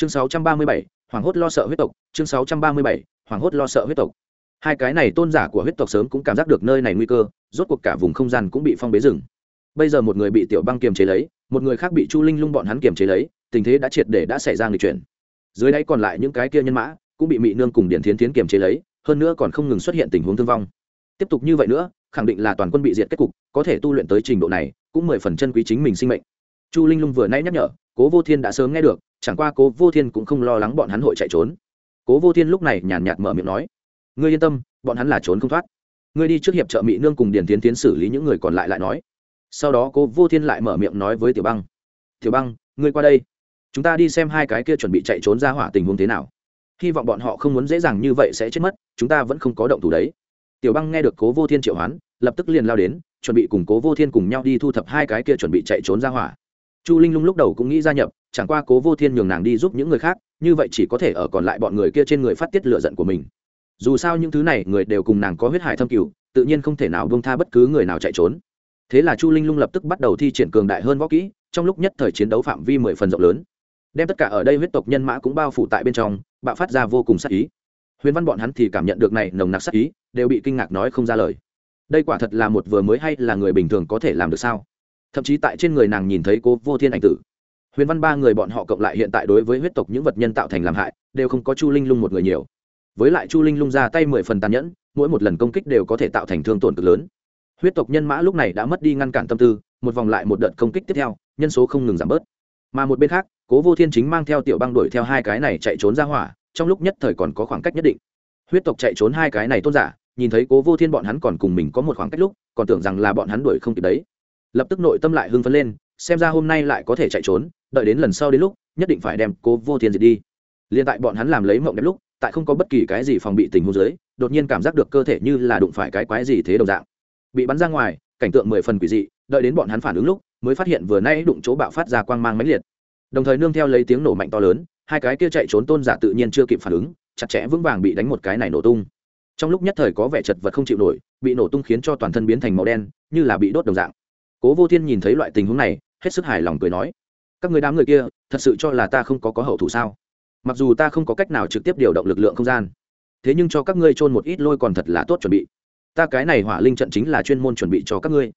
chương 637, hoàng hốt lo sợ huyết tộc. Chương 637, hoàng hốt lo sợ huyết tộc. Hai cái này tôn giả của huyết tộc sớm cũng cảm giác được nơi này nguy cơ rốt cuộc cả vùng không gian cũng bị phong bế rừng. Bây giờ một người bị tiểu băng kiềm chế lấy một người khác bị chu linh lung bọn hắn kiềm chế lấy tình thế đã triệt để đã xảy ra người chuyển. Dưới đáy còn lại những cái kia nhân mã cũng bị mị nương cùng điện thiến thiến kiềm chế lấy hơn nữa còn không ngừng xuất hiện tình huống thương vong. Tiếp tục như vậy nữa khẳng định là toàn quân bị diệt kết cục có thể tu luyện tới trình độ này cũng mười phần chân quý chính mình sinh mệnh. Chu linh lung vừa nãy nhắc nhở cố vô thiên đã sớm nghe được chẳng qua cố vô thiên cũng không lo lắng bọn hắn hội chạy trốn. Cố vô thiên lúc này nhàn nhạt mở miệng nói, ngươi yên tâm, bọn hắn là trốn không thoát. Ngươi đi trước hiệp trợ mỹ nương cùng điền tiến tiến xử lý những người còn lại lại nói. Sau đó cố vô thiên lại mở miệng nói với tiểu băng tiểu băng, ngươi qua đây. Chúng ta đi xem hai cái kia chuẩn bị chạy trốn ra hỏa tình huống thế nào. Hy vọng bọn họ không muốn dễ dàng như vậy sẽ chết mất, chúng ta vẫn không có động thủ đấy. Tiểu băng nghe được cố vô thiên triệu hoán, lập tức liền lao đến, chuẩn bị cùng cố vô thiên cùng nhau đi thu thập hai cái kia chuẩn bị chạy trốn ra hỏa. Chu linh lung lúc đầu cũng nghĩ gia nhập chẳng qua cố vô thiên nhường nàng đi giúp những người khác, như vậy chỉ có thể ở còn lại bọn người kia trên người phát tiết lựa giận của mình. Dù sao những thứ này, người đều cùng nàng có huyết hải thâm cửu tự nhiên không thể nào bông tha bất cứ người nào chạy trốn. Thế là chu linh lung lập tức bắt đầu thi triển cường đại hơn võ kỹ, trong lúc nhất thời chiến đấu phạm vi mười phần rộng lớn. Đem tất cả ở đây huyết tộc nhân mã cũng bao phủ tại bên trong, bạo phát ra vô cùng sắc ý. Huyền văn bọn hắn thì cảm nhận được này nồng nặc sắc ý, đều bị kinh ngạc nói không ra lời. Đây quả thật là một vừa mới hay là người bình thường có thể làm được sao? Thậm chí tại trên người nàng nhìn thấy cố vô thiên ảnh tử huyền văn ba người bọn họ cộng lại hiện tại đối với huyết tộc những vật nhân tạo thành làm hại, đều không có chu linh lung một người nhiều. Với lại chu linh lung ra tay mười phần tàn nhẫn, mỗi một lần công kích đều có thể tạo thành thương tổn cực lớn. Huyết tộc nhân mã lúc này đã mất đi ngăn cản tâm tư, một vòng lại một đợt công kích tiếp theo, nhân số không ngừng giảm bớt. Mà một bên khác, cố vô thiên chính mang theo tiểu băng đuổi theo hai cái này chạy trốn ra hỏa, trong lúc nhất thời còn có khoảng cách nhất định. Huyết tộc chạy trốn hai cái này tôn giả, nhìn thấy cố vô thiên bọn hắn còn cùng mình có một khoảng cách lúc, còn tưởng rằng là bọn hắn đuổi không kịp đấy. Lập tức nội tâm lại hưng phấn lên xem ra hôm nay lại có thể chạy trốn, đợi đến lần sau đến lúc, nhất định phải đem cố vô thiên diệt đi. Liền tại bọn hắn làm lấy mộng đẹp lúc, tại không có bất kỳ cái gì phòng bị tình huống dưới, đột nhiên cảm giác được cơ thể như là đụng phải cái quái gì thế đồng dạng. Bị bắn ra ngoài, cảnh tượng mười phần quỷ dị, đợi đến bọn hắn phản ứng lúc, mới phát hiện vừa nay đụng chỗ bạo phát ra quang mang mãnh liệt. Đồng thời nương theo lấy tiếng nổ mạnh to lớn, hai cái kia chạy trốn tôn giả tự nhiên chưa kịp phản ứng, chặt chẽ vững vàng bị đánh một cái này nổ tung. Trong lúc nhất thời có vẻ chật vật không chịu nổi, bị nổ tung khiến cho toàn thân biến thành màu đen, như là bị đốt đồng dạng. Cố vô thiên nhìn thấy loại tình huống này hết sức hài lòng cười nói, các người đám người kia, thật sự cho là ta không có có hậu thủ sao? Mặc dù ta không có cách nào trực tiếp điều động lực lượng không gian, thế nhưng cho các ngươi trôn một ít lôi còn thật là tốt chuẩn bị. Ta cái này hỏa linh trận chính là chuyên môn chuẩn bị cho các ngươi.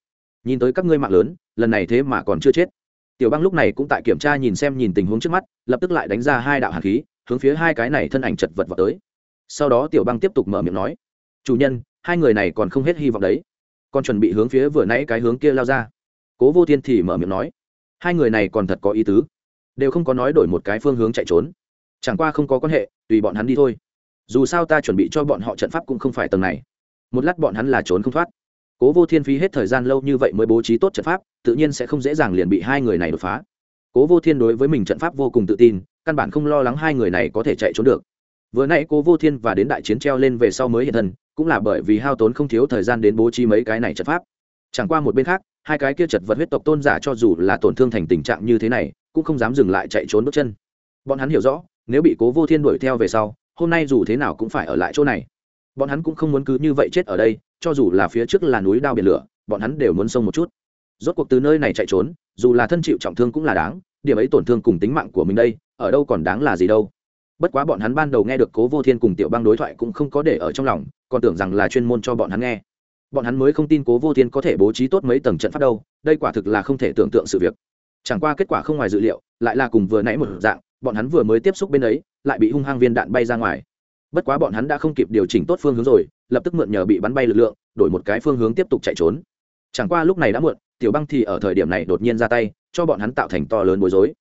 Nhìn tới các ngươi mạng lớn, lần này thế mà còn chưa chết. Tiểu băng lúc này cũng tại kiểm tra nhìn xem nhìn tình huống trước mắt, lập tức lại đánh ra hai đạo hạt khí, hướng phía hai cái này thân ảnh chật vật vào tới. Sau đó tiểu băng tiếp tục mở miệng nói, chủ nhân, hai người này còn không hết hy vọng đấy. Còn chuẩn bị hướng phía vừa nãy cái hướng kia lao ra cố vô thiên thì mở miệng nói, hai người này còn thật có ý tứ. Đều không có nói đổi một cái phương hướng chạy trốn. Chẳng qua không có quan hệ, tùy bọn hắn đi thôi. Dù sao ta chuẩn bị cho bọn họ trận pháp cũng không phải tầng này. Một lát bọn hắn là trốn không thoát. Cố vô thiên phí hết thời gian lâu như vậy mới bố trí tốt trận pháp, tự nhiên sẽ không dễ dàng liền bị hai người này đột phá. Cố vô thiên đối với mình trận pháp vô cùng tự tin, căn bản không lo lắng hai người này có thể chạy trốn được. Vừa nãy cố vô thiên và đến đại chiến treo lên về sau mới hiện thân, cũng là bởi vì hao tốn không thiếu thời gian đến bố trí mấy cái này trận pháp chẳng qua một bên khác, hai cái kia chật vật huyết tộc tôn giả cho dù là tổn thương thành tình trạng như thế này, cũng không dám dừng lại chạy trốn bước chân. Bọn hắn hiểu rõ, nếu bị cố vô thiên đuổi theo về sau, hôm nay dù thế nào cũng phải ở lại chỗ này. Bọn hắn cũng không muốn cứ như vậy chết ở đây, cho dù là phía trước là núi đao biển lửa, bọn hắn đều muốn xông một chút. Rốt cuộc từ nơi này chạy trốn, dù là thân chịu trọng thương cũng là đáng, điểm ấy tổn thương cùng tính mạng của mình đây, ở đâu còn đáng là gì đâu. Bất quá bọn hắn ban đầu nghe được cố vô thiên cùng tiểu bang đối thoại cũng không có để ở trong lòng, còn tưởng rằng là chuyên môn cho bọn hắn nghe bọn hắn mới không tin cố vô thiên có thể bố trí tốt mấy tầng trận pháp đâu, đây quả thực là không thể tưởng tượng sự việc. Chẳng qua kết quả không ngoài dự liệu, lại là cùng vừa nãy một dạng, bọn hắn vừa mới tiếp xúc bên ấy, lại bị hung hăng viên đạn bay ra ngoài. Bất quá bọn hắn đã không kịp điều chỉnh tốt phương hướng rồi, lập tức mượn nhờ bị bắn bay lực lượng, đổi một cái phương hướng tiếp tục chạy trốn. Chẳng qua lúc này đã muộn, tiểu băng thì ở thời điểm này đột nhiên ra tay, cho bọn hắn tạo thành to lớn bối rối.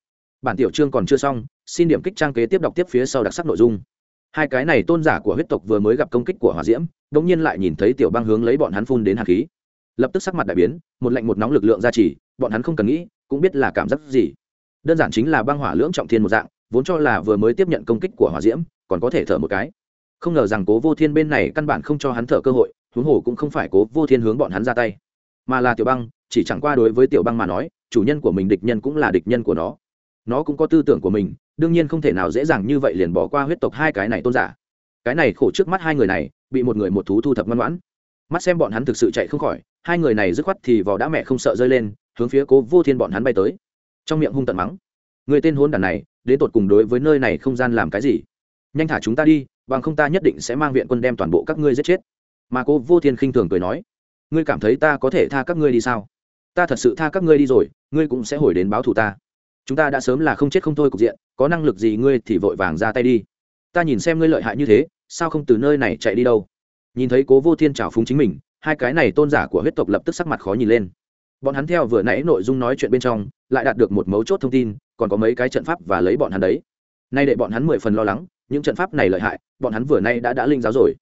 Bản tiểu chương còn chưa xong, xin điểm kích trang kế tiếp đọc tiếp phía sau đặc sắc nội dung hai cái này tôn giả của huyết tộc vừa mới gặp công kích của hỏa diễm đống nhiên lại nhìn thấy tiểu băng hướng lấy bọn hắn phun đến hạt khí. Lập tức sắc mặt đại biến, một lạnh một nóng lực lượng ra chỉ bọn hắn không cần nghĩ, cũng biết là cảm giác gì. Đơn giản chính là băng hỏa lưỡng trọng thiên một dạng, vốn cho là vừa mới tiếp nhận công kích của hỏa diễm, còn có thể thở một cái. Không ngờ rằng cố vô thiên bên này căn bản không cho hắn thở cơ hội, huống hồ cũng không phải cố vô thiên hướng bọn hắn ra tay. Mà là tiểu băng, chỉ chẳng qua đối với tiểu băng mà nói, chủ nhân của mình địch nhân cũng là địch nhân của nó. Nó cũng có tư tưởng của mình đương nhiên không thể nào dễ dàng như vậy liền bỏ qua huyết tộc hai cái này tôn giả. Cái này khổ trước mắt hai người này, bị một người một thú thu thập ngoan ngoãn. Mắt xem bọn hắn thực sự chạy không khỏi, hai người này dứt khoát thì vò đã mẹ không sợ rơi lên, hướng phía cố vô thiên bọn hắn bay tới. Trong miệng hung tận mắng, người tên hôn đàn này, đến tột cùng đối với nơi này không gian làm cái gì? Nhanh thả chúng ta đi, bằng không ta nhất định sẽ mang viện quân đem toàn bộ các ngươi giết chết. Mà cô vô thiên khinh thường cười nói, ngươi cảm thấy ta có thể tha các ngươi đi sao? Ta thật sự tha các ngươi đi rồi, ngươi cũng sẽ hồi đến báo thù ta chúng ta đã sớm là không chết không thôi cục diện, có năng lực gì ngươi thì vội vàng ra tay đi. Ta nhìn xem ngươi lợi hại như thế, sao không từ nơi này chạy đi đâu? Nhìn thấy cố vô thiên trào phúng chính mình, hai cái này tôn giả của huyết tộc lập tức sắc mặt khó nhìn lên. Bọn hắn theo vừa nãy nội dung nói chuyện bên trong, lại đạt được một mấu chốt thông tin, còn có mấy cái trận pháp và lấy bọn hắn đấy. Nay để bọn hắn mười phần lo lắng, những trận pháp này lợi hại, bọn hắn vừa nay đã đã linh giáo rồi.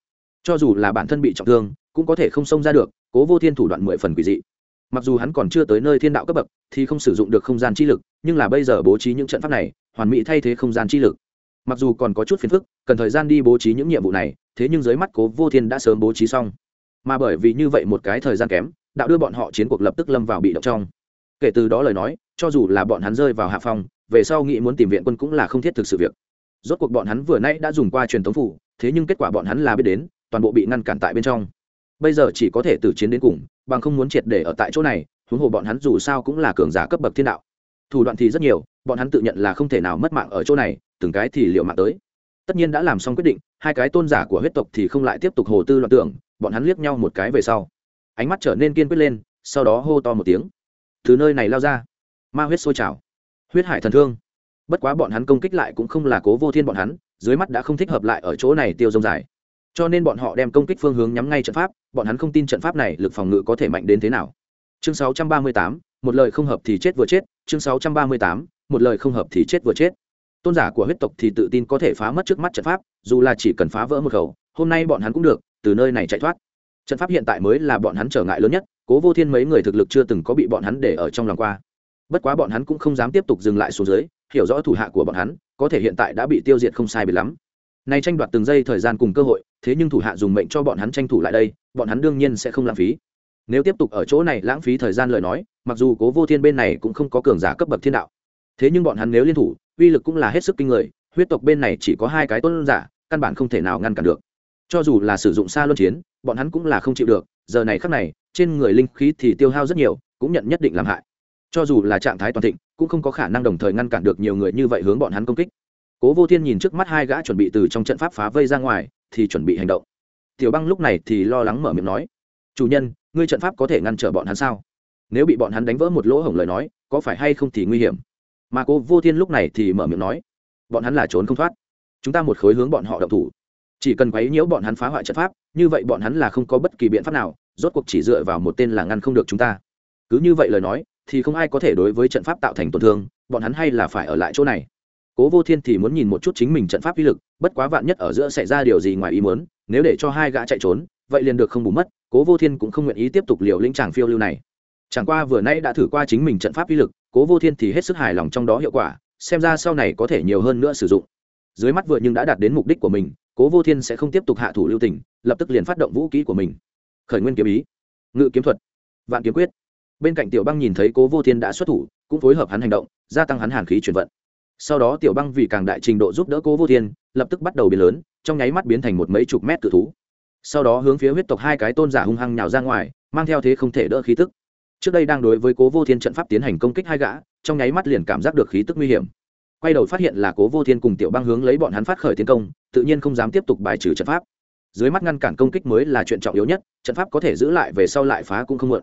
Cho dù là bản thân bị trọng thương, cũng có thể không xông ra được, cố vô thiên thủ đoạn mười phần quỷ dị. Mặc dù hắn còn chưa tới nơi thiên đạo cấp bậc, thì không sử dụng được không gian chi lực nhưng là bây giờ bố trí những trận pháp này, hoàn mỹ thay thế không gian chi lực. Mặc dù còn có chút phiền phức, cần thời gian đi bố trí những nhiệm vụ này, thế nhưng dưới mắt cố vô thiên đã sớm bố trí xong. Mà bởi vì như vậy một cái thời gian kém, đạo đưa bọn họ chiến cuộc lập tức lâm vào bị động trong. Kể từ đó lời nói, cho dù là bọn hắn rơi vào hạ phong, về sau nghĩ muốn tìm viện quân cũng là không thiết thực sự việc. Rốt cuộc bọn hắn vừa nãy đã dùng qua truyền thống phủ, thế nhưng kết quả bọn hắn là biết đến, toàn bộ bị ngăn cản tại bên trong. Bây giờ chỉ có thể từ chiến đến cùng, bằng không muốn triệt để ở tại chỗ này, huống hồ bọn hắn dù sao cũng là cường giả cấp bậc thiên đạo thủ đoạn thì rất nhiều bọn hắn tự nhận là không thể nào mất mạng ở chỗ này từng cái thì liệu mạng tới. Tất nhiên đã làm xong quyết định hai cái tôn giả của huyết tộc thì không lại tiếp tục hồ tư loạn tưởng bọn hắn liếc nhau một cái về sau. Ánh mắt trở nên kiên quyết lên sau đó hô to một tiếng. Từ nơi này lao ra. Ma huyết sôi trào. Huyết hải thần thương. Bất quá bọn hắn công kích lại cũng không là cố vô thiên bọn hắn dưới mắt đã không thích hợp lại ở chỗ này tiêu rông dài. Cho nên bọn họ đem công kích phương hướng nhắm ngay trận pháp bọn hắn không tin trận pháp này lực phòng ngự có thể mạnh đến thế nào. Chương 638, một lời không hợp thì chết vừa chết chương 638, một lời không hợp thì chết vừa chết. Tôn giả của huyết tộc thì tự tin có thể phá mất trước mắt trận pháp dù là chỉ cần phá vỡ một khẩu hôm nay bọn hắn cũng được từ nơi này chạy thoát. Trận pháp hiện tại mới là bọn hắn trở ngại lớn nhất cố vô thiên mấy người thực lực chưa từng có bị bọn hắn để ở trong lòng qua. Bất quá bọn hắn cũng không dám tiếp tục dừng lại xuống dưới hiểu rõ thủ hạ của bọn hắn có thể hiện tại đã bị tiêu diệt không sai bị lắm. Nay tranh đoạt từng giây thời gian cùng cơ hội thế nhưng thủ hạ dùng mệnh cho bọn hắn tranh thủ lại đây bọn hắn đương nhiên sẽ không lãng phí. Nếu tiếp tục ở chỗ này lãng phí thời gian lời nói mặc dù cố vô thiên bên này cũng không có cường giả cấp bậc thiên đạo. Thế nhưng bọn hắn nếu liên thủ, uy lực cũng là hết sức kinh người, huyết tộc bên này chỉ có hai cái tôn giả, căn bản không thể nào ngăn cản được. Cho dù là sử dụng xa luân chiến, bọn hắn cũng là không chịu được, giờ này khắc này, trên người linh khí thì tiêu hao rất nhiều, cũng nhận nhất định làm hại. Cho dù là trạng thái toàn thịnh, cũng không có khả năng đồng thời ngăn cản được nhiều người như vậy hướng bọn hắn công kích. Cố vô thiên nhìn trước mắt hai gã chuẩn bị từ trong trận pháp phá vây ra ngoài, thì chuẩn bị hành động. Tiểu băng lúc này thì lo lắng mở miệng nói, chủ nhân, ngươi trận pháp có thể ngăn trở bọn hắn sao? Nếu bị bọn hắn đánh vỡ một lỗ hổng lời nói, có phải hay không thì nguy hiểm? Mà cố vô thiên lúc này thì mở miệng nói, bọn hắn là trốn không thoát. Chúng ta một khối hướng bọn họ động thủ. Chỉ cần quấy nhiễu bọn hắn phá hoại trận pháp, như vậy bọn hắn là không có bất kỳ biện pháp nào, rốt cuộc chỉ dựa vào một tên là ngăn không được chúng ta. Cứ như vậy lời nói, thì không ai có thể đối với trận pháp tạo thành tổn thương, bọn hắn hay là phải ở lại chỗ này. Cố vô thiên thì muốn nhìn một chút chính mình trận pháp uy lực, bất quá vạn nhất ở giữa xảy ra điều gì ngoài ý muốn, nếu để cho hai gã chạy trốn, vậy liền được không bù mất, cố vô thiên cũng không nguyện ý tiếp tục liều lĩnh tràng phiêu lưu này chẳng qua vừa nãy đã thử qua chính mình trận pháp uy lực, cố vô thiên thì hết sức hài lòng trong đó hiệu quả, xem ra sau này có thể nhiều hơn nữa sử dụng. Dưới mắt vừa nhưng đã đạt đến mục đích của mình, cố vô thiên sẽ không tiếp tục hạ thủ lưu tình, lập tức liền phát động vũ kỹ của mình. Khởi nguyên kiếm ý. Ngự kiếm thuật. Vạn kiếm quyết. Bên cạnh tiểu băng nhìn thấy cố vô thiên đã xuất thủ, cũng phối hợp hắn hành động, gia tăng hắn hàn khí chuyển vận. Sau đó tiểu băng vì càng đại trình độ giúp đỡ cố vô thiên, lập tức bắt đầu biến lớn, trong nháy mắt biến thành một mấy chục mét cự thú. Sau đó hướng phía huyết tộc hai cái tôn giả hung hăng nhào ra ngoài, mang theo thế không thể đỡ khí tức trước đây đang đối với cố vô thiên trận pháp tiến hành công kích hai gã, trong nháy mắt liền cảm giác được khí tức nguy hiểm. Quay đầu phát hiện là cố vô thiên cùng tiểu băng hướng lấy bọn hắn phát khởi tiến công, tự nhiên không dám tiếp tục bài trừ trận pháp. Dưới mắt ngăn cản công kích mới là chuyện trọng yếu nhất, trận pháp có thể giữ lại về sau lại phá cũng không mượn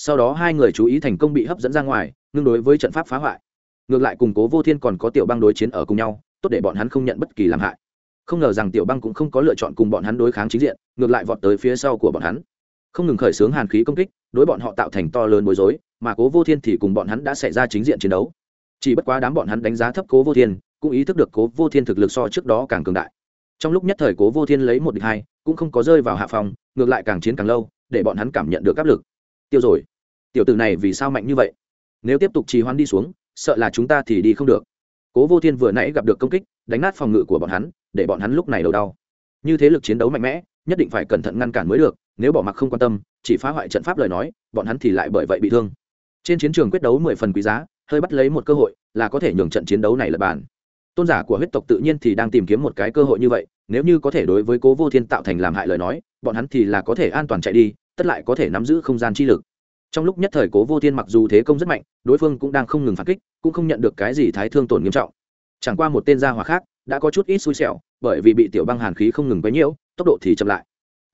sau đó hai người chú ý thành công bị hấp dẫn ra ngoài, ngưng đối với trận pháp phá hoại. Ngược lại cùng cố vô thiên còn có tiểu băng đối chiến ở cùng nhau, tốt để bọn hắn không nhận bất kỳ làm hại. Không ngờ rằng tiểu băng cũng không có lựa chọn cùng bọn hắn đối kháng chính diện, ngược lại vọt tới phía sau của bọn hắn không ngừng khởi xướng hàn khí công kích, đối bọn họ tạo thành to lớn bối rối, mà cố vô thiên thì cùng bọn hắn đã xảy ra chính diện chiến đấu. Chỉ bất quá đám bọn hắn đánh giá thấp cố vô thiên, cũng ý thức được cố vô thiên thực lực so trước đó càng cường đại. Trong lúc nhất thời cố vô thiên lấy một địch hai, cũng không có rơi vào hạ phòng ngược lại càng chiến càng lâu, để bọn hắn cảm nhận được áp lực. Tiêu rồi, tiểu tử này vì sao mạnh như vậy? Nếu tiếp tục trì hoãn đi xuống, sợ là chúng ta thì đi không được. Cố vô thiên vừa nãy gặp được công kích, đánh nát phòng ngự của bọn hắn, để bọn hắn lúc này đầu đau. Như thế lực chiến đấu mạnh mẽ, nhất định phải cẩn thận ngăn cản mới được nếu bỏ mặc không quan tâm, chỉ phá hoại trận pháp lời nói, bọn hắn thì lại bởi vậy bị thương. Trên chiến trường quyết đấu mười phần quý giá, hơi bắt lấy một cơ hội là có thể nhường trận chiến đấu này lập bàn. Tôn giả của huyết tộc tự nhiên thì đang tìm kiếm một cái cơ hội như vậy, nếu như có thể đối với cố vô thiên tạo thành làm hại lời nói, bọn hắn thì là có thể an toàn chạy đi, tất lại có thể nắm giữ không gian chi lực. Trong lúc nhất thời cố vô thiên mặc dù thế công rất mạnh, đối phương cũng đang không ngừng phản kích, cũng không nhận được cái gì thái thương tổn nghiêm trọng. Chẳng qua một tên gia hỏa khác đã có chút ít xui xẻo, bởi vì bị tiểu băng hàn khí không ngừng quấy nhiễu, tốc độ thì chậm lại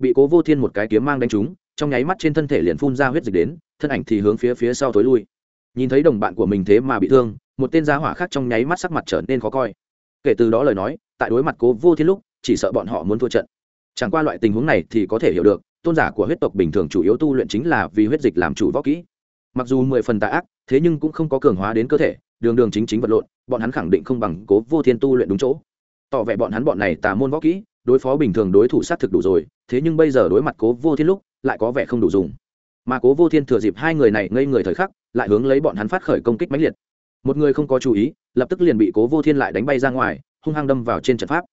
bị cố vô thiên một cái kiếm mang đánh trúng, trong nháy mắt trên thân thể liền phun ra huyết dịch đến, thân ảnh thì hướng phía phía sau tối lui. Nhìn thấy đồng bạn của mình thế mà bị thương, một tên gia hỏa khác trong nháy mắt sắc mặt trở nên khó coi. Kể từ đó lời nói, tại đối mặt cố vô thiên lúc, chỉ sợ bọn họ muốn thua trận. Chẳng qua loại tình huống này thì có thể hiểu được, tôn giả của huyết tộc bình thường chủ yếu tu luyện chính là vì huyết dịch làm chủ võ kỹ. Mặc dù mười phần tà ác, thế nhưng cũng không có cường hóa đến cơ thể, đường đường chính chính vật lộn, bọn hắn khẳng định không bằng cố vô thiên tu luyện đúng chỗ. Tỏ vẻ bọn hắn bọn này tà môn võ kỹ đối phó bình thường đối thủ sát thực đủ rồi, thế nhưng bây giờ đối mặt cố vô thiên lúc, lại có vẻ không đủ dùng. Mà cố vô thiên thừa dịp hai người này ngây người thời khắc, lại hướng lấy bọn hắn phát khởi công kích mãnh liệt. Một người không có chú ý, lập tức liền bị cố vô thiên lại đánh bay ra ngoài, hung hăng đâm vào trên trận pháp.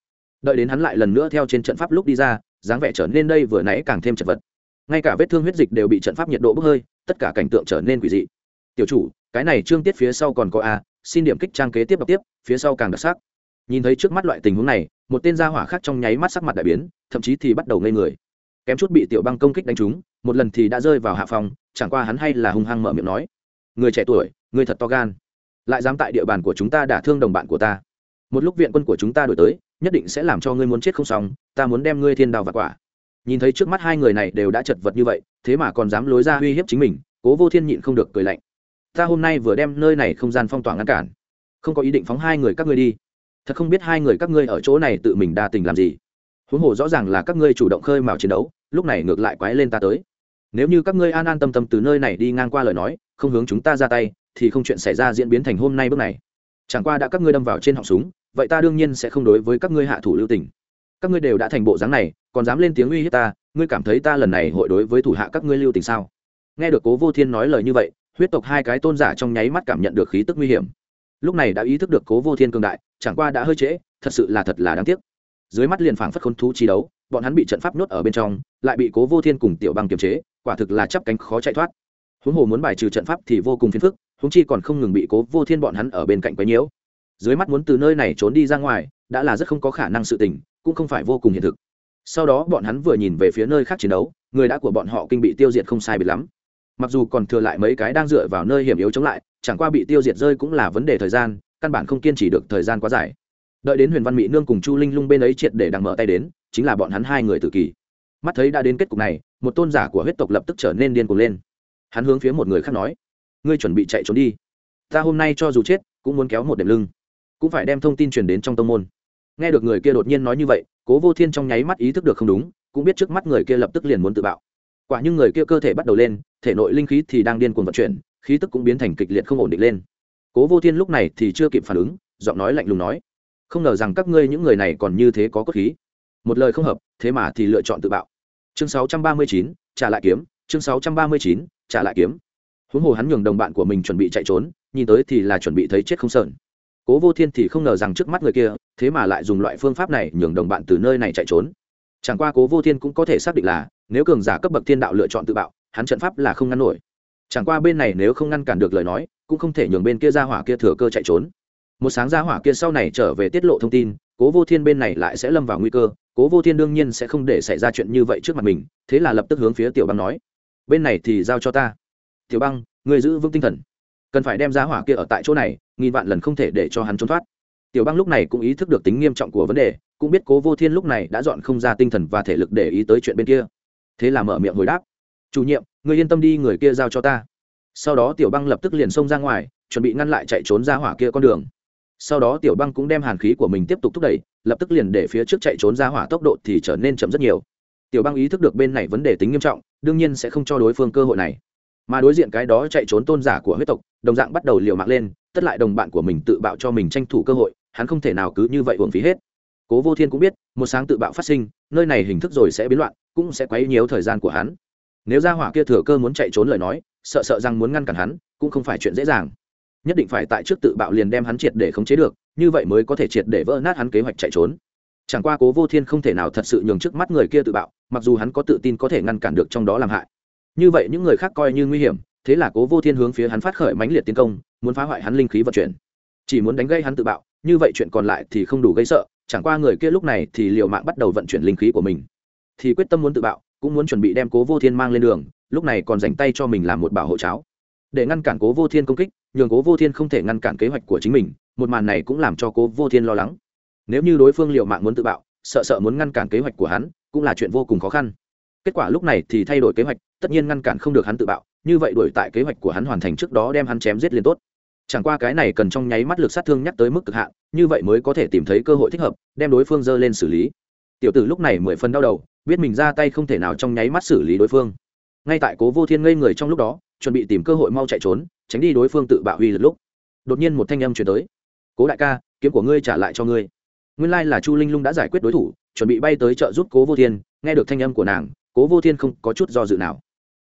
Đợi đến hắn lại lần nữa theo trên trận pháp lúc đi ra, dáng vẻ trở nên đây vừa nãy càng thêm chật vật. Ngay cả vết thương huyết dịch đều bị trận pháp nhiệt độ bốc hơi, tất cả cảnh tượng trở nên quỷ dị. Tiểu chủ, cái này trương tiết phía sau còn có a, xin điểm kích trang kế tiếp đọc tiếp, phía sau càng đặc sắc. Nhìn thấy trước mắt loại tình huống này một tên gia hỏa khác trong nháy mắt sắc mặt đại biến, thậm chí thì bắt đầu ngây người. Kém chút bị tiểu băng công kích đánh trúng, một lần thì đã rơi vào hạ phòng, chẳng qua hắn hay là hung hăng mở miệng nói. Người trẻ tuổi, người thật to gan. Lại dám tại địa bàn của chúng ta đả thương đồng bạn của ta. Một lúc viện quân của chúng ta đổi tới, nhất định sẽ làm cho ngươi muốn chết không xong, ta muốn đem ngươi thiên đào và quả. Nhìn thấy trước mắt hai người này đều đã chật vật như vậy, thế mà còn dám lối ra uy hiếp chính mình, cố vô thiên nhịn không được cười lạnh. Ta hôm nay vừa đem nơi này không gian phong tỏa ngăn cản. Không có ý định phóng hai người các ngươi đi thật không biết hai người các ngươi ở chỗ này tự mình đa tình làm gì. Huống hồ rõ ràng là các ngươi chủ động khơi mào chiến đấu, lúc này ngược lại quái lên ta tới. Nếu như các ngươi an an tâm tâm từ nơi này đi ngang qua lời nói, không hướng chúng ta ra tay, thì không chuyện xảy ra diễn biến thành hôm nay bước này. Chẳng qua đã các ngươi đâm vào trên họng súng, vậy ta đương nhiên sẽ không đối với các ngươi hạ thủ lưu tình. Các ngươi đều đã thành bộ dáng này, còn dám lên tiếng uy hiếp ta, ngươi cảm thấy ta lần này hội đối với thủ hạ các ngươi lưu tình sao? Nghe được cố vô thiên nói lời như vậy, huyết tộc hai cái tôn giả trong nháy mắt cảm nhận được khí tức nguy hiểm. Lúc này đã ý thức được cố vô thiên cường đại chẳng qua đã hơi trễ, thật sự là thật là đáng tiếc. Dưới mắt liền phảng phất khôn thú chi đấu, bọn hắn bị trận pháp nhốt ở bên trong, lại bị cố vô thiên cùng tiểu băng kiềm chế, quả thực là chắp cánh khó chạy thoát. Huống hồ muốn bài trừ trận pháp thì vô cùng phiền phức, huống chi còn không ngừng bị cố vô thiên bọn hắn ở bên cạnh quấy nhiễu. Dưới mắt muốn từ nơi này trốn đi ra ngoài, đã là rất không có khả năng sự tình, cũng không phải vô cùng hiện thực. Sau đó bọn hắn vừa nhìn về phía nơi khác chiến đấu, người đã của bọn họ kinh bị tiêu diệt không sai biệt lắm. Mặc dù còn thừa lại mấy cái đang dựa vào nơi hiểm yếu chống lại, chẳng qua bị tiêu diệt rơi cũng là vấn đề thời gian căn bản không kiên trì được thời gian quá dài. Đợi đến huyền văn mỹ nương cùng chu linh lung bên ấy triệt để đằng mở tay đến, chính là bọn hắn hai người tự kỷ mắt thấy đã đến kết cục này, một tôn giả của huyết tộc lập tức trở nên điên cuồng lên. Hắn hướng phía một người khác nói, ngươi chuẩn bị chạy trốn đi. Ta hôm nay cho dù chết, cũng muốn kéo một đệm lưng. Cũng phải đem thông tin truyền đến trong tông môn. Nghe được người kia đột nhiên nói như vậy, cố vô thiên trong nháy mắt ý thức được không đúng, cũng biết trước mắt người kia lập tức liền muốn tự bạo. Quả nhưng người kia cơ thể bắt đầu lên, thể nội linh khí thì đang điên cuồng vận chuyển, khí tức cũng biến thành kịch liệt không ổn định lên cố vô thiên lúc này thì chưa kịp phản ứng giọng nói lạnh lùng nói không ngờ rằng các ngươi những người này còn như thế có cốt khí. Một lời không hợp thế mà thì lựa chọn tự bạo. Chương 639, trả lại kiếm chương 639, trả lại kiếm. Huống hồ hắn nhường đồng bạn của mình chuẩn bị chạy trốn nhìn tới thì là chuẩn bị thấy chết không sợn. Cố vô thiên thì không ngờ rằng trước mắt người kia thế mà lại dùng loại phương pháp này nhường đồng bạn từ nơi này chạy trốn. Chẳng qua cố vô thiên cũng có thể xác định là nếu cường giả cấp bậc thiên đạo lựa chọn tự bạo hắn trận pháp là không ngăn nổi chẳng qua bên này nếu không ngăn cản được lời nói, cũng không thể nhường bên kia ra hỏa kia thừa cơ chạy trốn. Một sáng ra hỏa kia sau này trở về tiết lộ thông tin, cố vô thiên bên này lại sẽ lâm vào nguy cơ, cố vô thiên đương nhiên sẽ không để xảy ra chuyện như vậy trước mặt mình, thế là lập tức hướng phía tiểu băng nói, bên này thì giao cho ta. Tiểu băng người giữ vững tinh thần. Cần phải đem ra hỏa kia ở tại chỗ này, nghìn vạn lần không thể để cho hắn trốn thoát. Tiểu băng lúc này cũng ý thức được tính nghiêm trọng của vấn đề, cũng biết cố vô thiên lúc này đã dọn không ra tinh thần và thể lực để ý tới chuyện bên kia. Thế là mở miệng hồi đáp, chủ nhiệm người yên tâm đi, người kia giao cho ta. Sau đó tiểu băng lập tức liền xông ra ngoài, chuẩn bị ngăn lại chạy trốn ra hỏa kia con đường. Sau đó tiểu băng cũng đem hàn khí của mình tiếp tục thúc đẩy, lập tức liền để phía trước chạy trốn ra hỏa tốc độ thì trở nên chậm rất nhiều. Tiểu băng ý thức được bên này vấn đề tính nghiêm trọng, đương nhiên sẽ không cho đối phương cơ hội này. Mà đối diện cái đó chạy trốn tôn giả của huyết tộc, đồng dạng bắt đầu liều mạng lên, tất lại đồng bạn của mình tự bạo cho mình tranh thủ cơ hội, hắn không thể nào cứ như vậy uổng phí hết. Cố vô thiên cũng biết, một sáng tự bạo phát sinh, nơi này hình thức rồi sẽ biến loạn, cũng sẽ quấy nhiều thời gian của hắn nếu ra hỏa kia thừa cơ muốn chạy trốn lời nói, sợ sợ rằng muốn ngăn cản hắn, cũng không phải chuyện dễ dàng. Nhất định phải tại trước tự bạo liền đem hắn triệt để khống chế được, như vậy mới có thể triệt để vỡ nát hắn kế hoạch chạy trốn. Chẳng qua cố vô thiên không thể nào thật sự nhường trước mắt người kia tự bạo, mặc dù hắn có tự tin có thể ngăn cản được trong đó làm hại. Như vậy những người khác coi như nguy hiểm, thế là cố vô thiên hướng phía hắn phát khởi mãnh liệt tiến công, muốn phá hoại hắn linh khí vận chuyển. Chỉ muốn đánh gây hắn tự bạo, như vậy chuyện còn lại thì không đủ gây sợ, chẳng qua người kia lúc này thì liều mạng bắt đầu vận chuyển linh khí của mình. Thì quyết tâm muốn tự bạo cũng muốn chuẩn bị đem cố vô thiên mang lên đường, lúc này còn dành tay cho mình làm một bảo hộ cháo. Để ngăn cản cố vô thiên công kích, nhường cố vô thiên không thể ngăn cản kế hoạch của chính mình, một màn này cũng làm cho cố vô thiên lo lắng. Nếu như đối phương liệu mạng muốn tự bạo, sợ sợ muốn ngăn cản kế hoạch của hắn, cũng là chuyện vô cùng khó khăn. Kết quả lúc này thì thay đổi kế hoạch, tất nhiên ngăn cản không được hắn tự bạo, như vậy đổi tại kế hoạch của hắn hoàn thành trước đó đem hắn chém giết liền tốt. Chẳng qua cái này cần trong nháy mắt lực sát thương nhắc tới mức cực hạn, như vậy mới có thể tìm thấy cơ hội thích hợp, đem đối phương dơ lên xử lý tiểu tử lúc này mười phần đau đầu, biết mình ra tay không thể nào trong nháy mắt xử lý đối phương. Ngay tại cố vô thiên ngây người trong lúc đó, chuẩn bị tìm cơ hội mau chạy trốn, tránh đi đối phương tự bạo uy lực lúc. Đột nhiên một thanh âm chuyển tới. Cố đại ca, kiếm của ngươi trả lại cho ngươi. Nguyên lai là chu linh lung đã giải quyết đối thủ, chuẩn bị bay tới trợ giúp cố vô thiên, nghe được thanh âm của nàng, cố vô thiên không có chút do dự nào.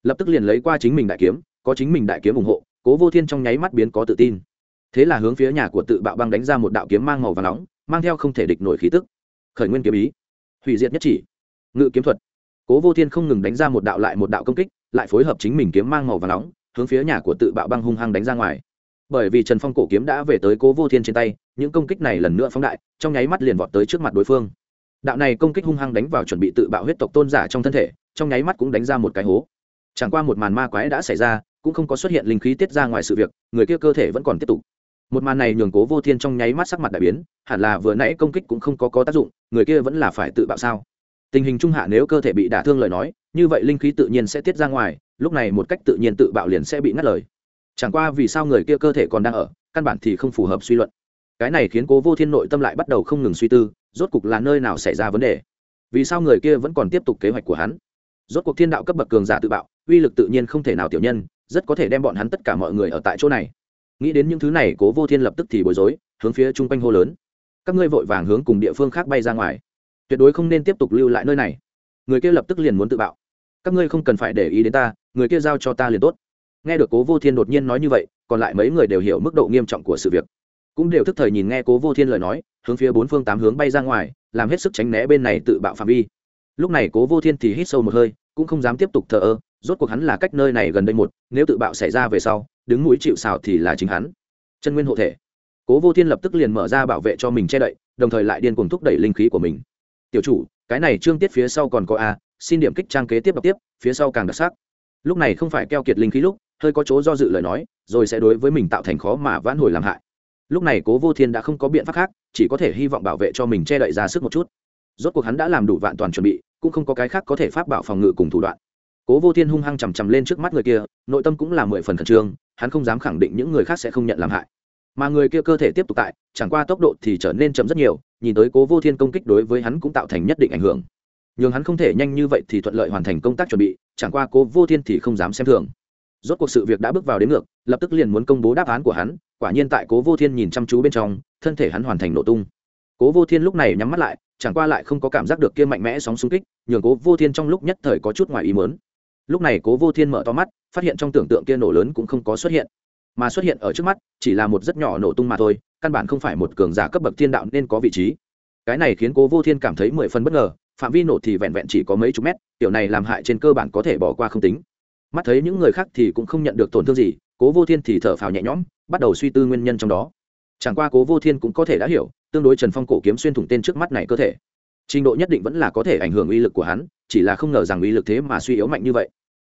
Lập tức liền lấy qua chính mình đại kiếm, có chính mình đại kiếm ủng hộ, cố vô thiên trong nháy mắt biến có tự tin. Thế là hướng phía nhà của tự bạo băng đánh ra một đạo kiếm mang màu và nóng, mang theo không thể địch nổi khí tức. Khởi nguyên kiếm ý hủy diệt nhất chỉ. Ngự kiếm thuật. Cố vô thiên không ngừng đánh ra một đạo lại một đạo công kích, lại phối hợp chính mình kiếm mang màu và nóng, hướng phía nhà của tự bạo băng hung hăng đánh ra ngoài. Bởi vì trần phong cổ kiếm đã về tới cố vô thiên trên tay, những công kích này lần nữa phóng đại, trong nháy mắt liền vọt tới trước mặt đối phương. Đạo này công kích hung hăng đánh vào chuẩn bị tự bạo huyết tộc tôn giả trong thân thể, trong nháy mắt cũng đánh ra một cái hố. Chẳng qua một màn ma quái đã xảy ra, cũng không có xuất hiện linh khí tiết ra ngoài sự việc, người kia cơ thể vẫn còn tiếp tục một màn này nhường cố vô thiên trong nháy mắt sắc mặt đại biến, hẳn là vừa nãy công kích cũng không có có tác dụng, người kia vẫn là phải tự bạo sao? Tình hình trung hạ nếu cơ thể bị đả thương lời nói, như vậy linh khí tự nhiên sẽ tiết ra ngoài, lúc này một cách tự nhiên tự bạo liền sẽ bị ngắt lời. Chẳng qua vì sao người kia cơ thể còn đang ở, căn bản thì không phù hợp suy luận. Cái này khiến cố vô thiên nội tâm lại bắt đầu không ngừng suy tư, rốt cục là nơi nào xảy ra vấn đề? Vì sao người kia vẫn còn tiếp tục kế hoạch của hắn? Rốt cuộc thiên đạo cấp bậc cường giả tự bạo, uy lực tự nhiên không thể nào tiểu nhân, rất có thể đem bọn hắn tất cả mọi người ở tại chỗ này nghĩ đến những thứ này, cố vô thiên lập tức thì bối rối, hướng phía chung quanh hô lớn. Các ngươi vội vàng hướng cùng địa phương khác bay ra ngoài. Tuyệt đối không nên tiếp tục lưu lại nơi này. Người kia lập tức liền muốn tự bạo. Các ngươi không cần phải để ý đến ta, người kia giao cho ta liền tốt. Nghe được cố vô thiên đột nhiên nói như vậy, còn lại mấy người đều hiểu mức độ nghiêm trọng của sự việc. Cũng đều thức thời nhìn nghe cố vô thiên lời nói, hướng phía bốn phương tám hướng bay ra ngoài, làm hết sức tránh né bên này tự bạo phạm vi. Lúc này cố vô thiên thì hít sâu một hơi, cũng không dám tiếp tục thờ ơ rốt cuộc hắn là cách nơi này gần đây một, nếu tự bạo xảy ra về sau, đứng mũi chịu xào thì là chính hắn. Chân nguyên hộ thể. Cố vô thiên lập tức liền mở ra bảo vệ cho mình che đậy, đồng thời lại điên cuồng thúc đẩy linh khí của mình. Tiểu chủ, cái này trương tiết phía sau còn có a, xin điểm kích trang kế tiếp đọc tiếp, phía sau càng đặc sắc. Lúc này không phải keo kiệt linh khí lúc, hơi có chỗ do dự lời nói, rồi sẽ đối với mình tạo thành khó mà vãn hồi làm hại. Lúc này cố vô thiên đã không có biện pháp khác, chỉ có thể hy vọng bảo vệ cho mình che đậy ra sức một chút. Rốt cuộc hắn đã làm đủ vạn toàn chuẩn bị, cũng không có cái khác có thể pháp bảo phòng ngự cùng thủ đoạn cố vô thiên hung hăng chằm chằm lên trước mắt người kia, nội tâm cũng là mười phần khẩn trương, hắn không dám khẳng định những người khác sẽ không nhận làm hại. Mà người kia cơ thể tiếp tục tại, chẳng qua tốc độ thì trở nên chậm rất nhiều, nhìn tới cố vô thiên công kích đối với hắn cũng tạo thành nhất định ảnh hưởng. Nhưng hắn không thể nhanh như vậy thì thuận lợi hoàn thành công tác chuẩn bị, chẳng qua cố vô thiên thì không dám xem thường. Rốt cuộc sự việc đã bước vào đến ngược, lập tức liền muốn công bố đáp án của hắn, quả nhiên tại cố vô thiên nhìn chăm chú bên trong, thân thể hắn hoàn thành nổ tung. Cố vô thiên lúc này nhắm mắt lại, chẳng qua lại không có cảm giác được kia mạnh mẽ sóng xung kích, nhường cố vô thiên trong lúc nhất thời có chút ngoài ý mớn lúc này cố vô thiên mở to mắt, phát hiện trong tưởng tượng kia nổ lớn cũng không có xuất hiện. Mà xuất hiện ở trước mắt, chỉ là một rất nhỏ nổ tung mà thôi, căn bản không phải một cường giả cấp bậc thiên đạo nên có vị trí. Cái này khiến cố vô thiên cảm thấy mười phần bất ngờ, phạm vi nổ thì vẹn vẹn chỉ có mấy chục mét, tiểu này làm hại trên cơ bản có thể bỏ qua không tính. Mắt thấy những người khác thì cũng không nhận được tổn thương gì, cố vô thiên thì thở phào nhẹ nhõm, bắt đầu suy tư nguyên nhân trong đó. Chẳng qua cố vô thiên cũng có thể đã hiểu, tương đối trần phong cổ kiếm xuyên thủng tên trước mắt này cơ thể trình độ nhất định vẫn là có thể ảnh hưởng uy lực của hắn, chỉ là không ngờ rằng uy lực thế mà suy yếu mạnh như vậy.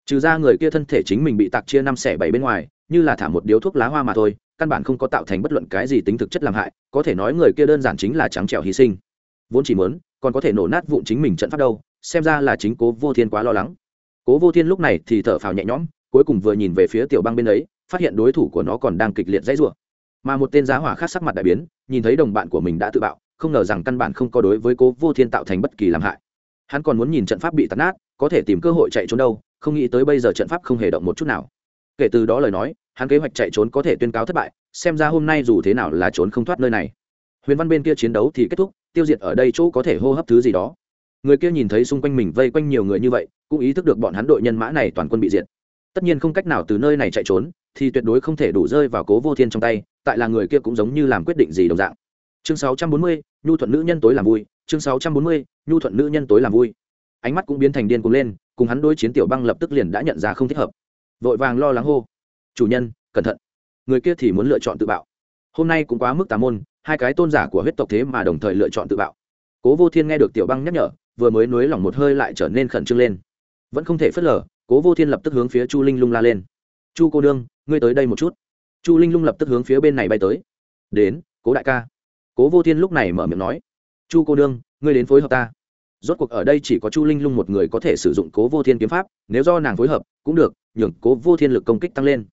Trừ ra người kia thân thể chính mình bị tạc chia năm xẻ bảy bên ngoài, như là thả một điếu thuốc lá hoa mà thôi, căn bản không có tạo thành bất luận cái gì tính thực chất làm hại, có thể nói người kia đơn giản chính là trắng trẻo hy sinh. Vốn chỉ muốn, còn có thể nổ nát vụn chính mình trận pháp đâu, xem ra là chính cố vô thiên quá lo lắng. Cố vô thiên lúc này thì thở phào nhẹ nhõm, cuối cùng vừa nhìn về phía tiểu băng bên ấy, phát hiện đối thủ của nó còn đang kịch liệt dãy rủa. Mà một tên giá hỏa khác sắc mặt đại biến, nhìn thấy đồng bạn của mình đã tự bạo không ngờ rằng căn bản không có đối với cố vô thiên tạo thành bất kỳ làm hại. Hắn còn muốn nhìn trận pháp bị tàn nát, có thể tìm cơ hội chạy trốn đâu, không nghĩ tới bây giờ trận pháp không hề động một chút nào. Kể từ đó lời nói, hắn kế hoạch chạy trốn có thể tuyên cáo thất bại, xem ra hôm nay dù thế nào là trốn không thoát nơi này. Huyền văn bên kia chiến đấu thì kết thúc, tiêu diệt ở đây chỗ có thể hô hấp thứ gì đó. Người kia nhìn thấy xung quanh mình vây quanh nhiều người như vậy, cũng ý thức được bọn hắn đội nhân mã này toàn quân bị diệt. Tất nhiên không cách nào từ nơi này chạy trốn, thì tuyệt đối không thể đủ rơi vào cố vô thiên trong tay, tại là người kia cũng giống như làm quyết định gì đồng dạng chương 640, nhu thuận nữ nhân tối làm vui. Chương 640, nhu thuận nữ nhân tối làm vui. Ánh mắt cũng biến thành điên cuồng lên cùng hắn đối chiến tiểu băng lập tức liền đã nhận ra không thích hợp. Vội vàng lo lắng hô chủ nhân cẩn thận. Người kia thì muốn lựa chọn tự bạo. Hôm nay cũng quá mức tà môn hai cái tôn giả của huyết tộc thế mà đồng thời lựa chọn tự bạo. Cố vô thiên nghe được tiểu băng nhắc nhở vừa mới nối lỏng một hơi lại trở nên khẩn trương lên. Vẫn không thể phớt lờ cố vô thiên lập tức hướng phía chu linh lung la lên. Chu cô đương ngươi tới đây một chút. Chu linh lung lập tức hướng phía bên này bay tới. Đến cố đại ca cố vô thiên lúc này mở miệng nói, chu cô đương ngươi đến phối hợp ta. Rốt cuộc ở đây chỉ có chu linh lung một người có thể sử dụng cố vô thiên kiếm pháp, nếu do nàng phối hợp, cũng được, nhường cố vô thiên lực công kích tăng lên.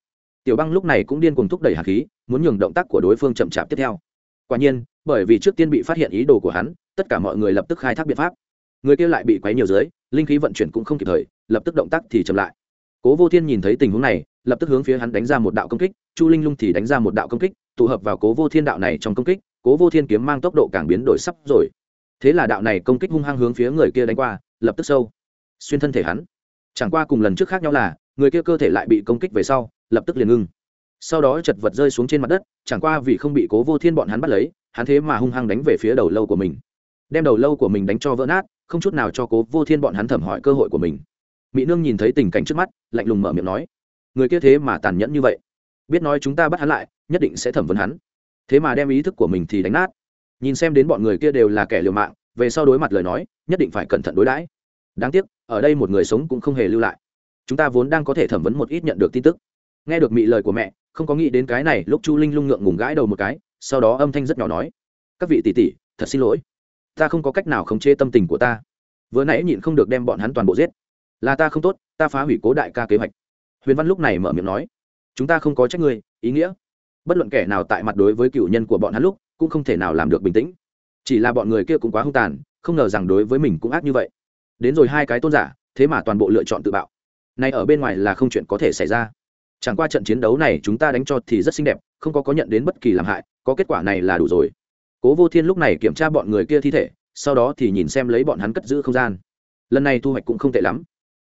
Tiểu băng lúc này cũng điên cùng thúc đẩy hạt khí, muốn nhường động tác của đối phương chậm chạp tiếp theo. Quả nhiên, bởi vì trước tiên bị phát hiện ý đồ của hắn, tất cả mọi người lập tức khai thác biện pháp. Người kia lại bị quấy nhiều dưới, linh khí vận chuyển cũng không kịp thời, lập tức động tác thì chậm lại. Cố vô thiên nhìn thấy tình huống này, lập tức hướng phía hắn đánh ra một đạo công kích, chu linh lung thì đánh ra một đạo công kích, tụ hợp vào cố vô thiên đạo này trong công kích cố vô thiên kiếm mang tốc độ càng biến đổi sắp rồi. Thế là đạo này công kích hung hăng hướng phía người kia đánh qua, lập tức sâu. Xuyên thân thể hắn. Chẳng qua cùng lần trước khác nhau là, người kia cơ thể lại bị công kích về sau, lập tức liền ngưng. Sau đó chật vật rơi xuống trên mặt đất, chẳng qua vì không bị cố vô thiên bọn hắn bắt lấy, hắn thế mà hung hăng đánh về phía đầu lâu của mình. Đem đầu lâu của mình đánh cho vỡ nát, không chút nào cho cố vô thiên bọn hắn thẩm hỏi cơ hội của mình. Mỹ nương nhìn thấy tình cảnh trước mắt, lạnh lùng mở miệng nói, người kia thế mà tàn nhẫn như vậy. Biết nói chúng ta bắt hắn lại, nhất định sẽ thẩm vấn hắn thế mà đem ý thức của mình thì đánh nát. Nhìn xem đến bọn người kia đều là kẻ liều mạng về sau đối mặt lời nói nhất định phải cẩn thận đối đãi. Đáng tiếc ở đây một người sống cũng không hề lưu lại. Chúng ta vốn đang có thể thẩm vấn một ít nhận được tin tức. Nghe được mị lời của mẹ không có nghĩ đến cái này lúc chu linh lung ngượng ngùng gãi đầu một cái sau đó âm thanh rất nhỏ nói. Các vị tỷ tỷ thật xin lỗi. Ta không có cách nào khống chế tâm tình của ta. Vừa nãy nhịn không được đem bọn hắn toàn bộ giết. Là ta không tốt ta phá hủy cố đại ca kế hoạch. Huyền văn lúc này mở miệng nói. Chúng ta không có trách người, ý nghĩa bất luận kẻ nào tại mặt đối với cựu nhân của bọn hắn lúc, cũng không thể nào làm được bình tĩnh. Chỉ là bọn người kia cũng quá hung tàn, không ngờ rằng đối với mình cũng ác như vậy. Đến rồi hai cái tôn giả, thế mà toàn bộ lựa chọn tự bạo. Nay ở bên ngoài là không chuyện có thể xảy ra. Chẳng qua trận chiến đấu này chúng ta đánh cho thì rất xinh đẹp, không có có nhận đến bất kỳ làm hại, có kết quả này là đủ rồi. Cố vô thiên lúc này kiểm tra bọn người kia thi thể, sau đó thì nhìn xem lấy bọn hắn cất giữ không gian. Lần này thu hoạch cũng không tệ lắm.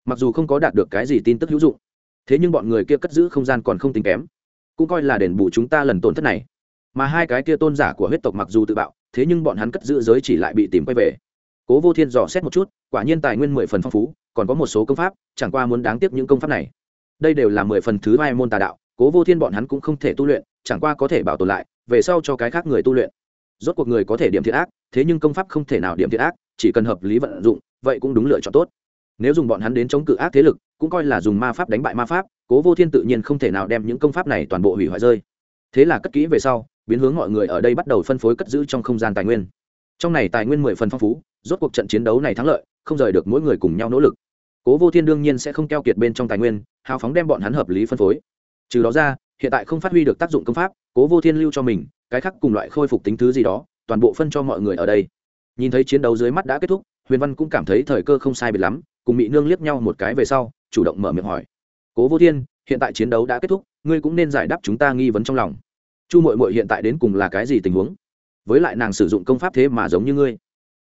Mặc dù không có đạt được cái gì tin tức hữu dụng, thế nhưng bọn người kia cất giữ không gian còn không tính kém cũng coi là đền bù chúng ta lần tổn thất này. Mà hai cái kia tôn giả của huyết tộc mặc dù tự bạo, thế nhưng bọn hắn cất giữ giới chỉ lại bị tìm quay về. Cố vô thiên dò xét một chút, quả nhiên tài nguyên mười phần phong phú, còn có một số công pháp, chẳng qua muốn đáng tiếc những công pháp này. Đây đều là mười phần thứ hai môn tà đạo, cố vô thiên bọn hắn cũng không thể tu luyện, chẳng qua có thể bảo tồn lại, về sau cho cái khác người tu luyện. Rốt cuộc người có thể điểm thiện ác, thế nhưng công pháp không thể nào điểm thiện ác, chỉ cần hợp lý vận dụng, vậy cũng đúng lựa chọn tốt. Nếu dùng bọn hắn đến chống cự ác thế lực, cũng coi là dùng ma pháp đánh bại ma pháp cố vô thiên tự nhiên không thể nào đem những công pháp này toàn bộ hủy hoại rơi. Thế là cất kỹ về sau, biến hướng mọi người ở đây bắt đầu phân phối cất giữ trong không gian tài nguyên. Trong này tài nguyên mười phần phong phú, rốt cuộc trận chiến đấu này thắng lợi, không rời được mỗi người cùng nhau nỗ lực. Cố vô thiên đương nhiên sẽ không keo kiệt bên trong tài nguyên, hào phóng đem bọn hắn hợp lý phân phối. Trừ đó ra, hiện tại không phát huy được tác dụng công pháp, cố vô thiên lưu cho mình, cái khác cùng loại khôi phục tính thứ gì đó, toàn bộ phân cho mọi người ở đây. Nhìn thấy chiến đấu dưới mắt đã kết thúc, huyền văn cũng cảm thấy thời cơ không sai biệt lắm, cùng mỹ nương liếc nhau một cái về sau, chủ động mở miệng hỏi cố vô thiên, hiện tại chiến đấu đã kết thúc, ngươi cũng nên giải đáp chúng ta nghi vấn trong lòng. Chu mội mội hiện tại đến cùng là cái gì tình huống? Với lại nàng sử dụng công pháp thế mà giống như ngươi.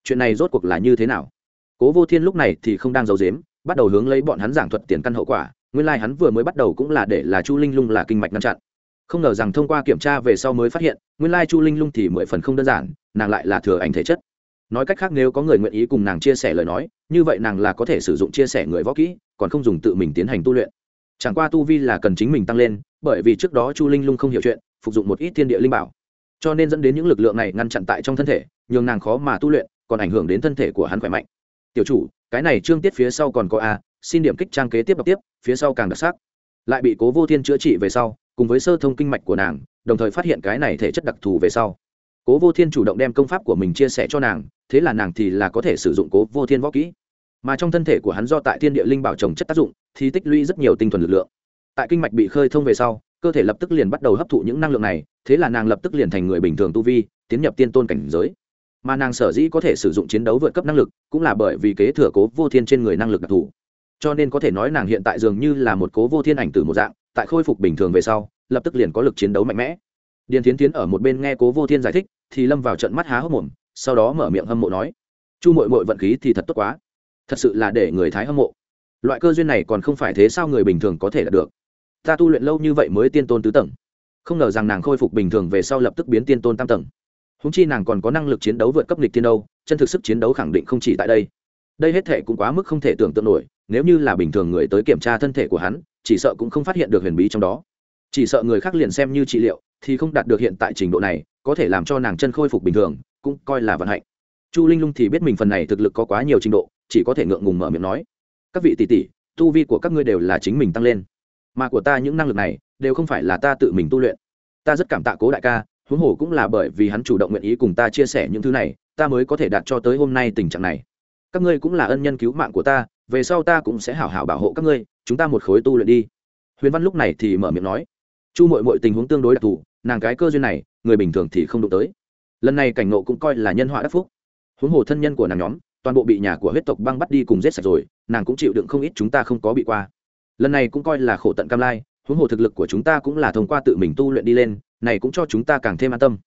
Chuyện này rốt cuộc là như thế nào? Cố vô thiên lúc này thì không đang giấu dếm bắt đầu hướng lấy bọn hắn giảng thuật tiền căn hậu quả. Nguyên lai、like、hắn vừa mới bắt đầu cũng là để là chu linh lung là kinh mạch ngăn chặn. Không ngờ rằng thông qua kiểm tra về sau mới phát hiện, nguyên lai chu linh lung thì mười phần không đơn giản, nàng lại là thừa ảnh thể chất. Nói cách khác nếu có người nguyện ý cùng nàng chia sẻ lời nói, như vậy nàng là có thể sử dụng chia sẻ người võ kỹ, còn không dùng tự mình tiến hành tu luyện chẳng qua tu vi là cần chính mình tăng lên, bởi vì trước đó chu linh lung không hiểu chuyện, phục dụng một ít thiên địa linh bảo. Cho nên dẫn đến những lực lượng này ngăn chặn tại trong thân thể, nhường nàng khó mà tu luyện, còn ảnh hưởng đến thân thể của hắn khỏe mạnh. Tiểu chủ, cái này trương tiết phía sau còn có a, xin điểm kích trang kế tiếp đọc tiếp, phía sau càng đặc sắc. Lại bị cố vô thiên chữa trị về sau, cùng với sơ thông kinh mạch của nàng, đồng thời phát hiện cái này thể chất đặc thù về sau. Cố vô thiên chủ động đem công pháp của mình chia sẻ cho nàng, thế là nàng thì là có thể sử dụng cố vô thiên võ kỹ mà trong thân thể của hắn do tại thiên địa linh bảo trồng chất tác dụng, thì tích lũy rất nhiều tinh thuần lực lượng. Tại kinh mạch bị khơi thông về sau, cơ thể lập tức liền bắt đầu hấp thụ những năng lượng này, thế là nàng lập tức liền thành người bình thường tu vi, tiến nhập tiên tôn cảnh giới. Mà nàng sở dĩ có thể sử dụng chiến đấu vượt cấp năng lực, cũng là bởi vì kế thừa cố vô thiên trên người năng lực đặc thù. Cho nên có thể nói nàng hiện tại dường như là một cố vô thiên ảnh từ một dạng, tại khôi phục bình thường về sau, lập tức liền có lực chiến đấu mạnh mẽ. Điền tiến tiến ở một bên nghe cố vô thiên giải thích, thì lâm vào trận mắt há hốc mồm, sau đó mở miệng hâm mộ nói, chu mội mội vận khí thì thật tốt quá thật sự là để người thái hâm mộ. Loại cơ duyên này còn không phải thế sao người bình thường có thể đạt được? Ta tu luyện lâu như vậy mới tiên tôn tứ tầng. Không ngờ rằng nàng khôi phục bình thường về sau lập tức biến tiên tôn tam tầng. Húng chi nàng còn có năng lực chiến đấu vượt cấp lịch tiên đâu, chân thực sức chiến đấu khẳng định không chỉ tại đây. Đây hết thể cũng quá mức không thể tưởng tượng nổi, nếu như là bình thường người tới kiểm tra thân thể của hắn, chỉ sợ cũng không phát hiện được huyền bí trong đó. Chỉ sợ người khác liền xem như trị liệu, thì không đạt được hiện tại trình độ này, có thể làm cho nàng chân khôi phục bình thường, cũng coi là vận hạnh. Chu linh lung thì biết mình phần này thực lực có quá nhiều trình độ chỉ có thể ngượng ngùng mở miệng nói. Các vị tỷ tỷ, tu vi của các ngươi đều là chính mình tăng lên. Mà của ta những năng lực này, đều không phải là ta tự mình tu luyện. Ta rất cảm tạ cố đại ca, huống hồ cũng là bởi vì hắn chủ động nguyện ý cùng ta chia sẻ những thứ này, ta mới có thể đạt cho tới hôm nay tình trạng này. Các ngươi cũng là ân nhân cứu mạng của ta, về sau ta cũng sẽ hảo hảo bảo hộ các ngươi, chúng ta một khối tu luyện đi. Huyền văn lúc này thì mở miệng nói. Chu mội mội tình huống tương đối đặc thù, nàng cái cơ duyên này, người bình thường thì không đụng tới. Lần này cảnh nộ cũng coi là nhân họa đắc phúc. Huống hồ thân nhân của nàng nhóm toàn bộ bị nhà của huyết tộc băng bắt đi cùng giết sạch rồi, nàng cũng chịu đựng không ít chúng ta không có bị qua. Lần này cũng coi là khổ tận cam lai, huống hồ thực lực của chúng ta cũng là thông qua tự mình tu luyện đi lên, này cũng cho chúng ta càng thêm an tâm.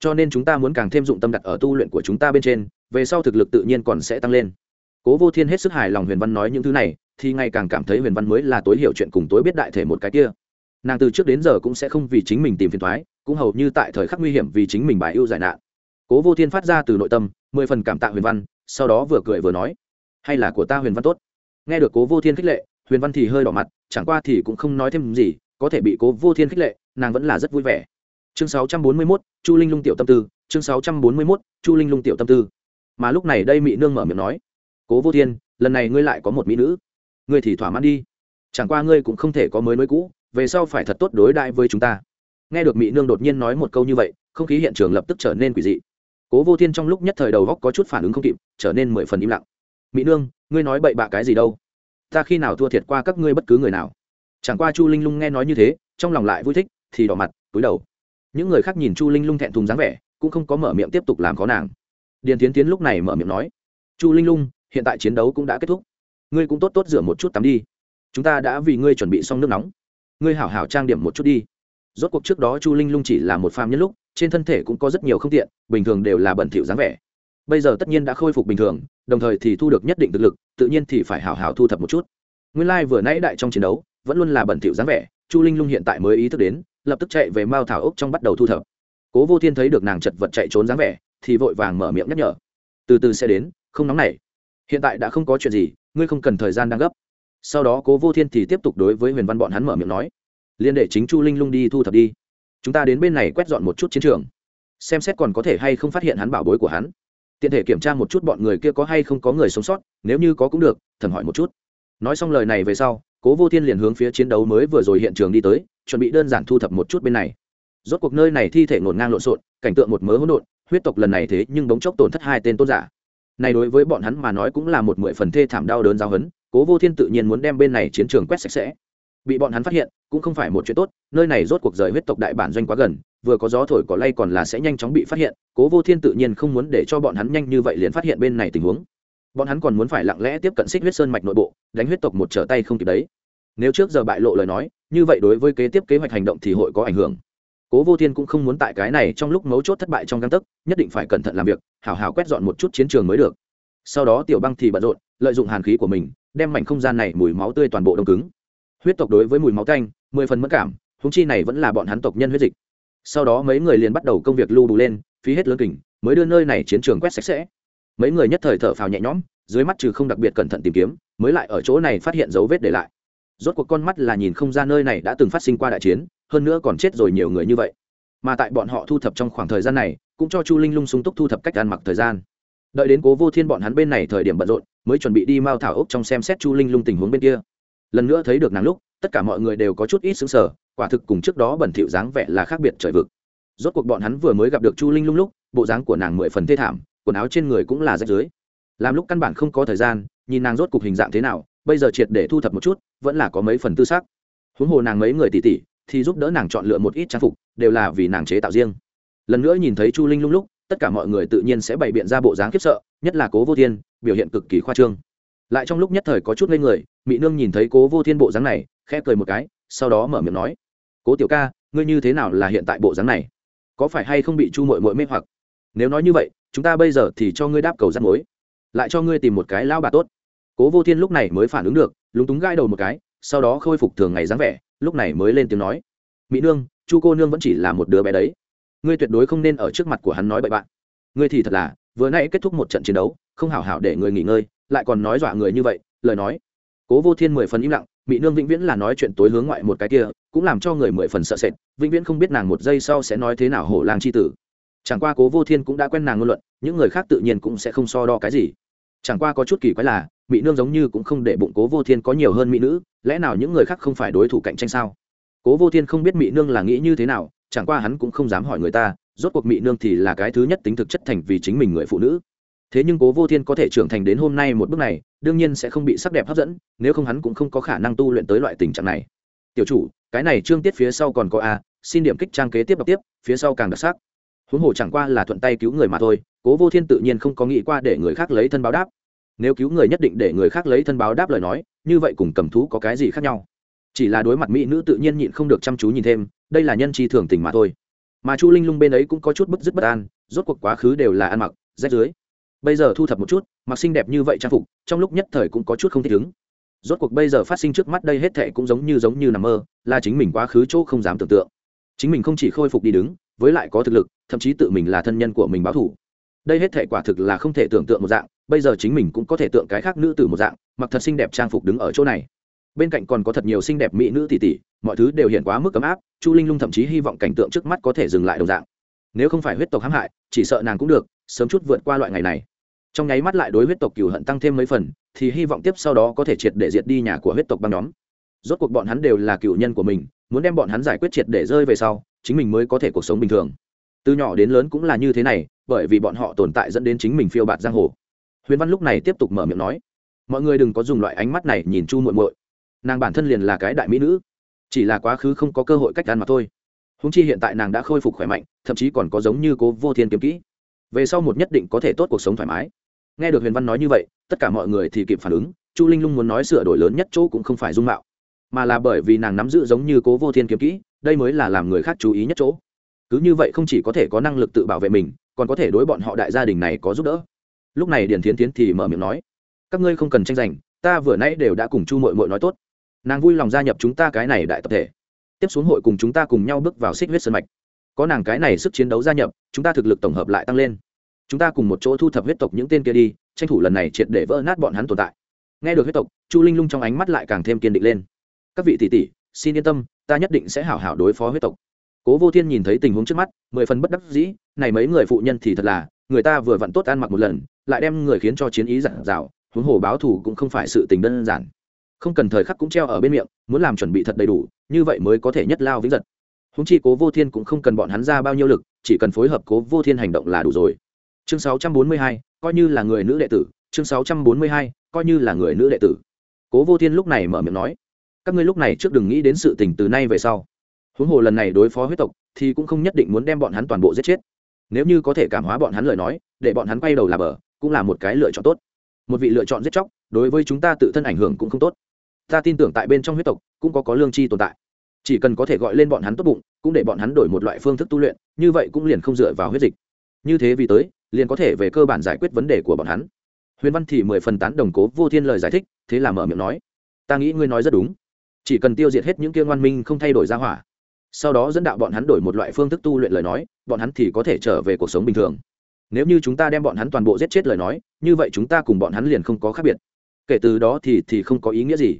Cho nên chúng ta muốn càng thêm dụng tâm đặt ở tu luyện của chúng ta bên trên, về sau thực lực tự nhiên còn sẽ tăng lên. Cố vô thiên hết sức hài lòng huyền văn nói những thứ này, thì ngày càng cảm thấy huyền văn mới là tối hiểu chuyện cùng tối biết đại thể một cái kia. Nàng từ trước đến giờ cũng sẽ không vì chính mình tìm phiền thoái cũng hầu như tại thời khắc nguy hiểm vì chính mình bài ưu giải nạn. Cố vô thiên phát ra từ nội tâm, mười phần cảm tạ huyền văn sau đó vừa cười vừa nói hay là của ta huyền văn tốt. Nghe được cố vô thiên khích lệ huyền văn thì hơi đỏ mặt chẳng qua thì cũng không nói thêm gì có thể bị cố vô thiên khích lệ nàng vẫn là rất vui vẻ. Chương 641, chu linh lung tiểu tâm tư chương 641, chu linh lung tiểu tâm tư. Mà lúc này đây mỹ nương mở miệng nói cố vô thiên lần này ngươi lại có một mỹ nữ. Ngươi thì thỏa mãn đi. Chẳng qua ngươi cũng không thể có mới nối cũ về sau phải thật tốt đối đại với chúng ta. Nghe được mỹ nương đột nhiên nói một câu như vậy không khí hiện trường lập tức trở nên quỷ dị cố vô thiên trong lúc nhất thời đầu góc có chút phản ứng không kịp, trở nên mười phần im lặng. Mỹ nương, ngươi nói bậy bạ cái gì đâu? Ta khi nào thua thiệt qua các ngươi bất cứ người nào? Chẳng qua chu linh lung nghe nói như thế, trong lòng lại vui thích, thì đỏ mặt, túi đầu. Những người khác nhìn chu linh lung thẹn thùng dáng vẻ, cũng không có mở miệng tiếp tục làm khó nàng. Điền tiến tiến lúc này mở miệng nói, chu linh lung, hiện tại chiến đấu cũng đã kết thúc. Ngươi cũng tốt tốt rửa một chút tắm đi. Chúng ta đã vì ngươi chuẩn bị xong nước nóng. Ngươi hảo hảo trang điểm một chút đi. Rốt cuộc trước đó chu linh lung chỉ là một phàm nhân lúc trên thân thể cũng có rất nhiều không tiện, bình thường đều là bẩn thỉu dáng vẻ. Bây giờ tất nhiên đã khôi phục bình thường, đồng thời thì thu được nhất định thực lực, tự nhiên thì phải hảo hảo thu thập một chút. Nguyên lai vừa nãy đại trong chiến đấu, vẫn luôn là bẩn thỉu dáng vẻ, chu linh lung hiện tại mới ý thức đến, lập tức chạy về mao thảo ốc trong bắt đầu thu thập. Cố vô thiên thấy được nàng chật vật chạy trốn dáng vẻ, thì vội vàng mở miệng nhắc nhở. Từ từ sẽ đến, không nóng nảy. Hiện tại đã không có chuyện gì, ngươi không cần thời gian đang gấp. Sau đó cố vô thiên thì tiếp tục đối với huyền văn bọn hắn mở miệng nói. Liên đệ chính chu linh lung đi thu thập đi chúng ta đến bên này quét dọn một chút chiến trường. Xem xét còn có thể hay không phát hiện hắn bảo bối của hắn. Tiện thể kiểm tra một chút bọn người kia có hay không có người sống sót, nếu như có cũng được thần hỏi một chút. Nói xong lời này về sau, cố vô thiên liền hướng phía chiến đấu mới vừa rồi hiện trường đi tới, chuẩn bị đơn giản thu thập một chút bên này. Rốt cuộc nơi này thi thể ngổn ngang lộn xộn, cảnh tượng một mớ hỗn độn, huyết tộc lần này thế nhưng bóng chốc tổn thất hai tên tôn giả. Này đối với bọn hắn mà nói cũng là một mười phần thê thảm đau đớn giáo hấn cố vô thiên tự nhiên muốn đem bên này chiến trường quét sạch sẽ bị bọn hắn phát hiện, cũng không phải một chuyện tốt, nơi này rốt cuộc rời huyết tộc đại bản doanh quá gần, vừa có gió thổi có lay còn là sẽ nhanh chóng bị phát hiện, cố vô thiên tự nhiên không muốn để cho bọn hắn nhanh như vậy liền phát hiện bên này tình huống. Bọn hắn còn muốn phải lặng lẽ tiếp cận xích huyết sơn mạch nội bộ, đánh huyết tộc một trở tay không kịp đấy. Nếu trước giờ bại lộ lời nói, như vậy đối với kế tiếp kế hoạch hành động thì hội có ảnh hưởng. Cố vô thiên cũng không muốn tại cái này trong lúc mấu chốt thất bại trong găng tấc, nhất định phải cẩn thận làm việc hào hào quét dọn một chút chiến trường mới được. Sau đó tiểu băng thì bận rộn, lợi dụng hàn khí của mình, đem mảnh không gian này mùi máu tươi toàn bộ đông cứng huyết tộc đối với mùi máu tanh, mười phần mất cảm húng chi này vẫn là bọn hắn tộc nhân huyết dịch. Sau đó mấy người liền bắt đầu công việc lưu đủ lên, phí hết lớn kình, mới đưa nơi này chiến trường quét sạch sẽ. Mấy người nhất thời thở phào nhẹ nhõm, dưới mắt trừ không đặc biệt cẩn thận tìm kiếm, mới lại ở chỗ này phát hiện dấu vết để lại. Rốt cuộc con mắt là nhìn không ra nơi này đã từng phát sinh qua đại chiến, hơn nữa còn chết rồi nhiều người như vậy. Mà tại bọn họ thu thập trong khoảng thời gian này, cũng cho chu linh lung sung túc thu thập cách ăn mặc thời gian. Đợi đến cố vô thiên bọn hắn bên này thời điểm bận rộn, mới chuẩn bị đi mao thảo ốc trong xem xét chu linh lung tình huống bên kia lần nữa thấy được nàng lúc, tất cả mọi người đều có chút ít xứng sở quả thực cùng trước đó bẩn thỉu dáng vẻ là khác biệt trời vực. Rốt cuộc bọn hắn vừa mới gặp được chu linh lung lúc, bộ dáng của nàng mười phần thê thảm, quần áo trên người cũng là rách dưới làm lúc căn bản không có thời gian, nhìn nàng rốt cuộc hình dạng thế nào, bây giờ triệt để thu thập một chút, vẫn là có mấy phần tư xác huống hồ nàng mấy người tỉ tỉ, thì giúp đỡ nàng chọn lựa một ít trang phục, đều là vì nàng chế tạo riêng. Lần nữa nhìn thấy chu linh lung lúc, tất cả mọi người tự nhiên sẽ bày biện ra bộ dáng khiếp sợ, nhất là cố vô thiên, biểu hiện cực kỳ khoa trương lại trong lúc nhất thời có chút ngây người mỹ nương nhìn thấy cố vô thiên bộ dáng này, khẽ cười một cái, sau đó mở miệng nói, cố tiểu ca, ngươi như thế nào là hiện tại bộ dáng này? Có phải hay không bị chu mội mội mê hoặc? Nếu nói như vậy, chúng ta bây giờ thì cho ngươi đáp cầu rắt mối. Lại cho ngươi tìm một cái lao bà tốt. Cố vô thiên lúc này mới phản ứng được, lúng túng gai đầu một cái, sau đó khôi phục thường ngày dáng vẻ, lúc này mới lên tiếng nói mỹ nương, chu cô nương vẫn chỉ là một đứa bé đấy. Ngươi tuyệt đối không nên ở trước mặt của hắn nói bậy bạn. Ngươi thì thật là, vừa nãy kết thúc một trận chiến đấu, không hảo hảo để người nghỉ ngơi lại còn nói dọa người như vậy, lời nói. Cố vô thiên mười phần im lặng mỹ nương vĩnh viễn là nói chuyện tối hướng ngoại một cái kia, cũng làm cho người mười phần sợ sệt, vĩnh viễn không biết nàng một giây sau sẽ nói thế nào hổ lang c h i tử. Chẳng qua cố vô thiên cũng đã quen nàng ngôn luận, những người khác tự nhiên cũng sẽ không so đo cái gì. Chẳng qua có chút kỳ quái là mỹ nương giống như cũng không để bụng cố vô thiên có nhiều hơn mỹ nữ, lẽ nào những người khác không phải đối thủ cạnh tranh sao? Cố vô thiên không biết mỹ nương là nghĩ như thế nào, chẳng qua hắn cũng không dám hỏi người ta, rốt cuộc mỹ nương thì là cái thứ nhất tính thực chất thành vì chính mình người phụ nữ thế nhưng cố vô thiên có thể trưởng thành đến hôm nay một bước này, đương nhiên sẽ không bị sắc đẹp hấp dẫn, nếu không hắn cũng không có khả năng tu luyện tới loại tình trạng này. Tiểu chủ, cái này trương tiết phía sau còn có a, xin điểm kích trang kế tiếp đọc tiếp, phía sau càng đặc sắc. Huống hồ chẳng qua là thuận tay cứu người mà thôi, cố vô thiên tự nhiên không có nghĩ qua để người khác lấy thân báo đáp. Nếu cứu người nhất định để người khác lấy thân báo đáp lời nói, như vậy cùng cầm thú có cái gì khác nhau? Chỉ là đối mặt mỹ nữ tự nhiên nhịn không được chăm chú nhìn thêm, đây là nhân chi thường tình mà thôi. Mà chu linh lung bên ấy cũng có chút bức dứt bất an, rốt cuộc quá khứ đều là ăn mặc, rách dưới bây giờ thu thập một chút, mặc xinh đẹp như vậy trang phục, trong lúc nhất thời cũng có chút không thích ứng. Rốt cuộc bây giờ phát sinh trước mắt đây hết thệ cũng giống như giống như nằm mơ, là chính mình quá khứ chỗ không dám tưởng tượng. Chính mình không chỉ khôi phục đi đứng, với lại có thực lực, thậm chí tự mình là thân nhân của mình báo thủ đây hết thệ quả thực là không thể tưởng tượng một dạng, bây giờ chính mình cũng có thể tượng cái khác nữ tử một dạng, mặc thật xinh đẹp trang phục đứng ở chỗ này. Bên cạnh còn có thật nhiều xinh đẹp mỹ nữ tỷ tỷ mọi thứ đều hiện quá mức ấm áp, chu linh lung thậm chí hy vọng cảnh tượng trước mắt có thể dừng lại đồng dạng. Nếu không phải huyết tộc hãm hại, chỉ sợ nàng cũng được sớm chút vượt qua loại ngày này. Trong nháy mắt lại đối huyết tộc cửu hận tăng thêm mấy phần, thì hy vọng tiếp sau đó có thể triệt để diệt đi nhà của huyết tộc băng nhóm. Rốt cuộc bọn hắn đều là cựu nhân của mình, muốn đem bọn hắn giải quyết triệt để rơi về sau, chính mình mới có thể cuộc sống bình thường. Từ nhỏ đến lớn cũng là như thế này, bởi vì bọn họ tồn tại dẫn đến chính mình phiêu bạt giang hồ. Huyền văn lúc này tiếp tục mở miệng nói, mọi người đừng có dùng loại ánh mắt này nhìn chu muội muội. Nàng bản thân liền là cái đại mỹ nữ, chỉ là quá khứ không có cơ hội cách ăn mà thôi. Húng chi hiện tại nàng đã khôi phục khỏe mạnh, thậm chí còn có giống như cố vô thiên kiếm kỹ về sau một nhất định có thể tốt cuộc sống thoải mái. Nghe được huyền văn nói như vậy, tất cả mọi người thì kịp phản ứng, chu linh lung muốn nói sửa đổi lớn nhất chỗ cũng không phải dung mạo, mà là bởi vì nàng nắm giữ giống như cố vô thiên kiếm kỹ, đây mới là làm người khác chú ý nhất chỗ. Cứ như vậy không chỉ có thể có năng lực tự bảo vệ mình, còn có thể đối bọn họ đại gia đình này có giúp đỡ. Lúc này điền thiến tiến thì mở miệng nói, các ngươi không cần tranh giành, ta vừa nãy đều đã cùng chu mội mội nói tốt. Nàng vui lòng gia nhập chúng ta cái này đại tập thể. Tiếp xuống hội cùng chúng ta cùng nhau bước vào xích huyết sân mạch có nàng cái này sức chiến đấu gia nhập, chúng ta thực lực tổng hợp lại tăng lên. Chúng ta cùng một chỗ thu thập huyết tộc những tên kia đi, tranh thủ lần này triệt để vỡ nát bọn hắn tồn tại. Nghe được huyết tộc, chu linh lung trong ánh mắt lại càng thêm kiên định lên. Các vị tỷ tỷ, xin yên tâm, ta nhất định sẽ hảo hảo đối phó huyết tộc. Cố vô thiên nhìn thấy tình huống trước mắt, mười phần bất đắc dĩ, này mấy người phụ nhân thì thật là, người ta vừa vặn tốt ăn mặc một lần, lại đem người khiến cho chiến ý giản dạo huống hồ báo thù cũng không phải sự tình đơn giản. Không cần thời khắc cũng treo ở bên miệng, muốn làm chuẩn bị thật đầy đủ, như vậy mới có thể nhất lao vĩnh giật húng chi cố vô thiên cũng không cần bọn hắn ra bao nhiêu lực chỉ cần phối hợp cố vô thiên hành động là đủ rồi. Chương 642, coi như là người nữ đệ tử. Chương 642, coi như là người nữ đệ tử. Cố vô thiên lúc này mở miệng nói các ngươi lúc này trước đừng nghĩ đến sự tình từ nay về sau. Huống hồ lần này đối phó huyết tộc thì cũng không nhất định muốn đem bọn hắn toàn bộ giết chết. Nếu như có thể cảm hóa bọn hắn lời nói để bọn hắn quay đầu là bờ cũng là một cái lựa chọn tốt. Một vị lựa chọn giết chóc đối với chúng ta tự thân ảnh hưởng cũng không tốt. Ta tin tưởng tại bên trong huyết tộc cũng có có lương chi tồn tại chỉ cần có thể gọi lên bọn hắn tốt bụng, cũng để bọn hắn đổi một loại phương thức tu luyện, như vậy cũng liền không dựa vào huyết dịch. Như thế vì tới, liền có thể về cơ bản giải quyết vấn đề của bọn hắn. Huyền văn thì mười phần tán đồng cố vô thiên lời giải thích, thế là mở miệng nói, ta nghĩ ngươi nói rất đúng. Chỉ cần tiêu diệt hết những kia ngoan minh không thay đổi ra hỏa, sau đó dẫn đạo bọn hắn đổi một loại phương thức tu luyện lời nói, bọn hắn thì có thể trở về cuộc sống bình thường. Nếu như chúng ta đem bọn hắn toàn bộ giết chết lời nói, như vậy chúng ta cùng bọn hắn liền không có khác biệt. Kể từ đó thì thì không có ý nghĩa gì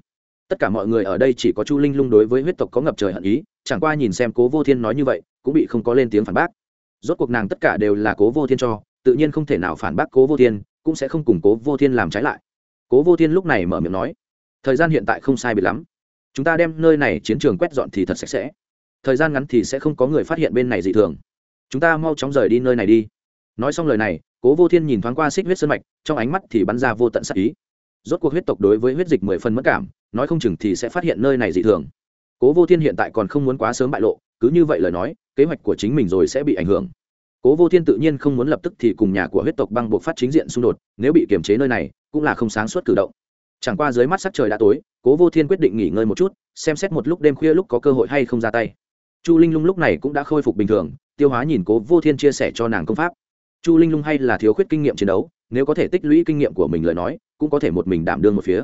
tất cả mọi người ở đây chỉ có chu linh lung đối với huyết tộc có ngập trời hận ý, chẳng qua nhìn xem cố vô thiên nói như vậy, cũng bị không có lên tiếng phản bác. Rốt cuộc nàng tất cả đều là cố vô thiên cho, tự nhiên không thể nào phản bác cố vô thiên, cũng sẽ không cùng cố vô thiên làm trái lại. Cố vô thiên lúc này mở miệng nói, thời gian hiện tại không sai biệt lắm. Chúng ta đem nơi này chiến trường quét dọn thì thật sạch sẽ. Thời gian ngắn thì sẽ không có người phát hiện bên này dị thường. Chúng ta mau chóng rời đi nơi này đi. Nói xong lời này, cố vô thiên nhìn thoáng qua xích huyết sân mạch, trong ánh mắt thì bắn ra vô tận sắc ý. Rốt cuộc huyết tộc đối với huyết dịch mười phần mất cảm nói không chừng thì sẽ phát hiện nơi này dị thường. Cố vô thiên hiện tại còn không muốn quá sớm bại lộ, cứ như vậy lời nói, kế hoạch của chính mình rồi sẽ bị ảnh hưởng. Cố vô thiên tự nhiên không muốn lập tức thì cùng nhà của huyết tộc băng buộc phát chính diện xung đột, nếu bị kiềm chế nơi này, cũng là không sáng suốt cử động. Chẳng qua dưới mắt sắc trời đã tối, cố vô thiên quyết định nghỉ ngơi một chút, xem xét một lúc đêm khuya lúc có cơ hội hay không ra tay. Chu linh lung lúc này cũng đã khôi phục bình thường, tiêu hóa nhìn cố vô thiên chia sẻ cho nàng công pháp. Chu linh lung hay là thiếu khuyết kinh nghiệm chiến đấu, nếu có thể tích lũy kinh nghiệm của mình lời nói, cũng có thể một mình đảm đương một phía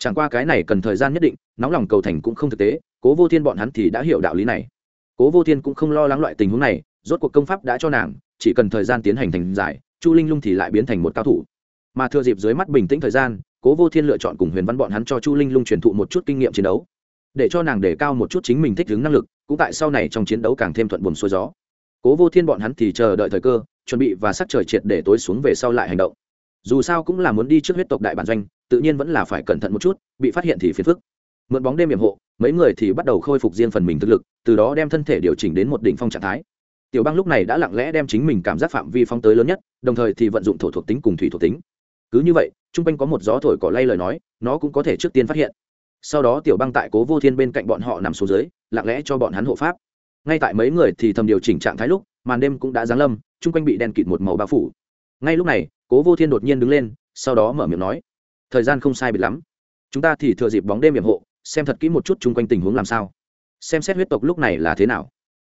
chẳng qua cái này cần thời gian nhất định, nóng lòng cầu thành cũng không thực tế, cố vô thiên bọn hắn thì đã hiểu đạo lý này. Cố vô thiên cũng không lo lắng loại tình huống này, rốt cuộc công pháp đã cho nàng, chỉ cần thời gian tiến hành thành giải, chu linh lung thì lại biến thành một cao thủ. Mà thừa dịp dưới mắt bình tĩnh thời gian, cố vô thiên lựa chọn cùng huyền văn bọn hắn cho chu linh lung truyền thụ một chút kinh nghiệm chiến đấu. Để cho nàng đề cao một chút chính mình thích ứng năng lực, cũng tại sau này trong chiến đấu càng thêm thuận buồm xuôi gió. Cố vô thiên bọn hắn thì chờ đợi thời cơ, chuẩn bị và sắc trời triệt để tối xuống về sau lại hành động. Dù sao cũng là muốn đi trước huyết tộc đại bản doanh tự nhiên vẫn là phải cẩn thận một chút, bị phát hiện thì phiền phức. Mượn bóng đêm hiểm hộ, mấy người thì bắt đầu khôi phục riêng phần mình thực lực, từ đó đem thân thể điều chỉnh đến một đỉnh phong trạng thái. Tiểu băng lúc này đã lặng lẽ đem chính mình cảm giác phạm vi phóng tới lớn nhất, đồng thời thì vận dụng thổ thuộc tính cùng thủy thuộc tính. Cứ như vậy chung quanh có một gió thổi cỏ lay lời nói, nó cũng có thể trước tiên phát hiện. Sau đó tiểu băng tại cố vô thiên bên cạnh bọn họ nằm xuống dưới, lặng lẽ cho bọn hắn hộ pháp. Ngay tại mấy người thì thầm điều chỉnh trạng thái lúc, màn đêm cũng đã giáng lâm chung quanh bị đen kịt một màu bao phủ. Ngay lúc này, cố vô thiên đột nhiên đứng lên, sau đó mở miệng nói thời gian không sai biệt lắm. Chúng ta thì thừa dịp bóng đêm hiểm hộ, xem thật kỹ một chút chung quanh tình huống làm sao. Xem xét huyết tộc lúc này là thế nào.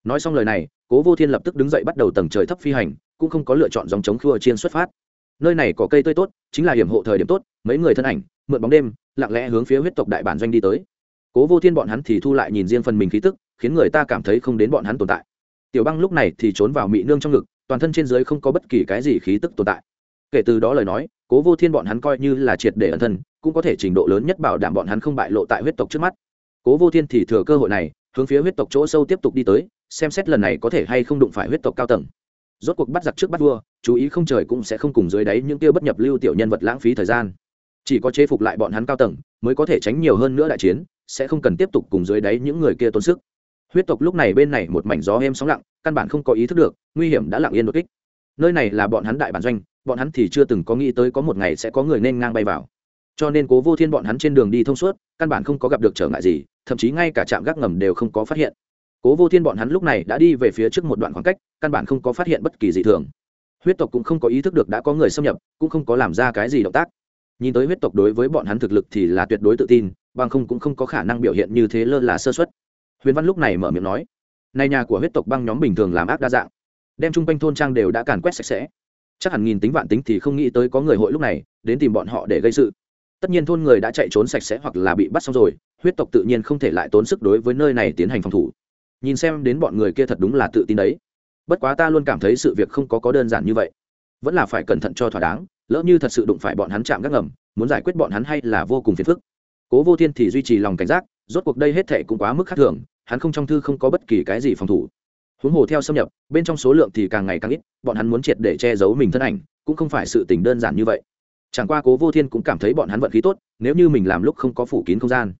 Nói xong lời này, cố vô thiên lập tức đứng dậy bắt đầu tầng trời thấp phi hành, cũng không có lựa chọn dòng chống khua chiên xuất phát. Nơi này có cây tươi tốt, chính là hiểm hộ thời điểm tốt, mấy người thân ảnh, mượn bóng đêm, lặng lẽ hướng phía huyết tộc đại bản doanh đi tới. Cố vô thiên bọn hắn thì thu lại nhìn riêng phần mình khí tức, khiến người ta cảm thấy không đến bọn hắn tồn tại. Tiểu băng lúc này thì trốn vào mị nương trong ngực, toàn thân trên dưới không có bất kỳ cái gì khí tức tồn tại. Kể từ đó lời nói cố vô thiên bọn hắn coi như là triệt để ẩn thân, cũng có thể trình độ lớn nhất bảo đảm bọn hắn không bại lộ tại huyết tộc trước mắt. Cố vô thiên thì thừa cơ hội này, hướng phía huyết tộc chỗ sâu tiếp tục đi tới, xem xét lần này có thể hay không đụng phải huyết tộc cao tầng. Rốt cuộc bắt giặc trước bắt vua, chú ý không trời cũng sẽ không cùng dưới đáy những tiêu bất nhập lưu tiểu nhân vật lãng phí thời gian. Chỉ có chế phục lại bọn hắn cao tầng, mới có thể tránh nhiều hơn nữa đại chiến, sẽ không cần tiếp tục cùng dưới đáy những người kia tốn sức. Huyết tộc lúc này bên này một mảnh gió êm sóng lặng, căn bản không có ý thức được, nguy hiểm đã lặng yên đột kích. Nơi này là bọn hắn đại bản doanh bọn hắn thì chưa từng có nghĩ tới có một ngày sẽ có người nên ngang bay vào. Cho nên cố vô thiên bọn hắn trên đường đi thông suốt, căn bản không có gặp được trở ngại gì, thậm chí ngay cả trạm gác ngầm đều không có phát hiện. Cố vô thiên bọn hắn lúc này đã đi về phía trước một đoạn khoảng cách, căn bản không có phát hiện bất kỳ gì thường. Huyết tộc cũng không có ý thức được đã có người xâm nhập, cũng không có làm ra cái gì động tác. Nhìn tới huyết tộc đối với bọn hắn thực lực thì là tuyệt đối tự tin, bằng không cũng không có khả năng biểu hiện như thế lơ là sơ xuất huyền văn lúc này mở miệng nói nay nhà của huyết tộc băng nhóm bình thường làm ác đa dạng, đem chung quanh thôn trang đều đã càn quét sạch sẽ chắc hẳn nghìn tính vạn tính thì không nghĩ tới có người hội lúc này, đến tìm bọn họ để gây sự. Tất nhiên thôn người đã chạy trốn sạch sẽ hoặc là bị bắt xong rồi, huyết tộc tự nhiên không thể lại tốn sức đối với nơi này tiến hành phòng thủ. Nhìn xem đến bọn người kia thật đúng là tự tin đấy. Bất quá ta luôn cảm thấy sự việc không có có đơn giản như vậy. Vẫn là phải cẩn thận cho thỏa đáng, lỡ như thật sự đụng phải bọn hắn chạm gác ngầm, muốn giải quyết bọn hắn hay là vô cùng phiền phức. Cố vô thiên thì duy trì lòng cảnh giác, rốt cuộc đây hết thệ cũng quá mức khác thường, hắn không trong thư không có bất kỳ cái gì phòng thủ huống hồ theo xâm nhập, bên trong số lượng thì càng ngày càng ít, bọn hắn muốn triệt để che giấu mình thân ảnh, cũng không phải sự tình đơn giản như vậy. Chẳng qua cố vô thiên cũng cảm thấy bọn hắn vận khí tốt, nếu như mình làm lúc không có phủ kín không gian,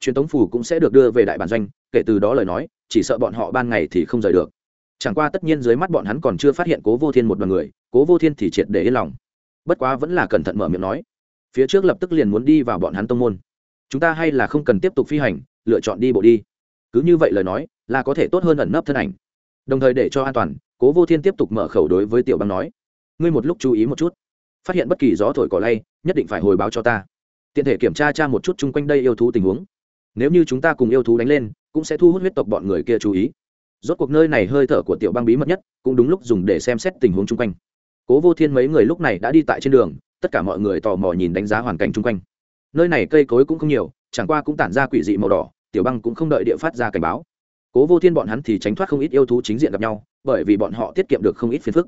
truyền tống phủ cũng sẽ được đưa về đại bản doanh, kể từ đó lời nói, chỉ sợ bọn họ ban ngày thì không rời được. Chẳng qua tất nhiên dưới mắt bọn hắn còn chưa phát hiện cố vô thiên một đoàn người, cố vô thiên thì triệt để yên lòng. Bất quá vẫn là cẩn thận mở miệng nói. Phía trước lập tức liền muốn đi vào bọn hắn tông môn. Chúng ta hay là không cần tiếp tục phi hành, lựa chọn đi bộ đi. Cứ như vậy lời nói, là có thể tốt hơn ẩn nấp thân ảnh đồng thời để cho an toàn, cố vô thiên tiếp tục mở khẩu đối với tiểu băng nói. Ngươi một lúc chú ý một chút. Phát hiện bất kỳ gió thổi cỏ lay, nhất định phải hồi báo cho ta. Tiện thể kiểm tra cha một chút chung quanh đây yêu thú tình huống. Nếu như chúng ta cùng yêu thú đánh lên, cũng sẽ thu hút huyết tộc bọn người kia chú ý. Rốt cuộc nơi này hơi thở của tiểu băng bí mật nhất, cũng đúng lúc dùng để xem xét tình huống chung quanh. Cố vô thiên mấy người lúc này đã đi tại trên đường, tất cả mọi người tò mò nhìn đánh giá hoàn cảnh chung quanh. Nơi này cây cối cũng không nhiều, chẳng qua cũng tản ra quỷ dị màu đỏ, tiểu băng cũng không đợi địa phát ra cảnh báo cố vô thiên bọn hắn thì tránh thoát không ít yêu thú chính diện gặp nhau, bởi vì bọn họ tiết kiệm được không ít phiền phức.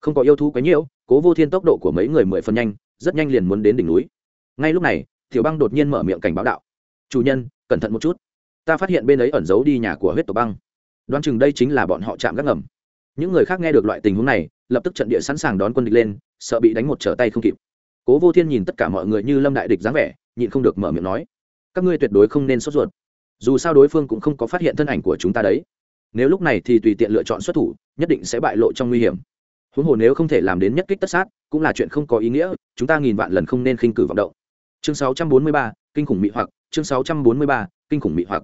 Không có yêu thú quấy nhiễu cố vô thiên tốc độ của mấy người mười phần nhanh, rất nhanh liền muốn đến đỉnh núi. Ngay lúc này, tiểu băng đột nhiên mở miệng cảnh báo đạo, chủ nhân, cẩn thận một chút. Ta phát hiện bên ấy ẩn giấu đi nhà của huyết tộc băng. Đoán chừng đây chính là bọn họ chạm gác ngầm. Những người khác nghe được loại tình huống này, lập tức trận địa sẵn sàng đón quân địch lên, sợ bị đánh một trở tay không kịp. Cố vô thiên nhìn tất cả mọi người như lâm đại địch dáng vẻ, nhịn không được mở miệng nói, các ngươi tuyệt đối không nên sốt ruột dù sao đối phương cũng không có phát hiện thân ảnh của chúng ta đấy. Nếu lúc này thì tùy tiện lựa chọn xuất thủ nhất định sẽ bại lộ trong nguy hiểm. Huống hồ nếu không thể làm đến nhất kích tất sát cũng là chuyện không có ý nghĩa chúng ta nghìn vạn lần không nên khinh cử vọng động. Chương 643, kinh khủng mị hoặc chương 643, kinh khủng mị hoặc.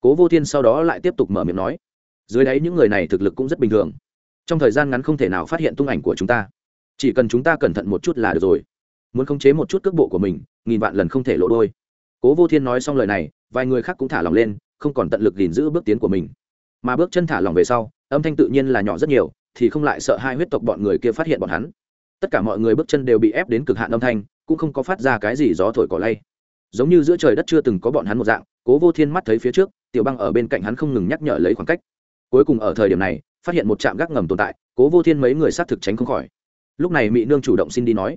Cố vô thiên sau đó lại tiếp tục mở miệng nói dưới đáy những người này thực lực cũng rất bình thường. Trong thời gian ngắn không thể nào phát hiện tung ảnh của chúng ta. Chỉ cần chúng ta cẩn thận một chút là được rồi. Muốn khống chế một chút cước bộ của mình nghìn vạn lần không thể lộ đôi. Cố vô thiên nói xong lời này vài người khác cũng thả lòng lên, không còn tận lực gìn giữ bước tiến của mình. Mà bước chân thả lòng về sau, âm thanh tự nhiên là nhỏ rất nhiều, thì không lại sợ hai huyết tộc bọn người kia phát hiện bọn hắn. Tất cả mọi người bước chân đều bị ép đến cực hạn âm thanh, cũng không có phát ra cái gì gió thổi cỏ lay. Giống như giữa trời đất chưa từng có bọn hắn một dạng, cố vô thiên mắt thấy phía trước, tiểu băng ở bên cạnh hắn không ngừng nhắc nhở lấy khoảng cách. Cuối cùng ở thời điểm này, phát hiện một trạm gác ngầm tồn tại, cố vô thiên mấy người xác thực tránh không khỏi. Lúc này mỹ nương chủ động xin đi nói,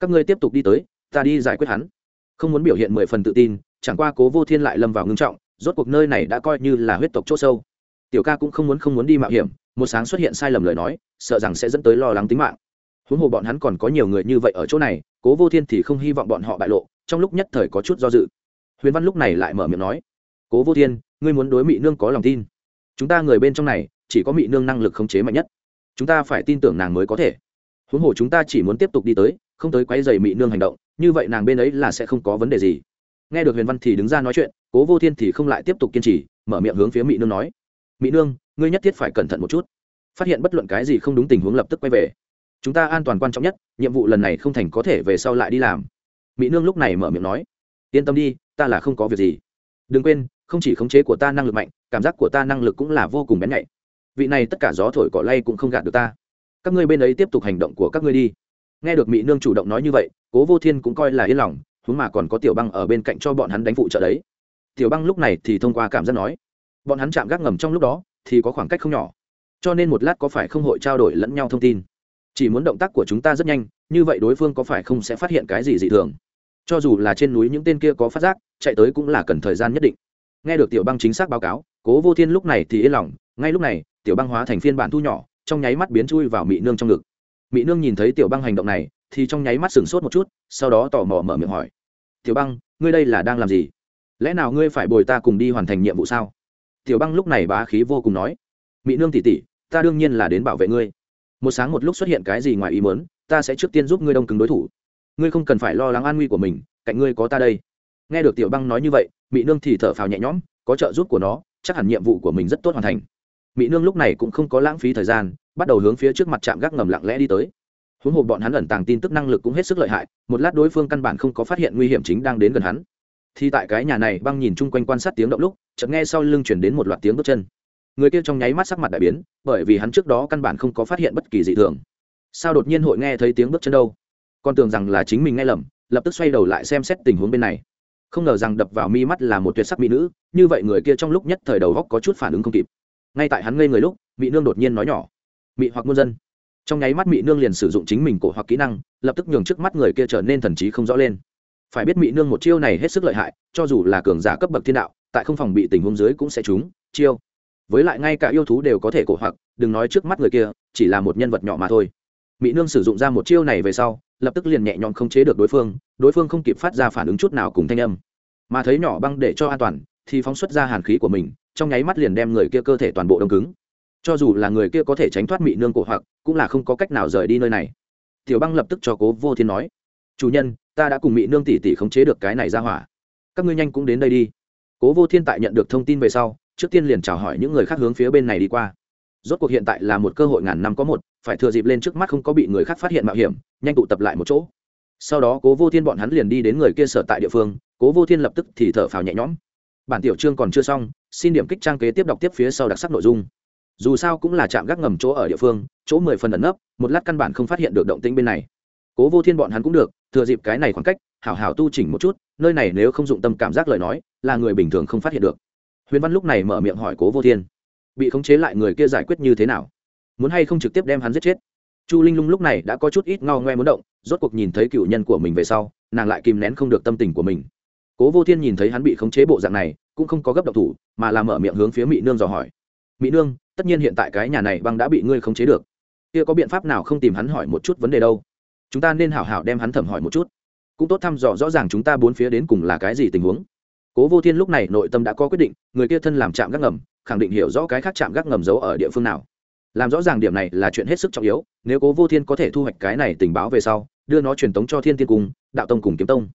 các ngươi tiếp tục đi tới, ta đi giải quyết hắn. Không muốn biểu hiện mười phần tự tin chẳng qua cố vô thiên lại lâm vào ngưng trọng, rốt cuộc nơi này đã coi như là huyết tộc c h ỗ sâu. Tiểu ca cũng không muốn không muốn đi mạo hiểm, một sáng xuất hiện sai lầm lời nói, sợ rằng sẽ dẫn tới lo lắng tính mạng. Huống hồ bọn hắn còn có nhiều người như vậy ở chỗ này, cố vô thiên thì không hy vọng bọn họ bại lộ, trong lúc nhất thời có chút do dự. Huyền văn lúc này lại mở miệng nói, cố vô thiên, ngươi muốn đối mỹ nương có lòng tin. Chúng ta người bên trong này, chỉ có mỹ nương năng lực khống chế mạnh nhất. Chúng ta phải tin tưởng nàng mới có thể. Huống hồ chúng ta chỉ muốn tiếp tục đi tới, không tới quấy dày mỹ nương hành động, như vậy nàng bên ấy là sẽ không có vấn đề gì nghe được huyền văn thì đứng ra nói chuyện, cố vô thiên thì không lại tiếp tục kiên trì, mở miệng hướng phía mỹ nương nói mỹ nương, ngươi nhất thiết phải cẩn thận một chút. Phát hiện bất luận cái gì không đúng tình huống lập tức quay về. Chúng ta an toàn quan trọng nhất, nhiệm vụ lần này không thành có thể về sau lại đi làm. Mỹ nương lúc này mở miệng nói, yên tâm đi, ta là không có việc gì. Đừng quên, không chỉ khống chế của ta năng lực mạnh, cảm giác của ta năng lực cũng là vô cùng bén nhạy. Vị này tất cả gió thổi cỏ lay cũng không gạt được ta. Các ngươi bên ấy tiếp tục hành động của các ngươi đi. Nghe được mỹ nương chủ động nói như vậy, cố vô thiên cũng coi là yên lòng huống mà còn có tiểu băng ở bên cạnh cho bọn hắn đánh phụ trợ đấy. Tiểu băng lúc này thì thông qua cảm giác nói, bọn hắn chạm gác ngầm trong lúc đó thì có khoảng cách không nhỏ, cho nên một lát có phải không hội trao đổi lẫn nhau thông tin. Chỉ muốn động tác của chúng ta rất nhanh, như vậy đối phương có phải không sẽ phát hiện cái gì dị thường? Cho dù là trên núi những tên kia có phát giác, chạy tới cũng là cần thời gian nhất định. Nghe được tiểu băng chính xác báo cáo, cố vô thiên lúc này thì yên lòng, ngay lúc này, tiểu băng hóa thành phiên bản thu nhỏ, trong nháy mắt biến chui vào mị nương trong ngực. Mị nương nhìn thấy tiểu băng hành động này, thì trong nháy mắt sửng sốt một chút, sau đó tò mò mở miệng hỏi tiểu băng, ngươi đây là đang làm gì? Lẽ nào ngươi phải bồi ta cùng đi hoàn thành nhiệm vụ sao? Tiểu băng lúc này bá khí vô cùng nói. Mỹ nương tỉ tỉ ta đương nhiên là đến bảo vệ ngươi. Một sáng một lúc xuất hiện cái gì ngoài ý mớn ta sẽ trước tiên giúp ngươi đông cứng đối thủ. Ngươi không cần phải lo lắng an nguy của mình, cạnh ngươi có ta đây. Nghe được tiểu băng nói như vậy mỹ nương thì thở phào nhẹ nhõm, có trợ giúp của nó, chắc hẳn nhiệm vụ của mình rất tốt hoàn thành. Mỹ nương lúc này cũng không có lãng phí thời gian, bắt đầu hướng phía trước mặt trạm gác ngầm lặng lẽ đi tới huống hồ bọn hắn ẩn tàng tin tức năng lực cũng hết sức lợi hại, một lát đối phương căn bản không có phát hiện nguy hiểm chính đang đến gần hắn. Thì tại cái nhà này, băng nhìn chung quanh quan sát tiếng động lúc, chợt nghe sau lưng chuyển đến một loạt tiếng bước chân. Người kia trong nháy mắt sắc mặt đại biến, bởi vì hắn trước đó căn bản không có phát hiện bất kỳ dị thường. Sao đột nhiên hội nghe thấy tiếng bước chân đâu? Con tưởng rằng là chính mình nghe lầm, lập tức xoay đầu lại xem xét tình huống bên này. Không ngờ rằng đập vào mi mắt là một tuyệt sắc mỹ nữ, như vậy người kia trong lúc nhất thời đầu góc có chút phản ứng không kịp. Ngay tại hắn ngây người lúc, mỹ nương đột nhiên nói nhỏ. Mỹ hoặc muôn dân trong nháy mắt mỹ nương liền sử dụng chính mình cổ hoặc kỹ năng, lập tức nhường trước mắt người kia trở nên thần trí không rõ lên. Phải biết mỹ nương một chiêu này hết sức lợi hại, cho dù là cường giả cấp bậc thiên đạo, tại không phòng bị tình huống dưới cũng sẽ trúng chiêu. Với lại ngay cả yêu thú đều có thể cổ hoặc, đừng nói trước mắt người kia, chỉ là một nhân vật nhỏ mà thôi. Mỹ nương sử dụng ra một chiêu này về sau, lập tức liền nhẹ nhõm không chế được đối phương đối phương không kịp phát ra phản ứng chút nào cùng thanh âm. Mà thấy nhỏ băng để cho an toàn, thì phóng xuất ra hàn khí của mình, trong nháy mắt liền đem người kia cơ thể toàn bộ đông cứng cho dù là người kia có thể tránh thoát mị nương cổ hoặc, cũng là không có cách nào rời đi nơi này. Tiểu băng lập tức cho cố vô thiên nói, chủ nhân, ta đã cùng mị nương tỷ tỷ khống chế được cái này ra hỏa. Các ngươi nhanh cũng đến đây đi. Cố vô thiên tại nhận được thông tin về sau, trước tiên liền chào hỏi những người khác hướng phía bên này đi qua. Rốt cuộc hiện tại là một cơ hội ngàn năm có một, phải thừa dịp lên trước mắt không có bị người khác phát hiện mạo hiểm, nhanh tụ tập lại một chỗ. Sau đó cố vô thiên bọn hắn liền đi đến người kia sở tại địa phương, cố vô thiên lập tức thì thở phào nhẹ nhõm. Bản tiểu chương còn chưa xong, xin điểm kích trang kế tiếp đọc tiếp phía sau đặc sắc nội dung dù sao cũng là trạm gác ngầm chỗ ở địa phương, chỗ mười phần ẩn nấp, một lát căn bản không phát hiện được động tĩnh bên này. Cố vô thiên bọn hắn cũng được, thừa dịp cái này khoảng cách, hảo hảo tu chỉnh một chút, nơi này nếu không dụng tâm cảm giác lời nói, là người bình thường không phát hiện được. Huyền văn lúc này mở miệng hỏi cố vô thiên, bị khống chế lại người kia giải quyết như thế nào? Muốn hay không trực tiếp đem hắn giết chết? Chu linh lung lúc này đã có chút ít ngao ngoe muốn động, rốt cuộc nhìn thấy cựu nhân của mình về sau, nàng lại kìm nén không được tâm tình của mình. Cố vô thiên nhìn thấy hắn bị khống chế bộ dạng này, cũng không có gấp độc thủ, mà làm mở miệng hướng phía mỹ nương dò hỏi mỹ nương, tất nhiên hiện tại cái nhà này băng đã bị ngươi khống chế được. Kia có biện pháp nào không tìm hắn hỏi một chút vấn đề đâu? Chúng ta nên hảo hảo đem hắn thẩm hỏi một chút. Cũng tốt thăm dò rõ ràng chúng ta bốn phía đến cùng là cái gì tình huống. Cố vô thiên lúc này nội tâm đã có quyết định, người kia thân làm trạm gác ngầm, khẳng định hiểu rõ cái khác trạm gác ngầm giấu ở địa phương nào. Làm rõ ràng điểm này là chuyện hết sức trọng yếu, nếu cố vô thiên có thể thu hoạch cái này tình báo về sau, đưa nó truyền tống cho thiên tiên cung, đạo tông cùng kiếm tông.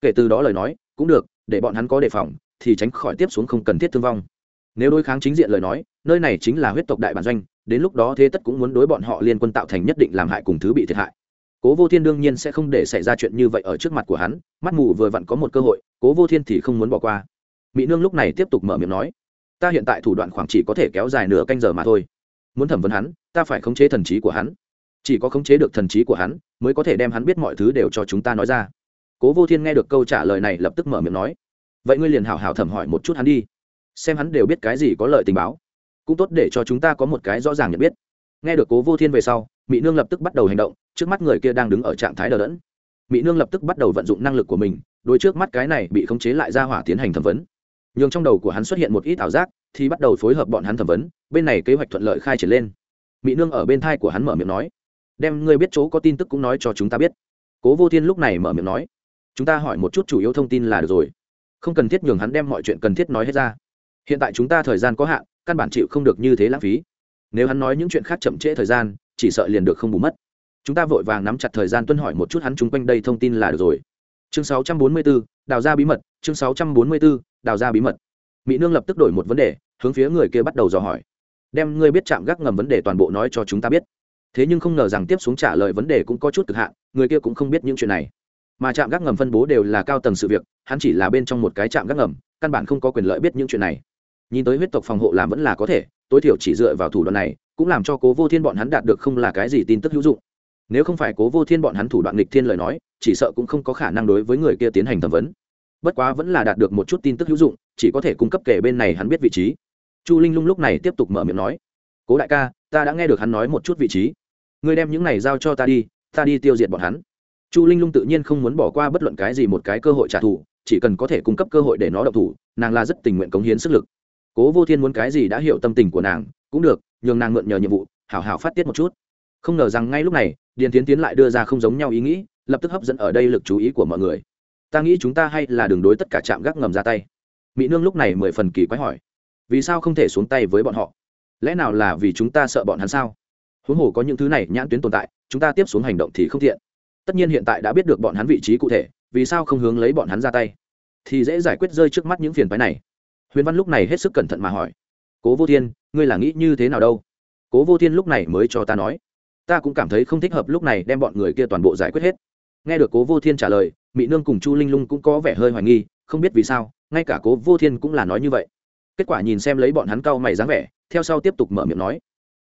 Kể từ đó lời nói, cũng được, để bọn hắn có đề phòng, thì tránh khỏi tiếp xuống không cần thiết thương vong nếu đối kháng chính diện lời nói, nơi này chính là huyết tộc đại bản doanh, đến lúc đó thế tất cũng muốn đối bọn họ liên quân tạo thành nhất định làm hại cùng thứ bị thiệt hại. Cố vô thiên đương nhiên sẽ không để xảy ra chuyện như vậy ở trước mặt của hắn, mắt mù vừa vặn có một cơ hội, cố vô thiên thì không muốn bỏ qua. Mỹ nương lúc này tiếp tục mở miệng nói, ta hiện tại thủ đoạn khoảng chỉ có thể kéo dài nửa canh giờ mà thôi. Muốn thẩm vấn hắn, ta phải khống chế thần trí của hắn. Chỉ có khống chế được thần trí của hắn, mới có thể đem hắn biết mọi thứ đều cho chúng ta nói ra. Cố vô thiên nghe được câu trả lời này lập tức mở miệng nói, vậy ngươi liền hảo hảo thẩm hỏi một chút hắn đi xem hắn đều biết cái gì có lợi tình báo. Cũng tốt để cho chúng ta có một cái rõ ràng nhận biết. Nghe được cố vô thiên về sau mỹ nương lập tức bắt đầu hành động, trước mắt người kia đang đứng ở trạng thái đờ đẫn. Mỹ nương lập tức bắt đầu vận dụng năng lực của mình đôi trước mắt cái này bị khống chế lại ra hỏa tiến hành thẩm vấn. Nhường trong đầu của hắn xuất hiện một ít ảo giác, thì bắt đầu phối hợp bọn hắn thẩm vấn, bên này kế hoạch thuận lợi khai triển lên. Mỹ nương ở bên thai của hắn mở miệng nói, đem người biết chỗ có tin tức cũng nói cho chúng ta biết. Cố vô thiên lúc này mở miệng nói, chúng ta hỏi một chút chủ yếu thông tin là được rồi. Không cần thiết nhường hắn đem mọi chuyện cần thiết nói hết ra hiện tại chúng ta thời gian có hạn căn bản chịu không được như thế lãng phí. Nếu hắn nói những chuyện khác chậm trễ thời gian chỉ sợ liền được không bù mất. Chúng ta vội vàng nắm chặt thời gian tuân hỏi một chút hắn chung quanh đây thông tin là được rồi. Chương 644, đào ra bí mật chương 644, đào ra bí mật. Mỹ nương lập tức đổi một vấn đề hướng phía người kia bắt đầu dò hỏi. Đem ngươi biết chạm gác ngầm vấn đề toàn bộ nói cho chúng ta biết. Thế nhưng không ngờ rằng tiếp xuống trả lời vấn đề cũng có chút cực hạn người kia cũng không biết những chuyện này. Mà trạm gác ngầm phân bố đều là cao tầng sự việc hắn chỉ là bên trong một cái trạm gác ngầm căn bản không có quyền lợi biết những chuyện này nhìn tới huyết tộc phòng hộ làm vẫn là có thể, tối thiểu chỉ dựa vào thủ đoạn này, cũng làm cho cố vô thiên bọn hắn đạt được không là cái gì tin tức hữu dụng. Nếu không phải cố vô thiên bọn hắn thủ đoạn nghịch thiên lời nói, chỉ sợ cũng không có khả năng đối với người kia tiến hành thẩm vấn. Bất quá vẫn là đạt được một chút tin tức hữu dụng, chỉ có thể cung cấp kể bên này hắn biết vị trí. Chu linh lung lúc này tiếp tục mở miệng nói, cố đại ca, ta đã nghe được hắn nói một chút vị trí. Ngươi đem những này giao cho ta đi ta đi tiêu diệt bọn hắn. Chu linh lung tự nhiên không muốn bỏ qua bất luận cái gì một cái cơ hội trả thù, chỉ cần có thể cung cấp cơ hội để nó đậu thủ, nàng là rất tình nguyện cống hiến sức lực cố vô thiên muốn cái gì đã hiểu tâm tình của nàng, cũng được, nhường nàng mượn nhờ nhiệm vụ, hảo hảo phát tiết một chút. Không ngờ rằng ngay lúc này, điền tiến tiến lại đưa ra không giống nhau ý nghĩ, lập tức hấp dẫn ở đây lực chú ý của mọi người. Ta nghĩ chúng ta hay là đường đối tất cả trạm gác ngầm ra tay. Mỹ nương lúc này mười phần kỳ quái hỏi. Vì sao không thể xuống tay với bọn họ? Lẽ nào là vì chúng ta sợ bọn hắn sao? Huống hồ có những thứ này nhãn tuyến tồn tại, chúng ta tiếp xuống hành động thì không thiện tất nhiên hiện tại đã biết được bọn hắn vị trí cụ thể, vì sao không hướng lấy bọn hắn ra tay? Thì dễ giải quyết rơi trước mắt những phiền phái này huyền văn lúc này hết sức cẩn thận mà hỏi, cố vô thiên, ngươi là nghĩ như thế nào đâu? Cố vô thiên lúc này mới cho ta nói, ta cũng cảm thấy không thích hợp lúc này đem bọn người kia toàn bộ giải quyết hết. Nghe được cố vô thiên trả lời mỹ nương cùng chu linh lung cũng có vẻ hơi hoài nghi, không biết vì sao, ngay cả cố vô thiên cũng là nói như vậy. Kết quả nhìn xem lấy bọn hắn cau mày dáng vẻ, theo sau tiếp tục mở miệng nói,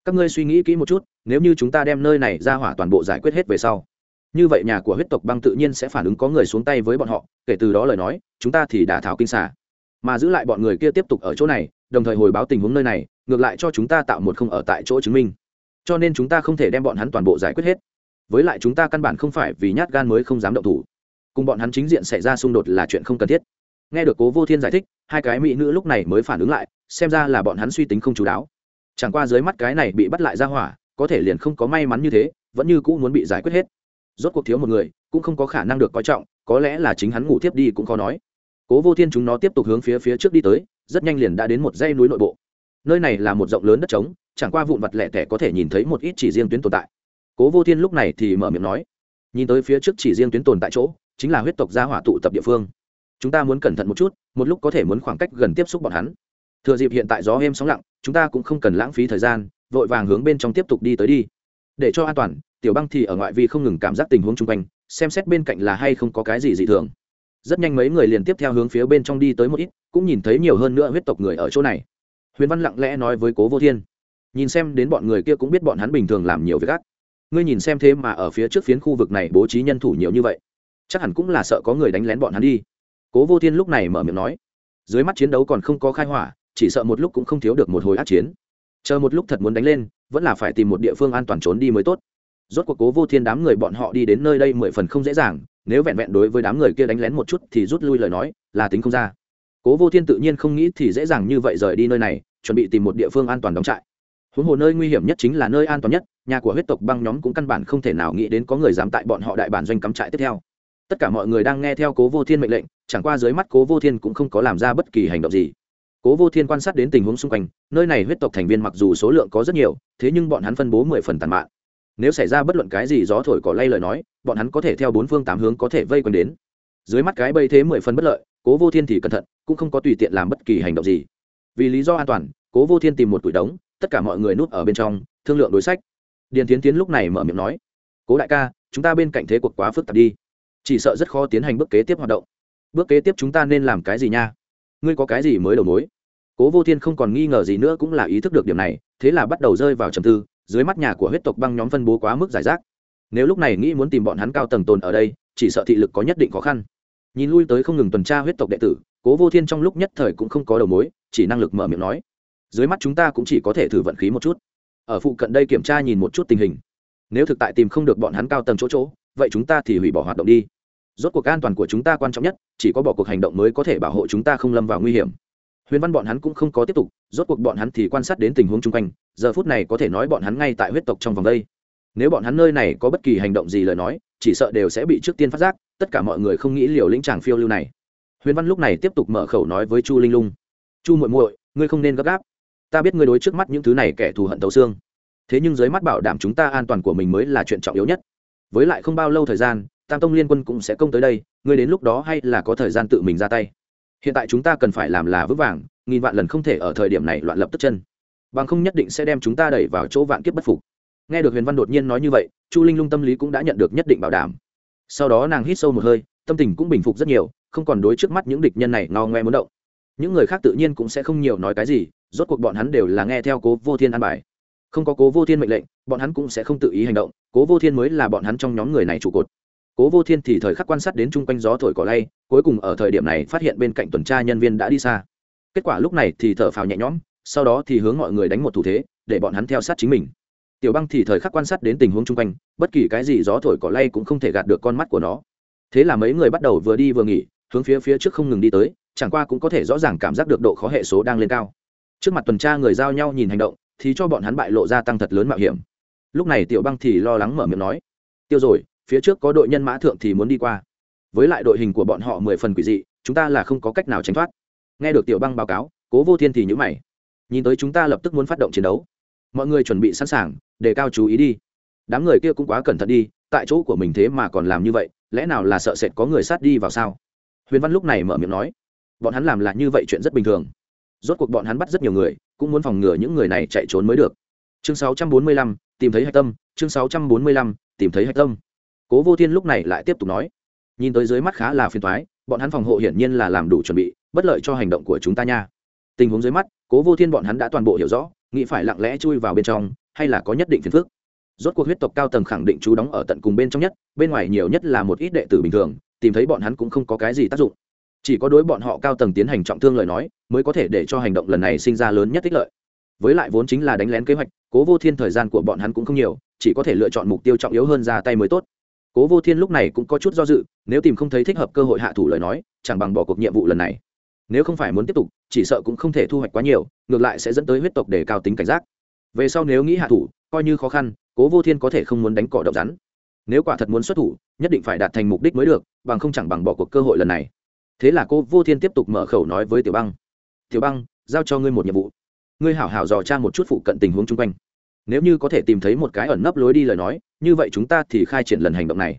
các ngươi suy nghĩ kỹ một chút, nếu như chúng ta đem nơi này ra hỏa toàn bộ giải quyết hết về sau, như vậy nhà của huyết tộc băng tự nhiên sẽ phản ứng có người xuống tay với bọn họ, kể từ đó lời nói, chúng ta thì đã thảo kinh xả mà giữ lại bọn người kia tiếp tục ở chỗ này, đồng thời hồi báo tình huống nơi này, ngược lại cho chúng ta tạo một không ở tại chỗ chứng minh. Cho nên chúng ta không thể đem bọn hắn toàn bộ giải quyết hết. Với lại chúng ta căn bản không phải vì nhát gan mới không dám động thủ. Cùng bọn hắn chính diện xảy ra xung đột là chuyện không cần thiết. Nghe được cố vô thiên giải thích, hai cái mỹ nữ lúc này mới phản ứng lại, xem ra là bọn hắn suy tính không chú đáo. Chẳng qua dưới mắt cái này bị bắt lại ra hỏa, có thể liền không có may mắn như thế, vẫn như cũ muốn bị giải quyết hết. Rốt cuộc thiếu một người, cũng không có khả năng được coi trọng, có lẽ là chính hắn ngủ tiếp đi cũng khó nói cố vô thiên chúng nó tiếp tục hướng phía phía trước đi tới, rất nhanh liền đã đến một dãy núi nội bộ. Nơi này là một rộng lớn đất trống, chẳng qua vụn vặt lẻ tẻ có thể nhìn thấy một ít chỉ riêng tuyến tồn tại. Cố vô thiên lúc này thì mở miệng nói, nhìn tới phía trước chỉ riêng tuyến tồn tại chỗ, chính là huyết tộc gia hỏa tụ tập địa phương. Chúng ta muốn cẩn thận một chút, một lúc có thể muốn khoảng cách gần tiếp xúc bọn hắn. Thừa dịp hiện tại gió êm sóng lặng, chúng ta cũng không cần lãng phí thời gian, vội vàng hướng bên trong tiếp tục đi tới đi. Để cho an toàn, tiểu băng thì ở ngoại vi không ngừng cảm giác tình huống chung quanh, xem xét bên cạnh là hay không có cái gì dị thường rất nhanh mấy người liền tiếp theo hướng phía bên trong đi tới một ít, cũng nhìn thấy nhiều hơn nữa huyết tộc người ở chỗ này. Huyền văn lặng lẽ nói với cố vô thiên, nhìn xem đến bọn người kia cũng biết bọn hắn bình thường làm nhiều việc ác. Ngươi nhìn xem thế mà ở phía trước phiến khu vực này bố trí nhân thủ nhiều như vậy, chắc hẳn cũng là sợ có người đánh lén bọn hắn đi. Cố vô thiên lúc này mở miệng nói. Dưới mắt chiến đấu còn không có khai hỏa, chỉ sợ một lúc cũng không thiếu được một hồi át chiến. Chờ một lúc thật muốn đánh lên, vẫn là phải tìm một địa phương an toàn trốn đi mới tốt rốt cuộc cố vô thiên đám người bọn họ đi đến nơi đây mười phần không dễ dàng, nếu vẹn vẹn đối với đám người kia đánh lén một chút thì rút lui lời nói, là tính không ra. Cố vô thiên tự nhiên không nghĩ thì dễ dàng như vậy rời đi nơi này, chuẩn bị tìm một địa phương an toàn đóng trại. Huống hồ nơi nguy hiểm nhất chính là nơi an toàn nhất, nhà của huyết tộc băng nhóm cũng căn bản không thể nào nghĩ đến có người dám tại bọn họ đại bản doanh cắm trại tiếp theo. Tất cả mọi người đang nghe theo cố vô thiên mệnh lệnh, chẳng qua dưới mắt cố vô thiên cũng không có làm ra bất kỳ hành động gì. Cố vô thiên quan sát đến tình huống xung quanh, nơi này huyết tộc thành viên mặc dù số lượng có rất nhiều, thế nhưng bọn hắn phân bố mười phần tàn mạng nếu xảy ra bất luận cái gì gió thổi cỏ lay lời nói, bọn hắn có thể theo bốn phương tám hướng có thể vây quanh đến. Dưới mắt cái bây thế mười phần bất lợi, cố vô thiên thì cẩn thận, cũng không có tùy tiện làm bất kỳ hành động gì. Vì lý do an toàn, cố vô thiên tìm một tủi đống, tất cả mọi người núp ở bên trong, thương lượng đối sách. Điền tiến tiến lúc này mở miệng nói, cố đại ca, chúng ta bên cạnh thế cuộc quá phức tạp đi. Chỉ sợ rất khó tiến hành bước kế tiếp hoạt động. Bước kế tiếp chúng ta nên làm cái gì nha? Ngươi có cái gì mới đầu mối? Cố vô thiên không còn nghi ngờ gì nữa cũng là ý thức được điểm này, thế là bắt đầu rơi vào trầm tư dưới mắt nhà của huyết tộc băng nhóm phân bố quá mức giải rác. Nếu lúc này nghĩ muốn tìm bọn hắn cao tầng tồn ở đây, chỉ sợ thị lực có nhất định khó khăn. Nhìn lui tới không ngừng tuần tra huyết tộc đệ tử, cố vô thiên trong lúc nhất thời cũng không có đầu mối, chỉ năng lực mở miệng nói. Dưới mắt chúng ta cũng chỉ có thể thử vận khí một chút. Ở phụ cận đây kiểm tra nhìn một chút tình hình. Nếu thực tại tìm không được bọn hắn cao tầng chỗ chỗ, vậy chúng ta thì hủy bỏ hoạt động đi. Rốt cuộc an toàn của chúng ta quan trọng nhất, chỉ có bỏ cuộc hành động mới có thể bảo hộ chúng ta không lâm vào nguy hiểm huyền văn bọn hắn cũng không có tiếp tục, rốt cuộc bọn hắn thì quan sát đến tình huống chung quanh, giờ phút này có thể nói bọn hắn ngay tại huyết tộc trong vòng đây. Nếu bọn hắn nơi này có bất kỳ hành động gì lời nói, chỉ sợ đều sẽ bị trước tiên phát giác, tất cả mọi người không nghĩ liều lĩnh chàng phiêu lưu này. Huyền văn lúc này tiếp tục mở khẩu nói với chu linh lung. Chu muội muội, ngươi không nên gấp gáp. Ta biết ngươi đối trước mắt những thứ này kẻ thù hận tấu xương. Thế nhưng dưới mắt bảo đảm chúng ta an toàn của mình mới là chuyện trọng yếu nhất. Với lại không bao lâu thời gian, tam tông liên quân cũng sẽ công tới đây, ngươi đến lúc đó hay là có thời gian tự mình ra tay hiện tại chúng ta cần phải làm là vững vàng, nghìn vạn lần không thể ở thời điểm này loạn lập tức chân. Bằng không nhất định sẽ đem chúng ta đẩy vào chỗ vạn kiếp bất phục. Nghe được huyền văn đột nhiên nói như vậy, chu linh lung tâm lý cũng đã nhận được nhất định bảo đảm. Sau đó nàng hít sâu một hơi, tâm tình cũng bình phục rất nhiều, không còn đối trước mắt những địch nhân này ngao ngoe muốn động. Những người khác tự nhiên cũng sẽ không nhiều nói cái gì, rốt cuộc bọn hắn đều là nghe theo cố vô thiên an bài. Không có cố vô thiên mệnh lệnh, bọn hắn cũng sẽ không tự ý hành động, cố vô thiên mới là bọn hắn trong nhóm người này trụ cột cố vô thiên thì thời khắc quan sát đến chung quanh gió thổi cỏ lay, cuối cùng ở thời điểm này phát hiện bên cạnh tuần tra nhân viên đã đi xa. Kết quả lúc này thì thở phào nhẹ nhõm, sau đó thì hướng mọi người đánh một thủ thế, để bọn hắn theo sát chính mình. Tiểu băng thì thời khắc quan sát đến tình huống chung quanh, bất kỳ cái gì gió thổi cỏ lay cũng không thể gạt được con mắt của nó. Thế là mấy người bắt đầu vừa đi vừa nghỉ, hướng phía phía trước không ngừng đi tới, chẳng qua cũng có thể rõ ràng cảm giác được độ khó hệ số đang lên cao. Trước mặt tuần tra người giao nhau nhìn hành động, thì cho bọn hắn bại lộ ra tăng thật lớn mạo hiểm. Lúc này tiểu băng thì lo lắng mở miệng nói, tiêu rồi phía trước có đội nhân mã thượng thì muốn đi qua. Với lại đội hình của bọn họ mười phần quỷ dị chúng ta là không có cách nào tránh thoát. Nghe được tiểu băng báo cáo cố vô thiên thì nhữ mày. Nhìn tới chúng ta lập tức muốn phát động chiến đấu. Mọi người chuẩn bị sẵn sàng đề cao chú ý đi. Đám người kia cũng quá cẩn thận đi tại chỗ của mình thế mà còn làm như vậy lẽ nào là sợ sệt có người sát đi vào sao? Huyền văn lúc này mở miệng nói. Bọn hắn làm là như vậy chuyện rất bình thường. Rốt cuộc bọn hắn bắt rất nhiều người cũng muốn phòng ngừa những người này chạy trốn mới được. Chương 645, tìm thấy hạch tâm chương 645, tìm thấy hạch tâm cố vô thiên lúc này lại tiếp tục nói, nhìn tới dưới mắt khá là phiền thoái bọn hắn phòng hộ hiển nhiên là làm đủ chuẩn bị, bất lợi cho hành động của chúng ta nha. Tình huống dưới mắt, cố vô thiên bọn hắn đã toàn bộ hiểu rõ, nghĩ phải lặng lẽ chui vào bên trong, hay là có nhất định phiền phức. Rốt cuộc huyết tộc cao tầng khẳng định chú đóng ở tận cùng bên trong nhất, bên ngoài nhiều nhất là một ít đệ tử bình thường, tìm thấy bọn hắn cũng không có cái gì tác dụng. Chỉ có đối bọn họ cao tầng tiến hành trọng thương lời nói, mới có thể để cho hành động lần này sinh ra lớn nhất tích lợi. Với lại vốn chính là đánh lén kế hoạch, cố vô thiên thời gian của bọn hắn cũng không nhiều, chỉ có thể lựa chọn mục tiêu trọng yếu hơn ra tay mới tốt cố vô thiên lúc này cũng có chút do dự, nếu tìm không thấy thích hợp cơ hội hạ thủ lời nói, chẳng bằng bỏ cuộc nhiệm vụ lần này. Nếu không phải muốn tiếp tục, chỉ sợ cũng không thể thu hoạch quá nhiều, ngược lại sẽ dẫn tới huyết tộc để cao tính cảnh giác. Về sau nếu nghĩ hạ thủ, coi như khó khăn, cố vô thiên có thể không muốn đánh cỏ độc rắn. Nếu quả thật muốn xuất thủ, nhất định phải đạt thành mục đích mới được, bằng không chẳng bằng bỏ cuộc cơ hội lần này. Thế là cô vô thiên tiếp tục mở khẩu nói với tiểu băng. Tiểu băng, giao cho ngươi một nhiệm vụ. Ngươi hảo hảo dò tra một chút phụ cận tình huống chung quanh nếu như có thể tìm thấy một cái ẩn nấp lối đi lời nói, như vậy chúng ta thì khai triển lần hành động này.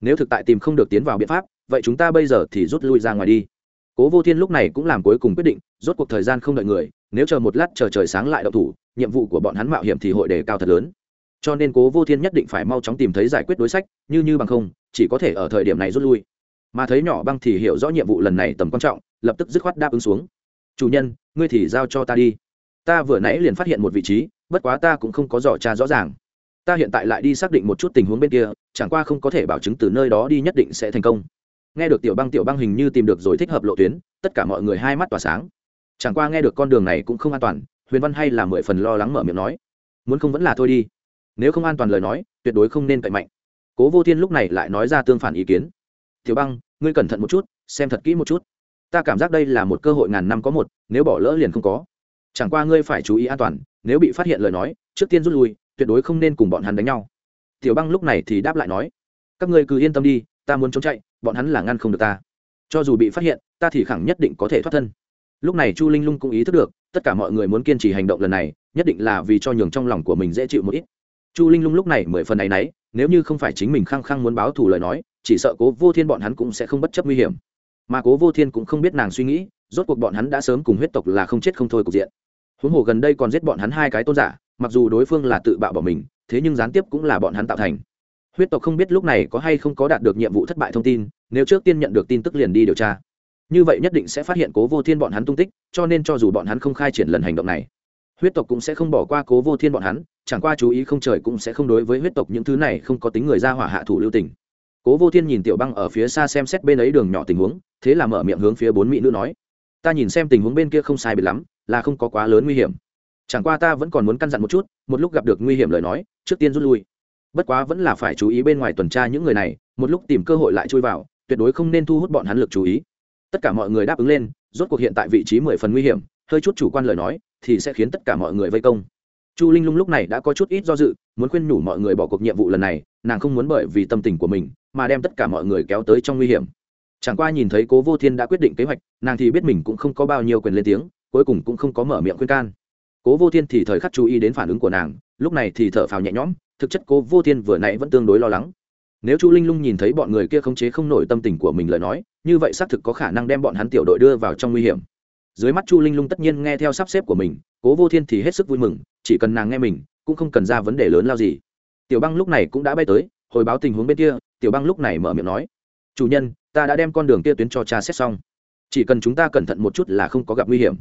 Nếu thực tại tìm không được tiến vào biện pháp, vậy chúng ta bây giờ thì rút lui ra ngoài đi. Cố vô thiên lúc này cũng làm cuối cùng quyết định, rốt cuộc thời gian không đợi người, nếu chờ một lát chờ trời sáng lại đậu thủ, nhiệm vụ của bọn hắn mạo hiểm thì hội đề cao thật lớn. Cho nên cố vô thiên nhất định phải mau chóng tìm thấy giải quyết đối sách, như như bằng không, chỉ có thể ở thời điểm này rút lui. Mà thấy nhỏ băng thì hiểu rõ nhiệm vụ lần này tầm quan trọng, lập tức dứt khoát đáp ứng xuống. Chủ nhân, ngươi thì giao cho ta đi. Ta vừa nãy liền phát hiện một vị trí bất quá ta cũng không có dò tra rõ ràng. Ta hiện tại lại đi xác định một chút tình huống bên kia, chẳng qua không có thể bảo chứng từ nơi đó đi nhất định sẽ thành công. Nghe được tiểu băng tiểu băng hình như tìm được rồi thích hợp lộ tuyến, tất cả mọi người hai mắt tỏa sáng. Chẳng qua nghe được con đường này cũng không an toàn, huyền văn hay là mười phần lo lắng mở miệng nói. Muốn không vẫn là thôi đi. Nếu không an toàn lời nói, tuyệt đối không nên cậy mạnh. Cố vô thiên lúc này lại nói ra tương phản ý kiến. Tiểu băng, ngươi cẩn thận một chút, xem thật kỹ một chút. Ta cảm giác đây là một cơ hội ngàn năm có một, nếu bỏ lỡ liền không có. Chẳng qua ngươi phải chú ý an toàn nếu bị phát hiện lời nói, trước tiên rút lui, tuyệt đối không nên cùng bọn hắn đánh nhau. Tiểu băng lúc này thì đáp lại nói, các ngươi cứ yên tâm đi, ta muốn trốn chạy, bọn hắn là ngăn không được ta. Cho dù bị phát hiện, ta thì khẳng nhất định có thể thoát thân. Lúc này chu linh lung cũng ý thức được, tất cả mọi người muốn kiên trì hành động lần này, nhất định là vì cho nhường trong lòng của mình dễ chịu một ít. Chu linh lung lúc này mười phần này nấy nếu như không phải chính mình khăng khăng muốn báo thù lời nói, chỉ sợ cố vô thiên bọn hắn cũng sẽ không bất chấp nguy hiểm. Mà cố vô thiên cũng không biết nàng suy nghĩ, rốt cuộc bọn hắn đã sớm cùng huyết tộc là không chết không thôi cục diện huống hồ gần đây còn giết bọn hắn hai cái tôn giả, mặc dù đối phương là tự bạo bỏ mình, thế nhưng gián tiếp cũng là bọn hắn tạo thành. Huyết tộc không biết lúc này có hay không có đạt được nhiệm vụ thất bại thông tin, nếu trước tiên nhận được tin tức liền đi điều tra. Như vậy nhất định sẽ phát hiện cố vô thiên bọn hắn tung tích, cho nên cho dù bọn hắn không khai triển lần hành động này, huyết tộc cũng sẽ không bỏ qua cố vô thiên bọn hắn, chẳng qua chú ý không trời cũng sẽ không đối với huyết tộc những thứ này không có tính người ra hỏa hạ thủ lưu tình. Cố vô thiên nhìn tiểu băng ở phía xa xem xét bên ấy đường nhỏ tình huống, thế là mở miệng hướng phía bốn mỹ nữ nói, ta nhìn xem tình huống bên kia không sai biệt lắm là không có quá lớn nguy hiểm. Chẳng qua ta vẫn còn muốn căn dặn một chút, một lúc gặp được nguy hiểm lời nói, trước tiên rút lui. Bất quá vẫn là phải chú ý bên ngoài tuần tra những người này, một lúc tìm cơ hội lại chui vào, tuyệt đối không nên thu hút bọn hắn lực chú ý. Tất cả mọi người đáp ứng lên, rốt cuộc hiện tại vị trí mười phần nguy hiểm, hơi chút chủ quan lời nói, thì sẽ khiến tất cả mọi người vây công. Chu linh lung lúc này đã có chút ít do dự, muốn khuyên nhủ mọi người bỏ cuộc nhiệm vụ lần này, nàng không muốn bởi vì tâm tình của mình, mà đem tất cả mọi người kéo tới trong nguy hiểm. Chẳng qua nhìn thấy cố vô thiên đã quyết định kế hoạch, nàng thì biết mình cũng không có bao nhiêu quyền lên tiếng cuối cùng cũng không có mở miệng khuyên can. Cố vô thiên thì thời khắc chú ý đến phản ứng của nàng, lúc này thì thở phào nhẹ nhõm, thực chất cố vô thiên vừa nãy vẫn tương đối lo lắng. Nếu chu linh lung nhìn thấy bọn người kia khống chế không nổi tâm tình của mình lời nói, như vậy xác thực có khả năng đem bọn hắn tiểu đội đưa vào trong nguy hiểm. Dưới mắt chu linh lung tất nhiên nghe theo sắp xếp của mình, cố vô thiên thì hết sức vui mừng, chỉ cần nàng nghe mình, cũng không cần ra vấn đề lớn lao gì. Tiểu băng lúc này cũng đã bay tới, hồi báo tình huống bên kia, tiểu băng lúc này mở miệng nói, chủ nhân, ta đã đem con đường kia tuyến cho cha xét xong. Chỉ cần chúng ta cẩn thận một chút là không có gặp nguy hiểm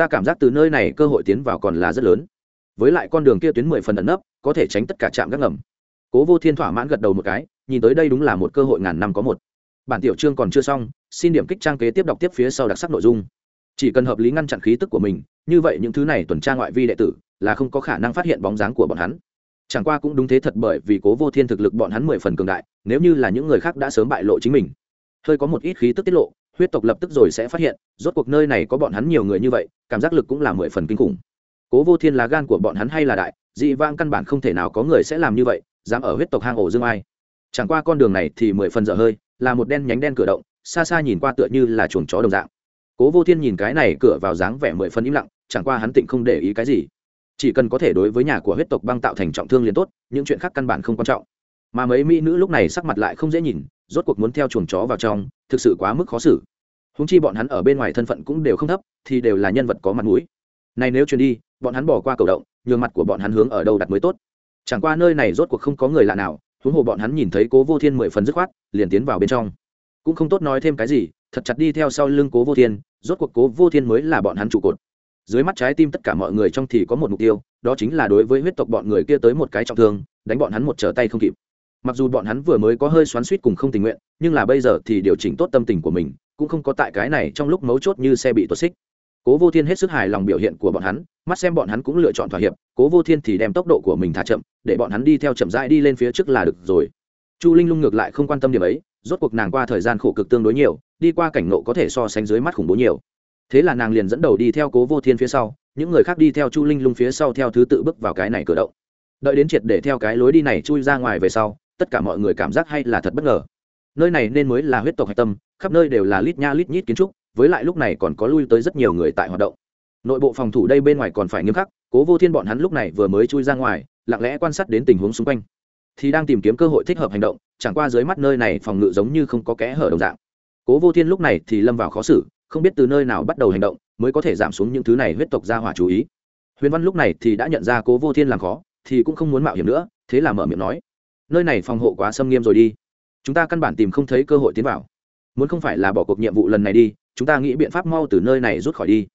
ta cảm giác từ nơi này cơ hội tiến vào còn là rất lớn. Với lại con đường kia tuyến mười phần ẩn nấp, có thể tránh tất cả trạm gác ngầm. Cố vô thiên thỏa mãn gật đầu một cái, nhìn tới đây đúng là một cơ hội ngàn năm có một. Bản tiểu chương còn chưa xong, xin điểm kích trang kế tiếp đọc tiếp phía sau đặc sắc nội dung. Chỉ cần hợp lý ngăn chặn khí tức của mình, như vậy những thứ này tuần tra ngoại vi đệ tử là không có khả năng phát hiện bóng dáng của bọn hắn. Chẳng qua cũng đúng thế thật bởi vì cố vô thiên thực lực bọn hắn mười phần cường đại, nếu như là những người khác đã sớm bại lộ chính mình. Hơi có một ít khí tức tiết lộ huyết tộc lập tức rồi sẽ phát hiện, rốt cuộc nơi này có bọn hắn nhiều người như vậy, cảm giác lực cũng là mười phần kinh khủng. Cố vô thiên là gan của bọn hắn hay là đại, dị vang căn bản không thể nào có người sẽ làm như vậy, dám ở huyết tộc hang ổ dương ai. Chẳng qua con đường này thì mười phần dở hơi, là một đen nhánh đen cửa động, xa xa nhìn qua tựa như là chuồng chó đồng dạng. Cố vô thiên nhìn cái này cửa vào dáng vẻ mười phần im lặng, chẳng qua hắn tịnh không để ý cái gì. Chỉ cần có thể đối với nhà của huyết tộc băng tạo thành trọng thương liền tốt, những chuyện khác căn bản không quan trọng. Mà mấy mỹ nữ lúc này sắc mặt lại không dễ nhìn rốt cuộc muốn theo chuồng chó vào trong, thực sự quá mức khó xử. Húng chi bọn hắn ở bên ngoài thân phận cũng đều không thấp, thì đều là nhân vật có mặt mũi. Này nếu truyền đi, bọn hắn bỏ qua cầu động, nhường mặt của bọn hắn hướng ở đâu đặt mới tốt. Chẳng qua nơi này rốt cuộc không có người lạ nào, huống hồ bọn hắn nhìn thấy cố vô thiên mười phần dứt khoát, liền tiến vào bên trong. Cũng không tốt nói thêm cái gì, thật chặt đi theo sau lưng cố vô thiên, rốt cuộc cố vô thiên mới là bọn hắn trụ cột. Dưới mắt trái tim tất cả mọi người trong thì có một mục tiêu, đó chính là đối với huyết tộc bọn người kia tới một cái trọng thương, đánh bọn hắn một trở tay không kịp mặc dù bọn hắn vừa mới có hơi xoắn suýt cùng không tình nguyện, nhưng là bây giờ thì điều chỉnh tốt tâm tình của mình, cũng không có tại cái này trong lúc mấu chốt như xe bị tuột xích. Cố vô thiên hết sức hài lòng biểu hiện của bọn hắn, mắt xem bọn hắn cũng lựa chọn thỏa hiệp, cố vô thiên thì đem tốc độ của mình thả chậm, để bọn hắn đi theo chậm rãi đi lên phía trước là được rồi. Chu linh lung ngược lại không quan tâm điểm ấy, rốt cuộc nàng qua thời gian khổ cực tương đối nhiều, đi qua cảnh nộ có thể so sánh dưới mắt khủng bố nhiều. Thế là nàng liền dẫn đầu đi theo cố vô thiên phía sau, những người khác đi theo chu linh lung phía sau theo thứ tự bước vào cái này cửa động. Đợi đến triệt để theo cái lối đi này chui ra ngoài về sau tất cả mọi người cảm giác hay là thật bất ngờ. Nơi này nên mới là huyết tộc hạch tâm, khắp nơi đều là lít nha lít nhít kiến trúc, với lại lúc này còn có lui tới rất nhiều người tại hoạt động. Nội bộ phòng thủ đây bên ngoài còn phải nghiêm khắc, cố vô thiên bọn hắn lúc này vừa mới chui ra ngoài, lặng lẽ quan sát đến tình huống xung quanh. Thì đang tìm kiếm cơ hội thích hợp hành động, chẳng qua dưới mắt nơi này phòng ngự giống như không có kẽ hở đồng dạng. Cố vô thiên lúc này thì lâm vào khó xử, không biết từ nơi nào bắt đầu hành động, mới có thể giảm xuống những thứ này huyết tộc ra hỏa chú ý. Huyền văn lúc này thì đã nhận ra cố vô thiên làm khó, thì cũng không muốn mạo hiểm nữa, thế là mở miệng nói nơi này phòng hộ quá xâm nghiêm rồi đi. Chúng ta căn bản tìm không thấy cơ hội tiến vào. Muốn không phải là bỏ cuộc nhiệm vụ lần này đi chúng ta nghĩ biện pháp mau từ nơi này rút khỏi đi.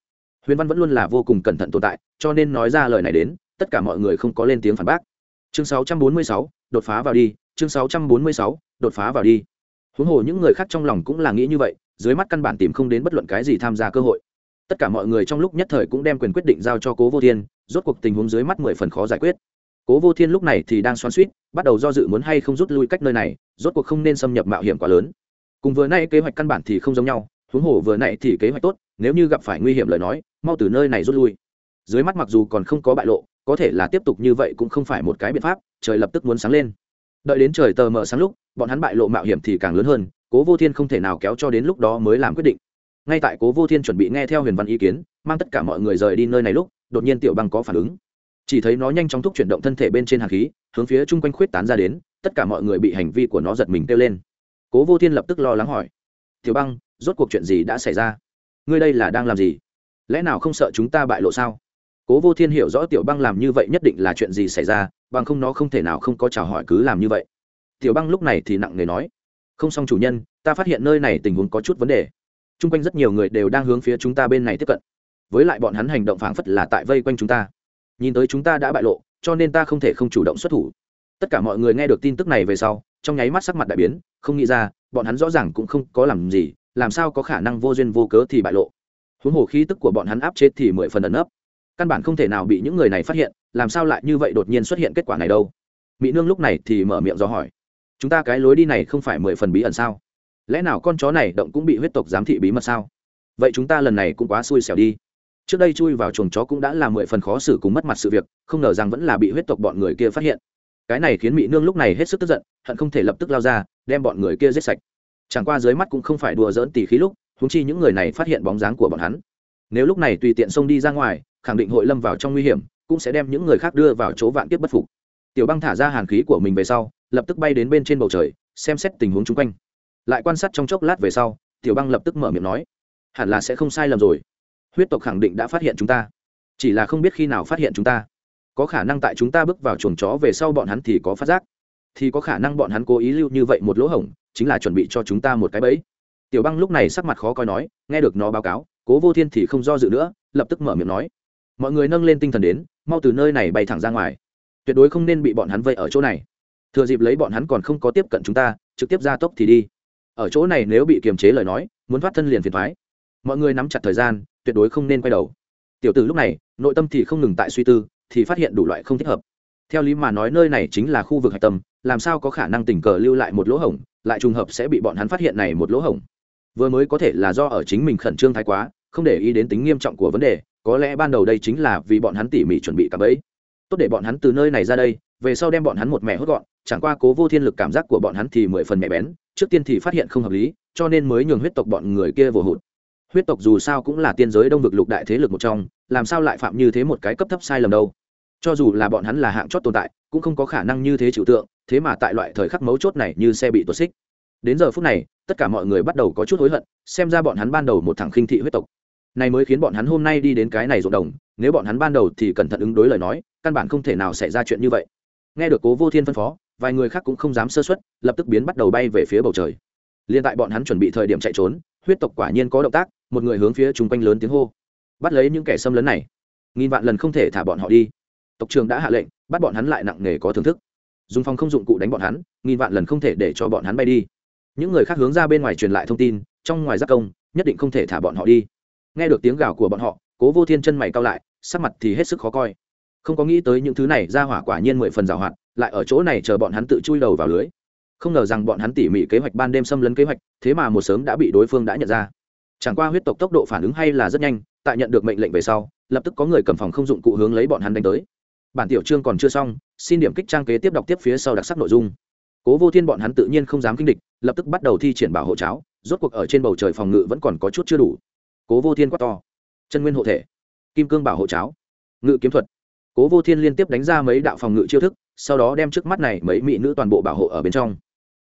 Huyền văn vẫn luôn là vô cùng cẩn thận tồn tại cho nên nói ra lời này đến tất cả mọi người không có lên tiếng phản bác. Chương 646, đột phá vào đi chương 646, đột phá vào đi. Huống hồ những người khác trong lòng cũng là nghĩ như vậy dưới mắt căn bản tìm không đến bất luận cái gì tham gia cơ hội. Tất cả mọi người trong lúc nhất thời cũng đem quyền quyết định giao cho cố vô thiên rốt cuộc tình huống dưới mắt mười phần khó giải quyết cố vô thiên lúc này thì đang xoắn suýt bắt đầu do dự muốn hay không rút lui cách nơi này, rốt cuộc không nên xâm nhập mạo hiểm quá lớn. Cùng vừa nay kế hoạch căn bản thì không giống nhau, huống hồ vừa nãy thì kế hoạch tốt, nếu như gặp phải nguy hiểm lời nói, mau từ nơi này rút lui. Dưới mắt mặc dù còn không có bại lộ, có thể là tiếp tục như vậy cũng không phải một cái biện pháp, trời lập tức muốn sáng lên. Đợi đến trời tờ mờ sáng lúc, bọn hắn bại lộ mạo hiểm thì càng lớn hơn, cố vô thiên không thể nào kéo cho đến lúc đó mới làm quyết định. Ngay tại cố vô thiên chuẩn bị nghe theo huyền văn ý kiến, mang tất cả mọi người rời đi nơi này lúc, đột nhiên tiểu băng có phản ứng chỉ thấy nó nhanh chóng thúc chuyển động thân thể bên trên hạt khí, hướng phía chung quanh khuyết tán ra đến, tất cả mọi người bị hành vi của nó giật mình kêu lên. Cố vô thiên lập tức lo lắng hỏi, tiểu băng, rốt cuộc chuyện gì đã xảy ra? Ngươi đây là đang làm gì? Lẽ nào không sợ chúng ta bại lộ sao? Cố vô thiên hiểu rõ tiểu băng làm như vậy nhất định là chuyện gì xảy ra, bằng không nó không thể nào không có chào hỏi cứ làm như vậy. Tiểu băng lúc này thì nặng nề nói, không xong chủ nhân, ta phát hiện nơi này tình huống có chút vấn đề. T r u n g quanh rất nhiều người đều đang hướng phía chúng ta bên này tiếp cận. Với lại bọn hắn hành động phảng phất là tại vây quanh chúng ta nhìn tới chúng ta đã bại lộ, cho nên ta không thể không chủ động xuất thủ. Tất cả mọi người nghe được tin tức này về sau, trong nháy mắt sắc mặt đại biến, không nghĩ ra, bọn hắn rõ ràng cũng không có làm gì, làm sao có khả năng vô duyên vô cớ thì bại lộ. Huống hồ khí tức của bọn hắn áp chết thì mười phần ẩn ấp căn bản không thể nào bị những người này phát hiện, làm sao lại như vậy đột nhiên xuất hiện kết quả này đâu? Mỹ nương lúc này thì mở miệng do hỏi, chúng ta cái lối đi này không phải mười phần bí ẩn sao? Lẽ nào con chó này động cũng bị huyết tộc giám thị bí mật sao? Vậy chúng ta lần này cũng quá xui xẻo đi trước đây chui vào chuồng chó cũng đã là mười phần khó xử cùng mất mặt sự việc, không ngờ rằng vẫn là bị huyết tộc bọn người kia phát hiện. Cái này khiến mỹ nương lúc này hết sức tức giận, hận không thể lập tức lao ra, đem bọn người kia giết sạch. Chẳng qua dưới mắt cũng không phải đùa dỡn tỉ khí lúc húng chi những người này phát hiện bóng dáng của bọn hắn. Nếu lúc này tùy tiện xông đi ra ngoài, khẳng định hội lâm vào trong nguy hiểm, cũng sẽ đem những người khác đưa vào chỗ vạn kiếp bất phục. Tiểu băng thả ra hàn khí của mình về sau, lập tức bay đến bên trên bầu trời, xem xét tình huống chung quanh. Lại quan sát trong chốc lát về sau, tiểu băng lập tức mở miệng nói, hẳn là sẽ không sai lầm rồi huyết tộc khẳng định đã phát hiện chúng ta. Chỉ là không biết khi nào phát hiện chúng ta. Có khả năng tại chúng ta bước vào chuồng chó về sau bọn hắn thì có phát giác. Thì có khả năng bọn hắn cố ý lưu như vậy một lỗ hổng, chính là chuẩn bị cho chúng ta một cái bẫy. Tiểu băng lúc này sắc mặt khó coi nói, nghe được nó báo cáo, cố vô thiên thì không do dự nữa, lập tức mở miệng nói. Mọi người nâng lên tinh thần đến, mau từ nơi này bay thẳng ra ngoài. Tuyệt đối không nên bị bọn hắn vây ở chỗ này. Thừa dịp lấy bọn hắn còn không có tiếp cận chúng ta, trực tiếp ra tốc thì đi. Ở chỗ này nếu bị kiềm chế lời nói, muốn thoát thân liền phiền thoái. Mọi người nắm chặt thời gian tuyệt đối không nên quay đầu. Tiểu tử lúc này, nội tâm thì không ngừng tại suy tư, thì phát hiện đủ loại không thích hợp. Theo lý mà nói nơi này chính là khu vực hạch tâm, làm sao có khả năng tình cờ lưu lại một lỗ hổng, lại trùng hợp sẽ bị bọn hắn phát hiện này một lỗ hổng. Vừa mới có thể là do ở chính mình khẩn trương thái quá, không để ý đến tính nghiêm trọng của vấn đề, có lẽ ban đầu đây chính là vì bọn hắn tỉ mỉ chuẩn bị cả bẫy. Tốt để bọn hắn từ nơi này ra đây, về sau đem bọn hắn một mẹ hốt gọn, chẳng qua cố vô thiên lực cảm giác của bọn hắn thì mười phần mẹ bén, trước tiên thì phát hiện không hợp lý, cho nên mới nhường huyết tộc bọn người kia vô hụt huyết tộc dù sao cũng là tiên giới đông vực lục đại thế lực một trong, làm sao lại phạm như thế một cái cấp thấp sai lầm đâu? Cho dù là bọn hắn là hạng chót tồn tại, cũng không có khả năng như thế chịu tượng, thế mà tại loại thời khắc mấu chốt này như xe bị tuột xích. Đến giờ phút này, tất cả mọi người bắt đầu có chút hối hận, xem ra bọn hắn ban đầu một thằng khinh thị huyết tộc. Này mới khiến bọn hắn hôm nay đi đến cái này ruộng đồng, nếu bọn hắn ban đầu thì cẩn thận ứng đối lời nói, căn bản không thể nào xảy ra chuyện như vậy. Nghe được cố vô thiên phân phó, vài người khác cũng không dám sơ xuất lập tức biến bắt đầu bay về phía bầu trời. Liên tại bọn hắn chuẩn bị thời điểm chạy trốn, huyết tộc quả nhiên có động tác một người hướng phía chung quanh lớn tiếng hô. Bắt lấy những kẻ xâm lấn này. Nghìn vạn lần không thể thả bọn họ đi. Tộc trường đã hạ lệnh, bắt bọn hắn lại nặng nề có thưởng thức. Dùng phòng không dụng cụ đánh bọn hắn, nghìn vạn lần không thể để cho bọn hắn bay đi. Những người khác hướng ra bên ngoài truyền lại thông tin, trong ngoài giác công, nhất định không thể thả bọn họ đi. Nghe được tiếng gào của bọn họ, cố vô thiên chân mày cao lại, sắc mặt thì hết sức khó coi. Không có nghĩ tới những thứ này, ra hỏa quả nhiên mười phần rào hoạt lại ở chỗ này chờ bọn hắn tự chui đầu vào lưới. Không ngờ rằng bọn hắn tỉ mỉ kế hoạch ban đêm xâm lấn kế hoạch, thế mà một sớm đã bị đối phương đã nhận ra chẳng qua huyết tộc tốc độ phản ứng hay là rất nhanh, tại nhận được mệnh lệnh về sau, lập tức có người cầm phòng không dụng cụ hướng lấy bọn hắn đánh tới. Bản tiểu chương còn chưa xong, xin điểm kích trang kế tiếp đọc tiếp phía sau đặc sắc nội dung. Cố vô thiên bọn hắn tự nhiên không dám kinh địch, lập tức bắt đầu thi triển bảo hộ cháo, rốt cuộc ở trên bầu trời phòng ngự vẫn còn có chút chưa đủ. Cố vô thiên quát to. Chân nguyên hộ thể. Kim cương bảo hộ cháo. Ngự kiếm thuật. Cố vô thiên liên tiếp đánh ra mấy đạo phòng ngự chiêu thức, sau đó đem trước mắt này mấy mỹ nữ toàn bộ bảo hộ ở bên trong.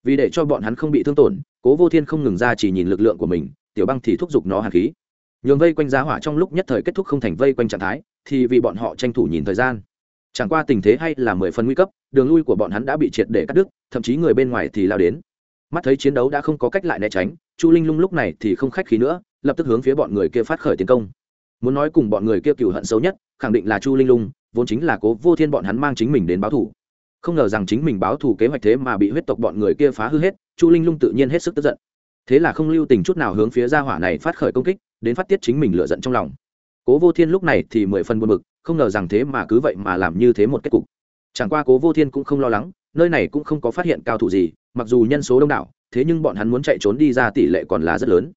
Vì để cho bọn hắn không bị thương tổn, cố vô thiên không ngừng ra chỉ nhìn lực lượng của mình tiểu băng thì thúc giục nó hàn khí. Nhường vây quanh giá hỏa trong lúc nhất thời kết thúc không thành vây quanh trạng thái, thì vì bọn họ tranh thủ nhìn thời gian. Chẳng qua tình thế hay là mười phần nguy cấp, đường lui của bọn hắn đã bị triệt để cắt đứt, thậm chí người bên ngoài thì lao đến. Mắt thấy chiến đấu đã không có cách lại né tránh, chu linh lung lúc này thì không khách khí nữa, lập tức hướng phía bọn người kia phát khởi tiến công. Muốn nói cùng bọn người kia cựu hận xấu nhất, khẳng định là chu linh lung, vốn chính là cố vô thiên bọn hắn mang chính mình đến báo thủ. Không ngờ rằng chính mình báo thủ kế hoạch thế mà bị huyết tộc bọn người kia phá hư hết, chu linh lung tự nhiên hết sức tức giận thế là không lưu tình chút nào hướng phía gia hỏa này phát khởi công kích, đến phát tiết chính mình lựa giận trong lòng. Cố vô thiên lúc này thì mười phần buồn bực, không ngờ rằng thế mà cứ vậy mà làm như thế một kết cục. Chẳng qua cố vô thiên cũng không lo lắng, nơi này cũng không có phát hiện cao thủ gì, mặc dù nhân số đông đảo, thế nhưng bọn hắn muốn chạy trốn đi ra tỷ lệ còn là rất lớn.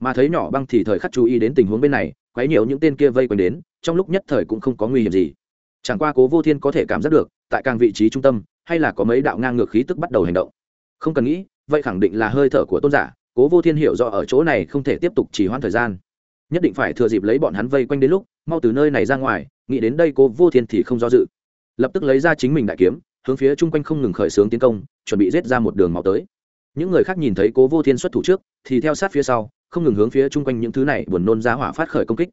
Mà thấy nhỏ băng thì thời khắc chú ý đến tình huống bên này, quấy nhiều những tên kia vây quanh đến, trong lúc nhất thời cũng không có nguy hiểm gì. Chẳng qua cố vô thiên có thể cảm giác được, tại càng vị trí trung tâm, hay là có mấy đạo ngang ngược khí tức bắt đầu hành động. Không cần nghĩ, vậy khẳng định là hơi thở của tôn giả cố vô thiên hiểu rõ ở chỗ này không thể tiếp tục chỉ hoãn thời gian. Nhất định phải thừa dịp lấy bọn hắn vây quanh đến lúc, mau từ nơi này ra ngoài, nghĩ đến đây cố vô thiên thì không do dự. Lập tức lấy ra chính mình đại kiếm, hướng phía chung quanh không ngừng khởi xướng tiến công, chuẩn bị rết ra một đường máu tới. Những người khác nhìn thấy cố vô thiên xuất thủ trước, thì theo sát phía sau, không ngừng hướng phía chung quanh những thứ này buồn nôn ra hỏa phát khởi công kích.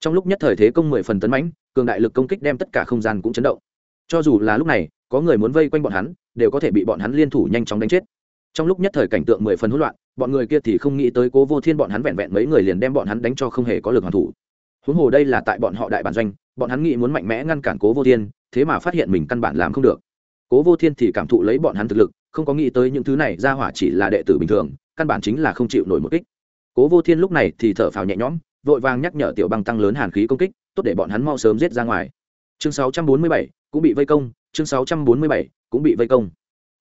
Trong lúc nhất thời thế công mười phần tấn mãnh, cường đại lực công kích đem tất cả không gian cũng chấn động. Cho dù là lúc này, có người muốn vây quanh bọn hắn, đều có thể bị bọn hắn liên thủ nhanh chóng đánh chết trong lúc nhất thời cảnh tượng mười phần hỗn loạn bọn người kia thì không nghĩ tới cố vô thiên bọn hắn vẹn vẹn mấy người liền đem bọn hắn đánh cho không hề có lực hoàn thủ. Huống hồ đây là tại bọn họ đại bản doanh bọn hắn nghĩ muốn mạnh mẽ ngăn cản cố vô thiên thế mà phát hiện mình căn bản làm không được. Cố vô thiên thì cảm thụ lấy bọn hắn thực lực không có nghĩ tới những thứ này ra hỏa chỉ là đệ tử bình thường căn bản chính là không chịu nổi một kích. Cố vô thiên lúc này thì thở phào nhẹ nhõm vội vàng nhắc nhở tiểu băng tăng lớn hàn khí công kích tốt để bọn hắn mau sớm giết ra ngoài. Chương 647, cũng bị vây công chương 647, cũng bị vây công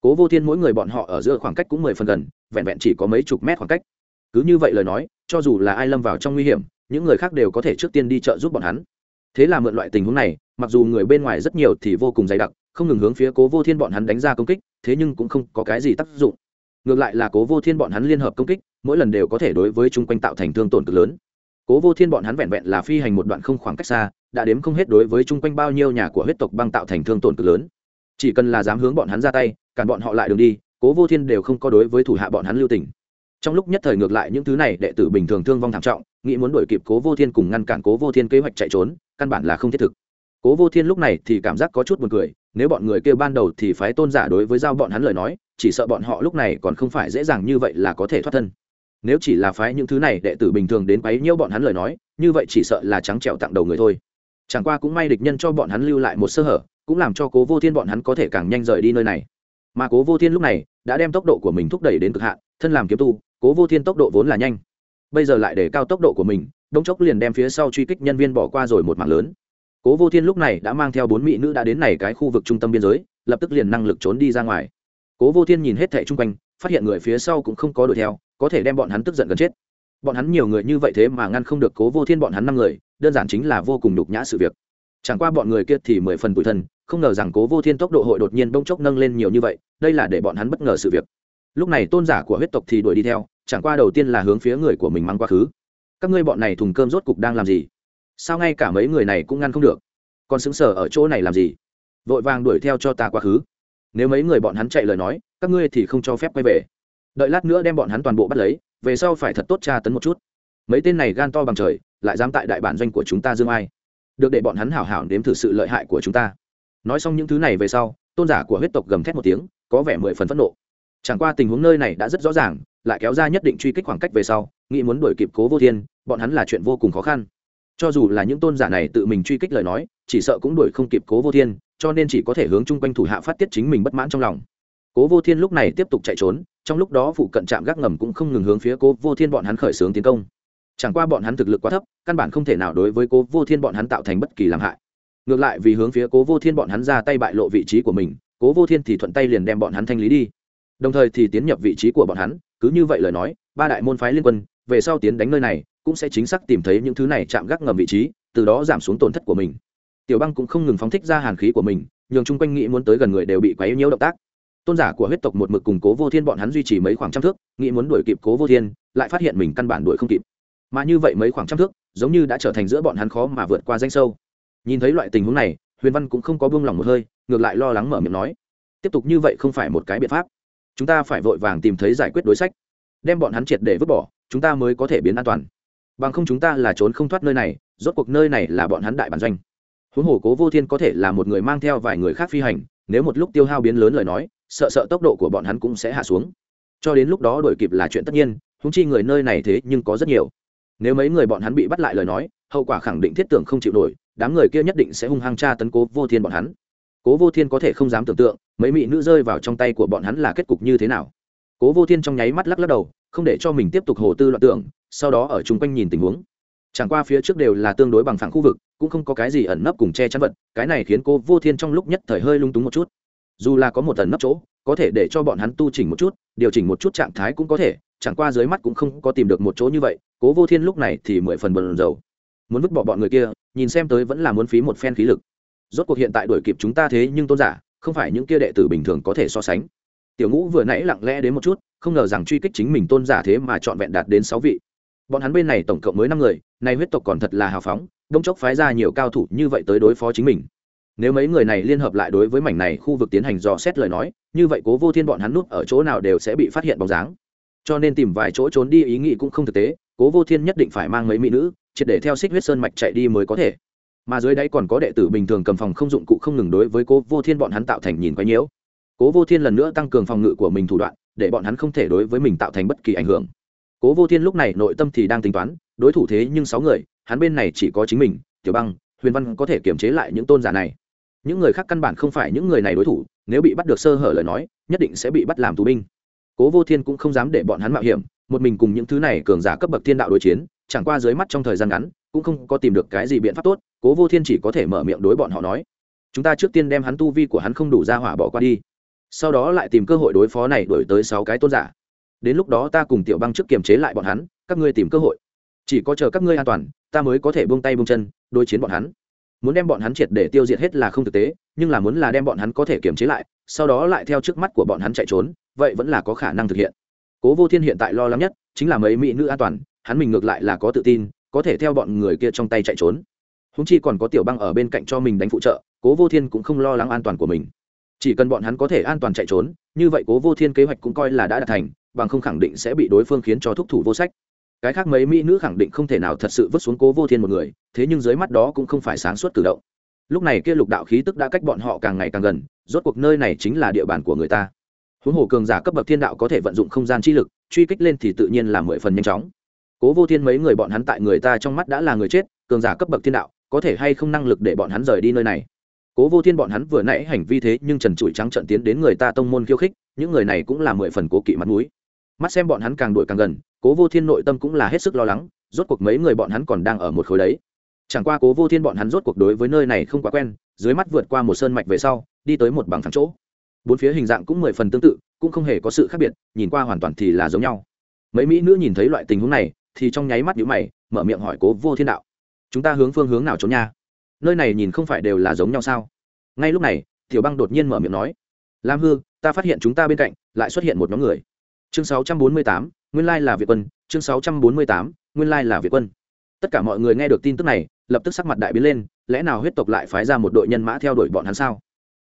cố vô thiên mỗi người bọn họ ở giữa khoảng cách cũng mười phần gần, vẹn vẹn chỉ có mấy chục mét khoảng cách. Cứ như vậy lời nói, cho dù là ai lâm vào trong nguy hiểm, những người khác đều có thể trước tiên đi chợ giúp bọn hắn. Thế là mượn loại tình huống này, mặc dù người bên ngoài rất nhiều thì vô cùng dày đặc, không ngừng hướng phía cố vô thiên bọn hắn đánh ra công kích, thế nhưng cũng không có cái gì tác dụng. Ngược lại là cố vô thiên bọn hắn liên hợp công kích, mỗi lần đều có thể đối với chung quanh tạo thành thương tổn cực lớn. Cố vô thiên bọn hắn vẹn vẹn là phi hành một đoạn không khoảng cách xa, đã đếm không hết đối với chung quanh bao nhiêu nhà của huyết tộc băng tạo thành thương tổn cực lớn. Chỉ cần là dám hướng bọn hắn ra tay cản bọn họ lại đường đi, cố vô thiên đều không có đối với thủ hạ bọn hắn lưu tình. Trong lúc nhất thời ngược lại những thứ này đệ tử bình thường thương vong thảm trọng, nghĩ muốn đuổi kịp cố vô thiên cùng ngăn cản cố vô thiên kế hoạch chạy trốn, căn bản là không thiết thực. Cố vô thiên lúc này thì cảm giác có chút buồn cười, nếu bọn người kêu ban đầu thì phái tôn giả đối với giao bọn hắn lời nói, chỉ sợ bọn họ lúc này còn không phải dễ dàng như vậy là có thể thoát thân. Nếu chỉ là phái những thứ này đệ tử bình thường đến quấy nhiễu bọn hắn lời nói, như vậy chỉ sợ là trắng trẹo tặng đầu người thôi. Chẳng qua cũng may địch nhân cho bọn hắn lưu lại một sơ hở, cũng làm cho cố vô thiên bọn hắn có thể càng nhanh rời đi nơi này mà cố vô thiên lúc này đã đem tốc độ của mình thúc đẩy đến cực hạn, thân làm kiếm tu, cố vô thiên tốc độ vốn là nhanh. Bây giờ lại để cao tốc độ của mình đông chốc liền đem phía sau truy kích nhân viên bỏ qua rồi một mạng lớn. Cố vô thiên lúc này đã mang theo bốn mỹ nữ đã đến này cái khu vực trung tâm biên giới, lập tức liền năng lực trốn đi ra ngoài. Cố vô thiên nhìn hết thẻ chung quanh, phát hiện người phía sau cũng không có đuổi theo, có thể đem bọn hắn tức giận gần chết. Bọn hắn nhiều người như vậy thế mà ngăn không được cố vô thiên bọn hắn năm người, đơn giản chính là vô cùng nhục nhã sự việc. Chẳng qua bọn người kia thì mười phần tủi thân không ngờ rằng cố vô thiên tốc độ hội đột nhiên bỗng chốc nâng lên nhiều như vậy, đây là để bọn hắn bất ngờ sự việc. Lúc này tôn giả của huyết tộc thì đuổi đi theo, chẳng qua đầu tiên là hướng phía người của mình mang quá khứ. Các ngươi bọn này thùng cơm rốt cục đang làm gì? Sao ngay cả mấy người này cũng ngăn không được? Còn xứng sở ở chỗ này làm gì? Vội vàng đuổi theo cho ta quá khứ. Nếu mấy người bọn hắn chạy lời nói, các ngươi thì không cho phép quay về. Đợi lát nữa đem bọn hắn toàn bộ bắt lấy, về sau phải thật tốt tra tấn một chút. Mấy tên này gan to bằng trời, lại dám tại đại bản doanh của chúng ta dương ai? Được để bọn hắn hảo hảo nếm thử sự lợi hại của chúng ta nói xong những thứ này về sau, tôn giả của huyết tộc gầm thét một tiếng, có vẻ mười phần phẫn nộ. Chẳng qua tình huống nơi này đã rất rõ ràng, lại kéo ra nhất định truy kích khoảng cách về sau, nghĩ muốn đuổi kịp cố vô thiên, bọn hắn là chuyện vô cùng khó khăn. Cho dù là những tôn giả này tự mình truy kích lời nói, chỉ sợ cũng đuổi không kịp cố vô thiên, cho nên chỉ có thể hướng chung quanh thủ hạ phát tiết chính mình bất mãn trong lòng. Cố vô thiên lúc này tiếp tục chạy trốn, trong lúc đó phụ cận trạm gác ngầm cũng không ngừng hướng phía cố vô thiên bọn hắn khởi xướng tiến công. Chẳng qua bọn hắn thực lực quá thấp, căn bản không thể nào đối với cố vô thiên bọn hắn tạo thành bất kỳ làm hại ngược lại vì hướng phía cố vô thiên bọn hắn ra tay bại lộ vị trí của mình, cố vô thiên thì thuận tay liền đem bọn hắn thanh lý đi. Đồng thời thì tiến nhập vị trí của bọn hắn, cứ như vậy lời nói, ba đại môn phái liên quân, về sau tiến đánh nơi này, cũng sẽ chính xác tìm thấy những thứ này chạm gác ngầm vị trí, từ đó giảm xuống tổn thất của mình. Tiểu băng cũng không ngừng phóng thích ra hàn khí của mình, nhường chung quanh nghĩ muốn tới gần người đều bị quấy nhiễu động tác. Tôn giả của huyết tộc một mực cùng cố vô thiên bọn hắn duy trì mấy khoảng trăm thước, nghĩ muốn đuổi kịp cố vô thiên, lại phát hiện mình căn bản đuổi không kịp. Mà như vậy mấy khoảng trăm thước, giống như đã trở thành giữa bọn hắn khó mà vượt qua danh sâu nhìn thấy loại tình huống này, huyền văn cũng không có buông lỏng một hơi, ngược lại lo lắng mở miệng nói, tiếp tục như vậy không phải một cái biện pháp. Chúng ta phải vội vàng tìm thấy giải quyết đối sách, đem bọn hắn triệt để vứt bỏ, chúng ta mới có thể biến an toàn. Bằng không chúng ta là trốn không thoát nơi này, rốt cuộc nơi này là bọn hắn đại bản doanh. Huống hồ cố vô thiên có thể là một người mang theo vài người khác phi hành, nếu một lúc tiêu hao biến lớn lời nói, sợ sợ tốc độ của bọn hắn cũng sẽ hạ xuống. Cho đến lúc đó đổi kịp là chuyện tất nhiên húng chi người nơi này thế nhưng có rất nhiều nếu mấy người bọn hắn bị bắt lại lời nói, hậu quả khẳng định thiết tưởng không chịu nổi, đám người kia nhất định sẽ hung hăng tra tấn cố vô thiên bọn hắn. Cố vô thiên có thể không dám tưởng tượng, mấy mỹ nữ rơi vào trong tay của bọn hắn là kết cục như thế nào. Cố vô thiên trong nháy mắt lắc lắc đầu, không để cho mình tiếp tục hồ tư loạn tưởng, sau đó ở chung quanh nhìn tình huống. Chẳng qua phía trước đều là tương đối bằng phẳng khu vực, cũng không có cái gì ẩn nấp cùng che chắn vật, cái này khiến cô vô thiên trong lúc nhất thời hơi lung túng một chút. Dù là có một ẩn nấp chỗ, có thể để cho bọn hắn tu chỉnh một chút, điều chỉnh một chút trạng thái cũng có thể chẳng qua dưới mắt cũng không có tìm được một chỗ như vậy, cố vô thiên lúc này thì mười phần bần dầu muốn vứt bỏ bọn người kia, nhìn xem tới vẫn là muốn phí một phen khí lực. Rốt cuộc hiện tại đuổi kịp chúng ta thế nhưng tôn giả, không phải những kia đệ tử bình thường có thể so sánh. Tiểu ngũ vừa nãy lặng lẽ đến một chút, không ngờ rằng truy kích chính mình tôn giả thế mà trọn vẹn đạt đến sáu vị. Bọn hắn bên này tổng cộng mới năm người, nay huyết tộc còn thật là hào phóng, đông chốc phái ra nhiều cao thủ như vậy tới đối phó chính mình. Nếu mấy người này liên hợp lại đối với mảnh này khu vực tiến hành dò xét lời nói, như vậy cố vô thiên bọn hắn nút ở chỗ nào đều sẽ bị phát hiện bóng dáng cho nên tìm vài chỗ trốn đi ý nghĩ cũng không thực tế, cố vô thiên nhất định phải mang mấy mỹ nữ, triệt để theo xích huyết sơn mạch chạy đi mới có thể. Mà dưới đáy còn có đệ tử bình thường cầm phòng không dụng cụ không ngừng đối với cố vô thiên bọn hắn tạo thành nhìn quái nhiễu. Cố vô thiên lần nữa tăng cường phòng ngự của mình thủ đoạn, để bọn hắn không thể đối với mình tạo thành bất kỳ ảnh hưởng. Cố vô thiên lúc này nội tâm thì đang tính toán, đối thủ thế nhưng sáu người, hắn bên này chỉ có chính mình, tiểu băng, huyền văn có thể kiềm chế lại những tôn giả này. Những người khác căn bản không phải những người này đối thủ, nếu bị bắt được sơ hở lời nói, nhất định sẽ bị bắt làm tù binh cố vô thiên cũng không dám để bọn hắn mạo hiểm, một mình cùng những thứ này cường giả cấp bậc thiên đạo đối chiến, chẳng qua dưới mắt trong thời gian ngắn, cũng không có tìm được cái gì biện pháp tốt, cố vô thiên chỉ có thể mở miệng đối bọn họ nói. Chúng ta trước tiên đem hắn tu vi của hắn không đủ ra hỏa bỏ qua đi. Sau đó lại tìm cơ hội đối phó này đổi tới sáu cái tôn giả. Đến lúc đó ta cùng tiểu băng trước kiềm chế lại bọn hắn, các ngươi tìm cơ hội. Chỉ có chờ các ngươi an toàn, ta mới có thể buông tay buông chân, đối chiến bọn hắn muốn đem bọn hắn triệt để tiêu diệt hết là không thực tế, nhưng là muốn là đem bọn hắn có thể kiềm chế lại, sau đó lại theo trước mắt của bọn hắn chạy trốn, vậy vẫn là có khả năng thực hiện. Cố vô thiên hiện tại lo lắng nhất chính là mấy mỹ nữ an toàn, hắn mình ngược lại là có tự tin, có thể theo bọn người kia trong tay chạy trốn. Húng chi còn có tiểu băng ở bên cạnh cho mình đánh phụ trợ, cố vô thiên cũng không lo lắng an toàn của mình. Chỉ cần bọn hắn có thể an toàn chạy trốn, như vậy cố vô thiên kế hoạch cũng coi là đã đạt thành, bằng không khẳng định sẽ bị đối phương khiến cho thúc thủ vô sách cái khác mấy mỹ nữ khẳng định không thể nào thật sự vứt xuống cố vô thiên một người, thế nhưng dưới mắt đó cũng không phải sáng suốt cử động. Lúc này kia lục đạo khí tức đã cách bọn họ càng ngày càng gần, rốt cuộc nơi này chính là địa bàn của người ta. Huống hồ cường giả cấp bậc thiên đạo có thể vận dụng không gian chi lực, truy kích lên thì tự nhiên là mười phần nhanh chóng. Cố vô thiên mấy người bọn hắn tại người ta trong mắt đã là người chết, cường giả cấp bậc thiên đạo, có thể hay không năng lực để bọn hắn rời đi nơi này? Cố vô thiên bọn hắn vừa nãy hành vi thế nhưng trần trụi trắng trận tiến đến người ta tông môn khiêu khích, những người này cũng là mười phần cố kỵ mặt mũi mắt xem bọn hắn càng đuổi càng gần, cố vô thiên nội tâm cũng là hết sức lo lắng, rốt cuộc mấy người bọn hắn còn đang ở một khối đấy. Chẳng qua cố vô thiên bọn hắn rốt cuộc đối với nơi này không quá quen, dưới mắt vượt qua một sơn mạch về sau, đi tới một bằng thẳng chỗ. Bốn phía hình dạng cũng mười phần tương tự, cũng không hề có sự khác biệt, nhìn qua hoàn toàn thì là giống nhau. Mấy mỹ nữ nhìn thấy loại tình huống này, thì trong nháy mắt nhữ mày, mở miệng hỏi cố vô thiên đạo chúng ta hướng phương hướng nào trốn nha? Nơi này nhìn không phải đều là giống nhau sao? Ngay lúc này, tiểu băng đột nhiên mở miệng nói lam hư, ta phát hiện chúng ta bên cạnh lại xuất hiện một nhóm người chương 648, nguyên lai là việt quân. Chương 648, nguyên lai là việt quân. Tất cả mọi người nghe được tin tức này lập tức sắc mặt đại biến lên lẽ nào huyết tộc lại phái ra một đội nhân mã theo đuổi bọn hắn sao?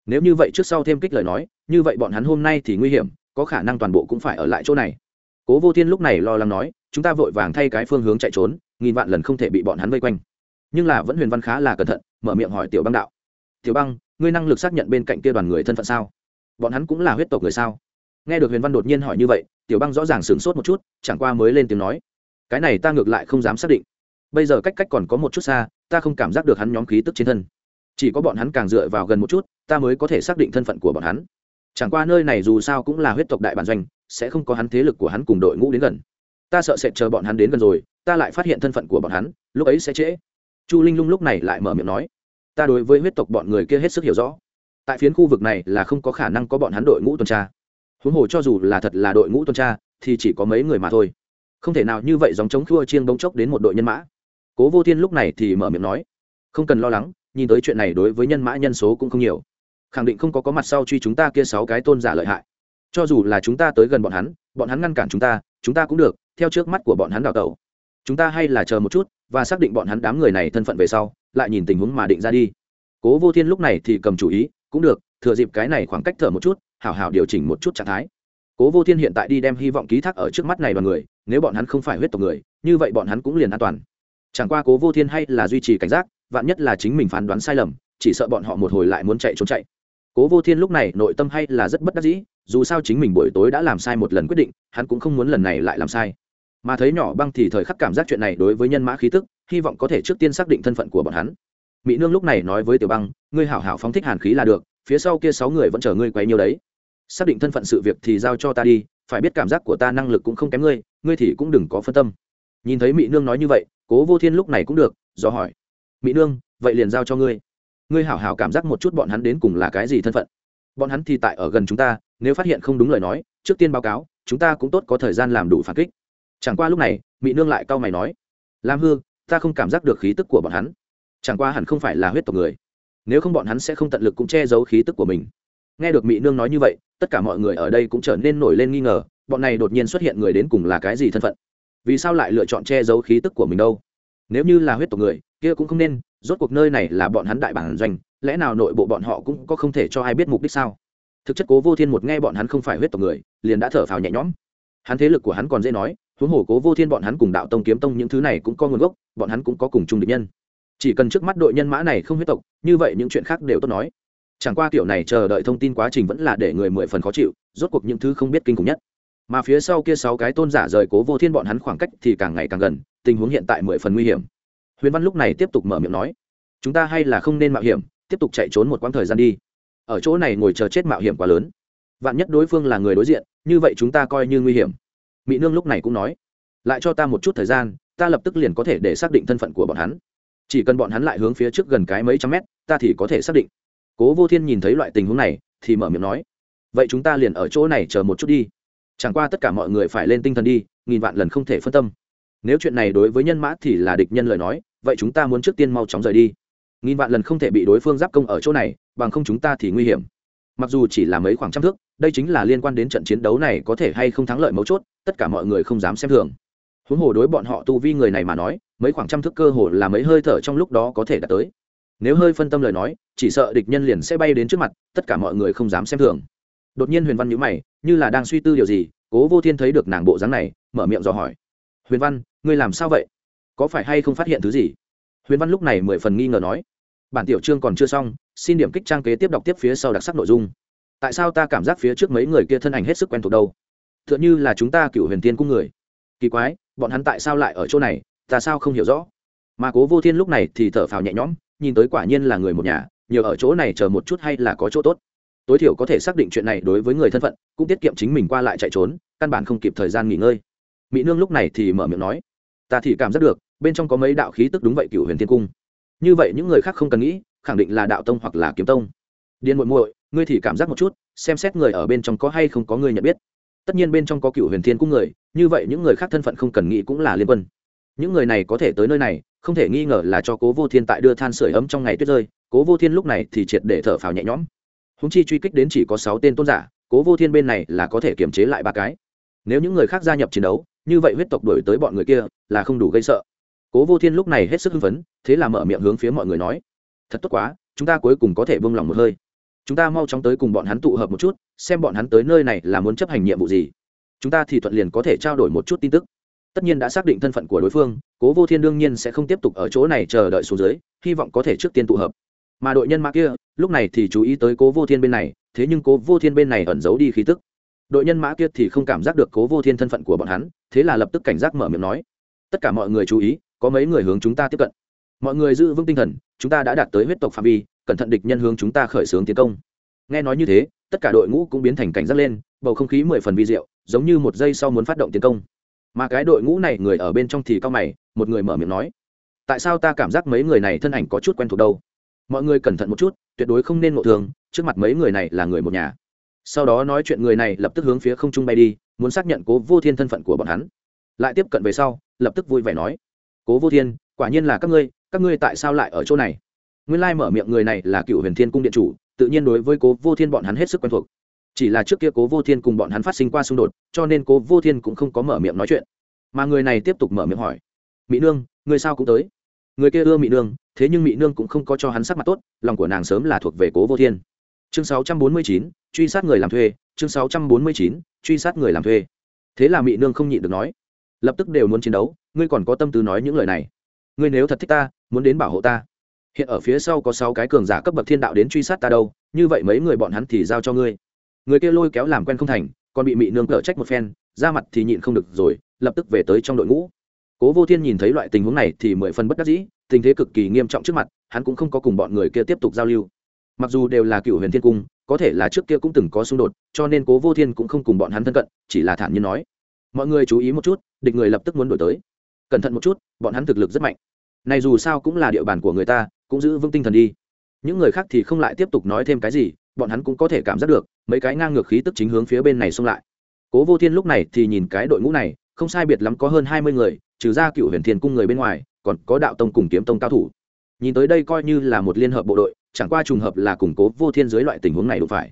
Nếu như vậy trước sau thêm kích lời nói như vậy bọn hắn hôm nay thì nguy hiểm có khả năng toàn bộ cũng phải ở lại chỗ này. Cố vô thiên lúc này lo lắng nói chúng ta vội vàng thay cái phương hướng chạy trốn nghìn vạn lần không thể bị bọn hắn vây quanh. Nhưng là vẫn huyền văn khá là cẩn thận mở miệng hỏi tiểu băng đạo tiểu băng ngươi năng lực xác nhận bên cạnh kia đoàn người thân phận sao? Bọn hắn cũng là huyết tộc người sao? Nghe được huyền văn đột nhiên hỏi như vậy, tiểu băng rõ ràng sửng sốt một chút, chẳng qua mới lên tiếng nói, cái này ta ngược lại không dám xác định. Bây giờ cách cách còn có một chút xa, ta không cảm giác được hắn nhóm khí tức trên thân. Chỉ có bọn hắn càng dựa vào gần một chút, ta mới có thể xác định thân phận của bọn hắn. Chẳng qua nơi này dù sao cũng là huyết tộc đại bản doanh, sẽ không có hắn thế lực của hắn cùng đội ngũ đến gần. Ta sợ sẽ chờ bọn hắn đến gần rồi, ta lại phát hiện thân phận của bọn hắn, lúc ấy sẽ trễ. Chu linh lung lúc này lại mở miệng nói, ta đối với huyết tộc bọn người kia hết sức hiểu rõ. Tại phiến khu vực này là không có khả năng có bọn hắn đội ngũ tuần tra huống hồ cho dù là thật là đội ngũ tuần tra, thì chỉ có mấy người mà thôi. Không thể nào như vậy dòng chống khua chiêng bông chốc đến một đội nhân mã. Cố vô thiên lúc này thì mở miệng nói, không cần lo lắng, nhìn tới chuyện này đối với nhân mã nhân số cũng không nhiều. Khẳng định không có có mặt sau truy chúng ta kia sáu cái tôn giả lợi hại. Cho dù là chúng ta tới gần bọn hắn bọn hắn ngăn cản chúng ta chúng ta cũng được, theo trước mắt của bọn hắn đào tẩu. Chúng ta hay là chờ một chút và xác định bọn hắn đám người này thân phận về sau, lại nhìn tình huống mà định ra đi. Cố vô thiên lúc này thì cầm chủ ý, cũng được, thừa dịp cái này khoảng cách thở một chút hảo hảo điều chỉnh một chút trạng thái. Cố vô thiên hiện tại đi đem hy vọng ký thác ở trước mắt này đoàn người, nếu bọn hắn không phải huyết tộc người, như vậy bọn hắn cũng liền an toàn. Chẳng qua cố vô thiên hay là duy trì cảnh giác, vạn nhất là chính mình phán đoán sai lầm, chỉ sợ bọn họ một hồi lại muốn chạy trốn chạy. Cố vô thiên lúc này nội tâm hay là rất bất đắc dĩ, dù sao chính mình buổi tối đã làm sai một lần quyết định, hắn cũng không muốn lần này lại làm sai. Mà thấy nhỏ băng thì thời khắc cảm giác chuyện này đối với nhân mã khí tức, hy vọng có thể trước tiên xác định thân phận của bọn hắn. Mỹ nương lúc này nói với tiểu băng, ngươi hảo hảo phóng thích hàn khí là được, phía sau kia sáu người vẫn chờ ngươi quấy nhiêu đấy xác định thân phận sự việc thì giao cho ta đi, phải biết cảm giác của ta năng lực cũng không kém ngươi ngươi thì cũng đừng có phân tâm. Nhìn thấy mỹ nương nói như vậy, cố vô thiên lúc này cũng được, do hỏi mỹ nương, vậy liền giao cho ngươi. Ngươi hảo hảo cảm giác một chút bọn hắn đến cùng là cái gì thân phận. Bọn hắn thì tại ở gần chúng ta, nếu phát hiện không đúng lời nói, trước tiên báo cáo, chúng ta cũng tốt có thời gian làm đủ phản kích. Chẳng qua lúc này mỹ nương lại cau mày nói, lam hương ta không cảm giác được khí tức của bọn hắn. Chẳng qua hẳn không phải là huyết tộc người. Nếu không bọn hắn sẽ không tận lực cũng che giấu khí tức của mình nghe được mỹ nương nói như vậy, tất cả mọi người ở đây cũng trở nên nổi lên nghi ngờ, bọn này đột nhiên xuất hiện người đến cùng là cái gì thân phận? Vì sao lại lựa chọn che giấu khí tức của mình đâu? Nếu như là huyết tộc người, kia cũng không nên, rốt cuộc nơi này là bọn hắn đại bản doanh, lẽ nào nội bộ bọn họ cũng có không thể cho ai biết mục đích sao? Thực chất cố vô thiên một nghe bọn hắn không phải huyết tộc người, liền đã thở phào nhẹ nhõm. Hắn thế lực của hắn còn dễ nói, huống hồ cố vô thiên bọn hắn cùng đạo tông kiếm tông những thứ này cũng có nguồn gốc, bọn hắn cũng có cùng chung địch nhân. Chỉ cần trước mắt đội nhân mã này không huyết tộc, như vậy những chuyện khác đều tốt nói chẳng qua kiểu này chờ đợi thông tin quá trình vẫn là để người mười phần khó chịu, rốt cuộc những thứ không biết kinh khủng nhất. Mà phía sau kia sáu cái tôn giả rời cố vô thiên bọn hắn khoảng cách thì càng ngày càng gần, tình huống hiện tại mười phần nguy hiểm. Huyền văn lúc này tiếp tục mở miệng nói, chúng ta hay là không nên mạo hiểm, tiếp tục chạy trốn một quãng thời gian đi. Ở chỗ này ngồi chờ chết mạo hiểm quá lớn. Vạn nhất đối phương là người đối diện, như vậy chúng ta coi như nguy hiểm. Mỹ nương lúc này cũng nói, lại cho ta một chút thời gian, ta lập tức liền có thể để xác định thân phận của bọn hắn. Chỉ cần bọn hắn lại hướng phía trước gần cái mấy trăm mét, ta thì có thể xác định cố vô thiên nhìn thấy loại tình huống này, thì mở miệng nói, vậy chúng ta liền ở chỗ này chờ một chút đi. Chẳng qua tất cả mọi người phải lên tinh thần đi, nghìn vạn lần không thể phân tâm. Nếu chuyện này đối với nhân mã thì là địch nhân lời nói, vậy chúng ta muốn trước tiên mau chóng rời đi. Nghìn vạn lần không thể bị đối phương giáp công ở chỗ này, bằng không chúng ta thì nguy hiểm. Mặc dù chỉ là mấy khoảng trăm thước, đây chính là liên quan đến trận chiến đấu này có thể hay không thắng lợi mấu chốt, tất cả mọi người không dám xem thường. Huống hồ đối bọn họ tu vi người này mà nói, mấy khoảng trăm thước cơ hồ là mấy hơi thở trong lúc đó có thể đạt tới nếu hơi phân tâm lời nói, chỉ sợ địch nhân liền sẽ bay đến trước mặt, tất cả mọi người không dám xem thường. Đột nhiên huyền văn nhữ mày, như là đang suy tư điều gì, cố vô thiên thấy được nàng bộ dáng này, mở miệng dò hỏi. Huyền văn, ngươi làm sao vậy? Có phải hay không phát hiện thứ gì? Huyền văn lúc này mười phần nghi ngờ nói. Bản tiểu chương còn chưa xong, xin điểm kích trang kế tiếp đọc tiếp phía sau đặc sắc nội dung. Tại sao ta cảm giác phía trước mấy người kia thân ảnh hết sức quen thuộc đâu? T h ư ợ n như là chúng ta cựu huyền tiên cung người. Kỳ quái, bọn hắn tại sao lại ở chỗ này? Ta sao không hiểu rõ? Mà cố vô thiên lúc này thì thở phào nhẹ nhõm nhìn tới quả nhiên là người một nhà, nhiều ở chỗ này chờ một chút hay là có chỗ tốt. Tối thiểu có thể xác định chuyện này đối với người thân phận, cũng tiết kiệm chính mình qua lại chạy trốn, căn bản không kịp thời gian nghỉ ngơi. Mỹ nương lúc này thì mở miệng nói, ta thì cảm giác được, bên trong có mấy đạo khí tức đúng vậy cựu huyền thiên cung. Như vậy những người khác không cần nghĩ, khẳng định là đạo tông hoặc là kiếm tông. Điên muội muội, ngươi thì cảm giác một chút, xem xét người ở bên trong có hay không có người nhận biết. Tất nhiên bên trong có cựu huyền thiên cung người, như vậy những người khác thân phận không cần nghĩ cũng là liên quân. Những người này có thể tới nơi này không thể nghi ngờ là cho cố vô thiên tại đưa than sửa ấm trong ngày tuyết rơi, cố vô thiên lúc này thì triệt để thở phào nhẹ nhõm. Húng chi truy kích đến chỉ có sáu tên tôn giả, cố vô thiên bên này là có thể kiềm chế lại ba cái. Nếu những người khác gia nhập chiến đấu, như vậy huyết tộc đuổi tới bọn người kia là không đủ gây sợ. Cố vô thiên lúc này hết sức hưng phấn, thế là mở miệng hướng phía mọi người nói, thật tốt quá, chúng ta cuối cùng có thể bông lòng một hơi. Chúng ta mau chóng tới cùng bọn hắn tụ hợp một chút, xem bọn hắn tới nơi này là muốn chấp hành nhiệm vụ gì. Chúng ta thì thuận liền có thể trao đổi một chút tin tức tất nhiên đã xác định thân phận của đối phương, cố vô thiên đương nhiên sẽ không tiếp tục ở chỗ này chờ đợi xuống dưới, hy vọng có thể trước tiên tụ hợp. Mà đội nhân mã kia, lúc này thì chú ý tới cố vô thiên bên này, thế nhưng cố vô thiên bên này ẩn giấu đi khí tức. Đội nhân mã kia thì không cảm giác được cố vô thiên thân phận của bọn hắn, thế là lập tức cảnh giác mở miệng nói, tất cả mọi người chú ý, có mấy người hướng chúng ta tiếp cận. Mọi người giữ vững tinh thần, chúng ta đã đạt tới huyết tộc phạm vi, cẩn thận địch nhân hướng chúng ta khởi xướng tiến công. Nghe nói như thế, tất cả đội ngũ cũng biến thành cảnh giác lên, bầu không khí mười phần vi diệu, giống như một giây sau muốn phát động tiến công mà cái đội ngũ này người ở bên trong thì cao mày, một người mở miệng nói, tại sao ta cảm giác mấy người này thân ảnh có chút quen thuộc đâu? Mọi người cẩn thận một chút, tuyệt đối không nên ngộ thường, trước mặt mấy người này là người một nhà. Sau đó nói chuyện người này lập tức hướng phía không trung bay đi, muốn xác nhận cố vô thiên thân phận của bọn hắn. Lại tiếp cận về sau, lập tức vui vẻ nói, cố vô thiên, quả nhiên là các ngươi các ngươi tại sao lại ở chỗ này? Nguyên lai mở miệng người này là cựu huyền thiên cung điện chủ, tự nhiên đối với cố vô thiên bọn hắn hết sức quen thuộc chỉ là trước kia cố vô thiên cùng bọn hắn phát sinh qua xung đột cho nên cố vô thiên cũng không có mở miệng nói chuyện. Mà người này tiếp tục mở miệng hỏi mỹ nương người sao cũng tới? Người kia ưa mỹ nương thế nhưng mỹ nương cũng không có cho hắn sắc mặt tốt lòng của nàng sớm là thuộc về cố vô thiên. Chương 649, truy sát người làm thuê chương 649, truy sát người làm thuê. Thế là mỹ nương không nhịn được nói lập tức đều muốn chiến đấu ngươi còn có tâm tư nói những lời này. Ngươi nếu thật thích ta muốn đến bảo hộ ta. Hiện ở phía sau có sáu cái cường giả cấp bậc thiên đạo đến truy sát ta đâu như vậy mấy người bọn hắn thì giao cho ngươi người kia lôi kéo làm quen không thành, còn bị mị nương cở trách một phen ra mặt thì nhịn không được rồi, lập tức về tới trong đội ngũ. Cố vô thiên nhìn thấy loại tình huống này thì mười phần bất đắc dĩ, tình thế cực kỳ nghiêm trọng trước mặt, hắn cũng không có cùng bọn người kia tiếp tục giao lưu. Mặc dù đều là cựu huyền thiên cung, có thể là trước kia cũng từng có xung đột, cho nên cố vô thiên cũng không cùng bọn hắn thân cận, chỉ là thản nhiên nói. Mọi người chú ý một chút, địch người lập tức muốn đổi tới. Cẩn thận một chút, bọn hắn thực lực rất mạnh. Này dù sao cũng là địa bàn của người ta, cũng giữ vững tinh thần đi. Những người khác thì không lại tiếp tục nói thêm cái gì, bọn hắn cũng có thể cảm giác được mấy cái ngang ngược khí tức chính hướng phía bên này xông lại. Cố vô thiên lúc này thì nhìn cái đội ngũ này, không sai biệt lắm có hơn hai mươi người, trừ ra cựu huyền thiên cung người bên ngoài, còn có đạo tông cùng kiếm tông cao thủ. Nhìn tới đây coi như là một liên hợp bộ đội, chẳng qua trùng hợp là củng cố vô thiên dưới loại tình huống này đủ phải.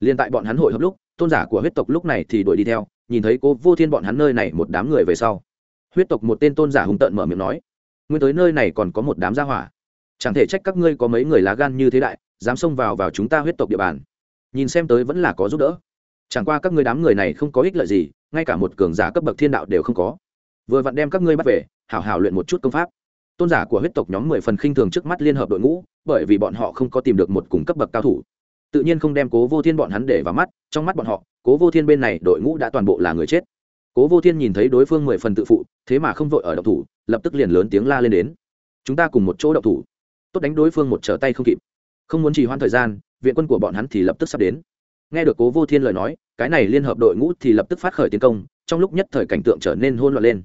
Liên tại bọn hắn hội hợp lúc, tôn giả của huyết tộc lúc này thì đuổi đi theo, nhìn thấy cố vô thiên bọn hắn nơi này một đám người về sau. Huyết tộc một tên tôn giả hùng tợn mở miệng nói, nguyên tới nơi này còn có một đám gia hỏa. Chẳng thể trách các ngươi có mấy người lá gan như thế đại, dám xông vào vào chúng ta huyết tộc địa bàn nhìn xem tới vẫn là có giúp đỡ. Chẳng qua các ngươi đám người này không có ích lợi gì, ngay cả một cường giả cấp bậc thiên đạo đều không có. Vừa vặn đem các ngươi bắt về, hảo hảo luyện một chút công pháp. Tôn giả của huyết tộc nhóm mười phần khinh thường trước mắt liên hợp đội ngũ, bởi vì bọn họ không có tìm được một cùng cấp bậc cao thủ. Tự nhiên không đem cố vô thiên bọn hắn để vào mắt, trong mắt bọn họ, cố vô thiên bên này đội ngũ đã toàn bộ là người chết. Cố vô thiên nhìn thấy đối phương mười phần tự phụ, thế mà không vội ở độc thủ, lập tức liền lớn tiếng la lên đến. Chúng ta cùng một chỗ độc thủ. Tốt đánh đối phương một trở tay không kịp. Không muốn trì hoãn thời gian viện quân của bọn hắn thì lập tức sắp đến. Nghe được cố vô thiên lời nói, cái này liên hợp đội ngũ thì lập tức phát khởi tiến công, trong lúc nhất thời cảnh tượng trở nên hôn loạn lên.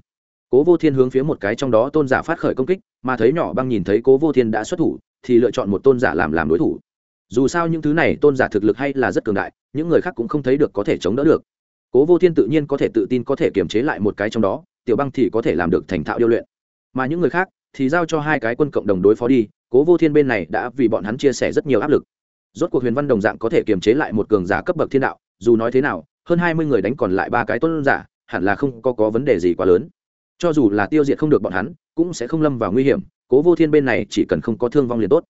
Cố vô thiên hướng phía một cái trong đó tôn giả phát khởi công kích, mà thấy nhỏ băng nhìn thấy cố vô thiên đã xuất thủ, thì lựa chọn một tôn giả làm làm đối thủ. Dù sao những thứ này tôn giả thực lực hay là rất cường đại, những người khác cũng không thấy được có thể chống đỡ được. Cố vô thiên tự nhiên có thể tự tin có thể kiềm chế lại một cái trong đó, tiểu băng thì có thể làm được thành thạo điêu luyện. Mà những người khác thì giao cho hai cái quân cộng đồng đối phó đi, cố vô thiên bên này đã vì bọn hắn chia sẻ rất nhiều áp lực rốt cuộc huyền văn đồng dạng có thể kiềm chế lại một cường giả cấp bậc thiên đạo dù nói thế nào hơn hai mươi người đánh còn lại ba cái tôn giả hẳn là không có, có vấn đề gì quá lớn. Cho dù là tiêu diệt không được bọn hắn cũng sẽ không lâm vào nguy hiểm cố vô thiên bên này chỉ cần không có thương vong liền tốt.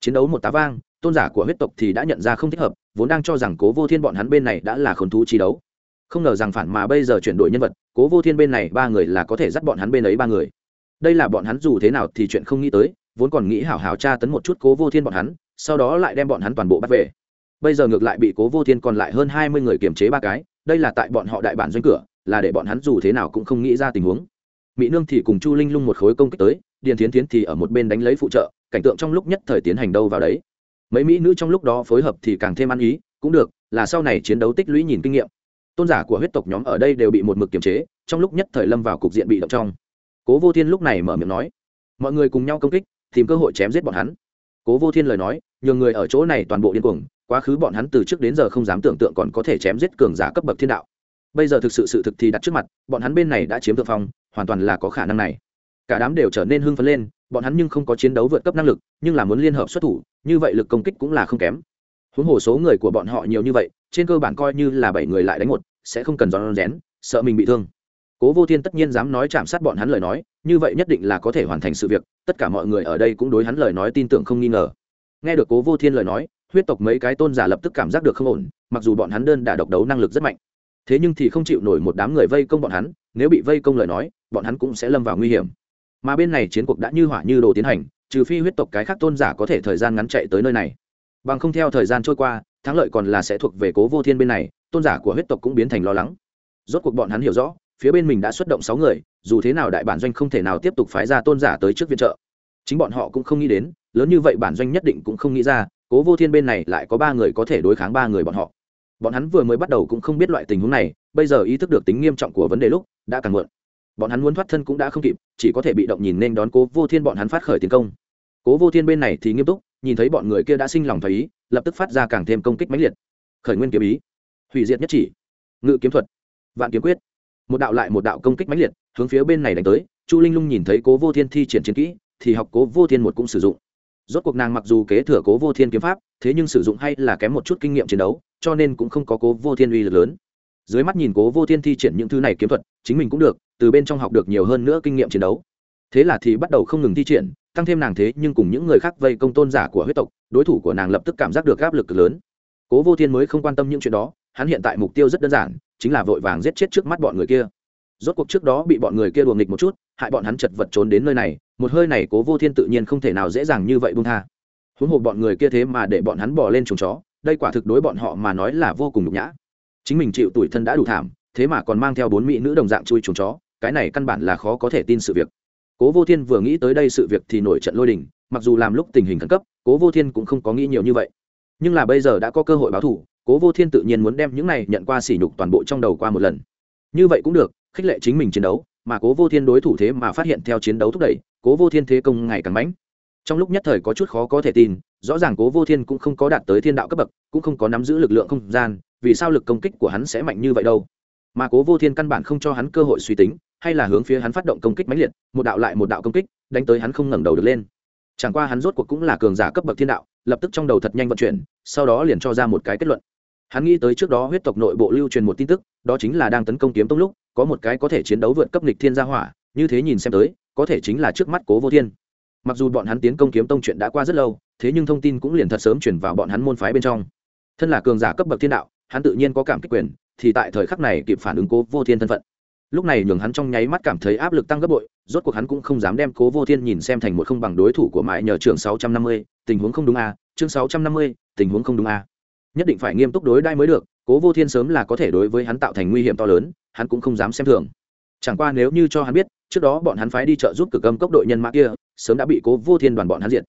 Chiến đấu một tá vang tôn giả của huyết tộc thì đã nhận ra không thích hợp vốn đang cho rằng cố vô thiên bọn hắn bên này đã là khốn thú chi đấu. Không ngờ rằng phản mà bây giờ chuyển đổi nhân vật cố vô thiên bên này ba người là có thể dắt bọn hắn bên ấy ba người. Đây là bọn hắn dù thế nào thì chuyện không nghĩ tới vốn còn nghĩ hảo hảo tra tấn một chút cố vô thiên bọn hắn sau đó lại đem bọn hắn toàn bộ bắt về. Bây giờ ngược lại bị cố vô thiên còn lại hơn hai mươi người kiềm chế ba cái, đây là tại bọn họ đại bản doanh cửa, là để bọn hắn dù thế nào cũng không nghĩ ra tình huống. Mỹ nương thì cùng chu linh lung một khối công kích tới, điền tiến tiến thì ở một bên đánh lấy phụ trợ, cảnh tượng trong lúc nhất thời tiến hành đâu vào đấy. Mấy mỹ nữ trong lúc đó phối hợp thì càng thêm ăn ý, cũng được, là sau này chiến đấu tích lũy nhìn kinh nghiệm. Tôn giả của huyết tộc nhóm ở đây đều bị một mực kiềm chế, trong lúc nhất thời lâm vào cục diện bị động trong. Cố vô thiên lúc này mở miệng nói, mọi người cùng nhau công kích, tìm cơ hội chém giết bọn hắn cố vô thiên lời nói nhiều người ở chỗ này toàn bộ điên cuồng, quá khứ bọn hắn từ trước đến giờ không dám tưởng tượng còn có thể chém giết cường giả cấp bậc thiên đạo. Bây giờ thực sự sự thực thì đặt trước mặt, bọn hắn bên này đã chiếm thượng phong, hoàn toàn là có khả năng này. Cả đám đều trở nên hưng phấn lên, bọn hắn nhưng không có chiến đấu vượt cấp năng lực, nhưng là muốn liên hợp xuất thủ, như vậy lực công kích cũng là không kém. Huống hồ số người của bọn họ nhiều như vậy, trên cơ bản coi như là bảy người lại đánh một, sẽ không cần dọn rén, sợ mình bị thương cố vô thiên tất nhiên dám nói chạm sát bọn hắn lời nói, như vậy nhất định là có thể hoàn thành sự việc, tất cả mọi người ở đây cũng đối hắn lời nói tin tưởng không nghi ngờ. Nghe được cố vô thiên lời nói, huyết tộc mấy cái tôn giả lập tức cảm giác được không ổn, mặc dù bọn hắn đơn đả độc đấu năng lực rất mạnh, thế nhưng thì không chịu nổi một đám người vây công bọn hắn, nếu bị vây công lời nói, bọn hắn cũng sẽ lâm vào nguy hiểm. Mà bên này chiến cuộc đã như hỏa như đồ tiến hành, trừ phi huyết tộc cái khác tôn giả có thể thời gian ngắn chạy tới nơi này. Bằng không theo thời gian trôi qua, thắng lợi còn là sẽ thuộc về cố vô thiên bên này, tôn giả của huyết tộc cũng biến thành lo lắng. Rốt cuộc bọn hắn hiểu rõ phía bên mình đã xuất động sáu người, dù thế nào đại bản doanh không thể nào tiếp tục phái ra tôn giả tới trước viện trợ. Chính bọn họ cũng không nghĩ đến, lớn như vậy bản doanh nhất định cũng không nghĩ ra, cố vô thiên bên này lại có ba người có thể đối kháng ba người bọn họ. Bọn hắn vừa mới bắt đầu cũng không biết loại tình huống này, bây giờ ý thức được tính nghiêm trọng của vấn đề lúc, đã càng muộn. Bọn hắn muốn thoát thân cũng đã không kịp, chỉ có thể bị động nhìn nên đón cố vô thiên bọn hắn phát khởi tiến công. Cố vô thiên bên này thì nghiêm túc, nhìn thấy bọn người kia đã sinh lòng thấy ý, lập tức phát ra càng thêm công kích mãnh liệt. Khởi nguyên kiếm ý. Hủy diệt nhất chỉ. Ngự kiếm thuật. Vạn kiếm quyết một đạo lại một đạo công kích mãnh liệt, hướng phía bên này đánh tới, chu linh lung nhìn thấy cố vô thiên thi triển chiến kỹ, thì học cố vô thiên một cũng sử dụng. Rốt cuộc nàng mặc dù kế thừa cố vô thiên kiếm pháp, thế nhưng sử dụng hay là kém một chút kinh nghiệm chiến đấu, cho nên cũng không có cố vô thiên uy lực lớn. Dưới mắt nhìn cố vô thiên thi triển những thứ này kiếm thuật, chính mình cũng được, từ bên trong học được nhiều hơn nữa kinh nghiệm chiến đấu. Thế là thì bắt đầu không ngừng thi triển, tăng thêm nàng thế nhưng cùng những người khác vây công tôn giả của huyết tộc, đối thủ của nàng lập tức cảm giác được áp lực lớn. Cố vô thiên mới không quan tâm những chuyện đó, hắn hiện tại mục tiêu rất đơn giản chính là vội vàng giết chết trước mắt bọn người kia. Rốt cuộc trước đó bị bọn người kia đùa nghịch một chút, hại bọn hắn chật vật trốn đến nơi này, một hơi này cố vô thiên tự nhiên không thể nào dễ dàng như vậy buông tha. Huống hồ bọn người kia thế mà để bọn hắn bỏ lên chuồng chó, đây quả thực đối bọn họ mà nói là vô cùng nhục nhã. Chính mình chịu tuổi thân đã đủ thảm, thế mà còn mang theo bốn mỹ nữ đồng dạng chui chuồng chó, cái này căn bản là khó có thể tin sự việc. Cố vô thiên vừa nghĩ tới đây sự việc thì nổi trận lôi đình, mặc dù làm lúc tình hình khẩn cấp, cố vô thiên cũng không có nghĩ nhiều như vậy. Nhưng là bây giờ đã có cơ hội báo thù cố vô thiên tự nhiên muốn đem những này nhận qua sỉ nhục toàn bộ trong đầu qua một lần. Như vậy cũng được, khích lệ chính mình chiến đấu, mà cố vô thiên đối thủ thế mà phát hiện theo chiến đấu thúc đẩy, cố vô thiên thế công ngày càng mãnh. Trong lúc nhất thời có chút khó có thể tin, rõ ràng cố vô thiên cũng không có đạt tới thiên đạo cấp bậc, cũng không có nắm giữ lực lượng không gian, vì sao lực công kích của hắn sẽ mạnh như vậy đâu? Mà cố vô thiên căn bản không cho hắn cơ hội suy tính, hay là hướng phía hắn phát động công kích mãnh liệt, một đạo lại một đạo công kích, đánh tới hắn không ngẩng đầu được lên. Chẳng qua hắn rốt cuộc cũng là cường giả cấp bậc thiên đạo, lập tức trong đầu thật nhanh vận chuyển, sau đó liền cho ra một cái kết luận hắn nghĩ tới trước đó huyết tộc nội bộ lưu truyền một tin tức đó chính là đang tấn công kiếm tông lúc có một cái có thể chiến đấu vượt cấp lịch thiên gia hỏa như thế nhìn xem tới có thể chính là trước mắt cố vô thiên. Mặc dù bọn hắn tiến công kiếm tông chuyện đã qua rất lâu thế nhưng thông tin cũng liền thật sớm chuyển vào bọn hắn môn phái bên trong. Thân là cường giả cấp bậc thiên đạo hắn tự nhiên có cảm kích quyền thì tại thời khắc này kịp phản ứng cố vô thiên thân phận. Lúc này nhường hắn trong nháy mắt cảm thấy áp lực tăng gấp bội rốt cuộc hắn cũng không dám đem cố vô thiên nhìn xem thành một không bằng đối thủ của mãi nhờ trường sáu trăm năm mươi tình huống không đúng a à, chương sáu trăm năm mươi tình huống không đúng a à nhất định phải nghiêm túc đối đãi mới được, cố vô thiên sớm là có thể đối với hắn tạo thành nguy hiểm to lớn, hắn cũng không dám xem thường. Chẳng qua nếu như cho hắn biết, trước đó bọn hắn phái đi chợ giúp cực âm cốc đội nhân mã kia, sớm đã bị cố vô thiên đoàn bọn hắn diệt.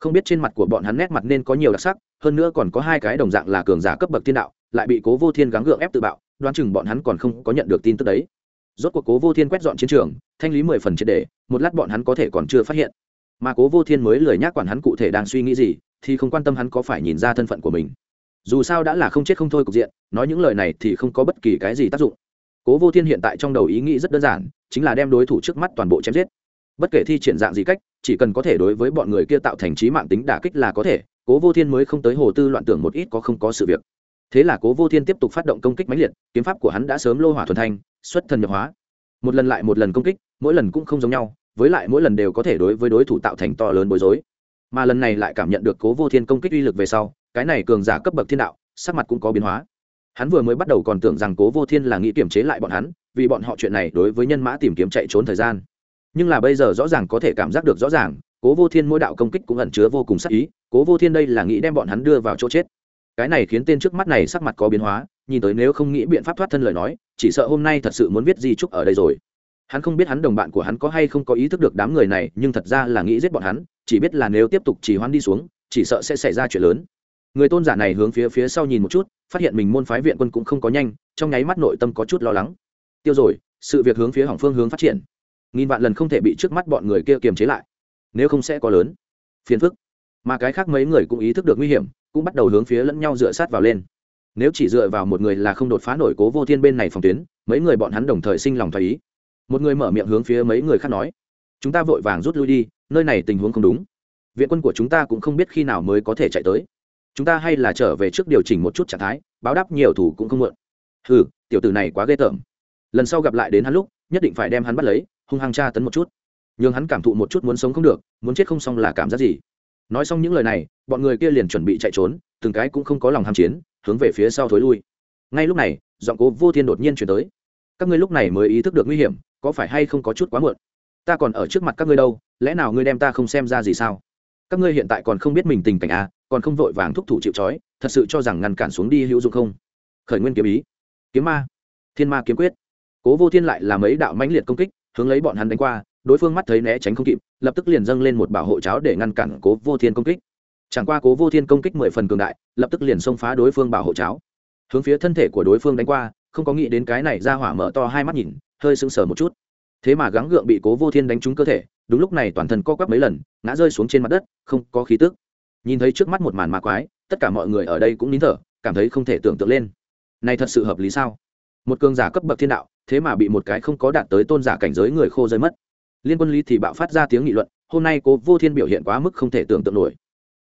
Không biết trên mặt của bọn hắn nét mặt nên có nhiều đặc sắc, hơn nữa còn có hai cái đồng dạng là cường giả cấp bậc thiên đạo, lại bị cố vô thiên gắng gượng ép tự bạo, đoán chừng bọn hắn còn không có nhận được tin tức đấy. Rốt cuộc cố vô thiên quét dọn chiến trường, thanh lý mười phần triệt đề một lát bọn hắn có thể còn chưa phát hiện. Mà cố vô thiên mới lời nhắc quản hắn cụ thể đang suy nghĩ gì, thì không quan tâm hắn có phải nhìn ra thân phận của mình dù sao đã là không chết không thôi cục diện, nói những lời này thì không có bất kỳ cái gì tác dụng. Cố vô thiên hiện tại trong đầu ý nghĩ rất đơn giản, chính là đem đối thủ trước mắt toàn bộ chém giết. Bất kể thi triển dạng gì cách, chỉ cần có thể đối với bọn người kia tạo thành trí mạng tính đả kích là có thể, cố vô thiên mới không tới hồ tư loạn tưởng một ít có không có sự việc. Thế là cố vô thiên tiếp tục phát động công kích mãnh liệt, kiếm pháp của hắn đã sớm lô hỏa thuần thanh, xuất thần nhập hóa. Một lần lại một lần công kích, mỗi lần cũng không giống nhau, với lại mỗi lần đều có thể đối với đối thủ tạo thành to lớn bối rối. Mà lần này lại cảm nhận được cố vô thiên công kích uy lực về sau cái này cường giả cấp bậc thiên đạo, sắc mặt cũng có biến hóa. Hắn vừa mới bắt đầu còn tưởng rằng cố vô thiên là nghĩ kiểm chế lại bọn hắn, vì bọn họ chuyện này đối với nhân mã tìm kiếm chạy trốn thời gian. Nhưng là bây giờ rõ ràng có thể cảm giác được rõ ràng, cố vô thiên mỗi đạo công kích cũng ẩn chứa vô cùng sắc ý, cố vô thiên đây là nghĩ đem bọn hắn đưa vào chỗ chết. Cái này khiến tên trước mắt này sắc mặt có biến hóa, nhìn tới nếu không nghĩ biện pháp thoát thân lời nói, chỉ sợ hôm nay thật sự muốn viết di trúc ở đây rồi. Hắn không biết hắn đồng bạn của hắn có hay không có ý thức được đám người này, nhưng thật ra là nghĩ giết bọn hắn, chỉ biết là nếu tiếp tục chỉ hoan đi xuống, chỉ sợ sẽ xảy ra chuyện lớn người tôn giả này hướng phía phía sau nhìn một chút, phát hiện mình môn phái viện quân cũng không có nhanh, trong nháy mắt nội tâm có chút lo lắng. Tiêu rồi, sự việc hướng phía hỏng phương hướng phát triển. Nghìn vạn lần không thể bị trước mắt bọn người kia kiềm chế lại. Nếu không sẽ có lớn. Phiền phức. Mà cái khác mấy người cũng ý thức được nguy hiểm, cũng bắt đầu hướng phía lẫn nhau dựa sát vào lên. Nếu chỉ dựa vào một người là không đột phá nổi cố vô thiên bên này phòng tuyến, mấy người bọn hắn đồng thời sinh lòng thoái ý. Một người mở miệng hướng phía mấy người khác nói, chúng ta vội vàng rút lui đi, nơi này tình huống không đúng. Viện quân của chúng ta cũng không biết khi nào mới có thể chạy tới chúng ta hay là trở về trước điều chỉnh một chút trạng thái, báo đáp nhiều thủ cũng không muộn. Hừ, tiểu tử này quá ghê tởm. Lần sau gặp lại đến hắn lúc, nhất định phải đem hắn bắt lấy, hung hăng tra tấn một chút. Nhưng hắn cảm thụ một chút muốn sống không được, muốn chết không xong là cảm giác gì. Nói xong những lời này, bọn người kia liền chuẩn bị chạy trốn, từng cái cũng không có lòng ham chiến, hướng về phía sau thối lui. Ngay lúc này, giọng cố vô thiên đột nhiên chuyển tới. Các ngươi lúc này mới ý thức được nguy hiểm, có phải hay không có chút quá muộn? Ta còn ở trước mặt các ngươi đâu, lẽ nào ngươi đem ta không xem ra gì sao? Các ngươi hiện tại còn không biết mình tình cảnh à còn không vội vàng thúc thủ chịu trói, thật sự cho rằng ngăn cản xuống đi hữu dụng không? Khởi nguyên kiếm ý. Kiếm ma. Thiên ma kiếm quyết. Cố vô thiên lại là mấy đạo mãnh liệt công kích, hướng lấy bọn hắn đánh qua, đối phương mắt thấy né tránh không kịp, lập tức liền dâng lên một bảo hộ cháo để ngăn cản cố vô thiên công kích. Chẳng qua cố vô thiên công kích mười phần cường đại, lập tức liền xông phá đối phương bảo hộ cháo. Hướng phía thân thể của đối phương đánh qua, không có nghĩ đến cái này ra hỏa mở to hai mắt nhìn, hơi sưng sờ một chút. Thế mà gắng gượng bị cố vô thiên đánh trúng cơ thể đúng lúc này toàn thân co quắp mấy lần, ngã rơi xuống trên mặt đất, không có khí tức. Nhìn thấy trước mắt một màn ma quái, tất cả mọi người ở đây cũng nín thở, cảm thấy không thể tưởng tượng lên. Này thật sự hợp lý sao? Một cường giả cấp bậc thiên đạo, thế mà bị một cái không có đạt tới tôn giả cảnh giới người khô rơi mất. Liên quân lý thì bạo phát ra tiếng nghị luận, hôm nay cố vô thiên biểu hiện quá mức không thể tưởng tượng nổi.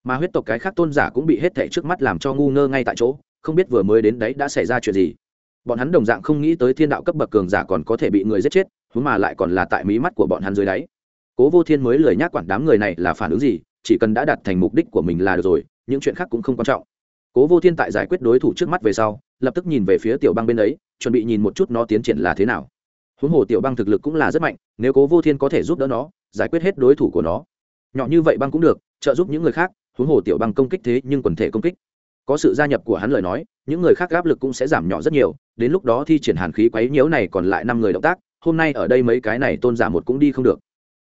Mà huyết tộc cái khác tôn giả cũng bị hết thảy trước mắt làm cho ngu ngơ ngay tại chỗ, không biết vừa mới đến đấy đã xảy ra chuyện gì. Bọn hắn đồng dạng không nghĩ tới thiên đạo cấp bậc cường giả còn có thể bị người giết chết thú mà lại còn là tại mí mắt của bọn hắn dưới đáy cố vô thiên mới lười nhác quản đám người này là phản ứng gì, chỉ cần đã đạt thành mục đích của mình là được rồi, những chuyện khác cũng không quan trọng. Cố vô thiên tại giải quyết đối thủ trước mắt về sau, lập tức nhìn về phía tiểu băng bên ấy, chuẩn bị nhìn một chút nó tiến triển là thế nào. Huống hồ tiểu băng thực lực cũng là rất mạnh, nếu cố vô thiên có thể giúp đỡ nó, giải quyết hết đối thủ của nó, nhỏ như vậy băng cũng được, trợ giúp những người khác, huống hồ tiểu băng công kích thế nhưng quần thể công kích. Có sự gia nhập của hắn lời nói, những người khác áp lực cũng sẽ giảm nhỏ rất nhiều, đến lúc đó thi triển hàn khí quấy nhiễu này còn lại năm người động tác, hôm nay ở đây mấy cái này tôn giả một cũng đi không được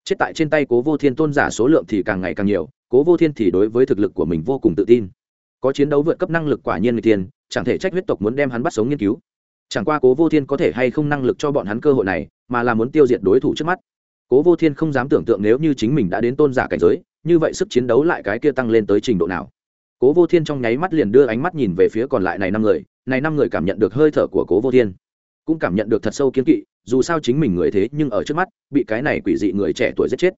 chết tại trên tay cố vô thiên tôn giả số lượng thì càng ngày càng nhiều, cố vô thiên thì đối với thực lực của mình vô cùng tự tin. Có chiến đấu vượt cấp năng lực quả nhiên người tiên chẳng thể trách huyết tộc muốn đem hắn bắt sống nghiên cứu. Chẳng qua cố vô thiên có thể hay không năng lực cho bọn hắn cơ hội này, mà là muốn tiêu diệt đối thủ trước mắt. Cố vô thiên không dám tưởng tượng nếu như chính mình đã đến tôn giả cảnh giới, như vậy sức chiến đấu lại cái kia tăng lên tới trình độ nào. Cố vô thiên trong nháy mắt liền đưa ánh mắt nhìn về phía còn lại này năm người, này năm người cảm nhận được hơi thở của cố vô thiên cũng cảm nhận được thật sâu kiến kỵ, dù sao chính mình người thế nhưng ở trước mắt, bị cái này quỷ dị người trẻ tuổi giết chết.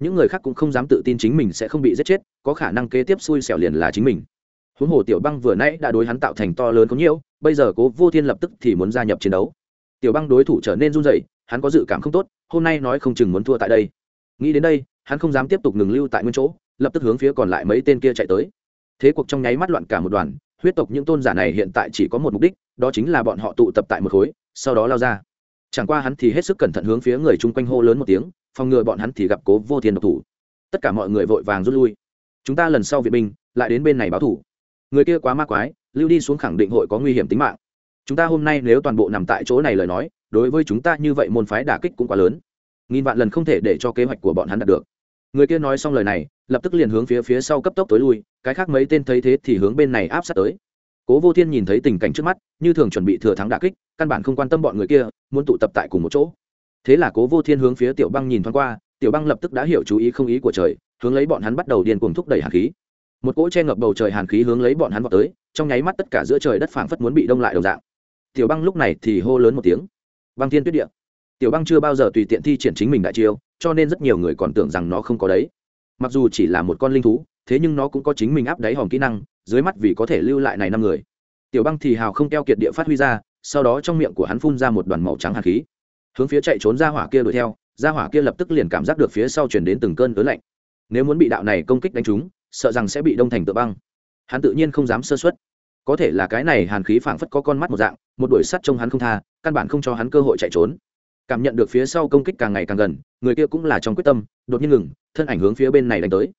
Những người khác cũng không dám tự tin chính mình sẽ không bị giết chết, có khả năng kế tiếp xui xẻo liền là chính mình. Huống hồ tiểu băng vừa nãy đã đối hắn tạo thành to lớn có nhiễu, bây giờ cố vô thiên lập tức thì muốn gia nhập chiến đấu. Tiểu băng đối thủ trở nên run rẩy, hắn có dự cảm không tốt, hôm nay nói không chừng muốn thua tại đây. Nghĩ đến đây, hắn không dám tiếp tục ngừng lưu tại nguyên chỗ, lập tức hướng phía còn lại mấy tên kia chạy tới. Thế cuộc trong nháy mắt loạn cả một đoàn, huyết tộc những tôn giả này hiện tại chỉ có một mục đích, đó chính là bọn họ tụ tập tại một khối sau đó lao ra. Chẳng qua hắn thì hết sức cẩn thận hướng phía người chung quanh hô lớn một tiếng, phòng ngừa bọn hắn thì gặp cố vô thiên độc thủ. Tất cả mọi người vội vàng rút lui. Chúng ta lần sau viện binh, lại đến bên này báo thủ. Người kia quá ma quái, lưu đi xuống khẳng định hội có nguy hiểm tính mạng. Chúng ta hôm nay nếu toàn bộ nằm tại chỗ này lời nói, đối với chúng ta như vậy môn phái đả kích cũng quá lớn. Nghìn vạn lần không thể để cho kế hoạch của bọn hắn đạt được. Người kia nói xong lời này, lập tức liền hướng phía phía sau cấp tốc tối lui, cái khác mấy tên thấy thế thì hướng bên này áp sát tới cố vô thiên nhìn thấy tình cảnh trước mắt, như thường chuẩn bị thừa thắng đả kích, căn bản không quan tâm bọn người kia, muốn tụ tập tại cùng một chỗ. Thế là cố vô thiên hướng phía tiểu băng nhìn thoáng qua, tiểu băng lập tức đã hiểu chú ý không ý của trời, hướng lấy bọn hắn bắt đầu điên cuồng thúc đẩy hàn khí. Một cỗ che ngập bầu trời hàn khí hướng lấy bọn hắn vào tới, trong nháy mắt tất cả giữa trời đất phảng phất muốn bị đông lại đồng dạng. Tiểu băng lúc này thì hô lớn một tiếng. Băng thiên tuyết địa. Tiểu băng chưa bao giờ tùy tiện thi triển chính mình đại chiêu, cho nên rất nhiều người còn tưởng rằng nó không có đấy. Mặc dù chỉ là một con linh thú thế nhưng nó cũng có chính mình áp đáy hòm kỹ năng, dưới mắt vì có thể lưu lại này năm người. Tiểu băng thì hào không keo kiệt địa phát huy ra, sau đó trong miệng của hắn phun ra một đoàn màu trắng hạt khí. Hướng phía chạy trốn ra hỏa kia đuổi theo, ra hỏa kia lập tức liền cảm giác được phía sau chuyển đến từng cơn ớn lạnh. Nếu muốn bị đạo này công kích đánh trúng, sợ rằng sẽ bị đông thành tự băng. Hắn tự nhiên không dám sơ xuất có thể là cái này hàn khí phảng phất có con mắt một dạng, một đuổi sắt trông hắn không tha, căn bản không cho hắn cơ hội chạy trốn. Cảm nhận được phía sau công kích càng ngày càng gần, người kia cũng là trong quyết tâm, đột nhiên ngừng, thân ảnh hướng phía bên này đánh tới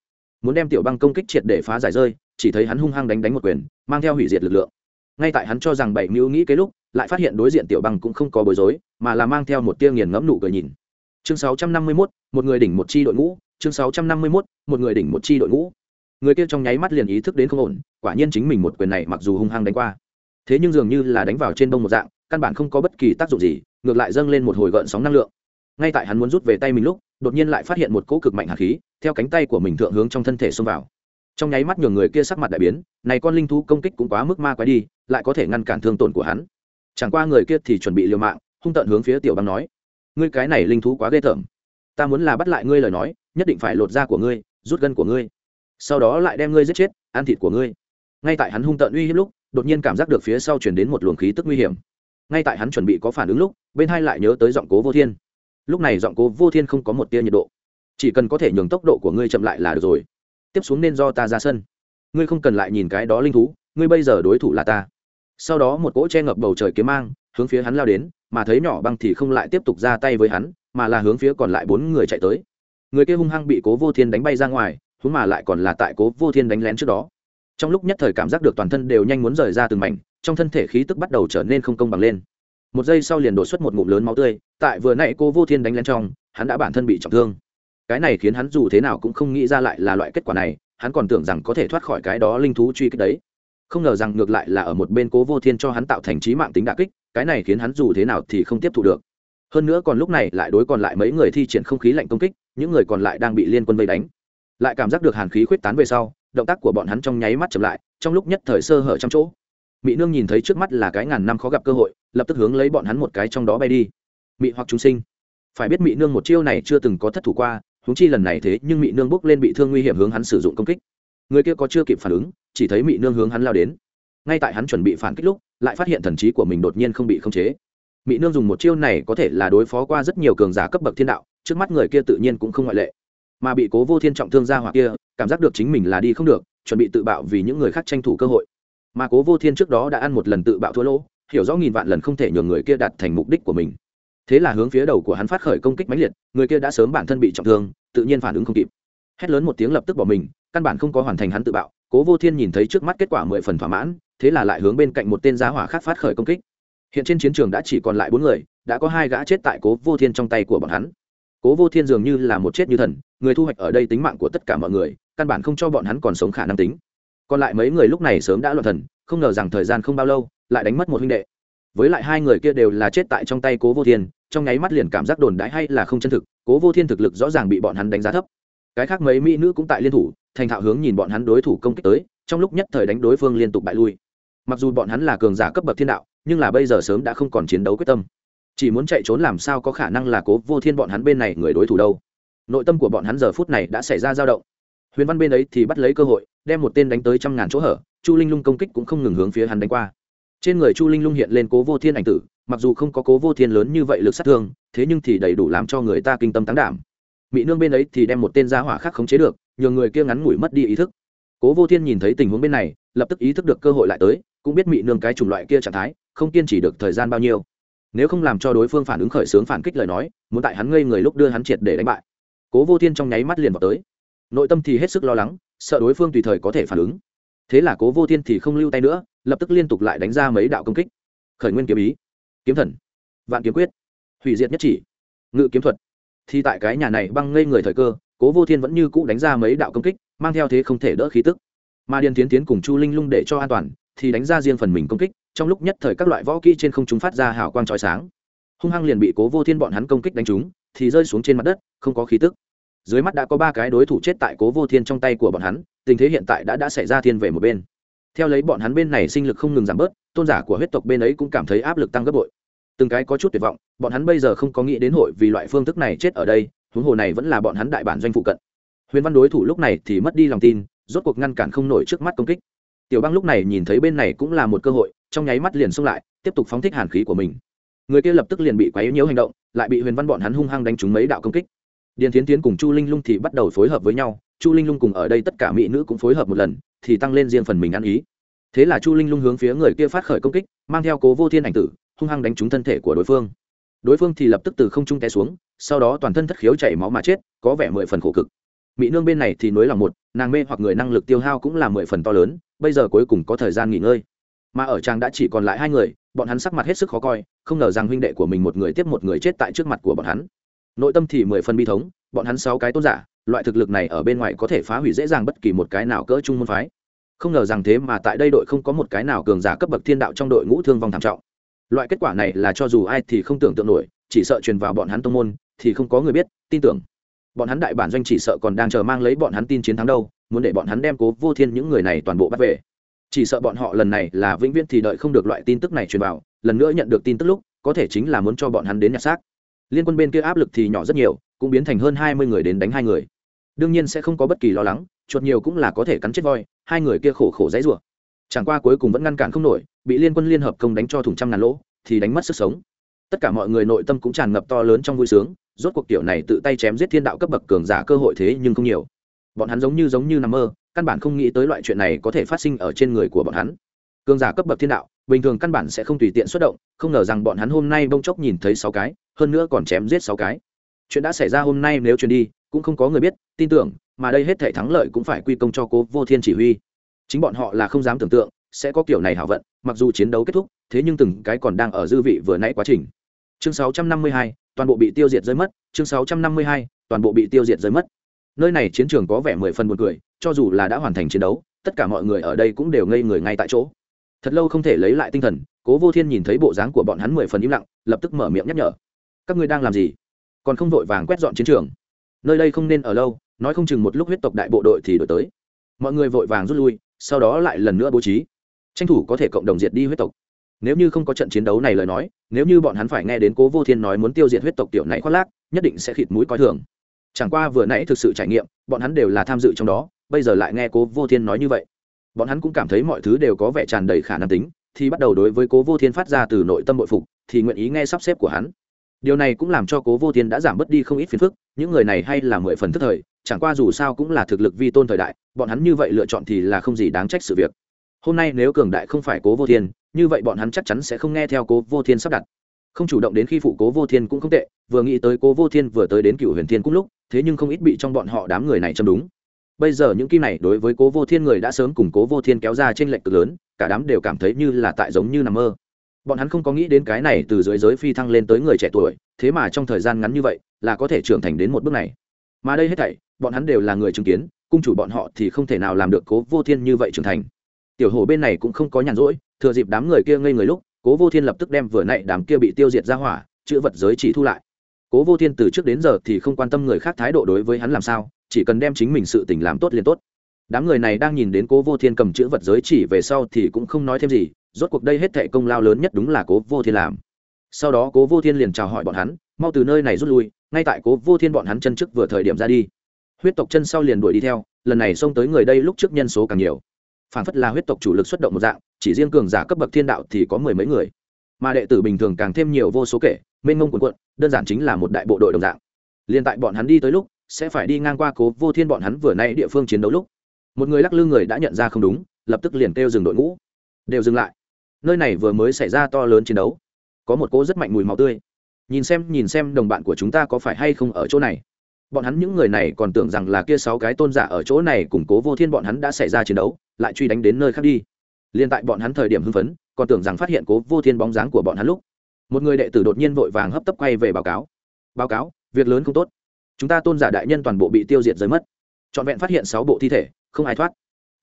muốn đem tiểu băng công kích triệt để phá giải rơi chỉ thấy hắn hung hăng đánh đánh một quyền mang theo hủy diệt lực lượng. Ngay tại hắn cho rằng bảy mưu nghĩ cái lúc lại phát hiện đối diện tiểu băng cũng không có bối rối mà là mang theo một tia nghiền ngẫm nụ cười nhìn. Chương 651, một người đỉnh một chi đội ngũ. Chương 651, một người đỉnh một chi đội ngũ. Người kia trong nháy mắt liền ý thức đến không ổn quả nhiên chính mình một quyền này mặc dù hung hăng đánh qua. Thế nhưng dường như là đánh vào trên đông một dạng căn bản không có bất kỳ tác dụng gì ngược lại dâng lên một hồi gợn sóng năng lượng. Ngay tại hắn muốn rút về tay mình lúc đột nhiên lại phát hiện một cỗ cực mạnh hạt khí, theo cánh tay của mình thượng hướng trong thân thể xông vào. Trong nháy mắt nhường người kia sắc mặt đại biến, này con linh thú công kích cũng quá mức ma quái đi, lại có thể ngăn cản thương tổn của hắn. Chẳng qua người kia thì chuẩn bị liều mạng, hung tận hướng phía tiểu băng nói, ngươi cái này linh thú quá ghê tởm. Ta muốn là bắt lại ngươi lời nói, nhất định phải lột da của ngươi, rút gân của ngươi. Sau đó lại đem ngươi giết chết, ăn thịt của ngươi. Ngay tại hắn hung tận uy hiếp lúc, đột nhiên cảm giác được phía sau chuyển đến một luồng khí tức nguy hiểm. Ngay tại hắn chuẩn bị có phản ứng lúc, bên hai lại nhớ tới giọng cố vô thiên lúc này giọng cố vô thiên không có một tia nhiệt độ. Chỉ cần có thể nhường tốc độ của ngươi chậm lại là được rồi. Tiếp xuống nên do ta ra sân. Ngươi không cần lại nhìn cái đó linh thú, ngươi bây giờ đối thủ là ta. Sau đó một cỗ che ngập bầu trời kiếm mang, hướng phía hắn lao đến, mà thấy nhỏ băng thì không lại tiếp tục ra tay với hắn, mà là hướng phía còn lại bốn người chạy tới. Người kia hung hăng bị cố vô thiên đánh bay ra ngoài húng mà lại còn là tại cố vô thiên đánh lén trước đó. Trong lúc nhất thời cảm giác được toàn thân đều nhanh muốn rời ra từng mảnh, trong thân thể khí tức bắt đầu trở nên không công bằng lên một giây sau liền đổ xuất một ngụm lớn máu tươi, tại vừa nãy cô vô thiên đánh lén trong, hắn đã bản thân bị trọng thương. Cái này khiến hắn dù thế nào cũng không nghĩ ra lại là loại kết quả này, hắn còn tưởng rằng có thể thoát khỏi cái đó linh thú truy kích đấy. Không ngờ rằng ngược lại là ở một bên cố vô thiên cho hắn tạo thành trí mạng tính đả kích, cái này khiến hắn dù thế nào thì không tiếp thu được. Hơn nữa còn lúc này lại đối còn lại mấy người thi triển không khí lạnh công kích, những người còn lại đang bị liên quân vây đánh. Lại cảm giác được hàn khí khuyết tán về sau, động tác của bọn hắn trong nháy mắt chậm lại, trong lúc nhất thời sơ hở trong chỗ. Mỹ nương nhìn thấy trước mắt là cái ngàn năm khó gặp cơ hội lập tức hướng lấy bọn hắn một cái trong đó bay đi. Mị hoặc chúng sinh. Phải biết mị nương một chiêu này chưa từng có thất thủ qua húng chi lần này thế nhưng mị nương bốc lên bị thương nguy hiểm hướng hắn sử dụng công kích. Người kia có chưa kịp phản ứng, chỉ thấy mị nương hướng hắn lao đến. Ngay tại hắn chuẩn bị phản kích lúc, lại phát hiện thần trí của mình đột nhiên không bị khống chế. Mỹ nương dùng một chiêu này có thể là đối phó qua rất nhiều cường giả cấp bậc thiên đạo, trước mắt người kia tự nhiên cũng không ngoại lệ. Mà bị cố vô thiên trọng thương ra hoặc kia, cảm giác được chính mình là đi không được, chuẩn bị tự bạo vì những người khác tranh thủ cơ hội. Mà cố vô thiên trước đó đã ăn một lần tự bạo thua lỗ hiểu rõ nghìn vạn lần không thể nhường người kia đạt thành mục đích của mình. Thế là hướng phía đầu của hắn phát khởi công kích mãnh liệt, người kia đã sớm bản thân bị trọng thương, tự nhiên phản ứng không kịp. Hét lớn một tiếng lập tức bỏ mình, căn bản không có hoàn thành hắn tự bạo, cố vô thiên nhìn thấy trước mắt kết quả mười phần thỏa mãn, thế là lại hướng bên cạnh một tên giá hỏa khác phát khởi công kích. Hiện trên chiến trường đã chỉ còn lại bốn người, đã có hai gã chết tại cố vô thiên trong tay của bọn hắn. Cố vô thiên dường như là một chết như thần, người thu hoạch ở đây tính mạng của tất cả mọi người, căn bản không cho bọn hắn còn sống khả năng tính. Còn lại mấy người lúc này sớm đã loạn thần, không ngờ rằng thời gian không bao lâu lại đánh mất một huynh đệ. Với lại hai người kia đều là chết tại trong tay cố vô thiên, trong nháy mắt liền cảm giác đồn đãi hay là không chân thực, cố vô thiên thực lực rõ ràng bị bọn hắn đánh giá thấp. Cái khác mấy mỹ nữ cũng tại liên thủ, thành thạo hướng nhìn bọn hắn đối thủ công kích tới, trong lúc nhất thời đánh đối phương liên tục bại lui. Mặc dù bọn hắn là cường giả cấp bậc thiên đạo, nhưng là bây giờ sớm đã không còn chiến đấu quyết tâm. Chỉ muốn chạy trốn làm sao có khả năng là cố vô thiên bọn hắn bên này người đối thủ đâu. Nội tâm của bọn hắn giờ phút này đã xảy ra dao động. Huyền văn bên ấy thì bắt lấy cơ hội, đem một tên đánh tới trăm ngàn chỗ hở, chu linh lung công kích cũng không ngừng hướng phía hắn đánh qua trên người chu linh lung hiện lên cố vô thiên ảnh tử, mặc dù không có cố vô thiên lớn như vậy lực sát thương, thế nhưng thì đầy đủ làm cho người ta kinh tâm tán đảm. Mỹ nương bên ấy thì đem một tên gia hỏa khác khống chế được nhờ người kia ngắn ngủi mất đi ý thức. Cố vô thiên nhìn thấy tình huống bên này, lập tức ý thức được cơ hội lại tới, cũng biết mỹ nương cái chủng loại kia trạng thái, không kiên trì được thời gian bao nhiêu. Nếu không làm cho đối phương phản ứng khởi xướng phản kích lời nói, muốn tại hắn ngây người lúc đưa hắn triệt để đánh bại. Cố vô thiên trong nháy mắt liền vào tới. Nội tâm thì hết sức lo lắng, sợ đối phương tùy thời có thể phản ứng. Thế là cố vô thiên thì không lưu tay nữa lập tức liên tục lại đánh ra mấy đạo công kích. Khởi nguyên kiếm ý, kiếm thần, vạn kiếm quyết, hủy diệt nhất chỉ, ngự kiếm thuật. Thì tại cái nhà này băng ngây người thời cơ, cố vô thiên vẫn như cũ đánh ra mấy đạo công kích, mang theo thế không thể đỡ khí tức. Mà điền tiến tiến cùng chu linh lung để cho an toàn, thì đánh ra riêng phần mình công kích, trong lúc nhất thời các loại võ kỹ trên không chúng phát ra hào quang trói sáng. Hung hăng liền bị cố vô thiên bọn hắn công kích đánh trúng, thì rơi xuống trên mặt đất, không có khí tức. Dưới mắt đã có ba cái đối thủ chết tại cố vô thiên trong tay của bọn hắn, tình thế hiện tại đã đã xảy ra thiên về một bên theo lấy bọn hắn bên này sinh lực không ngừng giảm bớt, tôn giả của huyết tộc bên ấy cũng cảm thấy áp lực tăng gấp bội. Từng cái có chút tuyệt vọng, bọn hắn bây giờ không có nghĩ đến hội vì loại phương thức này chết ở đây, huống hồ này vẫn là bọn hắn đại bản doanh phụ cận. Huyền văn đối thủ lúc này thì mất đi lòng tin, rốt cuộc ngăn cản không nổi trước mắt công kích. Tiểu bang lúc này nhìn thấy bên này cũng là một cơ hội, trong nháy mắt liền xông lại, tiếp tục phóng thích hàn khí của mình. Người kia lập tức liền bị quấy nhiễu hành động, lại bị huyền văn bọn hắn hung hăng đánh trúng mấy đạo công kích. Điền tiến tiến cùng chu linh lung thì bắt đầu phối hợp với nhau, chu linh lung cùng ở đây tất cả mỹ nữ cũng phối hợp một lần thì tăng lên riêng phần mình ăn ý. Thế là chu linh lung hướng phía người kia phát khởi công kích, mang theo cố vô thiên ảnh tử, hung hăng đánh trúng thân thể của đối phương. Đối phương thì lập tức từ không trung té xuống, sau đó toàn thân thất khiếu chảy máu mà chết, có vẻ mười phần khổ cực. Mỹ nương bên này thì nối lòng một, nàng mê hoặc người năng lực tiêu hao cũng là mười phần to lớn, bây giờ cuối cùng có thời gian nghỉ ngơi. Mà ở trang đã chỉ còn lại hai người, bọn hắn sắc mặt hết sức khó coi, không ngờ rằng huynh đệ của mình một người tiếp một người chết tại trước mặt của bọn hắn. Nội tâm thì mười phần bi thống, bọn hắn sáu cái tôn giả loại thực lực này ở bên ngoài có thể phá hủy dễ dàng bất kỳ một cái nào cỡ trung môn phái. Không ngờ rằng thế mà tại đây đội không có một cái nào cường giả cấp bậc thiên đạo trong đội ngũ thương vong thảm trọng. Loại kết quả này là cho dù ai thì không tưởng tượng nổi, chỉ sợ truyền vào bọn hắn tông môn thì không có người biết, tin tưởng. Bọn hắn đại bản doanh chỉ sợ còn đang chờ mang lấy bọn hắn tin chiến thắng đâu, muốn để bọn hắn đem cố vô thiên những người này toàn bộ bắt về. Chỉ sợ bọn họ lần này là vĩnh viễn thì đợi không được loại tin tức này truyền vào, lần nữa nhận được tin tức lúc, có thể chính là muốn cho bọn hắn đến nhặt xác. Liên quân bên kia áp lực thì nhỏ rất nhiều, cũng biến thành hơn hai mươi người đến đánh hai người đương nhiên sẽ không có bất kỳ lo lắng, chuột nhiều cũng là có thể cắn chết voi, hai người kia khổ khổ dãy rủa. Chẳng qua cuối cùng vẫn ngăn cản không nổi, bị liên quân liên hợp công đánh cho thủng trăm ngàn lỗ, thì đánh mất sức sống. Tất cả mọi người nội tâm cũng tràn ngập to lớn trong vui sướng, rốt cuộc tiểu này tự tay chém giết thiên đạo cấp bậc cường giả cơ hội thế nhưng không nhiều. Bọn hắn giống như giống như nằm mơ, căn bản không nghĩ tới loại chuyện này có thể phát sinh ở trên người của bọn hắn. Cường giả cấp bậc thiên đạo, bình thường căn bản sẽ không tùy tiện xuất động, không ngờ rằng bọn hắn hôm nay bông chốc nhìn thấy sáu cái, hơn nữa còn chém giết sáu cái. Chuyện đã xảy ra hôm nay nếu truyền đi cũng không có người biết tin tưởng mà đây hết thể thắng lợi cũng phải quy công cho cố vô thiên chỉ huy. Chính bọn họ là không dám tưởng tượng sẽ có kiểu này hảo vận mặc dù chiến đấu kết thúc thế nhưng từng cái còn đang ở dư vị vừa nãy quá trình. Chương 652, toàn bộ bị tiêu diệt rơi mất. Chương 652, toàn bộ bị tiêu diệt rơi mất. Nơi này chiến trường có vẻ mười phần buồn cười cho dù là đã hoàn thành chiến đấu tất cả mọi người ở đây cũng đều ngây người ngay tại chỗ. Thật lâu không thể lấy lại tinh thần cố vô thiên nhìn thấy bộ dáng của bọn hắn mười phần im lặng lập tức mở miệng nhắc nhở. Các ngươi đang làm gì? Còn không vội vàng quét dọn chiến trường? Nơi đây không nên ở lâu, nói không chừng một lúc huyết tộc đại bộ đội thì đổi tới. Mọi người vội vàng rút lui, sau đó lại lần nữa bố trí. Tranh thủ có thể cộng đồng diệt đi huyết tộc. Nếu như không có trận chiến đấu này lời nói, nếu như bọn hắn phải nghe đến cố vô thiên nói muốn tiêu diệt huyết tộc tiểu này khoác lác, nhất định sẽ khịt mũi coi thường. Chẳng qua vừa nãy thực sự trải nghiệm, bọn hắn đều là tham dự trong đó, bây giờ lại nghe cố vô thiên nói như vậy. Bọn hắn cũng cảm thấy mọi thứ đều có vẻ tràn đầy khả năng tính, thì bắt đầu đối với cố vô thiên phát ra từ nội tâm bội phục, thì nguyện ý nghe sắp xếp của hắn điều này cũng làm cho cố vô thiên đã giảm bớt đi không ít phiền phức, những người này hay là mười phần thức thời, chẳng qua dù sao cũng là thực lực vi tôn thời đại, bọn hắn như vậy lựa chọn thì là không gì đáng trách sự việc. Hôm nay nếu cường đại không phải cố vô thiên, như vậy bọn hắn chắc chắn sẽ không nghe theo cố vô thiên sắp đặt. Không chủ động đến khi phụ cố vô thiên cũng không tệ, vừa nghĩ tới cố vô thiên vừa tới đến cựu huyền thiên cũng lúc, thế nhưng không ít bị trong bọn họ đám người này châm đúng. Bây giờ những kim này đối với cố vô thiên người đã sớm cùng cố vô thiên kéo ra trên lệnh cực lớn, cả đám đều cảm thấy như là tại giống như nằm mơ bọn hắn không có nghĩ đến cái này từ dưới giới phi thăng lên tới người trẻ tuổi, thế mà trong thời gian ngắn như vậy, là có thể trưởng thành đến một bước này. Mà đây hết thảy, bọn hắn đều là người chứng kiến, cung chủ bọn họ thì không thể nào làm được cố vô thiên như vậy trưởng thành. Tiểu hồ bên này cũng không có nhàn rỗi, thừa dịp đám người kia ngây người lúc, cố vô thiên lập tức đem vừa nãy đám kia bị tiêu diệt ra hỏa, chữ vật giới chỉ thu lại. Cố vô thiên từ trước đến giờ thì không quan tâm người khác thái độ đối với hắn làm sao, chỉ cần đem chính mình sự tình làm tốt liền tốt. Đám người này đang nhìn đến cố vô thiên cầm chữ vật giới chỉ về sau thì cũng không nói thêm gì rốt cuộc đây hết thệ công lao lớn nhất đúng là cố vô thiên làm. Sau đó cố vô thiên liền chào hỏi bọn hắn, mau từ nơi này rút lui, ngay tại cố vô thiên bọn hắn chân trước vừa thời điểm ra đi. Huyết tộc chân sau liền đuổi đi theo, lần này xông tới người đây lúc trước nhân số càng nhiều. Phản phất là huyết tộc chủ lực xuất động một dạng, chỉ riêng cường giả cấp bậc thiên đạo thì có mười mấy người. Mà đệ tử bình thường càng thêm nhiều vô số kể, mênh mông quần quận đơn giản chính là một đại bộ đội đồng dạng. Liền tại bọn hắn đi tới lúc, sẽ phải đi ngang qua cố vô thiên bọn hắn vừa nay địa phương chiến đấu lúc. Một người lắc lư người đã nhận ra không đúng, lập tức liền kêu dừng đội ngũ. Đều dừng lại nơi này vừa mới xảy ra to lớn chiến đấu. Có một cô rất mạnh mùi máu tươi. Nhìn xem nhìn xem đồng bạn của chúng ta có phải hay không ở chỗ này. Bọn hắn những người này còn tưởng rằng là kia sáu cái tôn giả ở chỗ này củng cố vô thiên bọn hắn đã xảy ra chiến đấu, lại truy đánh đến nơi khác đi. Liên tại bọn hắn thời điểm hưng phấn, còn tưởng rằng phát hiện cố vô thiên bóng dáng của bọn hắn lúc, một người đệ tử đột nhiên vội vàng hấp tấp quay về báo cáo. Báo cáo, việc lớn không tốt. Chúng ta tôn giả đại nhân toàn bộ bị tiêu diệt rơi mất. Trọn vẹn phát hiện sáu bộ thi thể, không ai thoát.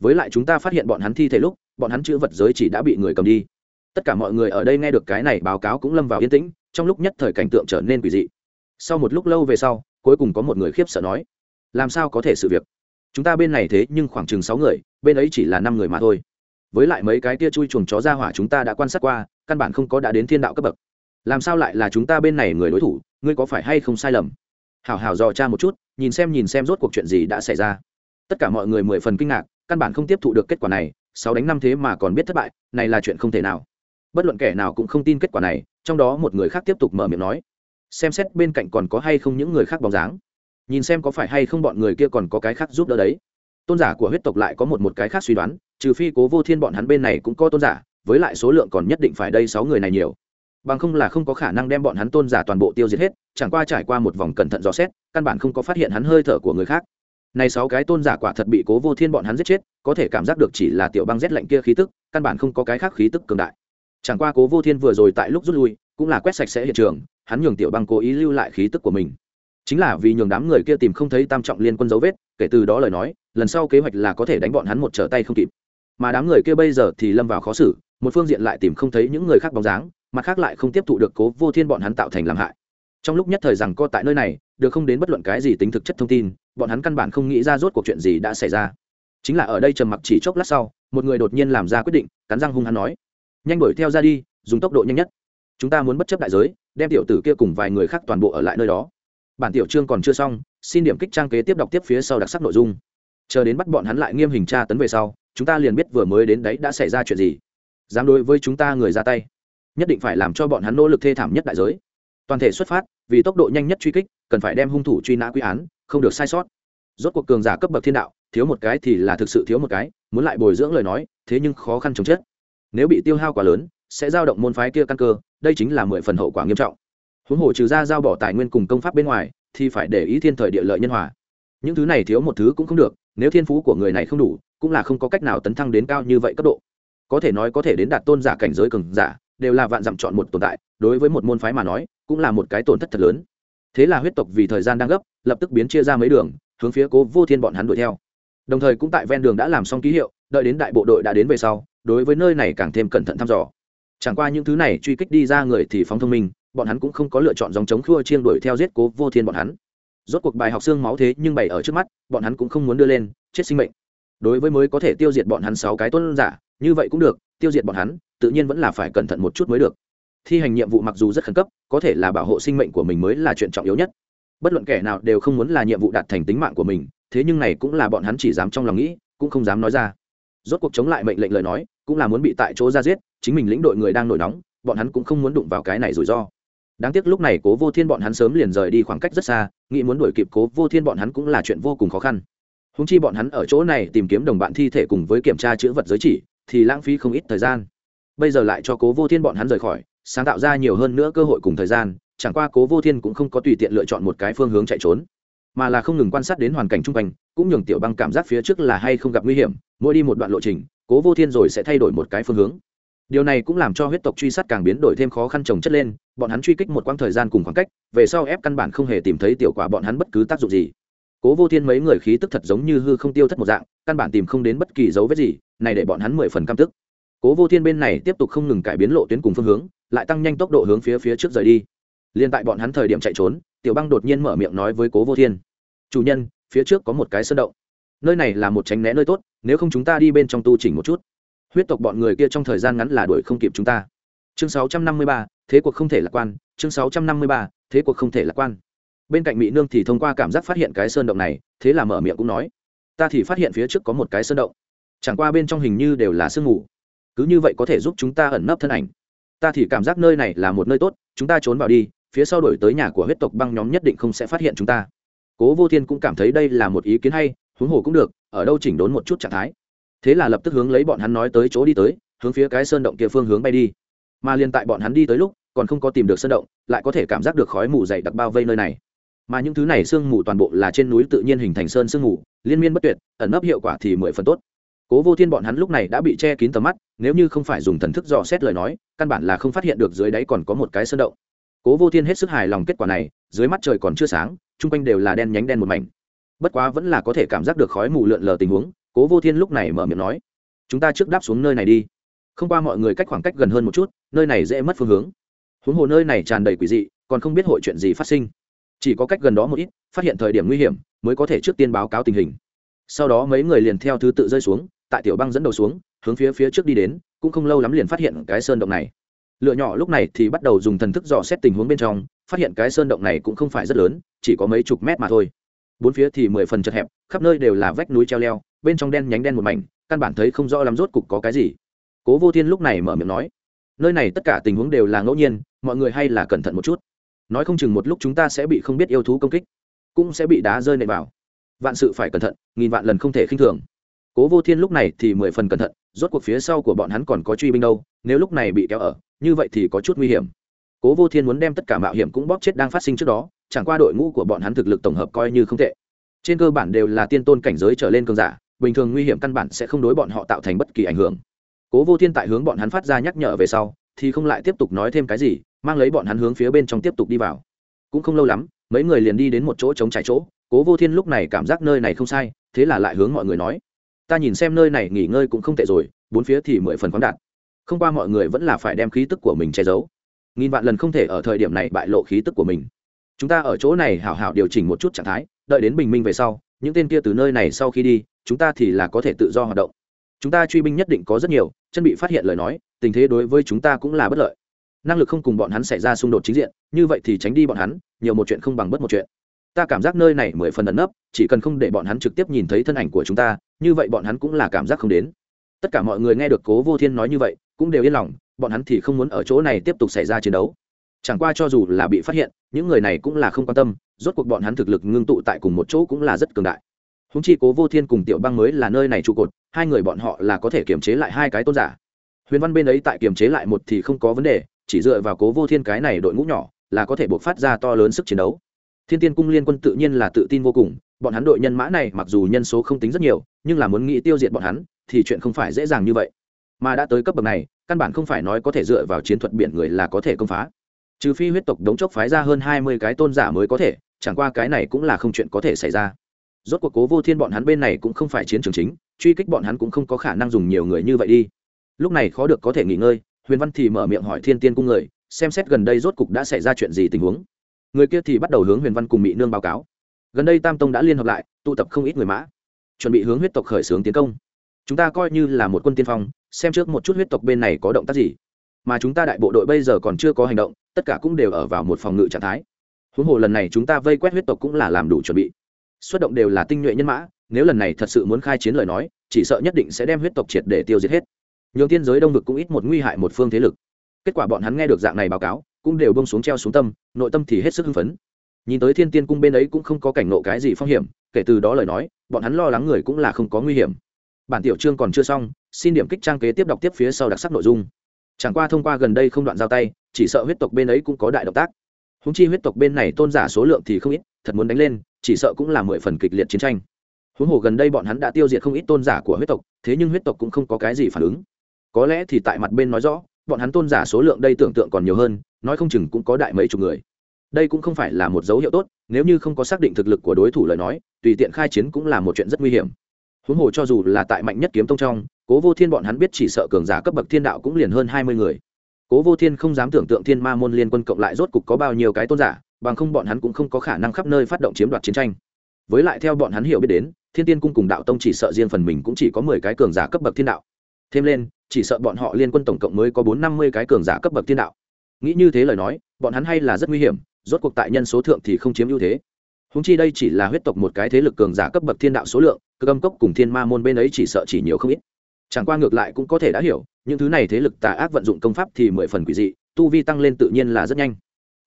Với lại chúng ta phát hiện bọn hắn thi thể lúc bọn hắn chữ vật giới chỉ đã bị người cầm đi. Tất cả mọi người ở đây nghe được cái này báo cáo cũng lâm vào yên tĩnh, trong lúc nhất thời cảnh tượng trở nên quỷ dị. Sau một lúc lâu về sau, cuối cùng có một người khiếp sợ nói, làm sao có thể sự việc? Chúng ta bên này thế nhưng khoảng chừng sáu người, bên ấy chỉ là năm người mà thôi. Với lại mấy cái tia chui chuồng chó ra hỏa chúng ta đã quan sát qua, căn bản không có đã đến thiên đạo cấp bậc. Làm sao lại là chúng ta bên này người đối thủ, ngươi có phải hay không sai lầm? Hảo hảo dò cha một chút, nhìn xem nhìn xem rốt cuộc chuyện gì đã xảy ra. Tất cả mọi người mười phần kinh ngạc, căn bản không tiếp thụ được kết quả này sáu đánh năm thế mà còn biết thất bại, này là chuyện không thể nào. Bất luận kẻ nào cũng không tin kết quả này, trong đó một người khác tiếp tục mở miệng nói, xem xét bên cạnh còn có hay không những người khác bóng dáng. Nhìn xem có phải hay không bọn người kia còn có cái khác giúp đỡ đấy. Tôn giả của huyết tộc lại có một một cái khác suy đoán, trừ phi cố vô thiên bọn hắn bên này cũng có tôn giả, với lại số lượng còn nhất định phải đây sáu người này nhiều. Bằng không là không có khả năng đem bọn hắn tôn giả toàn bộ tiêu diệt hết, chẳng qua trải qua một vòng cẩn thận dò xét, căn bản không có phát hiện hắn hơi thở của người khác này sáu cái tôn giả quả thật bị cố vô thiên bọn hắn giết chết, có thể cảm giác được chỉ là tiểu băng rét lạnh kia khí tức, căn bản không có cái khác khí tức cường đại. Chẳng qua cố vô thiên vừa rồi tại lúc rút lui, cũng là quét sạch sẽ hiện trường, hắn nhường tiểu băng cố ý lưu lại khí tức của mình. Chính là vì nhường đám người kia tìm không thấy tam trọng liên quân dấu vết, kể từ đó lời nói, lần sau kế hoạch là có thể đánh bọn hắn một trở tay không kịp. Mà đám người kia bây giờ thì lâm vào khó xử, một phương diện lại tìm không thấy những người khác bóng dáng, mặt khác lại không tiếp thụ được cố vô thiên bọn hắn tạo thành làm hại. Trong lúc nhất thời rằng co tại nơi này được không đến bất luận cái gì tính thực chất thông tin, bọn hắn căn bản không nghĩ ra rốt cuộc chuyện gì đã xảy ra. Chính là ở đây trầm mặc chỉ chốc lát sau, một người đột nhiên làm ra quyết định, cắn răng hung hắn nói, nhanh đuổi theo ra đi, dùng tốc độ nhanh nhất. Chúng ta muốn bất chấp đại giới, đem tiểu tử kia cùng vài người khác toàn bộ ở lại nơi đó. Bản tiểu chương còn chưa xong, xin điểm kích trang kế tiếp đọc tiếp phía sau đặc sắc nội dung. Chờ đến bắt bọn hắn lại nghiêm hình tra tấn về sau, chúng ta liền biết vừa mới đến đấy đã xảy ra chuyện gì. Dám đối với chúng ta người ra tay, nhất định phải làm cho bọn hắn nỗ lực thê thảm nhất đại giới. Toàn thể xuất phát vì tốc độ nhanh nhất truy kích, cần phải đem hung thủ truy nã quy án, không được sai sót. Rốt cuộc cường giả cấp bậc thiên đạo, thiếu một cái thì là thực sự thiếu một cái, muốn lại bồi dưỡng lời nói, thế nhưng khó khăn chống chết. Nếu bị tiêu hao quá lớn, sẽ giao động môn phái kia căn cơ, đây chính là mười phần hậu quả nghiêm trọng. Huống hồ trừ ra giao bỏ tài nguyên cùng công pháp bên ngoài, thì phải để ý thiên thời địa lợi nhân hòa. Những thứ này thiếu một thứ cũng không được, nếu thiên phú của người này không đủ, cũng là không có cách nào tấn thăng đến cao như vậy cấp độ. Có thể nói có thể đến đạt tôn giả cảnh giới cường giả đều là vạn dặm chọn một tồn tại, đối với một môn phái mà nói, cũng là một cái tổn thất thật lớn. Thế là huyết tộc vì thời gian đang gấp, lập tức biến chia ra mấy đường, hướng phía cố vô thiên bọn hắn đuổi theo. Đồng thời cũng tại ven đường đã làm xong ký hiệu, đợi đến đại bộ đội đã đến về sau, đối với nơi này càng thêm cẩn thận thăm dò. Chẳng qua những thứ này truy kích đi ra người thì phóng thông minh, bọn hắn cũng không có lựa chọn dòng chống khua chiên đuổi theo giết cố vô thiên bọn hắn. Rốt cuộc bài học xương máu thế nhưng bày ở trước mắt, bọn hắn cũng không muốn đưa lên, chết sinh mệnh. Đối với mới có thể tiêu diệt bọn hắn sáu cái tuân giả, như vậy cũng được, tiêu diệt bọn hắn tự nhiên vẫn là phải cẩn thận một chút mới được. Thi hành nhiệm vụ mặc dù rất khẩn cấp, có thể là bảo hộ sinh mệnh của mình mới là chuyện trọng yếu nhất. Bất luận kẻ nào đều không muốn là nhiệm vụ đạt thành tính mạng của mình, thế nhưng này cũng là bọn hắn chỉ dám trong lòng nghĩ, cũng không dám nói ra. Rốt cuộc chống lại mệnh lệnh lời nói, cũng là muốn bị tại chỗ ra giết, chính mình lĩnh đội người đang nổi nóng, bọn hắn cũng không muốn đụng vào cái này rủi ro. Đáng tiếc lúc này cố vô thiên bọn hắn sớm liền rời đi khoảng cách rất xa, nghĩ muốn đuổi kịp cố vô thiên bọn hắn cũng là chuyện vô cùng khó khăn. Húng chi bọn hắn ở chỗ này tìm kiếm đồng bạn thi thể cùng với kiểm tra chữ vật giới chỉ, thì lãng phí không ít thời gian bây giờ lại cho cố vô thiên bọn hắn rời khỏi, sáng tạo ra nhiều hơn nữa cơ hội cùng thời gian, chẳng qua cố vô thiên cũng không có tùy tiện lựa chọn một cái phương hướng chạy trốn, mà là không ngừng quan sát đến hoàn cảnh chung quanh, cũng nhường tiểu băng cảm giác phía trước là hay không gặp nguy hiểm, mỗi đi một đoạn lộ trình, cố vô thiên rồi sẽ thay đổi một cái phương hướng. Điều này cũng làm cho huyết tộc truy sát càng biến đổi thêm khó khăn trồng chất lên, bọn hắn truy kích một quãng thời gian cùng khoảng cách, về sau ép căn bản không hề tìm thấy tiểu quả bọn hắn bất cứ tác dụng gì. Cố vô thiên mấy người khí tức thật giống như hư không tiêu thất một dạng, căn bản tìm không đến bất kỳ dấu vết gì, này để bọn hắn mười phần căm tức cố vô thiên bên này tiếp tục không ngừng cải biến lộ tuyến cùng phương hướng lại tăng nhanh tốc độ hướng phía phía trước rời đi. Liên tại bọn hắn thời điểm chạy trốn tiểu băng đột nhiên mở miệng nói với cố vô thiên. Chủ nhân phía trước có một cái sơn động. Nơi này là một tránh né nơi tốt nếu không chúng ta đi bên trong tu chỉnh một chút. Huyết tộc bọn người kia trong thời gian ngắn là đuổi không kịp chúng ta. Chương 653, thế cuộc không thể lạc quan. Chương 653, thế cuộc không thể lạc quan. Bên cạnh mỹ nương thì thông qua cảm giác phát hiện cái sơn động này thế là mở miệng cũng nói ta thì phát hiện phía trước có một cái sơn động. Chẳng qua bên trong hình như đều là sương mù cứ như vậy có thể giúp chúng ta ẩn nấp thân ảnh. Ta thì cảm giác nơi này là một nơi tốt, chúng ta trốn vào đi, phía sau đổi tới nhà của huyết tộc băng nhóm nhất định không sẽ phát hiện chúng ta. Cố vô thiên cũng cảm thấy đây là một ý kiến hay, huống hồ cũng được, ở đâu chỉnh đốn một chút trạng thái. Thế là lập tức hướng lấy bọn hắn nói tới chỗ đi tới, hướng phía cái sơn động kia phương hướng bay đi. Mà liền tại bọn hắn đi tới lúc, còn không có tìm được sơn động, lại có thể cảm giác được khói mù dày đặc bao vây nơi này. Mà những thứ này sương mù toàn bộ là trên núi tự nhiên hình thành sơn sương mù, liên miên bất tuyệt, ẩn nấp hiệu quả thì mười phần tốt. Cố vô thiên bọn hắn lúc này đã bị che kín tầm mắt nếu như không phải dùng thần thức dò xét lời nói, căn bản là không phát hiện được dưới đáy còn có một cái sơn động. Cố vô thiên hết sức hài lòng kết quả này, dưới mắt trời còn chưa sáng, chung quanh đều là đen nhánh đen một mảnh. Bất quá vẫn là có thể cảm giác được khói mù lượn lờ tình huống, cố vô thiên lúc này mở miệng nói, chúng ta trước đáp xuống nơi này đi. Không qua mọi người cách khoảng cách gần hơn một chút, nơi này dễ mất phương hướng. Huống hồ nơi này tràn đầy quỷ dị, còn không biết hội chuyện gì phát sinh. Chỉ có cách gần đó một ít, phát hiện thời điểm nguy hiểm, mới có thể trước tiên báo cáo tình hình. Sau đó mấy người liền theo thứ tự rơi xuống, tại tiểu băng dẫn đầu xuống hướng phía phía trước đi đến, cũng không lâu lắm liền phát hiện cái sơn động này. Lựa nhỏ lúc này thì bắt đầu dùng thần thức dò xét tình huống bên trong, phát hiện cái sơn động này cũng không phải rất lớn, chỉ có mấy chục mét mà thôi. Bốn phía thì mười phần chật hẹp, khắp nơi đều là vách núi treo leo, bên trong đen nhánh đen một mảnh, căn bản thấy không rõ lắm rốt cục có cái gì. Cố vô thiên lúc này mở miệng nói, nơi này tất cả tình huống đều là ngẫu nhiên, mọi người hay là cẩn thận một chút. Nói không chừng một lúc chúng ta sẽ bị không biết yêu thú công kích, cũng sẽ bị đá rơi nệ vào. Vạn sự phải cẩn thận, nghìn vạn lần không thể khinh thường. Cố vô thiên lúc này thì mười phần cẩn thận rốt cuộc phía sau của bọn hắn còn có truy binh đâu, nếu lúc này bị kéo ở, như vậy thì có chút nguy hiểm. Cố vô thiên muốn đem tất cả mạo hiểm cũng bóp chết đang phát sinh trước đó, chẳng qua đội ngũ của bọn hắn thực lực tổng hợp coi như không tệ. Trên cơ bản đều là tiên tôn cảnh giới trở lên cường giả, bình thường nguy hiểm căn bản sẽ không đối bọn họ tạo thành bất kỳ ảnh hưởng. Cố vô thiên tại hướng bọn hắn phát ra nhắc nhở về sau, thì không lại tiếp tục nói thêm cái gì, mang lấy bọn hắn hướng phía bên trong tiếp tục đi vào. Cũng không lâu lắm, mấy người liền đi đến một chỗ trống trải chỗ, cố vô thiên lúc này cảm giác nơi này không sai, thế là lại hướng mọi người nói ta nhìn xem nơi này nghỉ ngơi cũng không tệ rồi, bốn phía thì mười phần khoáng đạt. Không qua mọi người vẫn là phải đem khí tức của mình che giấu. Nghìn vạn lần không thể ở thời điểm này bại lộ khí tức của mình. Chúng ta ở chỗ này hảo hảo điều chỉnh một chút trạng thái, đợi đến bình minh về sau, những tên kia từ nơi này sau khi đi, chúng ta thì là có thể tự do hoạt động. Chúng ta truy binh nhất định có rất nhiều, chân bị phát hiện lời nói, tình thế đối với chúng ta cũng là bất lợi. Năng lực không cùng bọn hắn xảy ra xung đột chính diện, như vậy thì tránh đi bọn hắn, nhiều một chuyện không bằng bất một chuyện. Ta cảm giác nơi này mười phần ẩn nấp, chỉ cần không để bọn hắn trực tiếp nhìn thấy thân ảnh của chúng ta như vậy bọn hắn cũng là cảm giác không đến. Tất cả mọi người nghe được cố vô thiên nói như vậy, cũng đều yên lòng, bọn hắn thì không muốn ở chỗ này tiếp tục xảy ra chiến đấu. Chẳng qua cho dù là bị phát hiện, những người này cũng là không quan tâm, rốt cuộc bọn hắn thực lực ngưng tụ tại cùng một chỗ cũng là rất cường đại. Húng chi cố vô thiên cùng tiểu băng mới là nơi này trụ cột, hai người bọn họ là có thể kiềm chế lại hai cái tôn giả. Huyền văn bên ấy tại kiềm chế lại một thì không có vấn đề, chỉ dựa vào cố vô thiên cái này đội ngũ nhỏ là có thể buộc phát ra to lớn sức chiến đấu. Thiên tiên cung liên quân tự nhiên là tự tin vô cùng bọn hắn đội nhân mã này mặc dù nhân số không tính rất nhiều, nhưng là muốn nghĩ tiêu diệt bọn hắn, thì chuyện không phải dễ dàng như vậy. Mà đã tới cấp bậc này, căn bản không phải nói có thể dựa vào chiến thuật biển người là có thể công phá. Trừ phi huyết tộc đống chốc phái ra hơn hai mươi cái tôn giả mới có thể, chẳng qua cái này cũng là không chuyện có thể xảy ra. Rốt cuộc cố vô thiên bọn hắn bên này cũng không phải chiến trường chính, truy kích bọn hắn cũng không có khả năng dùng nhiều người như vậy đi. Lúc này khó được có thể nghỉ ngơi, huyền văn thì mở miệng hỏi thiên tiên cung người, xem xét gần đây rốt cục đã xảy ra chuyện gì tình huống. Người kia thì bắt đầu hướng huyền văn cùng mỹ nương báo cáo gần đây tam tông đã liên hợp lại tụ tập không ít người mã chuẩn bị hướng huyết tộc khởi xướng tiến công chúng ta coi như là một quân tiên phong xem trước một chút huyết tộc bên này có động tác gì mà chúng ta đại bộ đội bây giờ còn chưa có hành động tất cả cũng đều ở vào một phòng ngự trạng thái huống hồ lần này chúng ta vây quét huyết tộc cũng là làm đủ chuẩn bị xuất động đều là tinh nhuệ nhân mã nếu lần này thật sự muốn khai chiến lời nói chỉ sợ nhất định sẽ đem huyết tộc triệt để tiêu diệt hết nhiều tiên giới đông vực cũng ít một nguy hại một phương thế lực kết quả bọn hắn nghe được dạng này báo cáo cũng đều bông xuống treo xuống tâm nội tâm thì hết sức hưng phấn nhìn tới thiên tiên cung bên ấy cũng không có cảnh nộ cái gì phong hiểm, kể từ đó lời nói, bọn hắn lo lắng người cũng là không có nguy hiểm. Bản tiểu chương còn chưa xong, xin điểm kích trang kế tiếp đọc tiếp phía sau đặc sắc nội dung. Chẳng qua thông qua gần đây không đoạn giao tay, chỉ sợ huyết tộc bên ấy cũng có đại động tác. Húng chi huyết tộc bên này tôn giả số lượng thì không ít, thật muốn đánh lên, chỉ sợ cũng là mười phần kịch liệt chiến tranh. Huống hồ gần đây bọn hắn đã tiêu diệt không ít tôn giả của huyết tộc, thế nhưng huyết tộc cũng không có cái gì phản ứng. Có lẽ thì tại mặt bên nói rõ, bọn hắn tôn giả số lượng đây tưởng tượng còn nhiều hơn, nói không chừng cũng có đại mấy chục người đây cũng không phải là một dấu hiệu tốt, nếu như không có xác định thực lực của đối thủ lời nói, tùy tiện khai chiến cũng là một chuyện rất nguy hiểm. Huống hồ cho dù là tại mạnh nhất kiếm tông trong, cố vô thiên bọn hắn biết chỉ sợ cường giả cấp bậc thiên đạo cũng liền hơn hai mươi người. Cố vô thiên không dám tưởng tượng thiên ma môn liên quân cộng lại rốt cục có bao nhiêu cái tôn giả, bằng không bọn hắn cũng không có khả năng khắp nơi phát động chiếm đoạt chiến tranh. Với lại theo bọn hắn hiểu biết đến, thiên tiên cung cùng đạo tông chỉ sợ riêng phần mình cũng chỉ có mười cái cường giả cấp bậc thiên đạo. Thêm lên, chỉ sợ bọn họ liên quân tổng cộng mới có bốn năm mươi cái cường giả cấp bậc thiên đạo. Nghĩ như thế lời nói, bọn hắn hay là rất nguy hiểm rốt cuộc tại nhân số thượng thì không chiếm ưu thế. Húng chi đây chỉ là huyết tộc một cái thế lực cường giả cấp bậc thiên đạo số lượng, cơ âm cốc cùng thiên ma môn bên ấy chỉ sợ chỉ nhiều không ít. Chẳng qua ngược lại cũng có thể đã hiểu, những thứ này thế lực tà ác vận dụng công pháp thì mười phần quỷ dị, tu vi tăng lên tự nhiên là rất nhanh.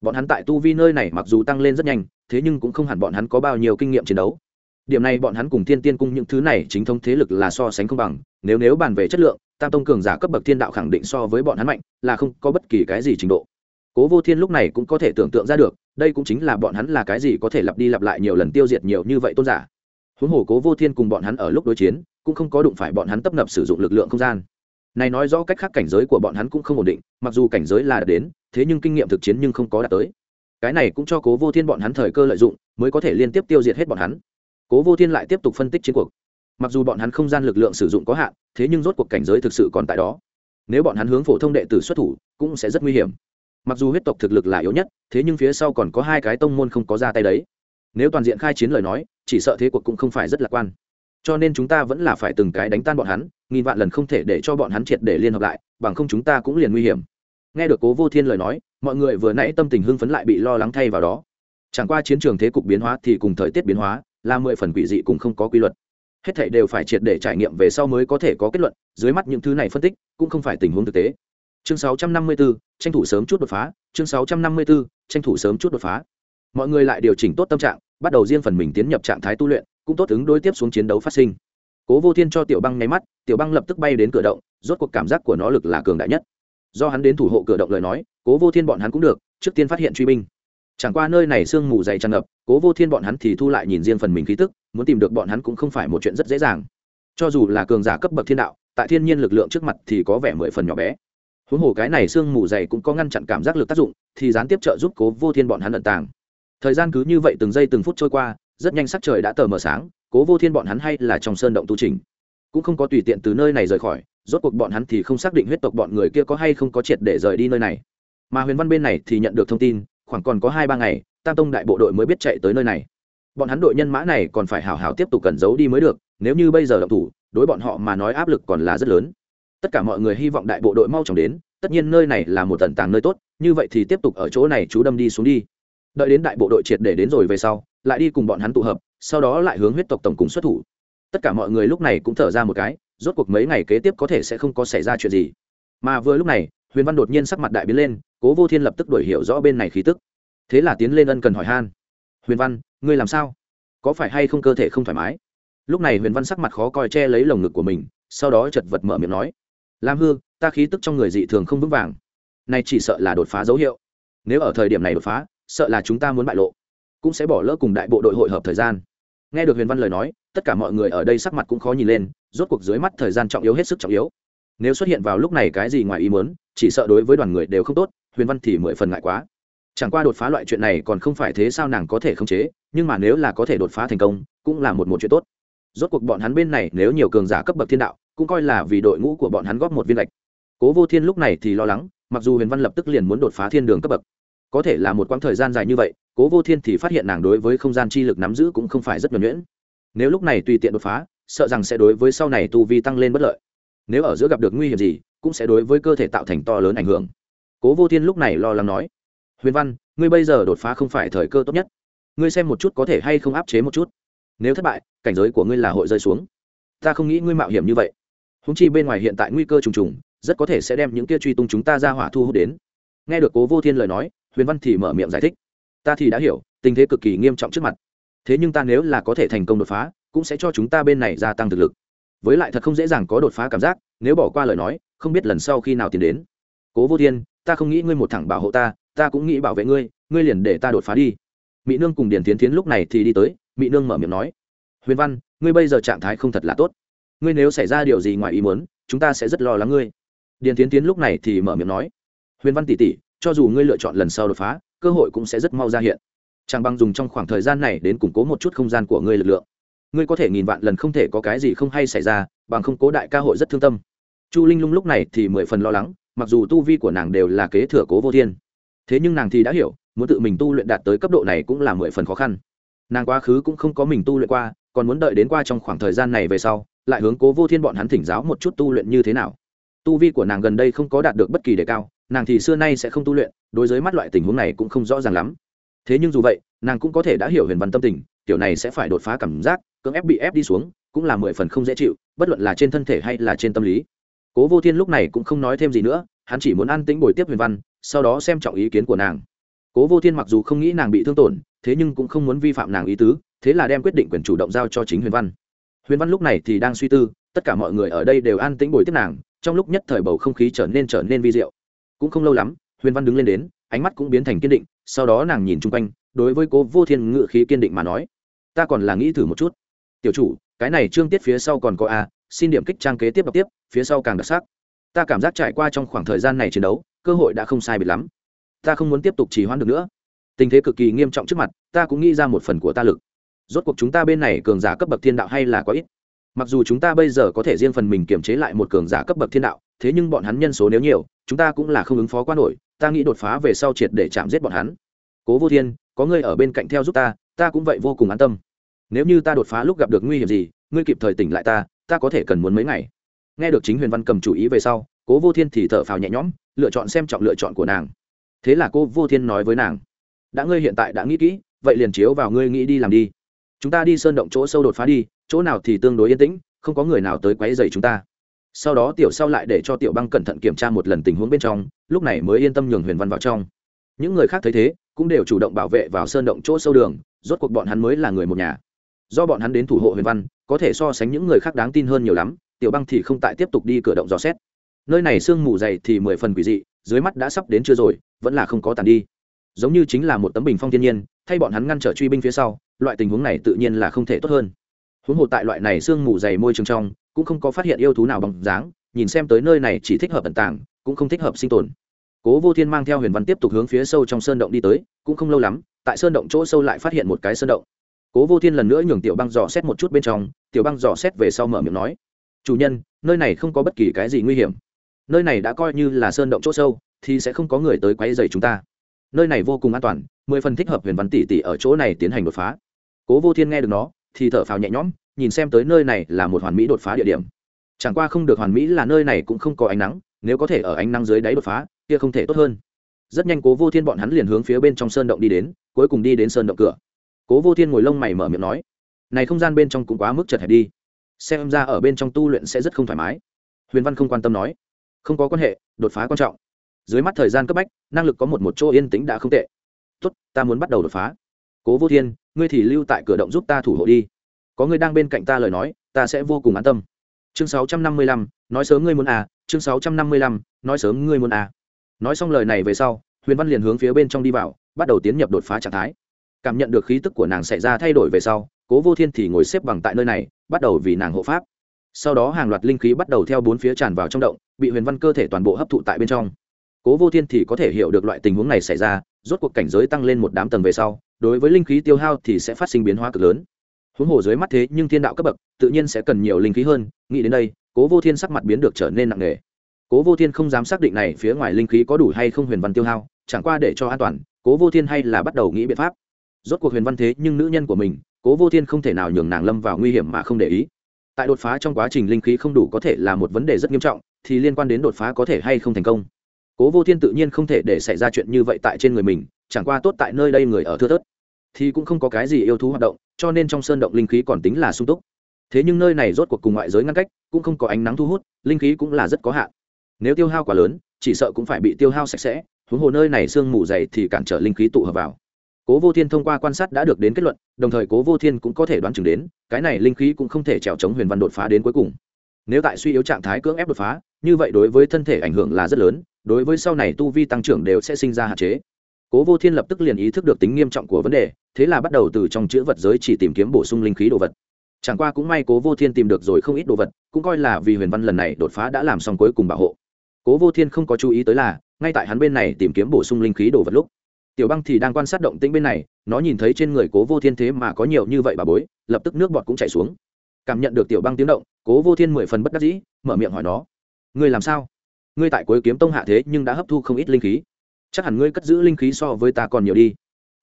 Bọn hắn tại tu vi nơi này mặc dù tăng lên rất nhanh, thế nhưng cũng không hẳn bọn hắn có bao nhiêu kinh nghiệm chiến đấu. Điểm này bọn hắn cùng thiên tiên cung những thứ này chính thống thế lực là so sánh không bằng, nếu nếu bàn về chất lượng, tam tông cường giả cấp bậc thiên đạo khẳng định so với bọn hắn mạnh, là không có bất kỳ cái gì trình độ cố vô thiên lúc này cũng có thể tưởng tượng ra được, đây cũng chính là bọn hắn là cái gì có thể lặp đi lặp lại nhiều lần tiêu diệt nhiều như vậy tôn giả. Huống hồ cố vô thiên cùng bọn hắn ở lúc đối chiến, cũng không có đụng phải bọn hắn tấp nập sử dụng lực lượng không gian. Này nói rõ cách khác cảnh giới của bọn hắn cũng không ổn định, mặc dù cảnh giới là đã đến, thế nhưng kinh nghiệm thực chiến nhưng không có đạt tới. Cái này cũng cho cố vô thiên bọn hắn thời cơ lợi dụng, mới có thể liên tiếp tiêu diệt hết bọn hắn. Cố vô thiên lại tiếp tục phân tích chiến cuộc. Mặc dù bọn hắn không gian lực lượng sử dụng có hạn, thế nhưng rốt cuộc cảnh giới thực sự còn tại đó. Nếu bọn hắn hướng phổ thông đệ tử xuất thủ, cũng sẽ rất nguy hiểm mặc dù huyết tộc thực lực là yếu nhất, thế nhưng phía sau còn có hai cái tông môn không có ra tay đấy. Nếu toàn diện khai chiến lời nói, chỉ sợ thế cuộc cũng không phải rất lạc quan. Cho nên chúng ta vẫn là phải từng cái đánh tan bọn hắn, nghìn vạn lần không thể để cho bọn hắn triệt để liên hợp lại, bằng không chúng ta cũng liền nguy hiểm. Nghe được cố vô thiên lời nói, mọi người vừa nãy tâm tình hưng phấn lại bị lo lắng thay vào đó. Chẳng qua chiến trường thế cục biến hóa thì cùng thời tiết biến hóa, là mười phần quỷ dị cùng không có quy luật. Hết thảy đều phải triệt để trải nghiệm về sau mới có thể có kết luận, dưới mắt những thứ này phân tích, cũng không phải tình huống thực tế chương 654, tranh thủ sớm chút đột phá. Chương 654, tranh thủ sớm chút đột phá. Mọi người lại điều chỉnh tốt tâm trạng bắt đầu riêng phần mình tiến nhập trạng thái tu luyện cũng tốt ứng đối tiếp xuống chiến đấu phát sinh. Cố vô thiên cho tiểu băng nháy mắt tiểu băng lập tức bay đến cửa động rốt cuộc cảm giác của nó lực là cường đại nhất. Do hắn đến thủ hộ cửa động lời nói cố vô thiên bọn hắn cũng được trước tiên phát hiện truy binh. Chẳng qua nơi này sương mù dày tràn ngập cố vô thiên bọn hắn thì thu lại nhìn riêng phần mình khí tức muốn tìm được bọn hắn cũng không phải một chuyện rất dễ dàng. Cho dù là cường giả cấp bậc thiên đạo tại thiên nhiên lực lượng trước mặt thì có vẻ mười phần nhỏ bé huống hồ cái này sương mù dày cũng có ngăn chặn cảm giác lực tác dụng, thì gián tiếp trợ giúp cố vô thiên bọn hắn lận tàng. Thời gian cứ như vậy từng giây từng phút trôi qua, rất nhanh sắc trời đã tờ mờ sáng, cố vô thiên bọn hắn hay là trong sơn động tu trình. Cũng không có tùy tiện từ nơi này rời khỏi, rốt cuộc bọn hắn thì không xác định huyết tộc bọn người kia có hay không có triệt để rời đi nơi này. Mà huyền văn bên này thì nhận được thông tin, khoảng còn có hai ba ngày, tam tông đại bộ đội mới biết chạy tới nơi này. Bọn hắn đội nhân mã này còn phải hào hào tiếp tục cẩn giấu đi mới được, nếu như bây giờ động thủ, đối bọn họ mà nói áp lực còn là rất lớn tất cả mọi người hy vọng đại bộ đội mau chóng đến, tất nhiên nơi này là một tận tàng nơi tốt, như vậy thì tiếp tục ở chỗ này chú đâm đi xuống đi. Đợi đến đại bộ đội triệt để đến rồi về sau, lại đi cùng bọn hắn tụ hợp, sau đó lại hướng huyết tộc tổng cùng xuất thủ. Tất cả mọi người lúc này cũng thở ra một cái, rốt cuộc mấy ngày kế tiếp có thể sẽ không có xảy ra chuyện gì. Mà vừa lúc này, huyền văn đột nhiên sắc mặt đại biến lên, cố vô thiên lập tức đổi hiểu rõ bên này khí tức. Thế là tiến lên ân cần hỏi han. Huyền văn, ngươi làm sao? Có phải hay không cơ thể không thoải mái? Lúc này huyền văn sắc mặt khó coi che lấy lồng ngực của mình, sau đó chật vật mở miệng nói lam hư, ta khí tức trong người dị thường không vững vàng. Này chỉ sợ là đột phá dấu hiệu. Nếu ở thời điểm này đột phá, sợ là chúng ta muốn bại lộ. Cũng sẽ bỏ lỡ cùng đại bộ đội hội hợp thời gian. Nghe được huyền văn lời nói, tất cả mọi người ở đây sắc mặt cũng khó nhìn lên, rốt cuộc dưới mắt thời gian trọng yếu hết sức trọng yếu. Nếu xuất hiện vào lúc này cái gì ngoài ý muốn, chỉ sợ đối với đoàn người đều không tốt, huyền văn thì mười phần ngại quá. Chẳng qua đột phá loại chuyện này còn không phải thế sao nàng có thể khống chế, nhưng mà nếu là có thể đột phá thành công, cũng là một một chuyện tốt. Rốt cuộc bọn hắn bên này nếu nhiều cường giả cấp bậc thiên đạo cũng coi là vì đội ngũ của bọn hắn góp một viên lệch. Cố vô thiên lúc này thì lo lắng, mặc dù huyền văn lập tức liền muốn đột phá thiên đường cấp bậc, có thể là một quãng thời gian dài như vậy, cố vô thiên thì phát hiện nàng đối với không gian chi lực nắm giữ cũng không phải rất nhuẩn nhuyễn. Nếu lúc này tùy tiện đột phá, sợ rằng sẽ đối với sau này tu vi tăng lên bất lợi. Nếu ở giữa gặp được nguy hiểm gì, cũng sẽ đối với cơ thể tạo thành to lớn ảnh hưởng. Cố vô thiên lúc này lo lắng nói, huyền văn, ngươi bây giờ đột phá không phải thời cơ tốt nhất. Ngươi xem một chút có thể hay không áp chế một chút. Nếu thất bại, cảnh giới của ngươi là hội rơi xuống. Ta không nghĩ ngươi mạo hiểm như vậy húng chi bên ngoài hiện tại nguy cơ trùng trùng, rất có thể sẽ đem những kia truy tung chúng ta ra hỏa thu hút đến. Nghe được cố vô thiên lời nói, huyền văn thì mở miệng giải thích. Ta thì đã hiểu, tình thế cực kỳ nghiêm trọng trước mặt. Thế nhưng ta nếu là có thể thành công đột phá, cũng sẽ cho chúng ta bên này gia tăng thực lực. Với lại thật không dễ dàng có đột phá cảm giác, nếu bỏ qua lời nói, không biết lần sau khi nào tiến đến. Cố vô thiên, ta không nghĩ ngươi một thẳng bảo hộ ta ta cũng nghĩ bảo vệ ngươi ngươi liền để ta đột phá đi. Mỹ nương cùng điền tiến tiến lúc này thì đi tới mỹ nương mở miệng nói. Huyền văn, ngươi bây giờ trạng thái không thật là tốt ngươi nếu xảy ra điều gì ngoài ý muốn chúng ta sẽ rất lo lắng ngươi. Điền tiến tiến lúc này thì mở miệng nói huyền văn Tỷ Tỷ, cho dù ngươi lựa chọn lần sau đột phá cơ hội cũng sẽ rất mau ra hiện. Chàng băng dùng trong khoảng thời gian này đến củng cố một chút không gian của ngươi lực lượng. Ngươi có thể nghìn vạn lần không thể có cái gì không hay xảy ra bằng không cố đại ca hội rất thương tâm. Chu linh lung lúc này thì mười phần lo lắng mặc dù tu vi của nàng đều là kế thừa cố vô thiên. Thế nhưng nàng thì đã hiểu muốn tự mình tu luyện đạt tới cấp độ này cũng là mười phần khó khăn. Nàng quá khứ cũng không có mình tu luyện qua còn muốn đợi đến qua trong khoảng thời gian này về sau lại hướng cố vô thiên bọn hắn thỉnh giáo một chút tu luyện như thế nào. Tu vi của nàng gần đây không có đạt được bất kỳ đề cao, nàng thì xưa nay sẽ không tu luyện, đối với mắt loại tình huống này cũng không rõ ràng lắm. Thế nhưng dù vậy, nàng cũng có thể đã hiểu huyền văn tâm tình, kiểu này sẽ phải đột phá cảm giác, cưỡng ép bị ép đi xuống, cũng là mười phần không dễ chịu, bất luận là trên thân thể hay là trên tâm lý. Cố vô thiên lúc này cũng không nói thêm gì nữa, hắn chỉ muốn ăn tĩnh bồi tiếp huyền văn, sau đó xem trọng ý kiến của nàng. Cố vô thiên mặc dù không nghĩ nàng bị thương tổn, thế nhưng cũng không muốn vi phạm nàng ý tứ, thế là đem quyết định quyền chủ động giao cho chính huyền văn huyền văn lúc này thì đang suy tư, tất cả mọi người ở đây đều an tĩnh bồi tiếp nàng, trong lúc nhất thời bầu không khí trở nên trở nên vi diệu. Cũng không lâu lắm, huyền văn đứng lên đến, ánh mắt cũng biến thành kiên định, sau đó nàng nhìn chung quanh, đối với cố vô thiên ngự khí kiên định mà nói, ta còn là nghĩ thử một chút. Tiểu chủ, cái này trương tiết phía sau còn có a, xin điểm kích trang kế tiếp đọc tiếp, phía sau càng đặc sắc. Ta cảm giác trải qua trong khoảng thời gian này chiến đấu, cơ hội đã không sai biệt lắm. Ta không muốn tiếp tục trì hoãn được nữa. Tình thế cực kỳ nghiêm trọng trước mặt, ta cũng nghĩ ra một phần của ta lực rốt cuộc chúng ta bên này cường giả cấp bậc thiên đạo hay là quá ít? Mặc dù chúng ta bây giờ có thể riêng phần mình kiềm chế lại một cường giả cấp bậc thiên đạo, thế nhưng bọn hắn nhân số nếu nhiều, chúng ta cũng là không ứng phó quá nổi, ta nghĩ đột phá về sau triệt để chạm giết bọn hắn. Cố vô thiên, có ngươi ở bên cạnh theo giúp ta ta cũng vậy vô cùng an tâm. Nếu như ta đột phá lúc gặp được nguy hiểm gì, ngươi kịp thời tỉnh lại ta ta có thể cần muốn mấy ngày. Nghe được chính huyền văn cầm chủ ý về sau, cố vô thiên thì thở phào nhẹ nhõm, lựa chọn xem trọng lựa chọn của nàng. Thế là cô vô thiên nói với nàng, đã ngươi hiện tại đã nghĩ kỹ, vậy liền chiếu vào ngươi nghĩ đi làm đi chúng ta đi sơn động chỗ sâu đột phá đi, chỗ nào thì tương đối yên tĩnh, không có người nào tới quấy dày chúng ta. Sau đó tiểu sau lại để cho tiểu băng cẩn thận kiểm tra một lần tình huống bên trong, lúc này mới yên tâm nhường huyền văn vào trong. Những người khác thấy thế, cũng đều chủ động bảo vệ vào sơn động chỗ sâu đường, rốt cuộc bọn hắn mới là người một nhà. Do bọn hắn đến thủ hộ huyền văn, có thể so sánh những người khác đáng tin hơn nhiều lắm, tiểu băng thì không tại tiếp tục đi cửa động dò xét. Nơi này sương mù dày thì mười phần quỷ dị, dưới mắt đã sắp đến chưa rồi, vẫn là không có tàn đi. Giống như chính là một tấm bình phong thiên nhiên, thay bọn hắn ngăn trở truy binh phía sau loại tình huống này tự nhiên là không thể tốt hơn. Huống hồ tại loại này sương mù dày môi trường trong, cũng không có phát hiện yêu thú nào bằng dáng, nhìn xem tới nơi này chỉ thích hợp ẩn tàng, cũng không thích hợp sinh tồn. Cố vô thiên mang theo huyền văn tiếp tục hướng phía sâu trong sơn động đi tới, cũng không lâu lắm, tại sơn động chỗ sâu lại phát hiện một cái sơn động. Cố vô thiên lần nữa nhường tiểu băng dò xét một chút bên trong, tiểu băng dò xét về sau mở miệng nói, chủ nhân, nơi này không có bất kỳ cái gì nguy hiểm. Nơi này đã coi như là sơn động chỗ sâu, thì sẽ không có người tới quấy dày chúng ta. Nơi này vô cùng an toàn mười phần thích hợp huyền văn tỷ tỷ ở chỗ này tiến hành đột phá. Cố vô thiên nghe được nó, thì thở phào nhẹ nhõm, nhìn xem tới nơi này là một hoàn mỹ đột phá địa điểm. Chẳng qua không được hoàn mỹ là nơi này cũng không có ánh nắng, nếu có thể ở ánh nắng dưới đáy đột phá, kia không thể tốt hơn. Rất nhanh cố vô thiên bọn hắn liền hướng phía bên trong sơn động đi đến, cuối cùng đi đến sơn động cửa. Cố vô thiên ngồi lông mày mở miệng nói, này không gian bên trong cũng quá mức chật hẹp đi. Xem ra ở bên trong tu luyện sẽ rất không thoải mái. Huyền văn không quan tâm nói, không có quan hệ, đột phá quan trọng. Dưới mắt thời gian cấp bách, năng lực có một một chỗ yên tĩnh đã không tệ tốt, ta muốn bắt đầu đột phá. Cố vô thiên, ngươi thì lưu tại cửa động giúp ta thủ hộ đi. Có ngươi đang bên cạnh ta lời nói, ta sẽ vô cùng an tâm. Chương sáu trăm năm mươi lăm, nói sớm ngươi muốn à chương sáu trăm năm mươi lăm, nói sớm ngươi muốn à. Nói xong lời này về sau, huyền văn liền hướng phía bên trong đi vào, bắt đầu tiến nhập đột phá trạng thái. Cảm nhận được khí tức của nàng xảy ra thay đổi về sau, cố vô thiên thì ngồi xếp bằng tại nơi này, bắt đầu vì nàng hộ pháp. Sau đó hàng loạt linh khí bắt đầu theo bốn phía tràn vào trong động, bị huyền văn cơ thể toàn bộ hấp thụ tại bên trong cố vô thiên thì có thể hiểu được loại tình huống này xảy ra, rốt cuộc cảnh giới tăng lên một đám tầng về sau, đối với linh khí tiêu hao thì sẽ phát sinh biến hóa cực lớn. Huống hồ dưới mắt thế, nhưng thiên đạo cấp bậc, tự nhiên sẽ cần nhiều linh khí hơn, nghĩ đến đây, cố vô thiên sắc mặt biến được trở nên nặng nề. Cố vô thiên không dám xác định này phía ngoài linh khí có đủ hay không huyền văn tiêu hao, chẳng qua để cho an toàn, cố vô thiên hay là bắt đầu nghĩ biện pháp. Rốt cuộc huyền văn thế, nhưng nữ nhân của mình, cố vô thiên không thể nào nhường nàng lâm vào nguy hiểm mà không để ý. Tại đột phá trong quá trình linh khí không đủ có thể là một vấn đề rất nghiêm trọng, thì liên quan đến đột phá có thể hay không thành công cố vô thiên tự nhiên không thể để xảy ra chuyện như vậy tại trên người mình, chẳng qua tốt tại nơi đây người ở thưa thớt, thì cũng không có cái gì yêu thú hoạt động, cho nên trong sơn động linh khí còn tính là sung túc. Thế nhưng nơi này rốt cuộc cùng ngoại giới ngăn cách, cũng không có ánh nắng thu hút, linh khí cũng là rất có hạn. Nếu tiêu hao quá lớn, chỉ sợ cũng phải bị tiêu hao sạch sẽ, huống hồ nơi này sương mù dày thì cản trở linh khí tụ hợp vào. Cố vô thiên thông qua quan sát đã được đến kết luận, đồng thời cố vô thiên cũng có thể đoán chừng đến, cái này linh khí cũng không thể trèo chống huyền văn đột phá đến cuối cùng. Nếu tại suy yếu trạng thái cưỡng ép đột phá, như vậy đối với thân thể ảnh hưởng là rất lớn đối với sau này tu vi tăng trưởng đều sẽ sinh ra hạn chế. Cố vô thiên lập tức liền ý thức được tính nghiêm trọng của vấn đề, thế là bắt đầu từ trong chữ vật giới chỉ tìm kiếm bổ sung linh khí đồ vật. Chẳng qua cũng may cố vô thiên tìm được rồi không ít đồ vật, cũng coi là vì huyền văn lần này đột phá đã làm xong cuối cùng bảo hộ. Cố vô thiên không có chú ý tới là, ngay tại hắn bên này tìm kiếm bổ sung linh khí đồ vật lúc, tiểu băng thì đang quan sát động tĩnh bên này, nó nhìn thấy trên người cố vô thiên thế mà có nhiều như vậy bà bối, lập tức nước bọt cũng chảy xuống. Cảm nhận được tiểu băng tiếng động, cố vô thiên mười phần bất đắc dĩ, mở miệng hỏi nó, ngươi làm sao? Ngươi tại cuối kiếm tông hạ thế nhưng đã hấp thu không ít linh khí. Chắc hẳn ngươi cất giữ linh khí so với ta còn nhiều đi.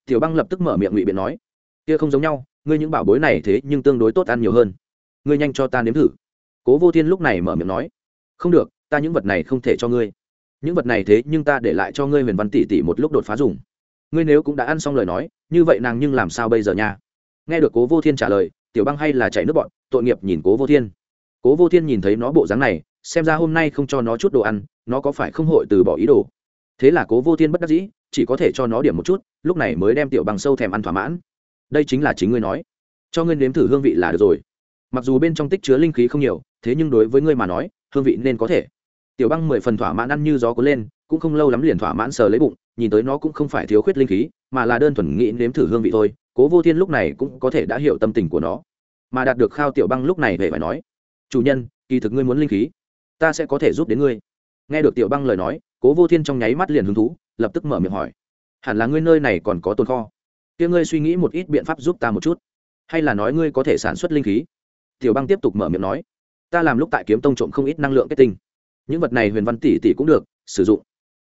Tiểu băng lập tức mở miệng ngụy biện nói, kia không giống nhau, ngươi những bảo bối này thế nhưng tương đối tốt ăn nhiều hơn. Ngươi nhanh cho ta nếm thử. Cố vô thiên lúc này mở miệng nói, không được, ta những vật này không thể cho ngươi. Những vật này thế nhưng ta để lại cho ngươi huyền văn tỷ tỷ một lúc đột phá dùng. Ngươi nếu cũng đã ăn xong lời nói, như vậy nàng nhưng làm sao bây giờ nha? Nghe được cố vô thiên trả lời, tiểu băng hay là chạy nước bọn, tội nghiệp nhìn cố vô thiên cố vô thiên nhìn thấy nó bộ dáng này, xem ra hôm nay không cho nó chút đồ ăn, nó có phải không hội từ bỏ ý đồ? Thế là cố vô thiên bất đắc dĩ, chỉ có thể cho nó điểm một chút, lúc này mới đem tiểu băng sâu thèm ăn thỏa mãn. Đây chính là chính ngươi nói. Cho ngươi nếm thử hương vị là được rồi. Mặc dù bên trong tích chứa linh khí không nhiều, thế nhưng đối với ngươi mà nói, hương vị nên có thể. Tiểu băng mười phần thỏa mãn ăn như gió cuốn lên, cũng không lâu lắm liền thỏa mãn sờ lấy bụng, nhìn tới nó cũng không phải thiếu khuyết linh khí, mà là đơn thuần nghĩ nếm thử hương vị thôi. Cố vô thiên lúc này cũng có thể đã hiểu tâm tình của nó. Mà đạt được khao tiểu băng lúc này về phải nói chủ nhân, kỳ thực ngươi muốn linh khí, ta sẽ có thể giúp đến ngươi. Nghe được tiểu băng lời nói, cố vô thiên trong nháy mắt liền hứng thú, lập tức mở miệng hỏi, hẳn là ngươi nơi này còn có tồn kho? Kia ngươi suy nghĩ một ít biện pháp giúp ta một chút, hay là nói ngươi có thể sản xuất linh khí? Tiểu băng tiếp tục mở miệng nói, ta làm lúc tại kiếm tông trộm không ít năng lượng kết tinh. Những vật này huyền văn tỷ tỷ cũng được, sử dụng.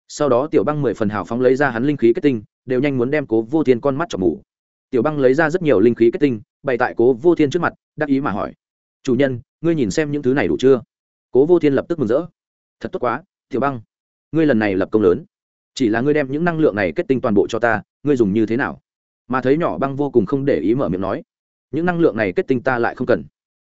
Sau đó tiểu băng mười phần hào phóng lấy ra hắn linh khí kết tinh, đều nhanh muốn đem cố vô thiên con mắt chọc mù. Tiểu băng lấy ra rất nhiều linh khí kết tinh, bày tại cố vô thiên trước mặt, đắc ý mà hỏi chủ nhân, ngươi nhìn xem những thứ này đủ chưa? Cố vô thiên lập tức mừng rỡ. Thật tốt quá, tiểu băng, ngươi lần này lập công lớn. Chỉ là ngươi đem những năng lượng này kết tinh toàn bộ cho ta, ngươi dùng như thế nào? Mà thấy nhỏ băng vô cùng không để ý mở miệng nói, những năng lượng này kết tinh ta lại không cần.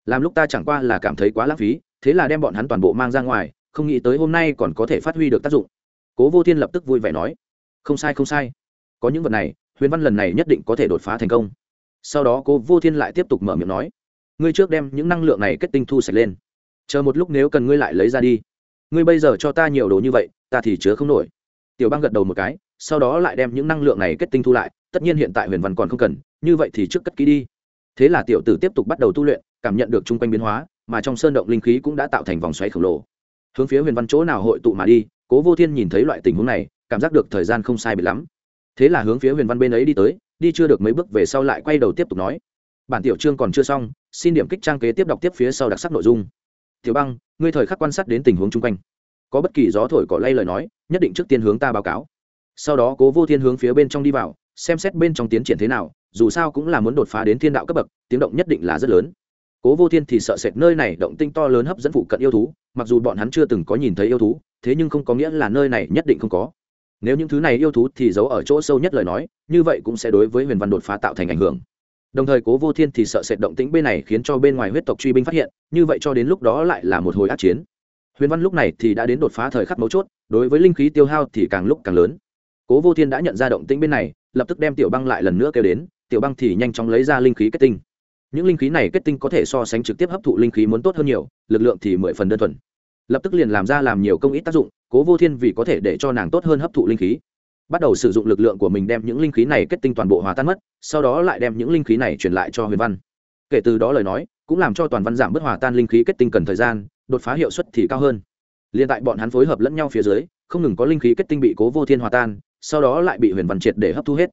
Làm lúc ta chẳng qua là cảm thấy quá lãng phí, thế là đem bọn hắn toàn bộ mang ra ngoài, không nghĩ tới hôm nay còn có thể phát huy được tác dụng. Cố vô thiên lập tức vui vẻ nói, không sai không sai. Có những vật này, huyền văn lần này nhất định có thể đột phá thành công. Sau đó cố vô thiên lại tiếp tục mở miệng nói ngươi trước đem những năng lượng này kết tinh thu sạch lên. Chờ một lúc nếu cần ngươi lại lấy ra đi. Ngươi bây giờ cho ta nhiều đồ như vậy, ta thì chứa không nổi. Tiểu bang gật đầu một cái, sau đó lại đem những năng lượng này kết tinh thu lại, tất nhiên hiện tại huyền văn còn không cần, như vậy thì trước cất kỹ đi. Thế là tiểu tử tiếp tục bắt đầu tu luyện, cảm nhận được chung quanh biến hóa, mà trong sơn động linh khí cũng đã tạo thành vòng xoáy khổng lồ. Hướng phía huyền văn chỗ nào hội tụ mà đi, cố vô thiên nhìn thấy loại tình huống này, cảm giác được thời gian không sai bị lắm. Thế là hướng phía huyền văn bên ấy đi tới, đi chưa được mấy bước về sau lại quay đầu tiếp tục nói. Bản tiểu chương còn chưa xong xin điểm kích trang kế tiếp đọc tiếp phía sau đặc sắc nội dung. Tiểu băng, ngươi thời khắc quan sát đến tình huống chung quanh. Có bất kỳ gió thổi cỏ lay lời nói, nhất định trước tiên hướng ta báo cáo. Sau đó cố vô thiên hướng phía bên trong đi vào, xem xét bên trong tiến triển thế nào, dù sao cũng là muốn đột phá đến thiên đạo cấp bậc, tiếng động nhất định là rất lớn. Cố vô thiên thì sợ sệt nơi này động tinh to lớn hấp dẫn phụ cận yêu thú, mặc dù bọn hắn chưa từng có nhìn thấy yêu thú, thế nhưng không có nghĩa là nơi này nhất định không có. Nếu những thứ này yêu thú thì giấu ở chỗ sâu nhất lời nói, như vậy cũng sẽ đối với huyền văn đột phá tạo thành ảnh hưởng đồng thời cố vô thiên thì sợ sệt động tĩnh bên này khiến cho bên ngoài huyết tộc truy binh phát hiện, như vậy cho đến lúc đó lại là một hồi át chiến. Huyền văn lúc này thì đã đến đột phá thời khắc mấu chốt, đối với linh khí tiêu hao thì càng lúc càng lớn. Cố vô thiên đã nhận ra động tĩnh bên này, lập tức đem tiểu băng lại lần nữa kêu đến, tiểu băng thì nhanh chóng lấy ra linh khí kết tinh. Những linh khí này kết tinh có thể so sánh trực tiếp hấp thụ linh khí muốn tốt hơn nhiều, lực lượng thì mười phần đơn thuần. Lập tức liền làm ra làm nhiều công ít tác dụng, cố vô thiên vì có thể để cho nàng tốt hơn hấp thụ linh khí bắt đầu sử dụng lực lượng của mình đem những linh khí này kết tinh toàn bộ hòa tan mất, sau đó lại đem những linh khí này truyền lại cho huyền văn. Kể từ đó lời nói, cũng làm cho toàn văn giảm bớt hòa tan linh khí kết tinh cần thời gian, đột phá hiệu suất thì cao hơn. Liền tại bọn hắn phối hợp lẫn nhau phía dưới, không ngừng có linh khí kết tinh bị cố vô thiên hòa tan, sau đó lại bị huyền văn triệt để hấp thu hết.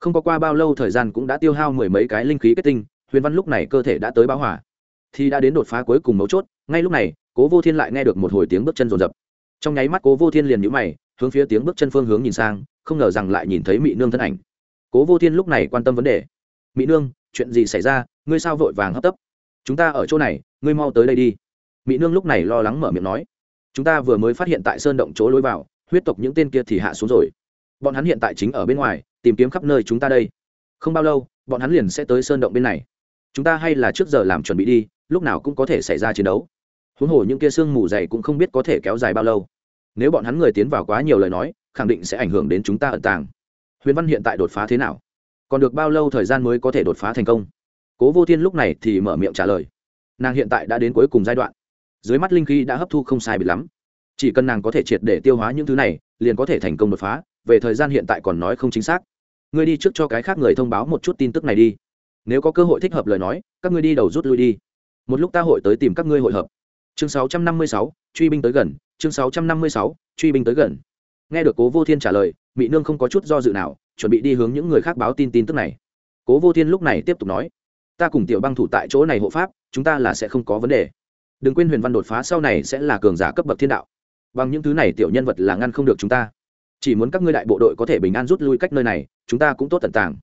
Không có qua bao lâu thời gian cũng đã tiêu hao mười mấy cái linh khí kết tinh, huyền văn lúc này cơ thể đã tới báo hỏa thì đã đến đột phá cuối cùng mấu chốt, ngay lúc này, cố vô thiên lại nghe được một hồi tiếng bước chân rồn rập. Trong nháy mắt cố vô thiên liền nhũ mày hướng phía tiếng bước chân phương hướng nhìn sang, không ngờ rằng lại nhìn thấy mỹ nương thân ảnh. Cố vô thiên lúc này quan tâm vấn đề. Mỹ nương, chuyện gì xảy ra? Ngươi sao vội vàng hấp tấp? Chúng ta ở chỗ này, ngươi mau tới đây đi. Mỹ nương lúc này lo lắng mở miệng nói. Chúng ta vừa mới phát hiện tại sơn động chỗ lối vào, huyết tộc những tên kia thì hạ xuống rồi. Bọn hắn hiện tại chính ở bên ngoài, tìm kiếm khắp nơi chúng ta đây. Không bao lâu, bọn hắn liền sẽ tới sơn động bên này. Chúng ta hay là trước giờ làm chuẩn bị đi, lúc nào cũng có thể xảy ra chiến đấu. Huống hồ những kia sương mù dày cũng không biết có thể kéo dài bao lâu nếu bọn hắn người tiến vào quá nhiều lời nói khẳng định sẽ ảnh hưởng đến chúng ta ẩn tàng. Huyền văn hiện tại đột phá thế nào? Còn được bao lâu thời gian mới có thể đột phá thành công? Cố vô thiên lúc này thì mở miệng trả lời. Nàng hiện tại đã đến cuối cùng giai đoạn. Dưới mắt linh khí đã hấp thu không sai bị lắm. Chỉ cần nàng có thể triệt để tiêu hóa những thứ này liền có thể thành công đột phá. Về thời gian hiện tại còn nói không chính xác. Ngươi đi trước cho cái khác người thông báo một chút tin tức này đi. Nếu có cơ hội thích hợp lời nói các ngươi đi đầu rút lui đi. Một lúc ta hội tới tìm các ngươi hội hợp. Chương 656, truy binh tới gần chương 656, truy binh tới gần. Nghe được cố vô thiên trả lời mỹ nương không có chút do dự nào chuẩn bị đi hướng những người khác báo tin tin tức này. Cố vô thiên lúc này tiếp tục nói ta cùng tiểu băng thủ tại chỗ này hộ pháp chúng ta là sẽ không có vấn đề. Đừng quên huyền văn đột phá sau này sẽ là cường giả cấp bậc thiên đạo. Bằng những thứ này tiểu nhân vật là ngăn không được chúng ta. Chỉ muốn các ngươi đại bộ đội có thể bình an rút lui cách nơi này chúng ta cũng tốt tận tàng.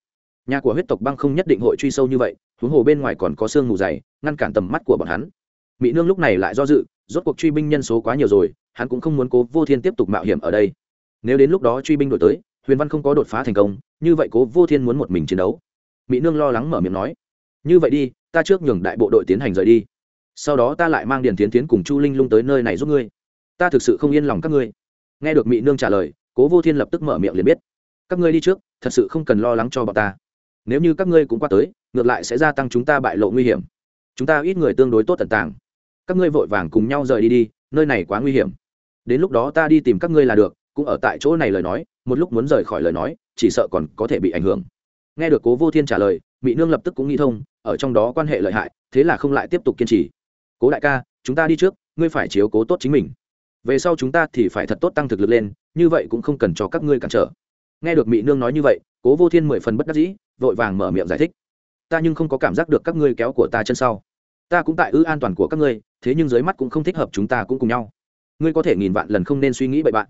Nhà của huyết tộc băng không nhất định hội truy sâu như vậy huống hồ bên ngoài còn có sương mù dày ngăn cản tầm mắt của bọn hắn. Mỹ nương lúc này lại do dự rốt cuộc truy binh nhân số quá nhiều rồi hắn cũng không muốn cố vô thiên tiếp tục mạo hiểm ở đây. Nếu đến lúc đó truy binh đổi tới, huyền văn không có đột phá thành công, như vậy cố vô thiên muốn một mình chiến đấu. Mỹ nương lo lắng mở miệng nói, như vậy đi, ta trước nhường đại bộ đội tiến hành rời đi. Sau đó ta lại mang điền tiến tiến cùng chu linh lung tới nơi này giúp ngươi. Ta thực sự không yên lòng các ngươi. Nghe được mỹ nương trả lời, cố vô thiên lập tức mở miệng liền biết, các ngươi đi trước, thật sự không cần lo lắng cho bọn ta. Nếu như các ngươi cũng qua tới, ngược lại sẽ gia tăng chúng ta bại lộ nguy hiểm. Chúng ta ít người tương đối tốt tận tàng. Các ngươi vội vàng cùng nhau rời đi đi, nơi này quá nguy hiểm đến lúc đó ta đi tìm các ngươi là được, cũng ở tại chỗ này lời nói, một lúc muốn rời khỏi lời nói, chỉ sợ còn có thể bị ảnh hưởng. Nghe được cố vô thiên trả lời mỹ nương lập tức cũng nghĩ thông, ở trong đó quan hệ lợi hại, thế là không lại tiếp tục kiên trì. Cố đại ca, chúng ta đi trước, ngươi phải chiếu cố tốt chính mình. Về sau chúng ta thì phải thật tốt tăng thực lực lên, như vậy cũng không cần cho các ngươi cản trở. Nghe được mỹ nương nói như vậy, cố vô thiên mười phần bất đắc dĩ, vội vàng mở miệng giải thích. Ta nhưng không có cảm giác được các ngươi kéo của ta chân sau. Ta cũng tại ư an toàn của các ngươi, thế nhưng dưới mắt cũng không thích hợp chúng ta cũng cùng nhau ngươi có thể nghìn vạn lần không nên suy nghĩ bậy bạn.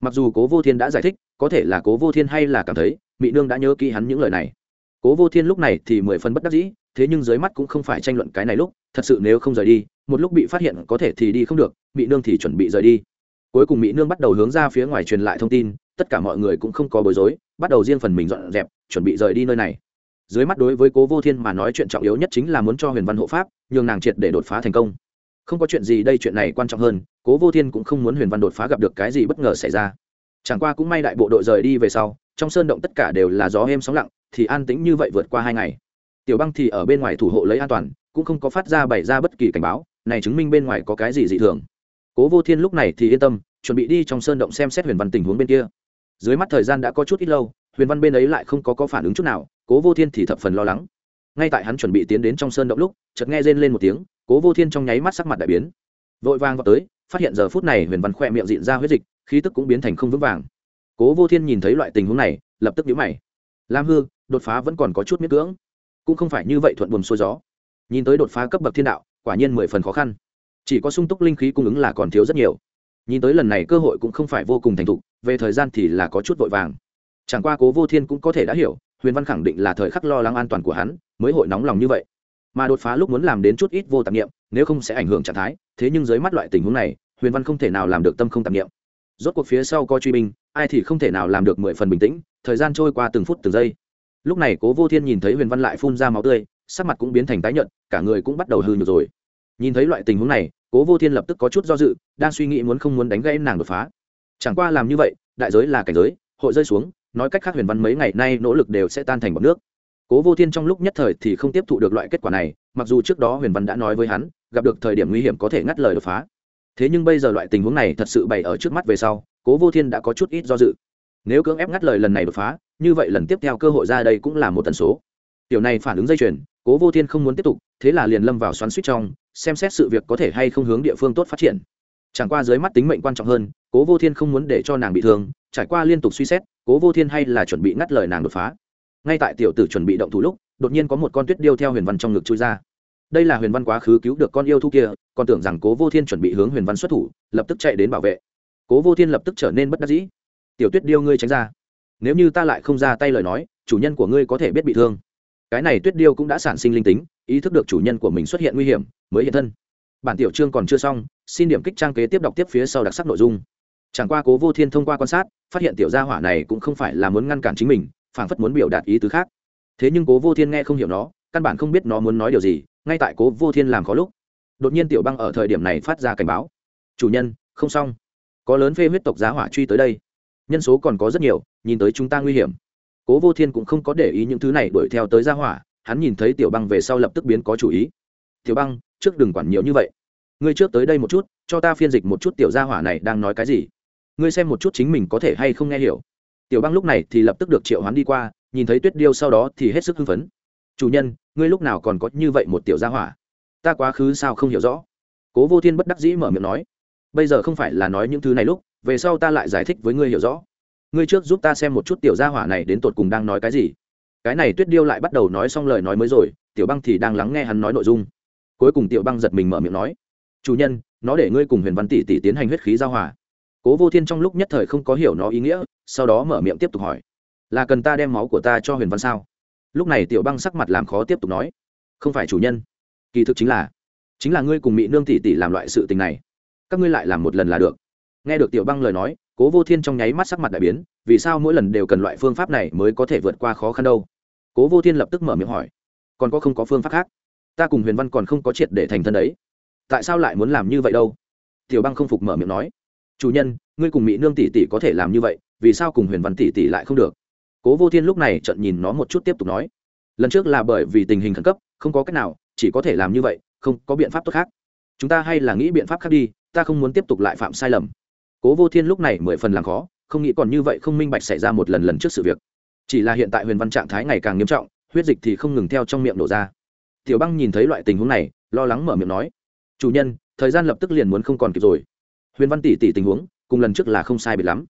Mặc dù cố vô thiên đã giải thích, có thể là cố vô thiên hay là cảm thấy mỹ nương đã nhớ kỹ hắn những lời này. Cố vô thiên lúc này thì mười phần bất đắc dĩ, thế nhưng dưới mắt cũng không phải tranh luận cái này lúc, thật sự nếu không rời đi, một lúc bị phát hiện có thể thì đi không được mỹ nương thì chuẩn bị rời đi. Cuối cùng mỹ nương bắt đầu hướng ra phía ngoài truyền lại thông tin, tất cả mọi người cũng không có bối rối, bắt đầu riêng phần mình dọn dẹp, chuẩn bị rời đi nơi này. Dưới mắt đối với cố vô thiên mà nói chuyện trọng yếu nhất chính là muốn cho huyền văn hộ pháp, nhường nàng triệt để đột phá thành công. Không có chuyện gì đây, chuyện này quan trọng hơn cố vô thiên cũng không muốn huyền văn đột phá gặp được cái gì bất ngờ xảy ra. Chẳng qua cũng may đại bộ đội rời đi về sau trong sơn động tất cả đều là gió êm sóng lặng thì an tĩnh như vậy vượt qua hai ngày. Tiểu băng thì ở bên ngoài thủ hộ lấy an toàn cũng không có phát ra bày ra bất kỳ cảnh báo này chứng minh bên ngoài có cái gì dị thường. Cố vô thiên lúc này thì yên tâm chuẩn bị đi trong sơn động xem xét huyền văn tình huống bên kia. Dưới mắt thời gian đã có chút ít lâu huyền văn bên ấy lại không có, có phản ứng chút nào cố vô thiên thì thập phần lo lắng. Ngay tại hắn chuẩn bị tiến đến trong sơn động lúc chợt nghe rên lên một tiếng cố vô thiên trong nháy mắt sắc mặt đại biến vội vàng vào tới, phát hiện giờ phút này huyền văn khỏe miệng diện ra huyết dịch, khí tức cũng biến thành không vững vàng. Cố vô thiên nhìn thấy loại tình huống này, lập tức nhíu mày. Lam hư, đột phá vẫn còn có chút miết cưỡng. Cũng không phải như vậy thuận buồm xuôi gió. Nhìn tới đột phá cấp bậc thiên đạo, quả nhiên mười phần khó khăn. Chỉ có sung túc linh khí cung ứng là còn thiếu rất nhiều. Nhìn tới lần này cơ hội cũng không phải vô cùng thành thục, về thời gian thì là có chút vội vàng. Chẳng qua cố vô thiên cũng có thể đã hiểu, huyền văn khẳng định là thời khắc lo lắng an toàn của hắn, mới hội nóng lòng như vậy. Mà đột phá lúc muốn làm đến chút ít vô tạp nghiệm nếu không sẽ ảnh hưởng trạng thái thế nhưng dưới mắt loại tình huống này, huyền văn không thể nào làm được tâm không tạp nghiệm rốt cuộc phía sau có truy binh, ai thì không thể nào làm được mười phần bình tĩnh, thời gian trôi qua từng phút từng giây. Lúc này cố vô thiên nhìn thấy huyền văn lại phun ra máu tươi, sắc mặt cũng biến thành tái nhợt, cả người cũng bắt đầu hư nhược rồi. Nhìn thấy loại tình huống này, cố vô thiên lập tức có chút do dự, đang suy nghĩ muốn không muốn đánh gãy nàng đột phá. Chẳng qua làm như vậy, đại giới là cảnh giới, hội rơi xuống, nói cách khác huyền văn mấy ngày nay nỗ lực đều sẽ tan thành bọc nước. Cố vô thiên trong lúc nhất thời thì không tiếp thụ được loại kết quả này, mặc dù trước đó huyền văn đã nói với hắn gặp được thời điểm nguy hiểm có thể ngắt lời đột phá. Thế nhưng bây giờ loại tình huống này thật sự bày ở trước mắt về sau, cố vô thiên đã có chút ít do dự. Nếu cưỡng ép ngắt lời lần này đột phá, như vậy lần tiếp theo cơ hội ra đây cũng là một tần số. Tiểu này phản ứng dây chuyền, cố vô thiên không muốn tiếp tục, thế là liền lâm vào xoắn suýt trong, xem xét sự việc có thể hay không hướng địa phương tốt phát triển. Chẳng qua dưới mắt tính mệnh quan trọng hơn, cố vô thiên không muốn để cho nàng bị thương, trải qua liên tục suy xét, cố vô thiên hay là chuẩn bị ngắt lời nàng đột phá. Ngay tại tiểu tử chuẩn bị động thủ lúc, đột nhiên có một con tuyết điêu theo huyền văn trong ngực chui ra đây là huyền văn quá khứ cứu được con yêu thu kia, còn tưởng rằng cố vô thiên chuẩn bị hướng huyền văn xuất thủ, lập tức chạy đến bảo vệ. cố vô thiên lập tức trở nên bất đắc dĩ. tiểu tuyết điêu ngươi tránh ra. nếu như ta lại không ra tay lời nói, chủ nhân của ngươi có thể biết bị thương. cái này tuyết điêu cũng đã sản sinh linh tính, ý thức được chủ nhân của mình xuất hiện nguy hiểm, mới hiện thân. bản tiểu chương còn chưa xong, xin điểm kích trang kế tiếp đọc tiếp phía sau đặc sắc nội dung. chẳng qua cố vô thiên thông qua quan sát, phát hiện tiểu gia hỏa này cũng không phải là muốn ngăn cản chính mình, phảng phất muốn biểu đạt ý tứ khác. thế nhưng cố vô thiên nghe không hiểu nó, căn bản không biết nó muốn nói điều gì ngay tại cố vô thiên làm khó lúc, đột nhiên tiểu băng ở thời điểm này phát ra cảnh báo. Chủ nhân, không xong. Có lớn phê huyết tộc giá hỏa truy tới đây. Nhân số còn có rất nhiều, nhìn tới chúng ta nguy hiểm. Cố vô thiên cũng không có để ý những thứ này đuổi theo tới gia hỏa, hắn nhìn thấy tiểu băng về sau lập tức biến có chủ ý. Tiểu băng, trước đừng quản nhiều như vậy. Ngươi trước tới đây một chút, cho ta phiên dịch một chút tiểu gia hỏa này đang nói cái gì. Ngươi xem một chút chính mình có thể hay không nghe hiểu. Tiểu băng lúc này thì lập tức được triệu hoán đi qua, nhìn thấy tuyết điêu sau đó thì hết sức hưng phấn. Chủ nhân ngươi lúc nào còn có như vậy một tiểu gia hỏa? Ta quá khứ sao không hiểu rõ. Cố vô thiên bất đắc dĩ mở miệng nói, bây giờ không phải là nói những thứ này lúc, về sau ta lại giải thích với ngươi hiểu rõ. Ngươi trước giúp ta xem một chút tiểu gia hỏa này đến tột cùng đang nói cái gì. Cái này tuyết điêu lại bắt đầu nói xong lời nói mới rồi, tiểu băng thì đang lắng nghe hắn nói nội dung. Cuối cùng tiểu băng giật mình mở miệng nói, chủ nhân, nó để ngươi cùng huyền văn tỷ tỷ tiến hành huyết khí giao hòa. Cố vô thiên trong lúc nhất thời không có hiểu nó ý nghĩa, sau đó mở miệng tiếp tục hỏi, là cần ta đem máu của ta cho huyền văn sao? Lúc này tiểu băng sắc mặt làm khó tiếp tục nói, không phải chủ nhân, kỳ thực chính là chính là ngươi cùng mỹ nương tỷ tỷ làm loại sự tình này, các ngươi lại làm một lần là được. Nghe được tiểu băng lời nói, cố vô thiên trong nháy mắt sắc mặt đại biến, vì sao mỗi lần đều cần loại phương pháp này mới có thể vượt qua khó khăn đâu? Cố vô thiên lập tức mở miệng hỏi, còn có không có phương pháp khác? Ta cùng huyền văn còn không có triệt để thành thân đấy, tại sao lại muốn làm như vậy đâu? Tiểu băng không phục mở miệng nói, chủ nhân, ngươi cùng mỹ nương tỷ tỷ có thể làm như vậy, vì sao cùng huyền văn tỷ tỷ lại không được? Cố vô thiên lúc này trận nhìn nó một chút tiếp tục nói, lần trước là bởi vì tình hình khẩn cấp, không có cách nào, chỉ có thể làm như vậy, không có biện pháp tốt khác. Chúng ta hay là nghĩ biện pháp khác đi, ta không muốn tiếp tục lại phạm sai lầm. Cố vô thiên lúc này mười phần làm khó, không nghĩ còn như vậy không minh bạch xảy ra một lần lần trước sự việc. Chỉ là hiện tại huyền văn trạng thái ngày càng nghiêm trọng, huyết dịch thì không ngừng theo trong miệng đổ ra. Tiểu băng nhìn thấy loại tình huống này, lo lắng mở miệng nói, chủ nhân, thời gian lập tức liền muốn không còn kịp rồi. Huyền văn tỷ tỷ tình huống, cùng lần trước là không sai biệt lắm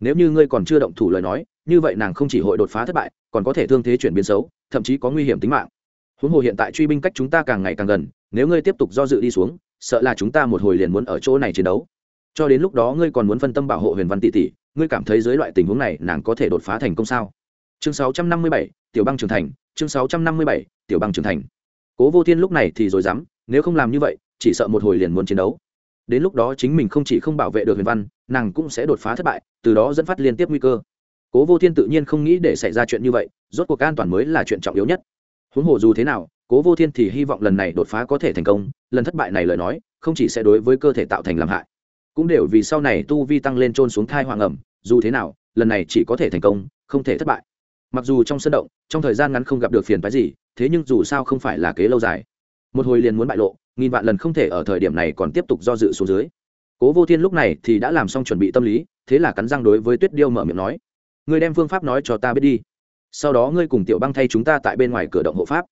nếu như ngươi còn chưa động thủ lời nói như vậy nàng không chỉ hội đột phá thất bại còn có thể thương thế chuyển biến xấu thậm chí có nguy hiểm tính mạng. Huống hồ hiện tại truy binh cách chúng ta càng ngày càng gần nếu ngươi tiếp tục do dự đi xuống sợ là chúng ta một hồi liền muốn ở chỗ này chiến đấu. Cho đến lúc đó ngươi còn muốn phân tâm bảo hộ huyền văn tỷ tỷ ngươi cảm thấy dưới loại tình huống này nàng có thể đột phá thành công sao? Chương 657, tiểu băng trưởng thành chương 657, tiểu băng trưởng thành. Cố vô thiên lúc này thì rồi dám nếu không làm như vậy chỉ sợ một hồi liền muốn chiến đấu đến lúc đó chính mình không chỉ không bảo vệ được huyền văn, nàng cũng sẽ đột phá thất bại, từ đó dẫn phát liên tiếp nguy cơ. Cố vô thiên tự nhiên không nghĩ để xảy ra chuyện như vậy, rốt cuộc an toàn mới là chuyện trọng yếu nhất. Huống hồ dù thế nào, cố vô thiên thì hy vọng lần này đột phá có thể thành công, lần thất bại này lời nói, không chỉ sẽ đối với cơ thể tạo thành làm hại, cũng đều vì sau này tu vi tăng lên trôn xuống thai hoàng ẩm, dù thế nào, lần này chỉ có thể thành công, không thể thất bại. Mặc dù trong sân động, trong thời gian ngắn không gặp được phiền phái gì, thế nhưng dù sao không phải là kế lâu dài. Một hồi liền muốn bại lộ nghìn vạn lần không thể ở thời điểm này còn tiếp tục do dự xuống dưới. Cố vô thiên lúc này thì đã làm xong chuẩn bị tâm lý, thế là cắn răng đối với tuyết điêu mở miệng nói, ngươi đem phương pháp nói cho ta biết đi. Sau đó ngươi cùng tiểu băng thay chúng ta tại bên ngoài cửa động hộ pháp.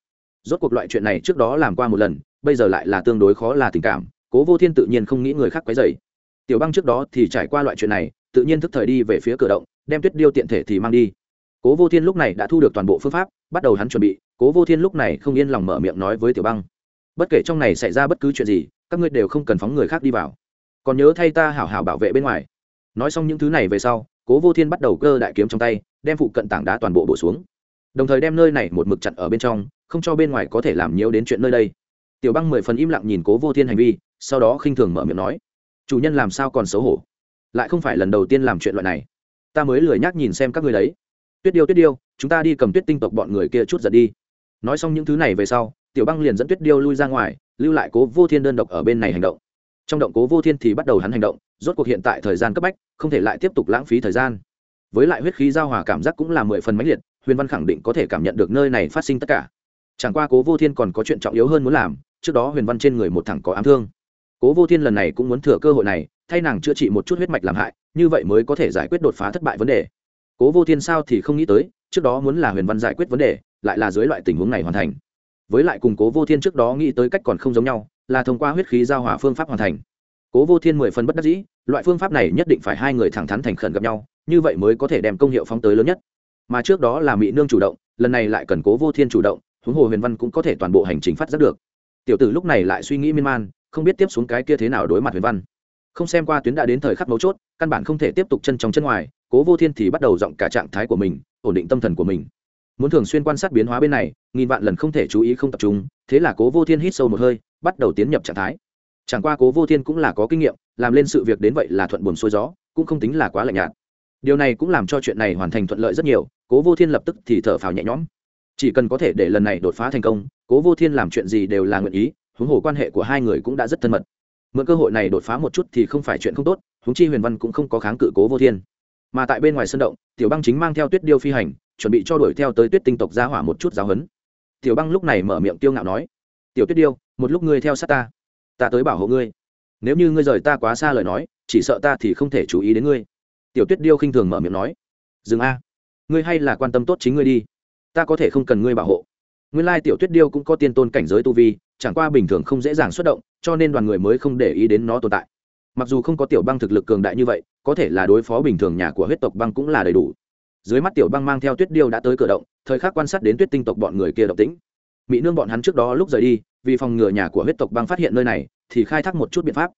Rốt cuộc loại chuyện này trước đó làm qua một lần, bây giờ lại là tương đối khó là tình cảm, cố vô thiên tự nhiên không nghĩ người khác quấy dày tiểu băng trước đó thì trải qua loại chuyện này, tự nhiên thức thời đi về phía cửa động, đem tuyết điêu tiện thể thì mang đi. Cố vô thiên lúc này đã thu được toàn bộ phương pháp, bắt đầu hắn chuẩn bị, cố vô thiên lúc này không yên lòng mở miệng nói với tiểu băng bất kể trong này xảy ra bất cứ chuyện gì, các ngươi đều không cần phóng người khác đi vào. Còn nhớ thay ta hảo hảo bảo vệ bên ngoài. Nói xong những thứ này về sau, cố vô thiên bắt đầu cơ đại kiếm trong tay, đem phụ cận tảng đá toàn bộ bổ xuống. Đồng thời đem nơi này một mực chặn ở bên trong, không cho bên ngoài có thể làm nhiễu đến chuyện nơi đây. Tiểu băng mười phần im lặng nhìn cố vô thiên hành vi, sau đó khinh thường mở miệng nói, chủ nhân làm sao còn xấu hổ? Lại không phải lần đầu tiên làm chuyện loại này. Ta mới lười nhác nhìn xem các người đấy. Tuyết điêu tuyết điêu, chúng ta đi cầm tuyết tinh tộc bọn người kia chút giật đi. Nói xong những thứ này về sau tiểu băng liền dẫn tuyết điêu lui ra ngoài, lưu lại cố vô thiên đơn độc ở bên này hành động. Trong động cố vô thiên thì bắt đầu hắn hành động, rốt cuộc hiện tại thời gian cấp bách, không thể lại tiếp tục lãng phí thời gian. Với lại huyết khí giao hòa cảm giác cũng là mười phần mãnh liệt, huyền văn khẳng định có thể cảm nhận được nơi này phát sinh tất cả. Chẳng qua cố vô thiên còn có chuyện trọng yếu hơn muốn làm, trước đó huyền văn trên người một thằng có ám thương. Cố vô thiên lần này cũng muốn thừa cơ hội này, thay nàng chữa trị một chút huyết mạch làm hại, như vậy mới có thể giải quyết đột phá thất bại vấn đề. Cố vô thiên sao thì không nghĩ tới, trước đó muốn là huyền văn giải quyết vấn đề, lại là dưới loại tình huống này hoàn thành với lại cùng cố vô thiên trước đó nghĩ tới cách còn không giống nhau, là thông qua huyết khí giao hòa phương pháp hoàn thành. Cố vô thiên mười phần bất đắc dĩ, loại phương pháp này nhất định phải hai người thẳng thắn thành khẩn gặp nhau, như vậy mới có thể đem công hiệu phóng tới lớn nhất. Mà trước đó là mỹ nương chủ động, lần này lại cần cố vô thiên chủ động, huống hồ huyền văn cũng có thể toàn bộ hành trình phát giác được. Tiểu tử lúc này lại suy nghĩ miên man, không biết tiếp xuống cái kia thế nào đối mặt huyền văn. Không xem qua tuyến đã đến thời khắc mấu chốt, căn bản không thể tiếp tục chân trong chân ngoài, cố vô thiên thì bắt đầu giọng cả trạng thái của mình, ổn định tâm thần của mình muốn thường xuyên quan sát biến hóa bên này, nghìn vạn lần không thể chú ý không tập trung, thế là cố vô thiên hít sâu một hơi, bắt đầu tiến nhập trạng thái. Chẳng qua cố vô thiên cũng là có kinh nghiệm, làm lên sự việc đến vậy là thuận buồm xuôi gió, cũng không tính là quá lạnh nhạt. Điều này cũng làm cho chuyện này hoàn thành thuận lợi rất nhiều, cố vô thiên lập tức thì thở phào nhẹ nhõm. Chỉ cần có thể để lần này đột phá thành công, cố vô thiên làm chuyện gì đều là nguyện ý, huống hồ quan hệ của hai người cũng đã rất thân mật. Mượn cơ hội này đột phá một chút thì không phải chuyện không tốt, huống chi huyền văn cũng không có kháng cự cố vô thiên. Mà tại bên ngoài sân động, tiểu băng chính mang theo tuyết điêu phi hành chuẩn bị cho đuổi theo tới tuyết tinh tộc gia hỏa một chút giáo hấn tiểu băng lúc này mở miệng tiêu ngạo nói, tiểu tuyết điêu, một lúc ngươi theo sát ta ta tới bảo hộ ngươi. Nếu như ngươi rời ta quá xa lời nói, chỉ sợ ta thì không thể chú ý đến ngươi. Tiểu tuyết điêu khinh thường mở miệng nói, dừng a, ngươi hay là quan tâm tốt chính ngươi đi, ta có thể không cần ngươi bảo hộ. Nguyên lai tiểu tuyết điêu cũng có tiên tôn cảnh giới tu vi, chẳng qua bình thường không dễ dàng xuất động, cho nên đoàn người mới không để ý đến nó tồn tại. Mặc dù không có tiểu băng thực lực cường đại như vậy, có thể là đối phó bình thường nhà của huyết tộc băng cũng là đầy đủ dưới mắt tiểu băng mang theo tuyết điêu đã tới cửa động, thời khắc quan sát đến tuyết tinh tộc bọn người kia động tĩnh. Mỹ nương bọn hắn trước đó lúc rời đi, vì phòng ngừa nhà của huyết tộc băng phát hiện nơi này, thì khai thác một chút biện pháp.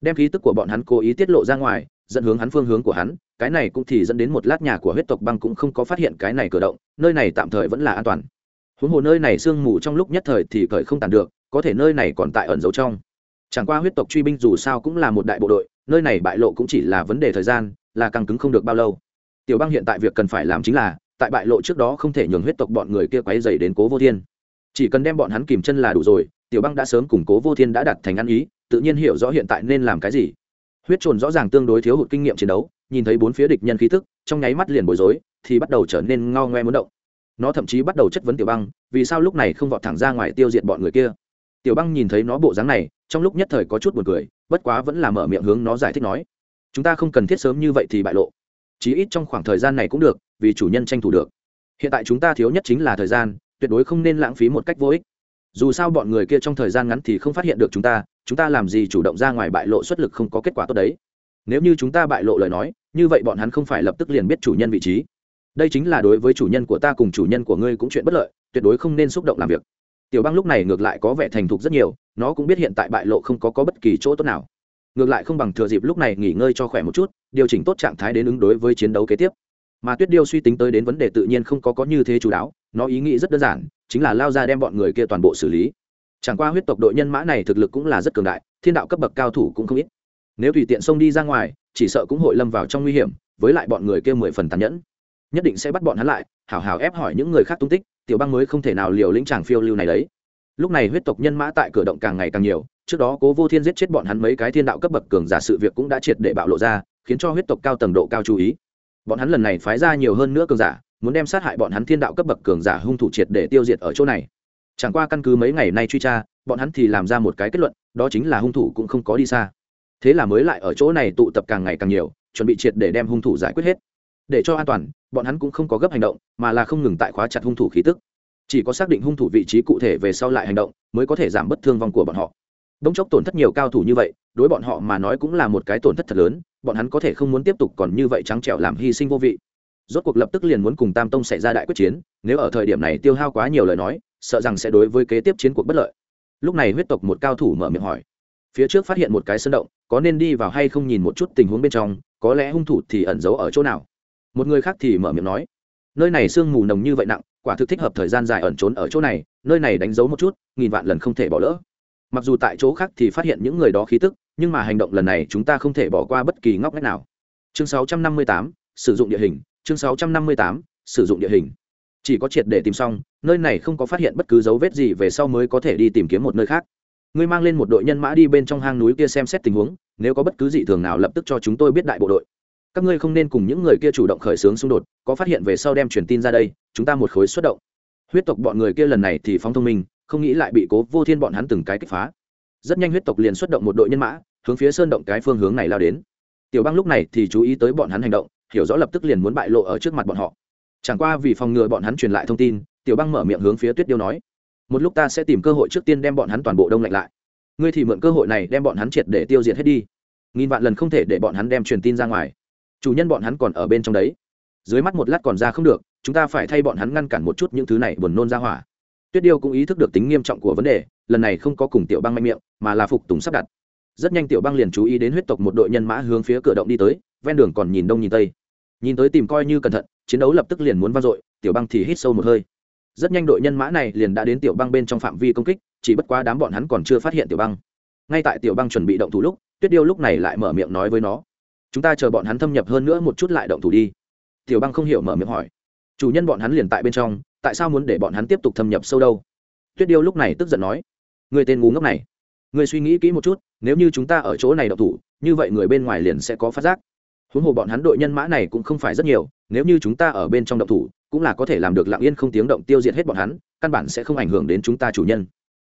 Đem khí tức của bọn hắn cố ý tiết lộ ra ngoài, dẫn hướng hắn phương hướng của hắn, cái này cũng thì dẫn đến một lát nhà của huyết tộc băng cũng không có phát hiện cái này cửa động, nơi này tạm thời vẫn là an toàn. Huống hồ nơi này sương mù trong lúc nhất thời thì cởi không tàn được, có thể nơi này còn tại ẩn giấu trong. Chẳng qua huyết tộc truy binh dù sao cũng là một đại bộ đội, nơi này bại lộ cũng chỉ là vấn đề thời gian, là càng cứng không được bao lâu tiểu băng hiện tại việc cần phải làm chính là, tại bại lộ trước đó không thể nhường huyết tộc bọn người kia quấy dày đến cố vô thiên. Chỉ cần đem bọn hắn kìm chân là đủ rồi, tiểu băng đã sớm củng cố vô thiên đã đặt thành ăn ý, tự nhiên hiểu rõ hiện tại nên làm cái gì. Huyết trồn rõ ràng tương đối thiếu hụt kinh nghiệm chiến đấu, nhìn thấy bốn phía địch nhân khí tức, trong nháy mắt liền bối rối, thì bắt đầu trở nên ngao ngoe muốn động. Nó thậm chí bắt đầu chất vấn tiểu băng vì sao lúc này không vọt thẳng ra ngoài tiêu diệt bọn người kia. Tiểu băng nhìn thấy nó bộ dáng này, trong lúc nhất thời có chút buồn cười, bất quá vẫn là mở miệng hướng nó giải thích nói, chúng ta không cần thiết sớm như vậy thì bại lộ chí ít trong khoảng thời gian này cũng được vì chủ nhân tranh thủ được. Hiện tại chúng ta thiếu nhất chính là thời gian tuyệt đối không nên lãng phí một cách vô ích. Dù sao bọn người kia trong thời gian ngắn thì không phát hiện được chúng ta chúng ta làm gì chủ động ra ngoài bại lộ xuất lực không có kết quả tốt đấy. Nếu như chúng ta bại lộ lời nói như vậy bọn hắn không phải lập tức liền biết chủ nhân vị trí. Đây chính là đối với chủ nhân của ta cùng chủ nhân của ngươi cũng chuyện bất lợi tuyệt đối không nên xúc động làm việc. Tiểu băng lúc này ngược lại có vẻ thành thục rất nhiều nó cũng biết hiện tại bại lộ không có, có bất kỳ chỗ tốt nào ngược lại không bằng thừa dịp lúc này nghỉ ngơi cho khỏe một chút, điều chỉnh tốt trạng thái đến ứng đối với chiến đấu kế tiếp. Mà tuyết điêu suy tính tới đến vấn đề tự nhiên không có có như thế chú đáo, nó ý nghĩ rất đơn giản, chính là lao ra đem bọn người kia toàn bộ xử lý. Chẳng qua huyết tộc đội nhân mã này thực lực cũng là rất cường đại, thiên đạo cấp bậc cao thủ cũng không ít. Nếu tùy tiện xông đi ra ngoài, chỉ sợ cũng hội lâm vào trong nguy hiểm, với lại bọn người kia mười phần tàn nhẫn. Nhất định sẽ bắt bọn hắn lại, hảo hảo ép hỏi những người khác tung tích, tiểu Bang mới không thể nào liều lĩnh tràng phiêu lưu này đấy. Lúc này huyết tộc nhân mã tại cửa động càng ngày càng nhiều trước đó cố vô thiên giết chết bọn hắn mấy cái thiên đạo cấp bậc cường giả sự việc cũng đã triệt để bạo lộ ra, khiến cho huyết tộc cao tầng độ cao chú ý. Bọn hắn lần này phái ra nhiều hơn nữa cường giả, muốn đem sát hại bọn hắn thiên đạo cấp bậc cường giả hung thủ triệt để tiêu diệt ở chỗ này. Chẳng qua căn cứ mấy ngày nay truy tra, bọn hắn thì làm ra một cái kết luận, đó chính là hung thủ cũng không có đi xa. Thế là mới lại ở chỗ này tụ tập càng ngày càng nhiều, chuẩn bị triệt để đem hung thủ giải quyết hết. Để cho an toàn, bọn hắn cũng không có gấp hành động, mà là không ngừng tại khóa chặt hung thủ khí tức. Chỉ có xác định hung thủ vị trí cụ thể về sau lại hành động, mới có thể giảm bất thương vong của bọn họ đống chốc tổn thất nhiều cao thủ như vậy, đối bọn họ mà nói cũng là một cái tổn thất thật lớn, bọn hắn có thể không muốn tiếp tục còn như vậy trắng trẻo làm hy sinh vô vị. Rốt cuộc lập tức liền muốn cùng tam tông xảy ra đại quyết chiến, nếu ở thời điểm này tiêu hao quá nhiều lời nói, sợ rằng sẽ đối với kế tiếp chiến cuộc bất lợi. Lúc này huyết tộc một cao thủ mở miệng hỏi, phía trước phát hiện một cái sân động, có nên đi vào hay không nhìn một chút tình huống bên trong, có lẽ hung thủ thì ẩn giấu ở chỗ nào? Một người khác thì mở miệng nói, nơi này sương mù nồng như vậy nặng, quả thực thích hợp thời gian dài ẩn trốn ở chỗ này, nơi này đánh dấu một chút, nghìn vạn lần không thể bỏ lỡ mặc dù tại chỗ khác thì phát hiện những người đó khí tức nhưng mà hành động lần này chúng ta không thể bỏ qua bất kỳ ngóc ngách nào. Chương 658, sử dụng địa hình. Chương 658, sử dụng địa hình. Chỉ có triệt để tìm xong nơi này không có phát hiện bất cứ dấu vết gì về sau mới có thể đi tìm kiếm một nơi khác. Ngươi mang lên một đội nhân mã đi bên trong hang núi kia xem xét tình huống nếu có bất cứ dị thường nào lập tức cho chúng tôi biết đại bộ đội. Các ngươi không nên cùng những người kia chủ động khởi xướng xung đột có phát hiện về sau đem truyền tin ra đây chúng ta một khối xuất động. Huyết tộc bọn người kia lần này thì phóng thông minh không nghĩ lại bị cố vô thiên bọn hắn từng cái kích phá. Rất nhanh huyết tộc liền xuất động một đội nhân mã, hướng phía sơn động cái phương hướng này lao đến. Tiểu băng lúc này thì chú ý tới bọn hắn hành động, hiểu rõ lập tức liền muốn bại lộ ở trước mặt bọn họ. Chẳng qua vì phòng ngừa bọn hắn truyền lại thông tin, tiểu băng mở miệng hướng phía tuyết điêu nói, một lúc ta sẽ tìm cơ hội trước tiên đem bọn hắn toàn bộ đông lạnh lại. Ngươi thì mượn cơ hội này đem bọn hắn triệt để tiêu diệt hết đi. Nghìn vạn lần không thể để bọn hắn đem truyền tin ra ngoài. Chủ nhân bọn hắn còn ở bên trong đấy. Dưới mắt một lát còn ra không được, chúng ta phải thay bọn hắn ngăn cản một chút những thứ này buồn nôn ra hỏa tuyết điêu cũng ý thức được tính nghiêm trọng của vấn đề, lần này không có cùng tiểu băng mạnh miệng, mà là phục tùng sắp đặt. Rất nhanh tiểu băng liền chú ý đến huyết tộc một đội nhân mã hướng phía cửa động đi tới, ven đường còn nhìn đông nhìn tây. Nhìn tới tìm coi như cẩn thận, chiến đấu lập tức liền muốn vang dội, tiểu băng thì hít sâu một hơi. Rất nhanh đội nhân mã này liền đã đến tiểu băng bên trong phạm vi công kích, chỉ bất quá đám bọn hắn còn chưa phát hiện tiểu băng. Ngay tại tiểu băng chuẩn bị động thủ lúc, tuyết điêu lúc này lại mở miệng nói với nó, chúng ta chờ bọn hắn thâm nhập hơn nữa một chút lại động thủ đi. Tiểu băng không hiểu mở miệng hỏi. Chủ nhân bọn hắn liền tại bên trong tại sao muốn để bọn hắn tiếp tục thâm nhập sâu đâu? Tuyết điêu lúc này tức giận nói, người tên ngu ngốc này, người suy nghĩ kỹ một chút, nếu như chúng ta ở chỗ này động thủ, như vậy người bên ngoài liền sẽ có phát giác. Huống hồ bọn hắn đội nhân mã này cũng không phải rất nhiều, nếu như chúng ta ở bên trong động thủ, cũng là có thể làm được lặng yên không tiếng động tiêu diệt hết bọn hắn, căn bản sẽ không ảnh hưởng đến chúng ta chủ nhân.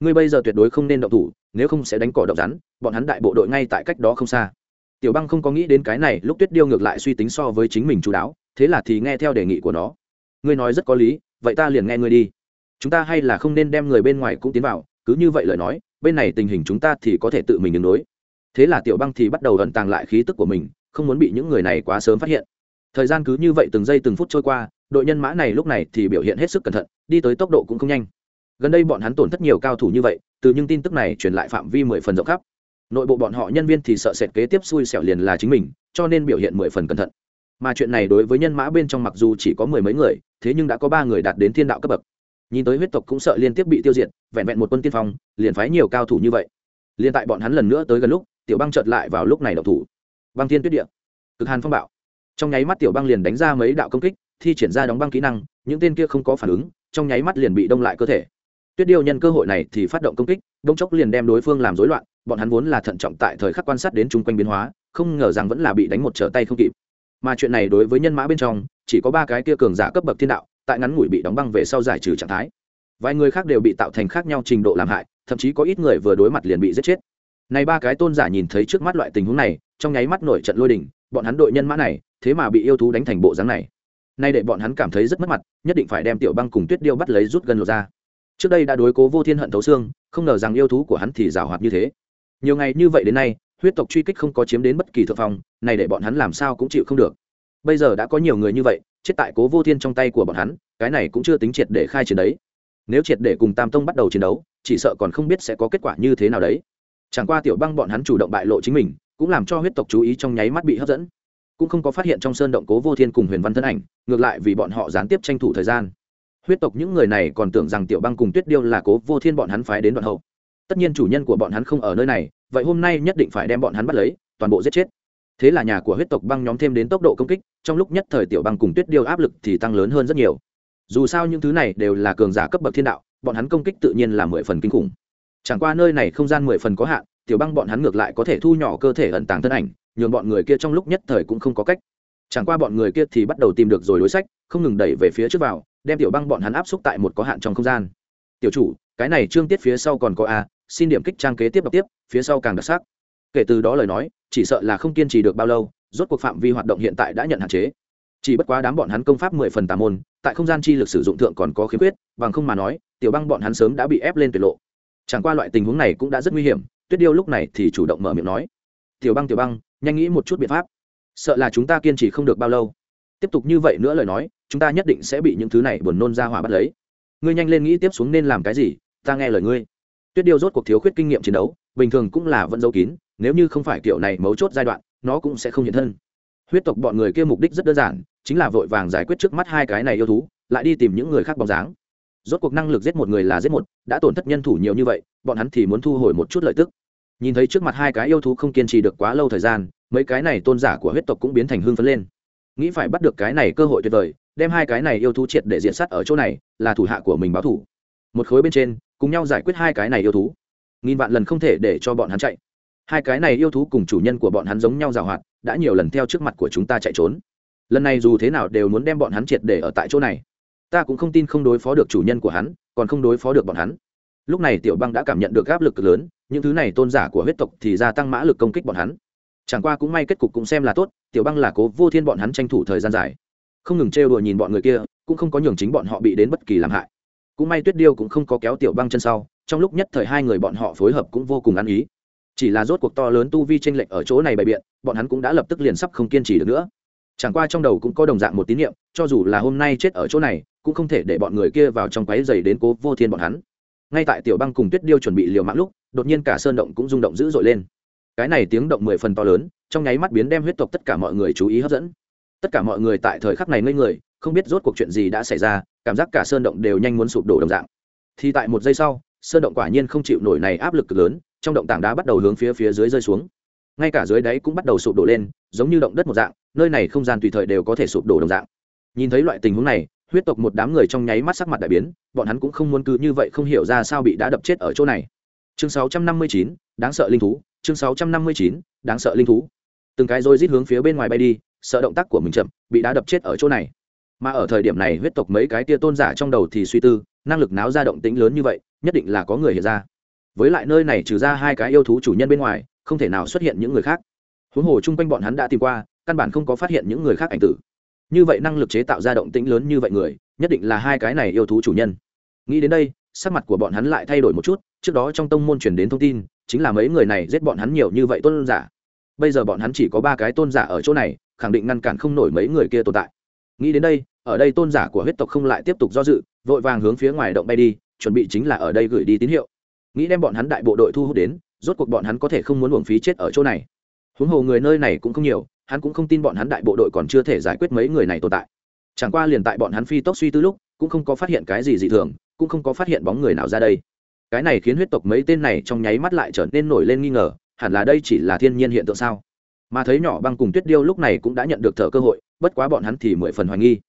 Ngươi bây giờ tuyệt đối không nên động thủ, nếu không sẽ đánh cỏ động rắn, bọn hắn đại bộ đội ngay tại cách đó không xa. Tiểu băng không có nghĩ đến cái này, lúc tuyết điêu ngược lại suy tính so với chính mình chú đáo, thế là thì nghe theo đề nghị của nó ngươi nói rất có lý, vậy ta liền nghe ngươi đi. Chúng ta hay là không nên đem người bên ngoài cũng tiến vào, cứ như vậy lời nói, bên này tình hình chúng ta thì có thể tự mình ứng đối. Thế là tiểu băng thì bắt đầu ẩn tàng lại khí tức của mình, không muốn bị những người này quá sớm phát hiện. Thời gian cứ như vậy từng giây từng phút trôi qua, đội nhân mã này lúc này thì biểu hiện hết sức cẩn thận, đi tới tốc độ cũng không nhanh. Gần đây bọn hắn tổn thất nhiều cao thủ như vậy, từ những tin tức này truyền lại phạm vi mười phần rộng khắp. Nội bộ bọn họ nhân viên thì sợ sệt kế tiếp xui xẻo liền là chính mình, cho nên biểu hiện mười phần cẩn thận mà chuyện này đối với nhân mã bên trong mặc dù chỉ có mười mấy người, thế nhưng đã có ba người đạt đến thiên đạo cấp bậc. Nhìn tới huyết tộc cũng sợ liên tiếp bị tiêu diệt, vẹn vẹn một quân tiên phong, liền phái nhiều cao thủ như vậy. Liền tại bọn hắn lần nữa tới gần lúc, tiểu băng chợt lại vào lúc này đậu thủ. Băng thiên tuyết địa, cực hàn phong bạo. Trong nháy mắt tiểu băng liền đánh ra mấy đạo công kích, thi triển ra đóng băng kỹ năng, những tên kia không có phản ứng, trong nháy mắt liền bị đông lại cơ thể. Tuyết điêu nhân cơ hội này thì phát động công kích, đông chốc liền đem đối phương làm rối loạn, bọn hắn vốn là thận trọng tại thời khắc quan sát đến chung quanh biến hóa, không ngờ rằng vẫn là bị đánh một trở tay không kịp mà chuyện này đối với nhân mã bên trong, chỉ có ba cái kia cường giả cấp bậc thiên đạo, tại ngắn ngủi bị đóng băng về sau giải trừ trạng thái. Vài người khác đều bị tạo thành khác nhau trình độ làm hại, thậm chí có ít người vừa đối mặt liền bị giết chết. Này ba cái tôn giả nhìn thấy trước mắt loại tình huống này, trong nháy mắt nổi trận lôi đình, bọn hắn đội nhân mã này, thế mà bị yêu thú đánh thành bộ dáng này. Nay để bọn hắn cảm thấy rất mất mặt, nhất định phải đem tiểu băng cùng tuyết điêu bắt lấy rút gần lột ra. Trước đây đã đối cố vô thiên hận thấu xương, không ngờ rằng yêu thú của hắn thì rào hoạt như thế. Nhiều ngày như vậy đến nay huyết tộc truy kích không có chiếm đến bất kỳ thượng phong, này để bọn hắn làm sao cũng chịu không được. Bây giờ đã có nhiều người như vậy, chết tại cố vô thiên trong tay của bọn hắn, cái này cũng chưa tính triệt để khai chiến đấy. Nếu triệt để cùng tam tông bắt đầu chiến đấu, chỉ sợ còn không biết sẽ có kết quả như thế nào đấy. Chẳng qua tiểu băng bọn hắn chủ động bại lộ chính mình, cũng làm cho huyết tộc chú ý trong nháy mắt bị hấp dẫn. Cũng không có phát hiện trong sơn động cố vô thiên cùng huyền văn thân ảnh, ngược lại vì bọn họ gián tiếp tranh thủ thời gian. Huyết tộc những người này còn tưởng rằng tiểu băng cùng tuyết điêu là cố vô thiên bọn hắn phái đến đoạn hậu. Tất nhiên chủ nhân của bọn hắn không ở nơi này vậy hôm nay nhất định phải đem bọn hắn bắt lấy, toàn bộ giết chết. Thế là nhà của huyết tộc băng nhóm thêm đến tốc độ công kích, trong lúc nhất thời tiểu băng cùng tuyết điêu áp lực thì tăng lớn hơn rất nhiều. Dù sao những thứ này đều là cường giả cấp bậc thiên đạo, bọn hắn công kích tự nhiên là mười phần kinh khủng. Chẳng qua nơi này không gian mười phần có hạn, tiểu băng bọn hắn ngược lại có thể thu nhỏ cơ thể ẩn tàng thân ảnh, nhường bọn người kia trong lúc nhất thời cũng không có cách. Chẳng qua bọn người kia thì bắt đầu tìm được rồi đối sách, không ngừng đẩy về phía trước vào, đem tiểu băng bọn hắn áp xúc tại một có hạn trong không gian. Tiểu chủ, cái này trương tiết phía sau còn có a xin điểm kích trang kế tiếp đọc tiếp, phía sau càng đặc sắc. Kể từ đó lời nói, chỉ sợ là không kiên trì được bao lâu, rốt cuộc phạm vi hoạt động hiện tại đã nhận hạn chế. Chỉ bất quá đám bọn hắn công pháp mười phần tà môn, tại không gian chi lực sử dụng thượng còn có khiếm khuyết, bằng không mà nói, tiểu băng bọn hắn sớm đã bị ép lên tuyệt lộ. Chẳng qua loại tình huống này cũng đã rất nguy hiểm, tuyết điêu lúc này thì chủ động mở miệng nói, tiểu băng tiểu băng, nhanh nghĩ một chút biện pháp. Sợ là chúng ta kiên trì không được bao lâu. Tiếp tục như vậy nữa lời nói, chúng ta nhất định sẽ bị những thứ này buồn nôn ra hỏa bắt lấy. Ngươi nhanh lên nghĩ tiếp xuống nên làm cái gì, ta nghe lời ngươi tuyết điêu rốt cuộc thiếu khuyết kinh nghiệm chiến đấu, bình thường cũng là vẫn giấu kín, nếu như không phải kiểu này mấu chốt giai đoạn, nó cũng sẽ không hiện thân. Huyết tộc bọn người kia mục đích rất đơn giản, chính là vội vàng giải quyết trước mắt hai cái này yêu thú, lại đi tìm những người khác bóng dáng. Rốt cuộc năng lực giết một người là giết một, đã tổn thất nhân thủ nhiều như vậy, bọn hắn thì muốn thu hồi một chút lợi tức. Nhìn thấy trước mặt hai cái yêu thú không kiên trì được quá lâu thời gian, mấy cái này tôn giả của huyết tộc cũng biến thành hương phấn lên. Nghĩ phải bắt được cái này cơ hội tuyệt vời, đem hai cái này yêu thú triệt để diện sát ở chỗ này, là thủ hạ của mình báo thủ. Một khối bên trên cùng nhau giải quyết hai cái này yêu thú. Nghìn vạn lần không thể để cho bọn hắn chạy. Hai cái này yêu thú cùng chủ nhân của bọn hắn giống nhau giảo hoạt, đã nhiều lần theo trước mặt của chúng ta chạy trốn. Lần này dù thế nào đều muốn đem bọn hắn triệt để ở tại chỗ này. Ta cũng không tin không đối phó được chủ nhân của hắn, còn không đối phó được bọn hắn. Lúc này tiểu băng đã cảm nhận được áp lực lớn, những thứ này tôn giả của huyết tộc thì gia tăng mã lực công kích bọn hắn. Chẳng qua cũng may kết cục cũng xem là tốt, tiểu băng là cố vô thiên bọn hắn tranh thủ thời gian dài không ngừng trêu đùa nhìn bọn người kia, cũng không có nhường chính bọn họ bị đến bất kỳ làm hại cũng may tuyết điêu cũng không có kéo tiểu băng chân sau, trong lúc nhất thời hai người bọn họ phối hợp cũng vô cùng ăn ý. Chỉ là rốt cuộc to lớn tu vi tranh lệch ở chỗ này bày biện, bọn hắn cũng đã lập tức liền sắp không kiên trì được nữa. Chẳng qua trong đầu cũng có đồng dạng một tín niệm, cho dù là hôm nay chết ở chỗ này, cũng không thể để bọn người kia vào trong quáy dày đến cố vô thiên bọn hắn. Ngay tại tiểu băng cùng tuyết điêu chuẩn bị liều mạng lúc, đột nhiên cả sơn động cũng rung động dữ dội lên. Cái này tiếng động mười phần to lớn, trong nháy mắt biến đem huyết tộc tất cả mọi người chú ý hấp dẫn tất cả mọi người tại thời khắc này ngây người không biết rốt cuộc chuyện gì đã xảy ra cảm giác cả sơn động đều nhanh muốn sụp đổ đồng dạng. Thì tại một giây sau sơn động quả nhiên không chịu nổi này áp lực cực lớn trong động tảng đá bắt đầu hướng phía phía dưới rơi xuống. Ngay cả dưới đáy cũng bắt đầu sụp đổ lên giống như động đất một dạng nơi này không gian tùy thời đều có thể sụp đổ đồng dạng. Nhìn thấy loại tình huống này huyết tộc một đám người trong nháy mắt sắc mặt đại biến bọn hắn cũng không muốn cứ như vậy không hiểu ra sao bị đã đập chết ở chỗ này. Chương 659, đáng sợ linh thú chương 659, đáng sợ linh thú. Từng cái rồi rít hướng phía bên ngoài bay đi sợ động tác của mình chậm, bị đá đập chết ở chỗ này. Mà ở thời điểm này huyết tộc mấy cái tia tôn giả trong đầu thì suy tư, năng lực náo ra động tĩnh lớn như vậy, nhất định là có người hiện ra. Với lại nơi này trừ ra hai cái yêu thú chủ nhân bên ngoài, không thể nào xuất hiện những người khác. Huống hồ chung quanh bọn hắn đã tìm qua, căn bản không có phát hiện những người khác ảnh tử. Như vậy năng lực chế tạo ra động tĩnh lớn như vậy người, nhất định là hai cái này yêu thú chủ nhân. Nghĩ đến đây, sắc mặt của bọn hắn lại thay đổi một chút, trước đó trong tông môn truyền đến thông tin, chính là mấy người này giết bọn hắn nhiều như vậy tôn giả. Bây giờ bọn hắn chỉ có ba cái tôn giả ở chỗ này khẳng định ngăn cản không nổi mấy người kia tồn tại. Nghĩ đến đây, ở đây tôn giả của huyết tộc không lại tiếp tục do dự, vội vàng hướng phía ngoài động bay đi, chuẩn bị chính là ở đây gửi đi tín hiệu. Nghĩ đem bọn hắn đại bộ đội thu hút đến, rốt cuộc bọn hắn có thể không muốn uổng phí chết ở chỗ này. Huống hồ người nơi này cũng không nhiều, hắn cũng không tin bọn hắn đại bộ đội còn chưa thể giải quyết mấy người này tồn tại. Chẳng qua liền tại bọn hắn phi tốc suy tư lúc, cũng không có phát hiện cái gì dị thường, cũng không có phát hiện bóng người nào ra đây. Cái này khiến huyết tộc mấy tên này trong nháy mắt lại trở nên nổi lên nghi ngờ, hẳn là đây chỉ là thiên nhiên hiện tượng sao? Mà thấy nhỏ băng cùng tuyết điêu lúc này cũng đã nhận được thở cơ hội, bất quá bọn hắn thì mười phần hoài nghi.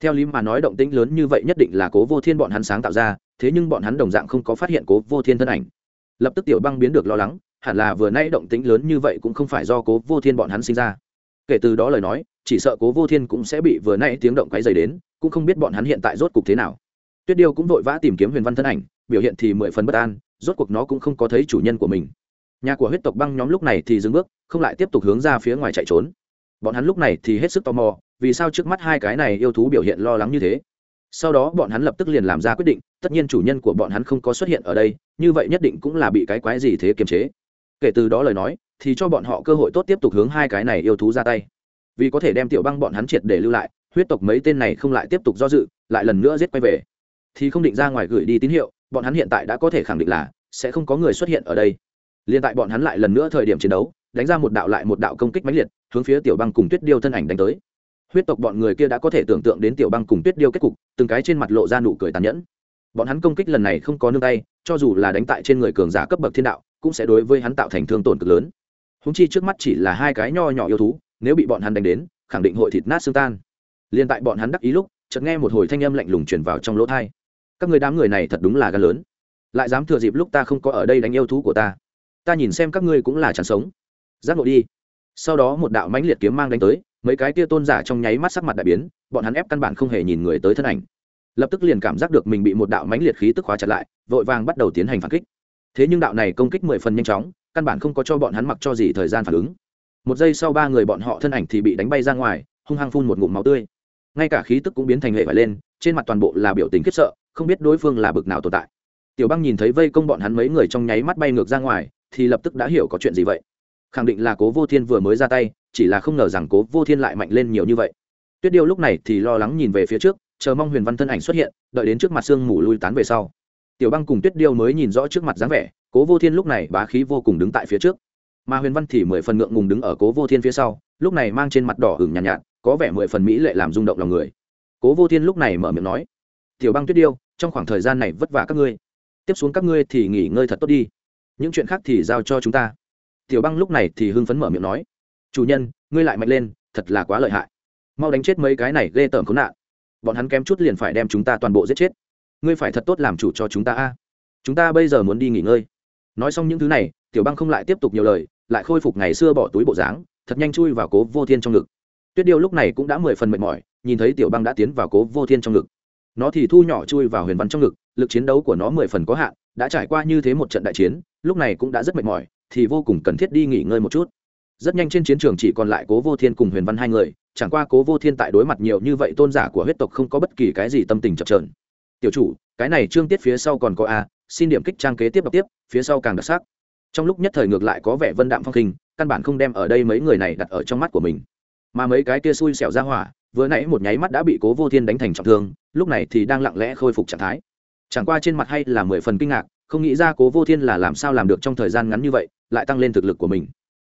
Theo lý mà nói động tĩnh lớn như vậy nhất định là cố vô thiên bọn hắn sáng tạo ra, thế nhưng bọn hắn đồng dạng không có phát hiện cố vô thiên thân ảnh. Lập tức tiểu băng biến được lo lắng, hẳn là vừa nay động tĩnh lớn như vậy cũng không phải do cố vô thiên bọn hắn sinh ra. Kể từ đó lời nói, chỉ sợ cố vô thiên cũng sẽ bị vừa nay tiếng động quấy dày đến, cũng không biết bọn hắn hiện tại rốt cục thế nào. Tuyết điêu cũng vội vã tìm kiếm huyền văn thân ảnh, biểu hiện thì mười phần bất an, rốt cuộc nó cũng không có thấy chủ nhân của mình nhà của huyết tộc băng nhóm lúc này thì dừng bước, không lại tiếp tục hướng ra phía ngoài chạy trốn. Bọn hắn lúc này thì hết sức tò mò, vì sao trước mắt hai cái này yêu thú biểu hiện lo lắng như thế? Sau đó bọn hắn lập tức liền làm ra quyết định, tất nhiên chủ nhân của bọn hắn không có xuất hiện ở đây, như vậy nhất định cũng là bị cái quái gì thế kiềm chế. Kể từ đó lời nói, thì cho bọn họ cơ hội tốt tiếp tục hướng hai cái này yêu thú ra tay. Vì có thể đem tiểu băng bọn hắn triệt để lưu lại, huyết tộc mấy tên này không lại tiếp tục do dự, lại lần nữa giết quay về. Thì không định ra ngoài gửi đi tín hiệu, bọn hắn hiện tại đã có thể khẳng định là sẽ không có người xuất hiện ở đây liền tại bọn hắn lại lần nữa thời điểm chiến đấu, đánh ra một đạo lại một đạo công kích mãnh liệt, hướng phía tiểu băng cùng tuyết điêu thân ảnh đánh tới. Huyết tộc bọn người kia đã có thể tưởng tượng đến tiểu băng cùng tuyết điêu kết cục, từng cái trên mặt lộ ra nụ cười tàn nhẫn. Bọn hắn công kích lần này không có nương tay, cho dù là đánh tại trên người cường giả cấp bậc thiên đạo, cũng sẽ đối với hắn tạo thành thương tổn cực lớn. Húng chi trước mắt chỉ là hai cái nho nhỏ yêu thú, nếu bị bọn hắn đánh đến, khẳng định hội thịt nát xương tan. Liền tại bọn hắn đắc ý lúc, chợt nghe một hồi thanh âm lạnh lùng truyền vào trong lỗ thai các người đám người này thật đúng là gan lớn. Lại dám thừa dịp lúc ta không có ở đây đánh yêu thú của ta ta nhìn xem các ngươi cũng là chẳng sống. Giác ngộ đi. Sau đó một đạo mãnh liệt kiếm mang đánh tới, mấy cái kia tôn giả trong nháy mắt sắc mặt đại biến, bọn hắn ép căn bản không hề nhìn người tới thân ảnh. Lập tức liền cảm giác được mình bị một đạo mãnh liệt khí tức khóa chặt lại, vội vàng bắt đầu tiến hành phản kích. Thế nhưng đạo này công kích mười phần nhanh chóng, căn bản không có cho bọn hắn mặc cho gì thời gian phản ứng. Một giây sau ba người bọn họ thân ảnh thì bị đánh bay ra ngoài, hung hăng phun một ngụm máu tươi. Ngay cả khí tức cũng biến thành hệ vải lên, trên mặt toàn bộ là biểu tình khiếp sợ, không biết đối phương là bực nào tồn tại. Tiểu băng nhìn thấy vây công bọn hắn mấy người trong nháy mắt bay ngược ra ngoài thì lập tức đã hiểu có chuyện gì vậy. Khẳng định là cố vô thiên vừa mới ra tay chỉ là không ngờ rằng cố vô thiên lại mạnh lên nhiều như vậy. Tuyết điêu lúc này thì lo lắng nhìn về phía trước chờ mong huyền văn thân ảnh xuất hiện đợi đến trước mặt sương mù lui tán về sau. Tiểu băng cùng tuyết điêu mới nhìn rõ trước mặt dáng vẻ cố vô thiên lúc này bá khí vô cùng đứng tại phía trước. Mà huyền văn thì mười phần ngượng ngùng đứng ở cố vô thiên phía sau lúc này mang trên mặt đỏ hửng nhàn nhạt, nhạt có vẻ mười phần mỹ lệ làm rung động lòng người. Cố vô thiên lúc này mở miệng nói tiểu băng tuyết điêu trong khoảng thời gian này vất vả các ngươi. Tiếp xuống các ngươi thì nghỉ ngơi thật tốt đi những chuyện khác thì giao cho chúng ta. Tiểu băng lúc này thì hưng phấn mở miệng nói, chủ nhân, ngươi lại mạnh lên, thật là quá lợi hại. Mau đánh chết mấy cái này ghê tởm khốn nạn. Bọn hắn kém chút liền phải đem chúng ta toàn bộ giết chết. Ngươi phải thật tốt làm chủ cho chúng ta a. Chúng ta bây giờ muốn đi nghỉ ngơi. Nói xong những thứ này, tiểu băng không lại tiếp tục nhiều lời, lại khôi phục ngày xưa bỏ túi bộ dáng, thật nhanh chui vào cố vô thiên trong ngực. Tuyết điêu lúc này cũng đã mười phần mệt mỏi, nhìn thấy tiểu băng đã tiến vào cố vô thiên trong ngực. Nó thì thu nhỏ chui vào huyền văn trong ngực, lực chiến đấu của nó mười phần có hạn đã trải qua như thế một trận đại chiến, lúc này cũng đã rất mệt mỏi, thì vô cùng cần thiết đi nghỉ ngơi một chút. Rất nhanh trên chiến trường chỉ còn lại cố vô thiên cùng huyền văn hai người, chẳng qua cố vô thiên tại đối mặt nhiều như vậy tôn giả của huyết tộc không có bất kỳ cái gì tâm tình chập trờn tiểu chủ, cái này trương tiết phía sau còn có a, xin điểm kích trang kế tiếp đọc tiếp, phía sau càng đặc sắc. Trong lúc nhất thời ngược lại có vẻ vân đạm phong khinh căn bản không đem ở đây mấy người này đặt ở trong mắt của mình. Mà mấy cái kia xui xẻo ra hỏa, vừa nãy một nháy mắt đã bị cố vô thiên đánh thành trọng thương, lúc này thì đang lặng lẽ khôi phục trạng thái chẳng qua trên mặt hay là mười phần kinh ngạc, không nghĩ ra cố vô thiên là làm sao làm được trong thời gian ngắn như vậy, lại tăng lên thực lực của mình.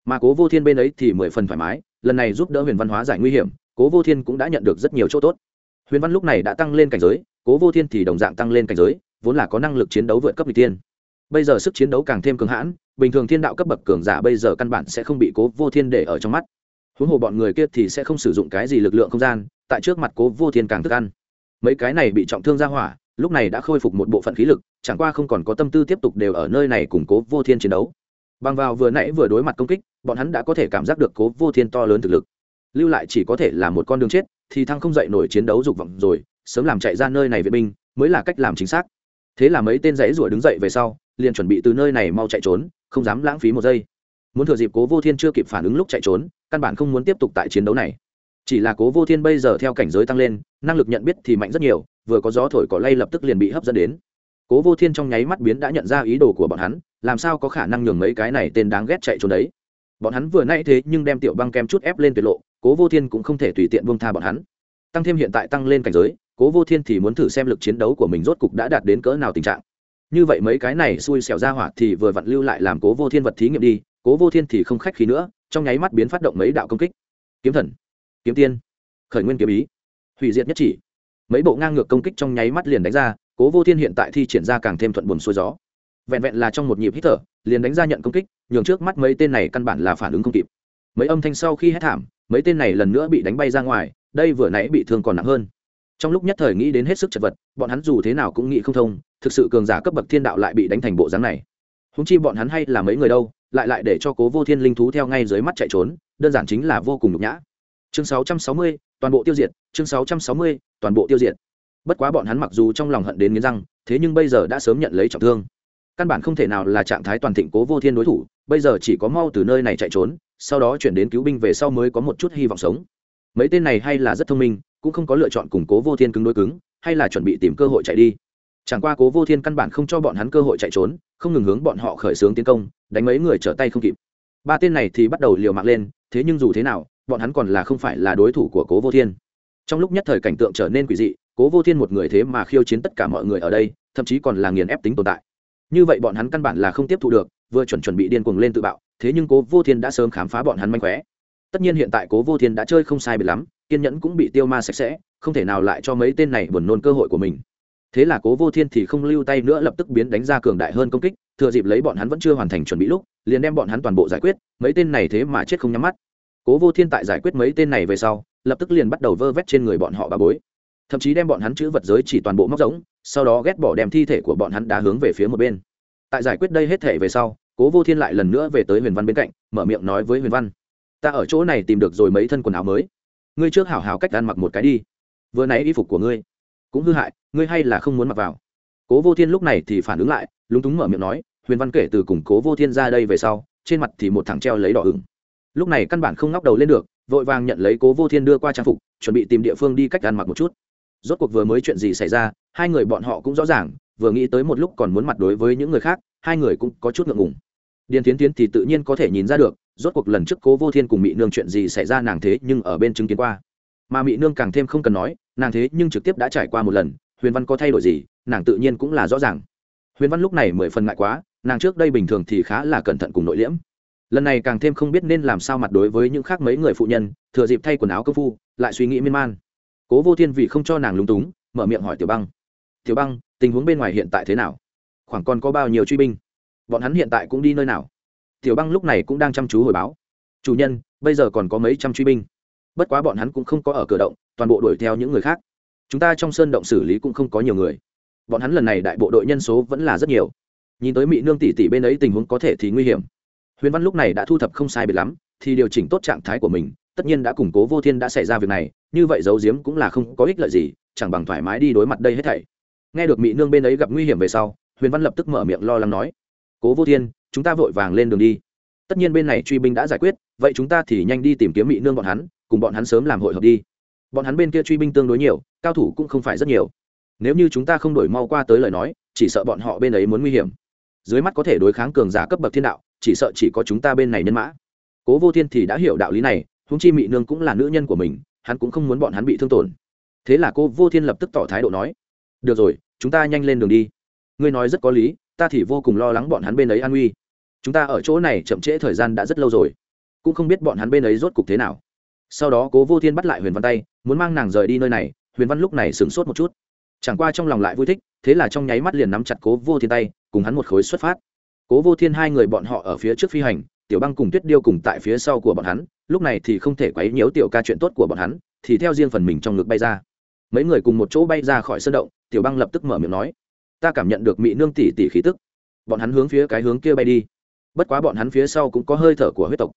Mà cố vô thiên bên ấy thì mười phần thoải mái, lần này giúp đỡ huyền văn hóa giải nguy hiểm, cố vô thiên cũng đã nhận được rất nhiều chỗ tốt. Huyền văn lúc này đã tăng lên cảnh giới, cố vô thiên thì đồng dạng tăng lên cảnh giới, vốn là có năng lực chiến đấu vượt cấp n g tiên bây giờ sức chiến đấu càng thêm cường hãn, bình thường thiên đạo cấp bậc cường giả bây giờ căn bản sẽ không bị cố vô thiên để ở trong mắt. Huống hồ bọn người kia thì sẽ không sử dụng cái gì lực lượng không gian, tại trước mặt cố vô thiên càng thức ăn. Mấy cái này bị trọng thương ra hỏa lúc này đã khôi phục một bộ phận khí lực, chẳng qua không còn có tâm tư tiếp tục đều ở nơi này củng cố vô thiên chiến đấu. Bằng vào vừa nãy vừa đối mặt công kích, bọn hắn đã có thể cảm giác được cố vô thiên to lớn thực lực. Lưu lại chỉ có thể là một con đường chết, thì thăng không dậy nổi chiến đấu dục vọng rồi, sớm làm chạy ra nơi này vệ binh, mới là cách làm chính xác. Thế là mấy tên giấy rủa đứng dậy về sau, liền chuẩn bị từ nơi này mau chạy trốn, không dám lãng phí một giây. Muốn thừa dịp cố vô thiên chưa kịp phản ứng lúc chạy trốn, căn bản không muốn tiếp tục tại chiến đấu này. Chỉ là cố vô thiên bây giờ theo cảnh giới tăng lên, năng lực nhận biết thì mạnh rất nhiều vừa có gió thổi cỏ lay lập tức liền bị hấp dẫn đến. Cố vô thiên trong nháy mắt biến đã nhận ra ý đồ của bọn hắn, làm sao có khả năng nhường mấy cái này tên đáng ghét chạy trốn đấy? Bọn hắn vừa nay thế nhưng đem tiểu băng kem chút ép lên tuyệt lộ, cố vô thiên cũng không thể tùy tiện buông tha bọn hắn. Tăng thêm hiện tại tăng lên cảnh giới, cố vô thiên thì muốn thử xem lực chiến đấu của mình rốt cục đã đạt đến cỡ nào tình trạng. Như vậy mấy cái này xui xẻo ra hỏa thì vừa vặn lưu lại làm cố vô thiên vật thí nghiệm đi, cố vô thiên thì không khách khí nữa, trong nháy mắt biến phát động mấy đạo công kích. Kiếm thần, kiếm tiên, khởi nguyên kiếm ý. Hủy diệt nhất chỉ mấy bộ ngang ngược công kích trong nháy mắt liền đánh ra cố vô thiên hiện tại thi triển ra càng thêm thuận buồn xuôi gió. Vẹn vẹn là trong một nhịp hít thở liền đánh ra nhận công kích nhường trước mắt mấy tên này căn bản là phản ứng không kịp. Mấy âm thanh sau khi hét thảm mấy tên này lần nữa bị đánh bay ra ngoài đây vừa nãy bị thương còn nặng hơn. Trong lúc nhất thời nghĩ đến hết sức chật vật bọn hắn dù thế nào cũng nghĩ không thông thực sự cường giả cấp bậc thiên đạo lại bị đánh thành bộ dáng này. Húng chi bọn hắn hay là mấy người đâu lại lại để cho cố vô thiên linh thú theo ngay dưới mắt chạy trốn đơn giản chính là vô cùng nhục nhã. Chương 660, toàn bộ tiêu diệt chương 660, toàn bộ tiêu diệt. Bất quá bọn hắn mặc dù trong lòng hận đến nghiến răng thế nhưng bây giờ đã sớm nhận lấy trọng thương. Căn bản không thể nào là trạng thái toàn thịnh cố vô thiên đối thủ bây giờ chỉ có mau từ nơi này chạy trốn sau đó chuyển đến cứu binh về sau mới có một chút hy vọng sống. Mấy tên này hay là rất thông minh cũng không có lựa chọn củng cố vô thiên cứng đối cứng hay là chuẩn bị tìm cơ hội chạy đi. Chẳng qua cố vô thiên căn bản không cho bọn hắn cơ hội chạy trốn không ngừng hướng bọn họ khởi xướng tiến công đánh mấy người trở tay không kịp. Ba tên này thì bắt đầu liều mạng lên thế nhưng dù thế nào bọn hắn còn là không phải là đối thủ của cố vô thiên. Trong lúc nhất thời cảnh tượng trở nên quỷ dị, cố vô thiên một người thế mà khiêu chiến tất cả mọi người ở đây, thậm chí còn là nghiền ép tính tồn tại. Như vậy bọn hắn căn bản là không tiếp thu được, vừa chuẩn chuẩn bị điên cuồng lên tự bạo, thế nhưng cố vô thiên đã sớm khám phá bọn hắn manh khóe. Tất nhiên hiện tại cố vô thiên đã chơi không sai biệt lắm, kiên nhẫn cũng bị tiêu ma sạch sẽ, không thể nào lại cho mấy tên này buồn nôn cơ hội của mình. Thế là cố vô thiên thì không lưu tay nữa lập tức biến đánh ra cường đại hơn công kích, thừa dịp lấy bọn hắn vẫn chưa hoàn thành chuẩn bị lúc, liền đem bọn hắn toàn bộ giải quyết, mấy tên này thế mà chết không nhắm mắt cố vô thiên tại giải quyết mấy tên này về sau, lập tức liền bắt đầu vơ vét trên người bọn họ bà bối. Thậm chí đem bọn hắn chữ vật giới chỉ toàn bộ móc giống sau đó ghét bỏ đem thi thể của bọn hắn đá hướng về phía một bên. Tại giải quyết đây hết thể về sau, cố vô thiên lại lần nữa về tới huyền văn bên cạnh, mở miệng nói với huyền văn, ta ở chỗ này tìm được rồi mấy thân quần áo mới. Ngươi trước hảo hảo cách ăn mặc một cái đi. Vừa nãy y phục của ngươi cũng hư hại, ngươi hay là không muốn mặc vào. Cố vô thiên lúc này thì phản ứng lại, lúng túng mở miệng nói, huyền văn kể từ cùng cố vô thiên ra đây về sau, trên mặt thì một thằng treo lấy đỏ ửng lúc này căn bản không ngóc đầu lên được, vội vàng nhận lấy cố vô thiên đưa qua trang phục, chuẩn bị tìm địa phương đi cách ăn mặc một chút. Rốt cuộc vừa mới chuyện gì xảy ra, hai người bọn họ cũng rõ ràng, vừa nghĩ tới một lúc còn muốn mặt đối với những người khác, hai người cũng có chút ngượng ngùng. Điền tiến tiến thì tự nhiên có thể nhìn ra được, rốt cuộc lần trước cố vô thiên cùng mỹ nương chuyện gì xảy ra nàng thế nhưng ở bên chứng kiến qua. Mà mỹ nương càng thêm không cần nói, nàng thế nhưng trực tiếp đã trải qua một lần, huyền văn có thay đổi gì, nàng tự nhiên cũng là rõ ràng. Huyền văn lúc này mười phần ngại quá, nàng trước đây bình thường thì khá là cẩn thận cùng nội liễm lần này càng thêm không biết nên làm sao mặt đối với những khác mấy người phụ nhân, thừa dịp thay quần áo công phu, lại suy nghĩ miên man. Cố vô thiên vì không cho nàng lúng túng, mở miệng hỏi tiểu băng. Tiểu băng, tình huống bên ngoài hiện tại thế nào? Khoảng còn có bao nhiêu truy binh? Bọn hắn hiện tại cũng đi nơi nào? Tiểu băng lúc này cũng đang chăm chú hồi báo. Chủ nhân, bây giờ còn có mấy trăm truy binh. Bất quá bọn hắn cũng không có ở cửa động, toàn bộ đuổi theo những người khác. Chúng ta trong sơn động xử lý cũng không có nhiều người. Bọn hắn lần này đại bộ đội nhân số vẫn là rất nhiều. Nhìn tới mỹ nương tỷ tỷ bên ấy tình huống có thể thì nguy hiểm huyền văn lúc này đã thu thập không sai biệt lắm, thì điều chỉnh tốt trạng thái của mình, tất nhiên đã củng cố vô thiên đã xảy ra việc này, như vậy giấu giếm cũng là không có ích lợi gì, chẳng bằng thoải mái đi đối mặt đây hết thảy. Nghe được mỹ nương bên ấy gặp nguy hiểm về sau, huyền văn lập tức mở miệng lo lắng nói, cố vô thiên, chúng ta vội vàng lên đường đi. Tất nhiên bên này truy binh đã giải quyết, vậy chúng ta thì nhanh đi tìm kiếm mỹ nương bọn hắn, cùng bọn hắn sớm làm hội hợp đi. Bọn hắn bên kia truy binh tương đối nhiều, cao thủ cũng không phải rất nhiều. Nếu như chúng ta không đổi mau qua tới lời nói, chỉ sợ bọn họ bên ấy muốn nguy hiểm. Dưới mắt có thể đối kháng cường giả cấp bậc thiên đạo chỉ sợ chỉ có chúng ta bên này nhân mã. Cố vô thiên thì đã hiểu đạo lý này húng chi mỹ nương cũng là nữ nhân của mình, hắn cũng không muốn bọn hắn bị thương tổn. Thế là cô vô thiên lập tức tỏ thái độ nói, được rồi, chúng ta nhanh lên đường đi. Ngươi nói rất có lý, ta thì vô cùng lo lắng bọn hắn bên ấy an nguy chúng ta ở chỗ này chậm trễ thời gian đã rất lâu rồi, cũng không biết bọn hắn bên ấy rốt cục thế nào. Sau đó cố vô thiên bắt lại huyền văn tay, muốn mang nàng rời đi nơi này. Huyền văn lúc này sửng sốt một chút. Chẳng qua trong lòng lại vui thích, thế là trong nháy mắt liền nắm chặt cố vô thiên tay, cùng hắn một khối xuất phát cố vô thiên hai người bọn họ ở phía trước phi hành, tiểu băng cùng tuyết điêu cùng tại phía sau của bọn hắn, lúc này thì không thể quấy nhiễu tiểu ca chuyện tốt của bọn hắn, thì theo riêng phần mình trong ngực bay ra. Mấy người cùng một chỗ bay ra khỏi sân động, tiểu băng lập tức mở miệng nói, ta cảm nhận được mỹ nương tỷ tỷ khí tức. Bọn hắn hướng phía cái hướng kia bay đi. Bất quá bọn hắn phía sau cũng có hơi thở của huyết tộc.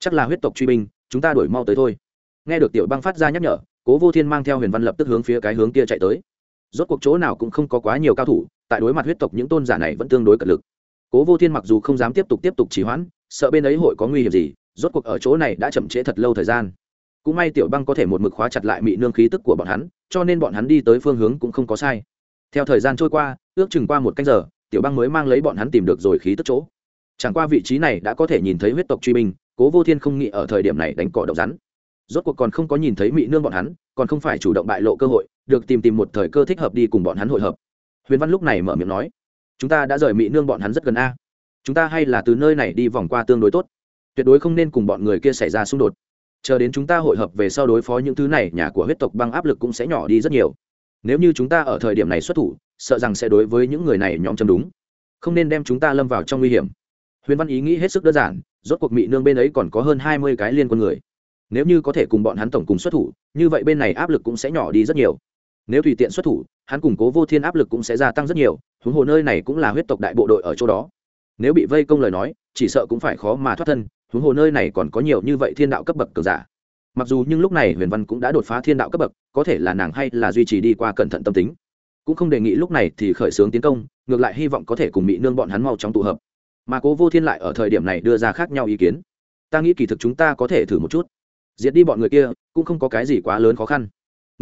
Chắc là huyết tộc truy binh, chúng ta đuổi mau tới thôi. Nghe được tiểu băng phát ra nhắc nhở, cố vô thiên mang theo huyền văn lập tức hướng phía cái hướng kia chạy tới. Rốt cuộc chỗ nào cũng không có quá nhiều cao thủ, tại đối mặt huyết tộc những tôn giả này vẫn tương đối cật lực cố vô thiên mặc dù không dám tiếp tục tiếp tục trì hoãn, sợ bên ấy hội có nguy hiểm gì, rốt cuộc ở chỗ này đã chậm trễ thật lâu thời gian. Cũng may tiểu băng có thể một mực khóa chặt lại mị nương khí tức của bọn hắn, cho nên bọn hắn đi tới phương hướng cũng không có sai. Theo thời gian trôi qua, ước chừng qua một canh giờ, tiểu băng mới mang lấy bọn hắn tìm được rồi khí tức chỗ. Chẳng qua vị trí này đã có thể nhìn thấy huyết tộc truy binh, cố vô thiên không nghĩ ở thời điểm này đánh cỏ độc rắn. Rốt cuộc còn không có nhìn thấy mị nương bọn hắn, còn không phải chủ động bại lộ cơ hội, được tìm tìm một thời cơ thích hợp đi cùng bọn hắn hội hợp. Huyền văn lúc này mở miệng nói chúng ta đã rời mị nương bọn hắn rất gần a. Chúng ta hay là từ nơi này đi vòng qua tương đối tốt. Tuyệt đối không nên cùng bọn người kia xảy ra xung đột. Chờ đến chúng ta hội hợp về sau đối phó những thứ này, nhà của huyết tộc băng áp lực cũng sẽ nhỏ đi rất nhiều. Nếu như chúng ta ở thời điểm này xuất thủ, sợ rằng sẽ đối với những người này nhóm châm đúng. Không nên đem chúng ta lâm vào trong nguy hiểm. Huyền văn ý nghĩ hết sức đơn giản, rốt cuộc mỹ nương bên ấy còn có hơn hai mươi cái liên quân người. Nếu như có thể cùng bọn hắn tổng cùng xuất thủ, như vậy bên này áp lực cũng sẽ nhỏ đi rất nhiều nếu tùy tiện xuất thủ, hắn củng cố vô thiên áp lực cũng sẽ gia tăng rất nhiều, huống hồ nơi này cũng là huyết tộc đại bộ đội ở chỗ đó. Nếu bị vây công lời nói, chỉ sợ cũng phải khó mà thoát thân, huống hồ nơi này còn có nhiều như vậy thiên đạo cấp bậc cường giả. Mặc dù nhưng lúc này huyền văn cũng đã đột phá thiên đạo cấp bậc, có thể là nàng hay là duy trì đi qua cẩn thận tâm tính. Cũng không đề nghị lúc này thì khởi xướng tiến công, ngược lại hy vọng có thể cùng mỹ nương bọn hắn mau chóng tụ hợp. Mà cố vô thiên lại ở thời điểm này đưa ra khác nhau ý kiến. Ta nghĩ kỳ thực chúng ta có thể thử một chút. Diệt đi bọn người kia, cũng không có cái gì quá lớn khó khăn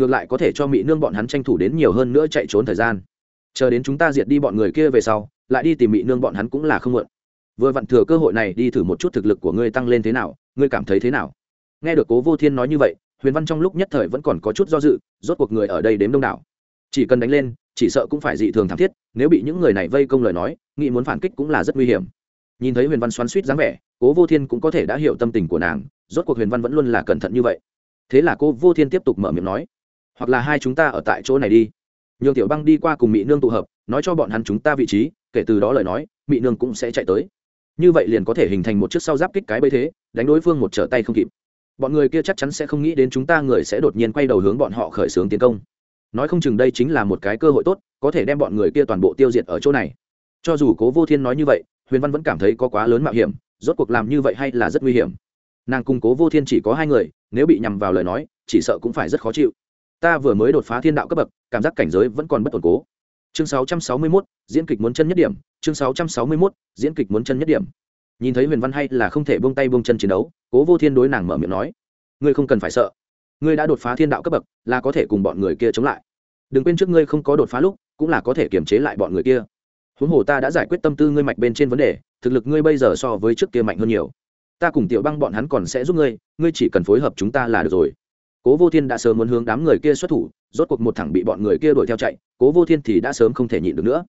ngược lại có thể cho mỹ nương bọn hắn tranh thủ đến nhiều hơn nữa chạy trốn thời gian. Chờ đến chúng ta diệt đi bọn người kia về sau, lại đi tìm mỹ nương bọn hắn cũng là không mượn. Vừa vặn thừa cơ hội này đi thử một chút thực lực của ngươi tăng lên thế nào, ngươi cảm thấy thế nào? Nghe được cố vô thiên nói như vậy, huyền văn trong lúc nhất thời vẫn còn có chút do dự, rốt cuộc người ở đây đếm đông đảo. Chỉ cần đánh lên, chỉ sợ cũng phải dị thường thảm thiết, nếu bị những người này vây công lời nói, nghĩ muốn phản kích cũng là rất nguy hiểm. Nhìn thấy huyền văn xoắn suýt dáng vẻ, cố vô thiên cũng có thể đã hiểu tâm tình của nàng, rốt cuộc huyền văn vẫn luôn là cẩn thận như vậy. Thế là cô vô thiên tiếp tục mở miệng nói hoặc là hai chúng ta ở tại chỗ này đi. Nhường tiểu băng đi qua cùng mỹ nương tụ hợp, nói cho bọn hắn chúng ta vị trí, kể từ đó lời nói mỹ nương cũng sẽ chạy tới. Như vậy liền có thể hình thành một chiếc sau giáp kích cái bấy thế, đánh đối phương một trở tay không kịp. Bọn người kia chắc chắn sẽ không nghĩ đến chúng ta người sẽ đột nhiên quay đầu hướng bọn họ khởi xướng tiến công. Nói không chừng đây chính là một cái cơ hội tốt, có thể đem bọn người kia toàn bộ tiêu diệt ở chỗ này. Cho dù cố vô thiên nói như vậy, huyền văn vẫn cảm thấy có quá lớn mạo hiểm, rốt cuộc làm như vậy hay là rất nguy hiểm. Nàng cùng cố vô thiên chỉ có hai người, nếu bị nhằm vào lời nói, chỉ sợ cũng phải rất khó chịu ta vừa mới đột phá thiên đạo cấp bậc cảm giác cảnh giới vẫn còn bất ổn cố. Chương 661, diễn kịch muốn chân nhất điểm. Chương 661, diễn kịch muốn chân nhất điểm. Nhìn thấy huyền văn hay là không thể buông tay buông chân chiến đấu cố vô thiên đối nàng mở miệng nói ngươi không cần phải sợ. Ngươi đã đột phá thiên đạo cấp bậc là có thể cùng bọn người kia chống lại. Đừng quên trước ngươi không có đột phá lúc cũng là có thể kiềm chế lại bọn người kia. Huống hồ ta đã giải quyết tâm tư ngươi mạch bên trên vấn đề thực lực ngươi bây giờ so với trước kia mạnh hơn nhiều. Ta cùng tiểu băng bọn hắn còn sẽ giúp ngươi ngươi chỉ cần phối hợp chúng ta là được rồi cố vô thiên đã sớm muốn hướng đám người kia xuất thủ, rốt cuộc một thẳng bị bọn người kia đuổi theo chạy, cố vô thiên thì đã sớm không thể nhịn được nữa.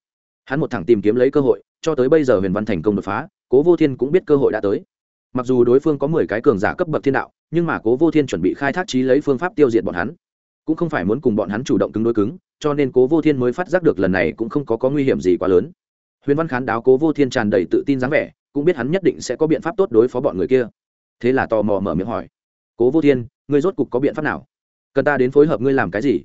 Hắn một thẳng tìm kiếm lấy cơ hội, cho tới bây giờ huyền văn thành công đột phá, cố vô thiên cũng biết cơ hội đã tới. Mặc dù đối phương có mười cái cường giả cấp bậc thiên đạo, nhưng mà cố vô thiên chuẩn bị khai thác trí lấy phương pháp tiêu diệt bọn hắn. Cũng không phải muốn cùng bọn hắn chủ động cứng đối cứng, cho nên cố vô thiên mới phát giác được lần này cũng không có có nguy hiểm gì quá lớn. Huyền văn khán đáo cố vô thiên tràn đầy tự tin dáng vẻ, cũng biết hắn nhất định sẽ có biện pháp tốt đối phó bọn người kia. Thế là tò mò mở miệng hỏi, cố vô thiên ngươi rốt cục có biện pháp nào? Cần ta đến phối hợp ngươi làm cái gì?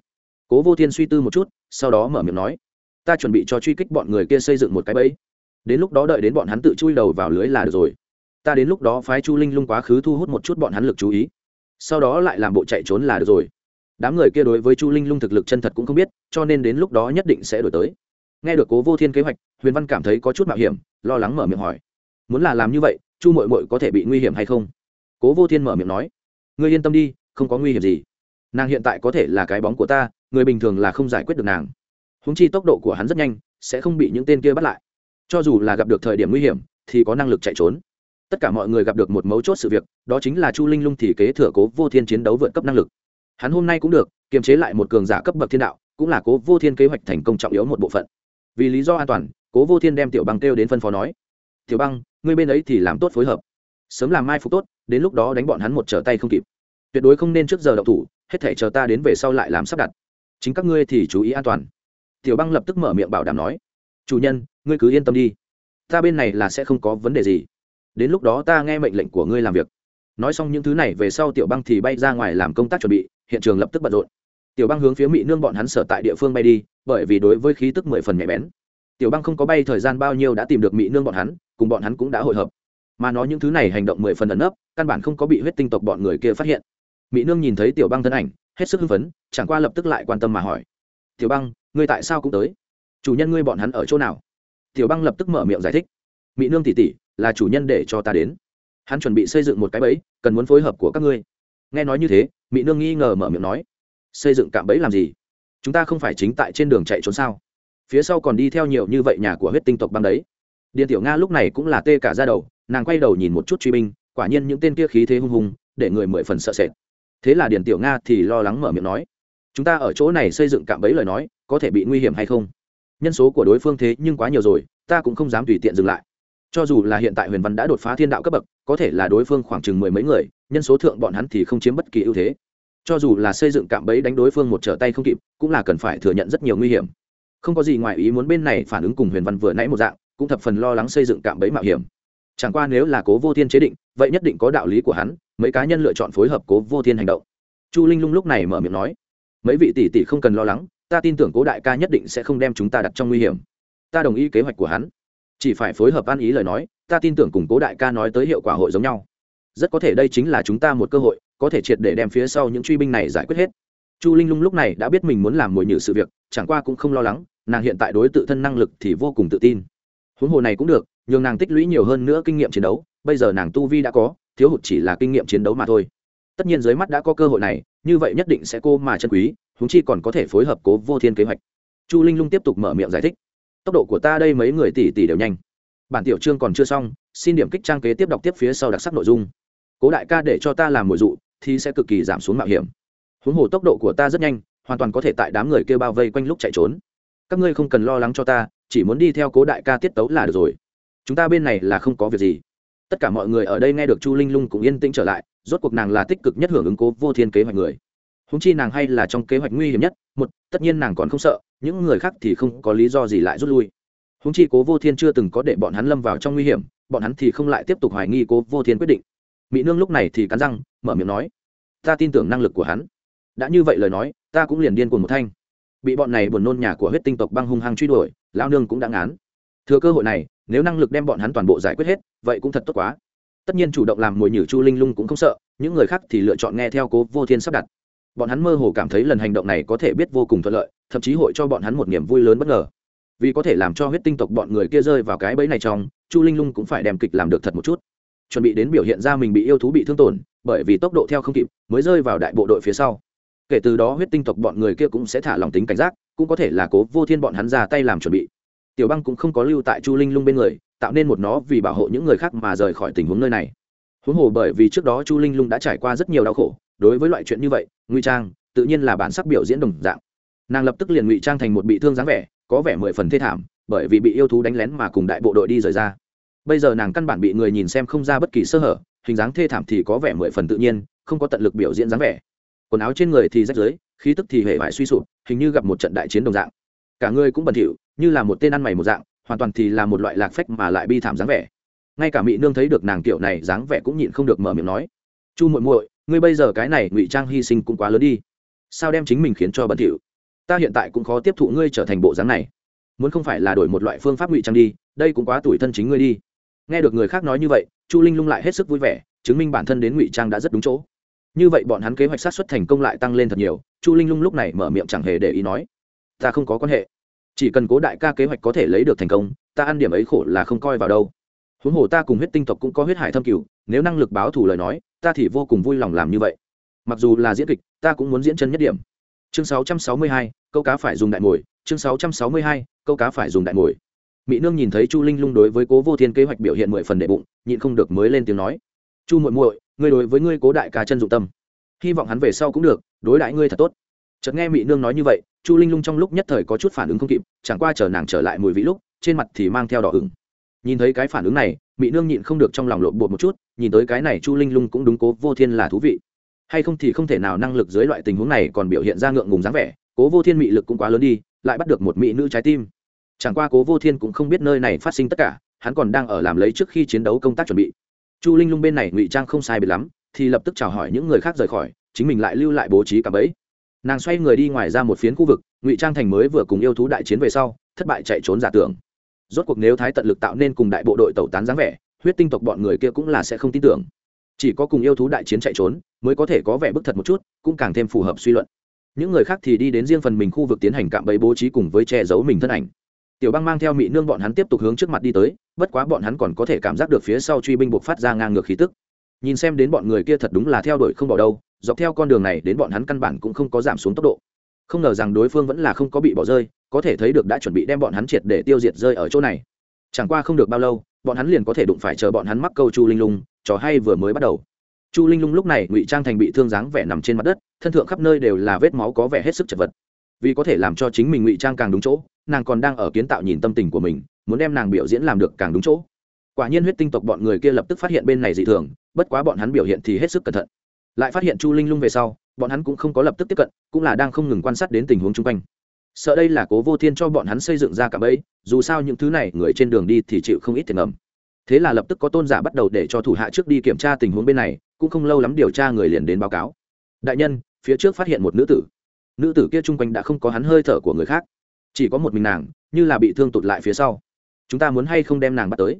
Cố vô thiên suy tư một chút, sau đó mở miệng nói, ta chuẩn bị cho truy kích bọn người kia xây dựng một cái bẫy. Đến lúc đó đợi đến bọn hắn tự chui đầu vào lưới là được rồi. Ta đến lúc đó phái chu linh lung quá khứ thu hút một chút bọn hắn lực chú ý. Sau đó lại làm bộ chạy trốn là được rồi. Đám người kia đối với chu linh lung thực lực chân thật cũng không biết, cho nên đến lúc đó nhất định sẽ đổi tới. Nghe được cố vô thiên kế hoạch, huyền văn cảm thấy có chút mạo hiểm, lo lắng mở miệng hỏi, muốn là làm như vậy, chu mội mội có thể bị nguy hiểm hay không? Cố vô thiên mở miệng nói ngươi yên tâm đi, không có nguy hiểm gì. Nàng hiện tại có thể là cái bóng của ta, người bình thường là không giải quyết được nàng. Húng chi tốc độ của hắn rất nhanh, sẽ không bị những tên kia bắt lại. Cho dù là gặp được thời điểm nguy hiểm, thì có năng lực chạy trốn. Tất cả mọi người gặp được một mấu chốt sự việc, đó chính là chu linh lung thì kế thừa cố vô thiên chiến đấu vượt cấp năng lực. Hắn hôm nay cũng được, kiềm chế lại một cường giả cấp bậc thiên đạo, cũng là cố vô thiên kế hoạch thành công trọng yếu một bộ phận. Vì lý do an toàn, cố vô thiên đem tiểu băng kêu đến phân phó nói. Tiểu băng, ngươi bên ấy thì làm tốt phối hợp sớm làm mai phục tốt, đến lúc đó đánh bọn hắn một trở tay không kịp. Tuyệt đối không nên trước giờ đậu thủ, hết thể chờ ta đến về sau lại làm sắp đặt. Chính các ngươi thì chú ý an toàn. Tiểu băng lập tức mở miệng bảo đảm nói. Chủ nhân, ngươi cứ yên tâm đi. Ta bên này là sẽ không có vấn đề gì. Đến lúc đó ta nghe mệnh lệnh của ngươi làm việc. Nói xong những thứ này về sau tiểu băng thì bay ra ngoài làm công tác chuẩn bị, hiện trường lập tức bận rộn. Tiểu băng hướng phía mỹ nương bọn hắn sở tại địa phương bay đi, bởi vì đối với khí tức mười phần nhạy bén. Tiểu băng không có bay thời gian bao nhiêu đã tìm được mỹ nương bọn hắn, cùng bọn hắn cũng đã hội hợp mà nói những thứ này hành động mười phần ẩn nấp, căn bản không có bị huyết tinh tộc bọn người kia phát hiện. Mỹ nương nhìn thấy tiểu băng thân ảnh, hết sức hưng phấn, chẳng qua lập tức lại quan tâm mà hỏi. Tiểu băng, ngươi tại sao cũng tới? Chủ nhân ngươi bọn hắn ở chỗ nào? Tiểu băng lập tức mở miệng giải thích. Mỹ nương tỉ tỉ là chủ nhân để cho ta đến. Hắn chuẩn bị xây dựng một cái bẫy, cần muốn phối hợp của các ngươi. Nghe nói như thế mỹ nương nghi ngờ mở miệng nói. Xây dựng cạm bẫy làm gì? Chúng ta không phải chính tại trên đường chạy trốn sao? Phía sau còn đi theo nhiều như vậy nhà của huyết tinh tộc băng đấy. Điện tiểu nga lúc này cũng là tê cả ra đầu nàng quay đầu nhìn một chút truy binh, quả nhiên những tên kia khí thế hung hùng, để người mười phần sợ sệt. Thế là Điền tiểu nga thì lo lắng mở miệng nói, chúng ta ở chỗ này xây dựng cạm bẫy lời nói, có thể bị nguy hiểm hay không? Nhân số của đối phương thế nhưng quá nhiều rồi, ta cũng không dám tùy tiện dừng lại. Cho dù là hiện tại huyền văn đã đột phá thiên đạo cấp bậc, có thể là đối phương khoảng chừng mười mấy người, nhân số thượng bọn hắn thì không chiếm bất kỳ ưu thế. Cho dù là xây dựng cạm bẫy đánh đối phương một trở tay không kịp, cũng là cần phải thừa nhận rất nhiều nguy hiểm. Không có gì ngoài ý muốn bên này phản ứng cùng huyền văn vừa nãy một dạng, cũng thập phần lo lắng xây dựng cạm bẫy mạo hiểm chẳng qua nếu là cố vô thiên chế định, vậy nhất định có đạo lý của hắn, mấy cá nhân lựa chọn phối hợp cố vô thiên hành động. Chu linh lung lúc này mở miệng nói, mấy vị tỷ tỷ không cần lo lắng, ta tin tưởng cố đại ca nhất định sẽ không đem chúng ta đặt trong nguy hiểm. Ta đồng ý kế hoạch của hắn. Chỉ phải phối hợp ăn ý lời nói, ta tin tưởng cùng cố đại ca nói tới hiệu quả hội giống nhau. Rất có thể đây chính là chúng ta một cơ hội, có thể triệt để đem phía sau những truy binh này giải quyết hết. Chu linh lung lúc này đã biết mình muốn làm mồi nhử sự việc, chẳng qua cũng không lo lắng, nàng hiện tại đối tự thân năng lực thì vô cùng tự tin. Huống hồ này cũng được nhường nàng tích lũy nhiều hơn nữa kinh nghiệm chiến đấu, bây giờ nàng tu vi đã có, thiếu hụt chỉ là kinh nghiệm chiến đấu mà thôi. Tất nhiên dưới mắt đã có cơ hội này, như vậy nhất định sẽ cô mà chân quý húng chi còn có thể phối hợp cố vô thiên kế hoạch. Chu linh lung tiếp tục mở miệng giải thích. Tốc độ của ta đây mấy người tỷ tỷ đều nhanh. Bản tiểu chương còn chưa xong, xin điểm kích trang kế tiếp đọc tiếp phía sau đặc sắc nội dung. Cố đại ca để cho ta làm mồi dụ, thì sẽ cực kỳ giảm xuống mạo hiểm. Huống hồ tốc độ của ta rất nhanh, hoàn toàn có thể tại đám người kêu bao vây quanh lúc chạy trốn. Các ngươi không cần lo lắng cho ta, chỉ muốn đi theo cố đại ca tiết tấu là được rồi chúng ta bên này là không có việc gì. Tất cả mọi người ở đây nghe được chu linh lung cũng yên tĩnh trở lại, rốt cuộc nàng là tích cực nhất hưởng ứng cố vô thiên kế hoạch người. Húng chi nàng hay là trong kế hoạch nguy hiểm nhất, một, tất nhiên nàng còn không sợ, những người khác thì không có lý do gì lại rút lui. Húng chi cố vô thiên chưa từng có để bọn hắn lâm vào trong nguy hiểm, bọn hắn thì không lại tiếp tục hoài nghi cố vô thiên quyết định. Mỹ nương lúc này thì cắn răng, mở miệng nói, ta tin tưởng năng lực của hắn. Đã như vậy lời nói, ta cũng liền điên cuồng một thanh. Bị bọn này buồn nôn nhà của huyết tinh tộc băng hung hăng truy đuổi lao nương cũng đã ngán. Thừa cơ hội này nếu năng lực đem bọn hắn toàn bộ giải quyết hết, vậy cũng thật tốt quá. Tất nhiên chủ động làm mồi nhử chu linh lung cũng không sợ, những người khác thì lựa chọn nghe theo cố vô thiên sắp đặt. Bọn hắn mơ hồ cảm thấy lần hành động này có thể biết vô cùng thuận lợi, thậm chí hội cho bọn hắn một niềm vui lớn bất ngờ. Vì có thể làm cho huyết tinh tộc bọn người kia rơi vào cái bẫy này trong, chu linh lung cũng phải đem kịch làm được thật một chút. Chuẩn bị đến biểu hiện ra mình bị yêu thú bị thương tổn, bởi vì tốc độ theo không kịp, mới rơi vào đại bộ đội phía sau. Kể từ đó huyết tinh tộc bọn người kia cũng sẽ thả lòng tính cảnh giác, cũng có thể là cố vô thiên bọn hắn ra tay làm chuẩn bị tiểu băng cũng không có lưu tại chu linh lung bên người, tạo nên một nó vì bảo hộ những người khác mà rời khỏi tình huống nơi này. Huống hồ bởi vì trước đó chu linh lung đã trải qua rất nhiều đau khổ, đối với loại chuyện như vậy, ngụy trang tự nhiên là bản sắc biểu diễn đồng dạng. Nàng lập tức liền ngụy trang thành một bị thương dáng vẻ, có vẻ mười phần thê thảm, bởi vì bị yêu thú đánh lén mà cùng đại bộ đội đi rời ra. Bây giờ nàng căn bản bị người nhìn xem không ra bất kỳ sơ hở, hình dáng thê thảm thì có vẻ mười phần tự nhiên, không có tận lực biểu diễn dáng vẻ. Quần áo trên người thì rách rưới, khí tức thì hề vải suy sụp, hình như gặp một trận đại chiến đồng dạng cả người cũng bẩn thỉu, như là một tên ăn mày một dạng, hoàn toàn thì là một loại lạc phách mà lại bi thảm dáng vẻ. Ngay cả mỹ nương thấy được nàng tiểu này dáng vẻ cũng nhịn không được mở miệng nói, chu muội muội, ngươi bây giờ cái này ngụy trang hy sinh cũng quá lớn đi. Sao đem chính mình khiến cho bẩn thỉu? Ta hiện tại cũng khó tiếp thụ ngươi trở thành bộ dáng này. Muốn không phải là đổi một loại phương pháp ngụy trang đi, đây cũng quá tuổi thân chính ngươi đi. Nghe được người khác nói như vậy, chu linh lung lại hết sức vui vẻ, chứng minh bản thân đến ngụy trang đã rất đúng chỗ. Như vậy bọn hắn kế hoạch sát xuất thành công lại tăng lên thật nhiều, chu linh lung lúc này mở miệng chẳng hề để ý nói ta không có quan hệ. Chỉ cần cố đại ca kế hoạch có thể lấy được thành công ta ăn điểm ấy khổ là không coi vào đâu. Huống hồ ta cùng huyết tinh tộc cũng có huyết hải thâm cửu nếu năng lực báo thù lời nói ta thì vô cùng vui lòng làm như vậy. Mặc dù là diễn kịch ta cũng muốn diễn chân nhất điểm. Chương 662, câu cá phải dùng đại mồi. Chương 662, câu cá phải dùng đại mồi. Mỹ nương nhìn thấy chu linh lung đối với cố vô thiên kế hoạch biểu hiện mười phần đệ bụng nhịn không được mới lên tiếng nói. Chu muội muội ngươi đối với ngươi cố đại ca chân dụng tâm. Hy vọng hắn về sau cũng được đối đãi ngươi thật tốt chợt nghe mỹ nương nói như vậy, chu linh lung trong lúc nhất thời có chút phản ứng không kịp, chẳng qua chờ nàng trở lại mùi vị lúc, trên mặt thì mang theo đỏ ửng. Nhìn thấy cái phản ứng này mỹ nương nhịn không được trong lòng lộn bột một chút, nhìn tới cái này chu linh lung cũng đúng cố vô thiên là thú vị. Hay không thì không thể nào năng lực dưới loại tình huống này còn biểu hiện ra ngượng ngùng dáng vẻ, cố vô thiên mị lực cũng quá lớn đi, lại bắt được một mỹ nữ trái tim. Chẳng qua cố vô thiên cũng không biết nơi này phát sinh tất cả, hắn còn đang ở làm lấy trước khi chiến đấu công tác chuẩn bị. Chu linh lung bên này ngụy trang không sai biệt lắm, thì lập tức chào hỏi những người khác rời khỏi, chính mình lại lưu lại bố trí cả bẫy nàng xoay người đi ngoài ra một phiến khu vực, ngụy trang thành mới vừa cùng yêu thú đại chiến về sau, thất bại chạy trốn giả tưởng. Rốt cuộc nếu thái tận lực tạo nên cùng đại bộ đội tẩu tán dáng vẻ, huyết tinh tộc bọn người kia cũng là sẽ không tin tưởng. Chỉ có cùng yêu thú đại chiến chạy trốn, mới có thể có vẻ bức thật một chút, cũng càng thêm phù hợp suy luận. Những người khác thì đi đến riêng phần mình khu vực tiến hành cạm bẫy bố trí cùng với che giấu mình thân ảnh. Tiểu băng mang theo mỹ nương bọn hắn tiếp tục hướng trước mặt đi tới, bất quá bọn hắn còn có thể cảm giác được phía sau truy binh buộc phát ra ngang ngược khí tức. Nhìn xem đến bọn người kia thật đúng là theo đuổi không bỏ đâu dọc theo con đường này đến bọn hắn căn bản cũng không có giảm xuống tốc độ. Không ngờ rằng đối phương vẫn là không có bị bỏ rơi, có thể thấy được đã chuẩn bị đem bọn hắn triệt để tiêu diệt rơi ở chỗ này. Chẳng qua không được bao lâu, bọn hắn liền có thể đụng phải chờ bọn hắn mắc câu chu linh lung, trò hay vừa mới bắt đầu. Chu linh lung lúc này ngụy trang thành bị thương dáng vẻ nằm trên mặt đất, thân thượng khắp nơi đều là vết máu có vẻ hết sức chật vật. Vì có thể làm cho chính mình ngụy trang càng đúng chỗ, nàng còn đang ở kiến tạo nhìn tâm tình của mình, muốn đem nàng biểu diễn làm được càng đúng chỗ. Quả nhiên huyết tinh tộc bọn người kia lập tức phát hiện bên này dị thường, bất quá bọn hắn biểu hiện thì hết sức cẩn thận lại phát hiện chu linh lung về sau, bọn hắn cũng không có lập tức tiếp cận, cũng là đang không ngừng quan sát đến tình huống chung quanh. Sợ đây là cố vô thiên cho bọn hắn xây dựng ra cả bẫy, dù sao những thứ này người trên đường đi thì chịu không ít tiền ngầm. Thế là lập tức có tôn giả bắt đầu để cho thủ hạ trước đi kiểm tra tình huống bên này, cũng không lâu lắm điều tra người liền đến báo cáo. Đại nhân, phía trước phát hiện một nữ tử. Nữ tử kia chung quanh đã không có hắn hơi thở của người khác, chỉ có một mình nàng, như là bị thương tụt lại phía sau. Chúng ta muốn hay không đem nàng bắt tới?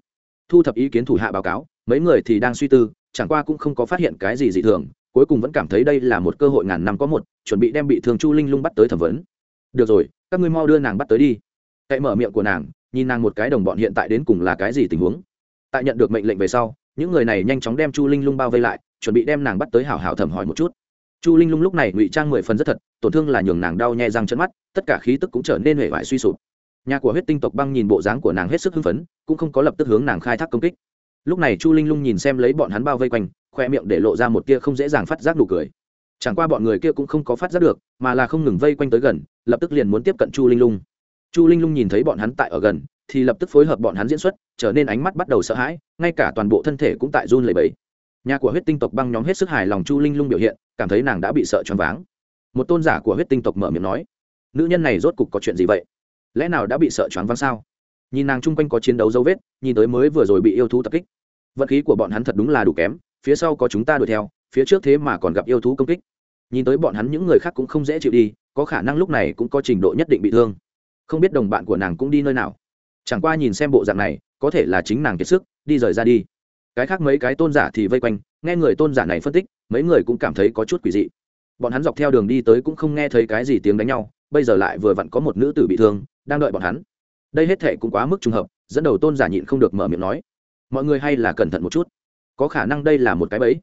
Thu thập ý kiến thủ hạ báo cáo, mấy người thì đang suy tư, chẳng qua cũng không có phát hiện cái gì dị thường cuối cùng vẫn cảm thấy đây là một cơ hội ngàn năm có một, chuẩn bị đem bị thương chu linh lung bắt tới thẩm vấn. Được rồi, các ngươi mau đưa nàng bắt tới đi. Cậy mở miệng của nàng, nhìn nàng một cái đồng bọn hiện tại đến cùng là cái gì tình huống. Tại nhận được mệnh lệnh về sau, những người này nhanh chóng đem chu linh lung bao vây lại, chuẩn bị đem nàng bắt tới hảo hảo thẩm hỏi một chút. Chu linh lung lúc này ngụy trang mười phần rất thật, tổn thương là nhường nàng đau nhẹ răng chân mắt, tất cả khí tức cũng trở nên hề vải suy sụp. Nhà của huyết tinh tộc băng nhìn bộ dáng của nàng hết sức hưng phấn, cũng không có lập tức hướng nàng khai thác công kích. Lúc này chu linh lung nhìn xem lấy bọn hắn bao vây quanh khoe miệng để lộ ra một tia không dễ dàng phát giác nụ cười. Chẳng qua bọn người kia cũng không có phát giác được, mà là không ngừng vây quanh tới gần, lập tức liền muốn tiếp cận chu linh lung. Chu linh lung nhìn thấy bọn hắn tại ở gần, thì lập tức phối hợp bọn hắn diễn xuất, trở nên ánh mắt bắt đầu sợ hãi, ngay cả toàn bộ thân thể cũng tại run lẩy bẩy. Nhà của huyết tinh tộc băng nhóm hết sức hài lòng chu linh lung biểu hiện, cảm thấy nàng đã bị sợ choáng váng. Một tôn giả của huyết tinh tộc mở miệng nói, nữ nhân này rốt cục có chuyện gì vậy? Lẽ nào đã bị sợ choáng váng sao? Nhìn nàng chung quanh có chiến đấu dấu vết, nhìn tới mới vừa rồi bị yêu thú tập kích. Vận khí của bọn hắn thật đúng là đủ kém phía sau có chúng ta đuổi theo, phía trước thế mà còn gặp yêu thú công kích. Nhìn tới bọn hắn, những người khác cũng không dễ chịu đi, có khả năng lúc này cũng có trình độ nhất định bị thương. Không biết đồng bạn của nàng cũng đi nơi nào. Chẳng qua nhìn xem bộ dạng này, có thể là chính nàng kiệt sức, đi rời ra đi. Cái khác mấy cái tôn giả thì vây quanh, nghe người tôn giả này phân tích, mấy người cũng cảm thấy có chút quỷ dị. Bọn hắn dọc theo đường đi tới cũng không nghe thấy cái gì tiếng đánh nhau, bây giờ lại vừa vặn có một nữ tử bị thương, đang đợi bọn hắn. Đây hết thệ cũng quá mức trùng hợp, dẫn đầu tôn giả nhịn không được mở miệng nói. Mọi người hay là cẩn thận một chút có khả năng đây là một cái bẫy.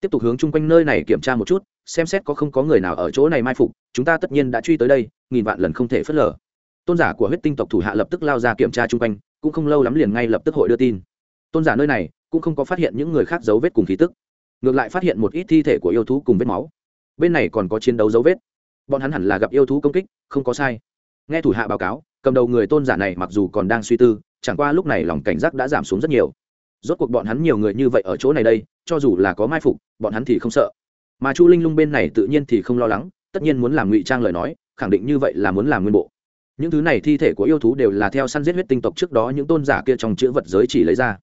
Tiếp tục hướng chung quanh nơi này kiểm tra một chút, xem xét có không có người nào ở chỗ này mai phục, chúng ta tất nhiên đã truy tới đây, nghìn vạn lần không thể phớt lờ. Tôn giả của huyết tinh tộc thủ hạ lập tức lao ra kiểm tra chung quanh, cũng không lâu lắm liền ngay lập tức hội đưa tin. Tôn giả nơi này cũng không có phát hiện những người khác dấu vết cùng khí tức, ngược lại phát hiện một ít thi thể của yêu thú cùng vết máu. Bên này còn có chiến đấu dấu vết. Bọn hắn hẳn là gặp yêu thú công kích, không có sai. Nghe thủ hạ báo cáo, cầm đầu người tôn giả này mặc dù còn đang suy tư, chẳng qua lúc này lòng cảnh giác đã giảm xuống rất nhiều rốt cuộc bọn hắn nhiều người như vậy ở chỗ này đây, cho dù là có mai phục, bọn hắn thì không sợ. Mà chu linh lung bên này tự nhiên thì không lo lắng, tất nhiên muốn làm ngụy trang lời nói, khẳng định như vậy là muốn làm nguyên bộ. Những thứ này thi thể của yêu thú đều là theo săn giết huyết tinh tộc trước đó những tôn giả kia trong chữ vật giới chỉ lấy ra.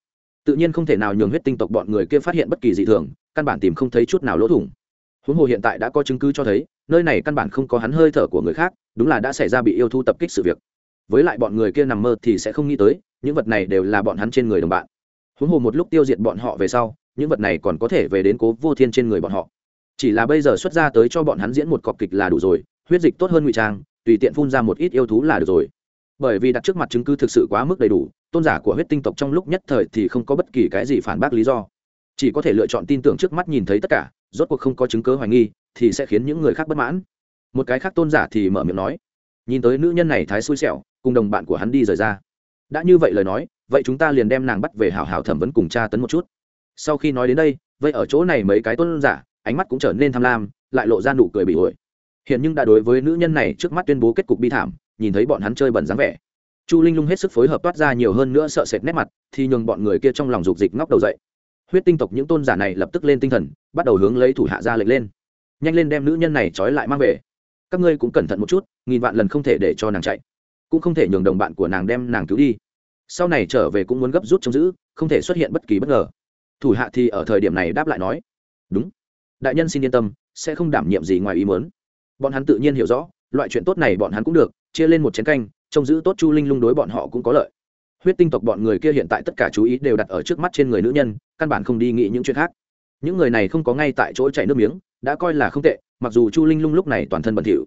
Tự nhiên không thể nào nhường huyết tinh tộc bọn người kia phát hiện bất kỳ dị thường, căn bản tìm không thấy chút nào lỗ thủng. Huống hồ hiện tại đã có chứng cứ cho thấy, nơi này căn bản không có hắn hơi thở của người khác, đúng là đã xảy ra bị yêu thú tập kích sự việc. Với lại bọn người kia nằm mơ thì sẽ không nghĩ tới, những vật này đều là bọn hắn trên người đồng bạn huống hồ một lúc tiêu diệt bọn họ về sau, những vật này còn có thể về đến cố vô thiên trên người bọn họ. Chỉ là bây giờ xuất ra tới cho bọn hắn diễn một cọc kịch là đủ rồi, huyết dịch tốt hơn ngụy trang, tùy tiện phun ra một ít yêu thú là được rồi. Bởi vì đặt trước mặt chứng cứ thực sự quá mức đầy đủ, tôn giả của huyết tinh tộc trong lúc nhất thời thì không có bất kỳ cái gì phản bác lý do. Chỉ có thể lựa chọn tin tưởng trước mắt nhìn thấy tất cả, rốt cuộc không có chứng cứ hoài nghi, thì sẽ khiến những người khác bất mãn. Một cái khác tôn giả thì mở miệng nói, nhìn tới nữ nhân này thái xui xẻo, cùng đồng bạn của hắn đi rời ra. Đã như vậy lời nói vậy chúng ta liền đem nàng bắt về hảo hảo thẩm vấn cùng cha tấn một chút. Sau khi nói đến đây, vậy ở chỗ này mấy cái tôn giả, ánh mắt cũng trở nên tham lam, lại lộ ra nụ cười bị ổi. Hiện nhưng đã đối với nữ nhân này trước mắt tuyên bố kết cục bi thảm, nhìn thấy bọn hắn chơi bẩn dáng vẻ. Chu linh lung hết sức phối hợp toát ra nhiều hơn nữa sợ sệt nét mặt, thì nhường bọn người kia trong lòng dục dịch ngóc đầu dậy. Huyết tinh tộc những tôn giả này lập tức lên tinh thần, bắt đầu hướng lấy thủ hạ ra lệnh lên. Nhanh lên đem nữ nhân này trói lại mang về. Các ngươi cũng cẩn thận một chút, nghìn vạn lần không thể để cho nàng chạy. Cũng không thể nhường đồng bạn của nàng đem nàng cứu đi sau này trở về cũng muốn gấp rút trông giữ, không thể xuất hiện bất kỳ bất ngờ. Thủ hạ thì ở thời điểm này đáp lại nói, đúng. Đại nhân xin yên tâm, sẽ không đảm nhiệm gì ngoài ý muốn. Bọn hắn tự nhiên hiểu rõ, loại chuyện tốt này bọn hắn cũng được, chia lên một chén canh, trông giữ tốt chu linh lung đối bọn họ cũng có lợi. Huyết tinh tộc bọn người kia hiện tại tất cả chú ý đều đặt ở trước mắt trên người nữ nhân, căn bản không đi nghĩ những chuyện khác. Những người này không có ngay tại chỗ chạy nước miếng, đã coi là không tệ, mặc dù chu linh lung lúc này toàn thân bẩn thỉu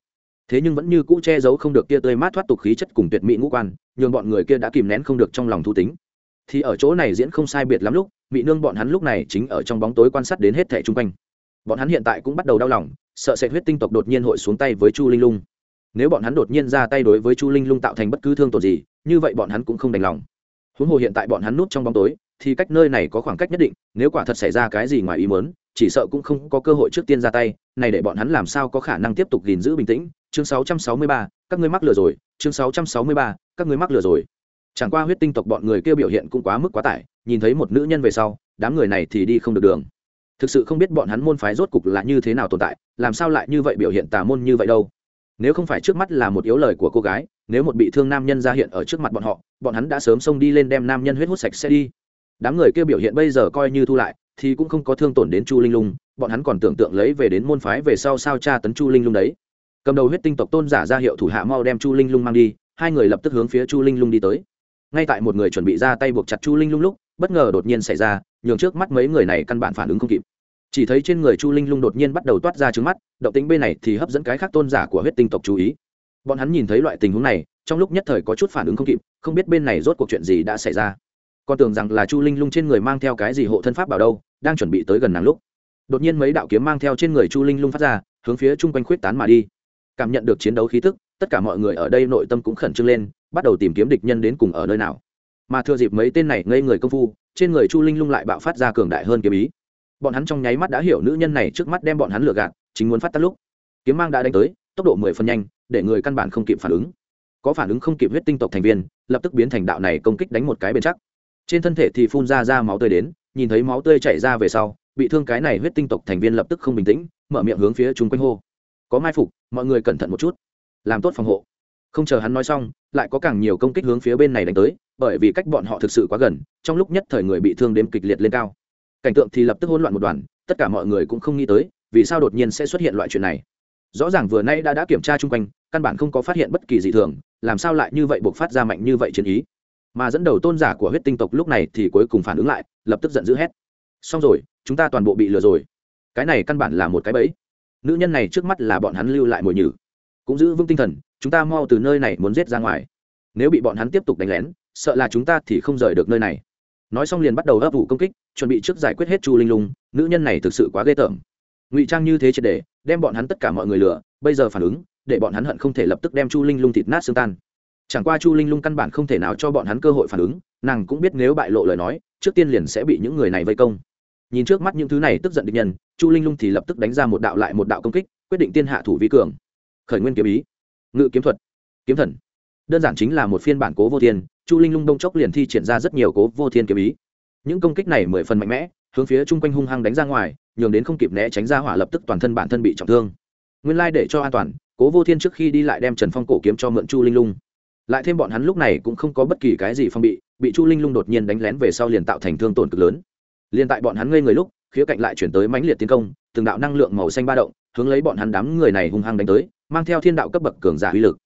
thế nhưng vẫn như cũ che giấu không được kia tươi mát thoát tục khí chất cùng tuyệt mỹ ngũ quan, nhường bọn người kia đã kìm nén không được trong lòng thu tính. Thì ở chỗ này diễn không sai biệt lắm lúc mỹ nương bọn hắn lúc này chính ở trong bóng tối quan sát đến hết thẻ chung quanh. Bọn hắn hiện tại cũng bắt đầu đau lòng, sợ sẽ huyết tinh tộc đột nhiên hội xuống tay với chu linh lung. Nếu bọn hắn đột nhiên ra tay đối với chu linh lung tạo thành bất cứ thương tổn gì, như vậy bọn hắn cũng không đành lòng. Huống hồ hiện tại bọn hắn núp trong bóng tối, thì cách nơi này có khoảng cách nhất định, nếu quả thật xảy ra cái gì ngoài ý mớn chỉ sợ cũng không có cơ hội trước tiên ra tay này để bọn hắn làm sao có khả năng tiếp tục gìn giữ bình tĩnh? Chương 663, các ngươi mắc lừa rồi. Chương 663, các ngươi mắc lừa rồi. Chẳng qua huyết tinh tộc bọn người kêu biểu hiện cũng quá mức quá tải nhìn thấy một nữ nhân về sau đám người này thì đi không được đường. Thực sự không biết bọn hắn môn phái rốt cục là như thế nào tồn tại làm sao lại như vậy biểu hiện tà môn như vậy đâu? Nếu không phải trước mắt là một yếu lời của cô gái nếu một bị thương nam nhân ra hiện ở trước mặt bọn họ bọn hắn đã sớm xông đi lên đem nam nhân huyết hút sạch sẽ đi. Đám người kêu biểu hiện bây giờ coi như thu lại thì cũng không có thương tổn đến chu linh lung, bọn hắn còn tưởng tượng lấy về đến môn phái về sau sao cha tấn chu linh lung đấy. Cầm đầu huyết tinh tộc tôn giả ra hiệu thủ hạ mau đem chu linh lung mang đi, hai người lập tức hướng phía chu linh lung đi tới. Ngay tại một người chuẩn bị ra tay buộc chặt chu linh lung lúc, bất ngờ đột nhiên xảy ra, nhường trước mắt mấy người này căn bản phản ứng không kịp. Chỉ thấy trên người chu linh lung đột nhiên bắt đầu toát ra trứng mắt, động tính bên này thì hấp dẫn cái khác tôn giả của huyết tinh tộc chú ý. Bọn hắn nhìn thấy loại tình huống này, trong lúc nhất thời có chút phản ứng không kịp, không biết bên này rốt cuộc chuyện gì đã xảy ra. Con tưởng rằng là chu linh lung trên người mang theo cái gì hộ thân pháp bảo đâu đang chuẩn bị tới gần nàng lúc. Đột nhiên mấy đạo kiếm mang theo trên người chu linh lung phát ra, hướng phía chung quanh khuyết tán mà đi. Cảm nhận được chiến đấu khí tức, tất cả mọi người ở đây nội tâm cũng khẩn trương lên, bắt đầu tìm kiếm địch nhân đến cùng ở nơi nào. Mà thừa dịp mấy tên này ngây người công phu, trên người chu linh lung lại bạo phát ra cường đại hơn kiếm ý. Bọn hắn trong nháy mắt đã hiểu nữ nhân này trước mắt đem bọn hắn lừa gạt, chính muốn phát tắt lúc. Kiếm mang đã đánh tới, tốc độ mười phần nhanh, để người căn bản không kịp phản ứng. Có phản ứng không kịp huyết tinh tộc thành viên, lập tức biến thành đạo này công kích đánh một cái bền chắc. Trên thân thể thì phun ra ra máu tươi đến nhìn thấy máu tươi chảy ra về sau, bị thương cái này huyết tinh tộc thành viên lập tức không bình tĩnh, mở miệng hướng phía chúng quanh hô. Có mai phục, mọi người cẩn thận một chút. Làm tốt phòng hộ. Không chờ hắn nói xong, lại có càng nhiều công kích hướng phía bên này đánh tới, bởi vì cách bọn họ thực sự quá gần, trong lúc nhất thời người bị thương đếm kịch liệt lên cao. Cảnh tượng thì lập tức hỗn loạn một đoàn, tất cả mọi người cũng không nghĩ tới, vì sao đột nhiên sẽ xuất hiện loại chuyện này. Rõ ràng vừa nay đã đã kiểm tra chung quanh, căn bản không có phát hiện bất kỳ gì thường, làm sao lại như vậy buộc phát ra mạnh như vậy chiến ý? Mà dẫn đầu tôn giả của huyết tinh tộc lúc này thì cuối cùng phản ứng lại, lập tức giận dữ hét. Xong rồi, chúng ta toàn bộ bị lừa rồi. Cái này căn bản là một cái bẫy. Nữ nhân này trước mắt là bọn hắn lưu lại mồi nhử. Cũng giữ vững tinh thần, chúng ta mau từ nơi này muốn giết ra ngoài. Nếu bị bọn hắn tiếp tục đánh lén, sợ là chúng ta thì không rời được nơi này. Nói xong liền bắt đầu ấp ủ công kích, chuẩn bị trước giải quyết hết chu linh lung. Nữ nhân này thực sự quá ghê tởm. Ngụy trang như thế triệt để, đem bọn hắn tất cả mọi người lừa, bây giờ phản ứng, để bọn hắn hận không thể lập tức đem chu linh lung thịt nát xương tan chẳng qua chu linh lung căn bản không thể nào cho bọn hắn cơ hội phản ứng, nàng cũng biết nếu bại lộ lời nói, trước tiên liền sẽ bị những người này vây công. Nhìn trước mắt những thứ này tức giận địch nhân, chu linh lung thì lập tức đánh ra một đạo lại một đạo công kích, quyết định tiên hạ thủ vi cường. Khởi nguyên kiếm ý. Ngự kiếm thuật. Kiếm thần. Đơn giản chính là một phiên bản cố vô thiên, chu linh lung đông chốc liền thi triển ra rất nhiều cố vô thiên kiếm ý. Những công kích này mười phần mạnh mẽ, hướng phía chung quanh hung hăng đánh ra ngoài, nhường đến không kịp né tránh ra hỏa lập tức toàn thân bản thân bị trọng thương. Nguyên lai để cho an toàn, cố vô thiên trước khi đi lại đem trần phong cổ kiếm cho mượn chu linh lung lại thêm bọn hắn lúc này cũng không có bất kỳ cái gì phong bị bị chu linh lung đột nhiên đánh lén về sau liền tạo thành thương tổn cực lớn. Liền tại bọn hắn ngây người lúc, khía cạnh lại chuyển tới mãnh liệt tiến công, từng đạo năng lượng màu xanh ba động, hướng lấy bọn hắn đám người này hung hăng đánh tới, mang theo thiên đạo cấp bậc cường giả uy lực.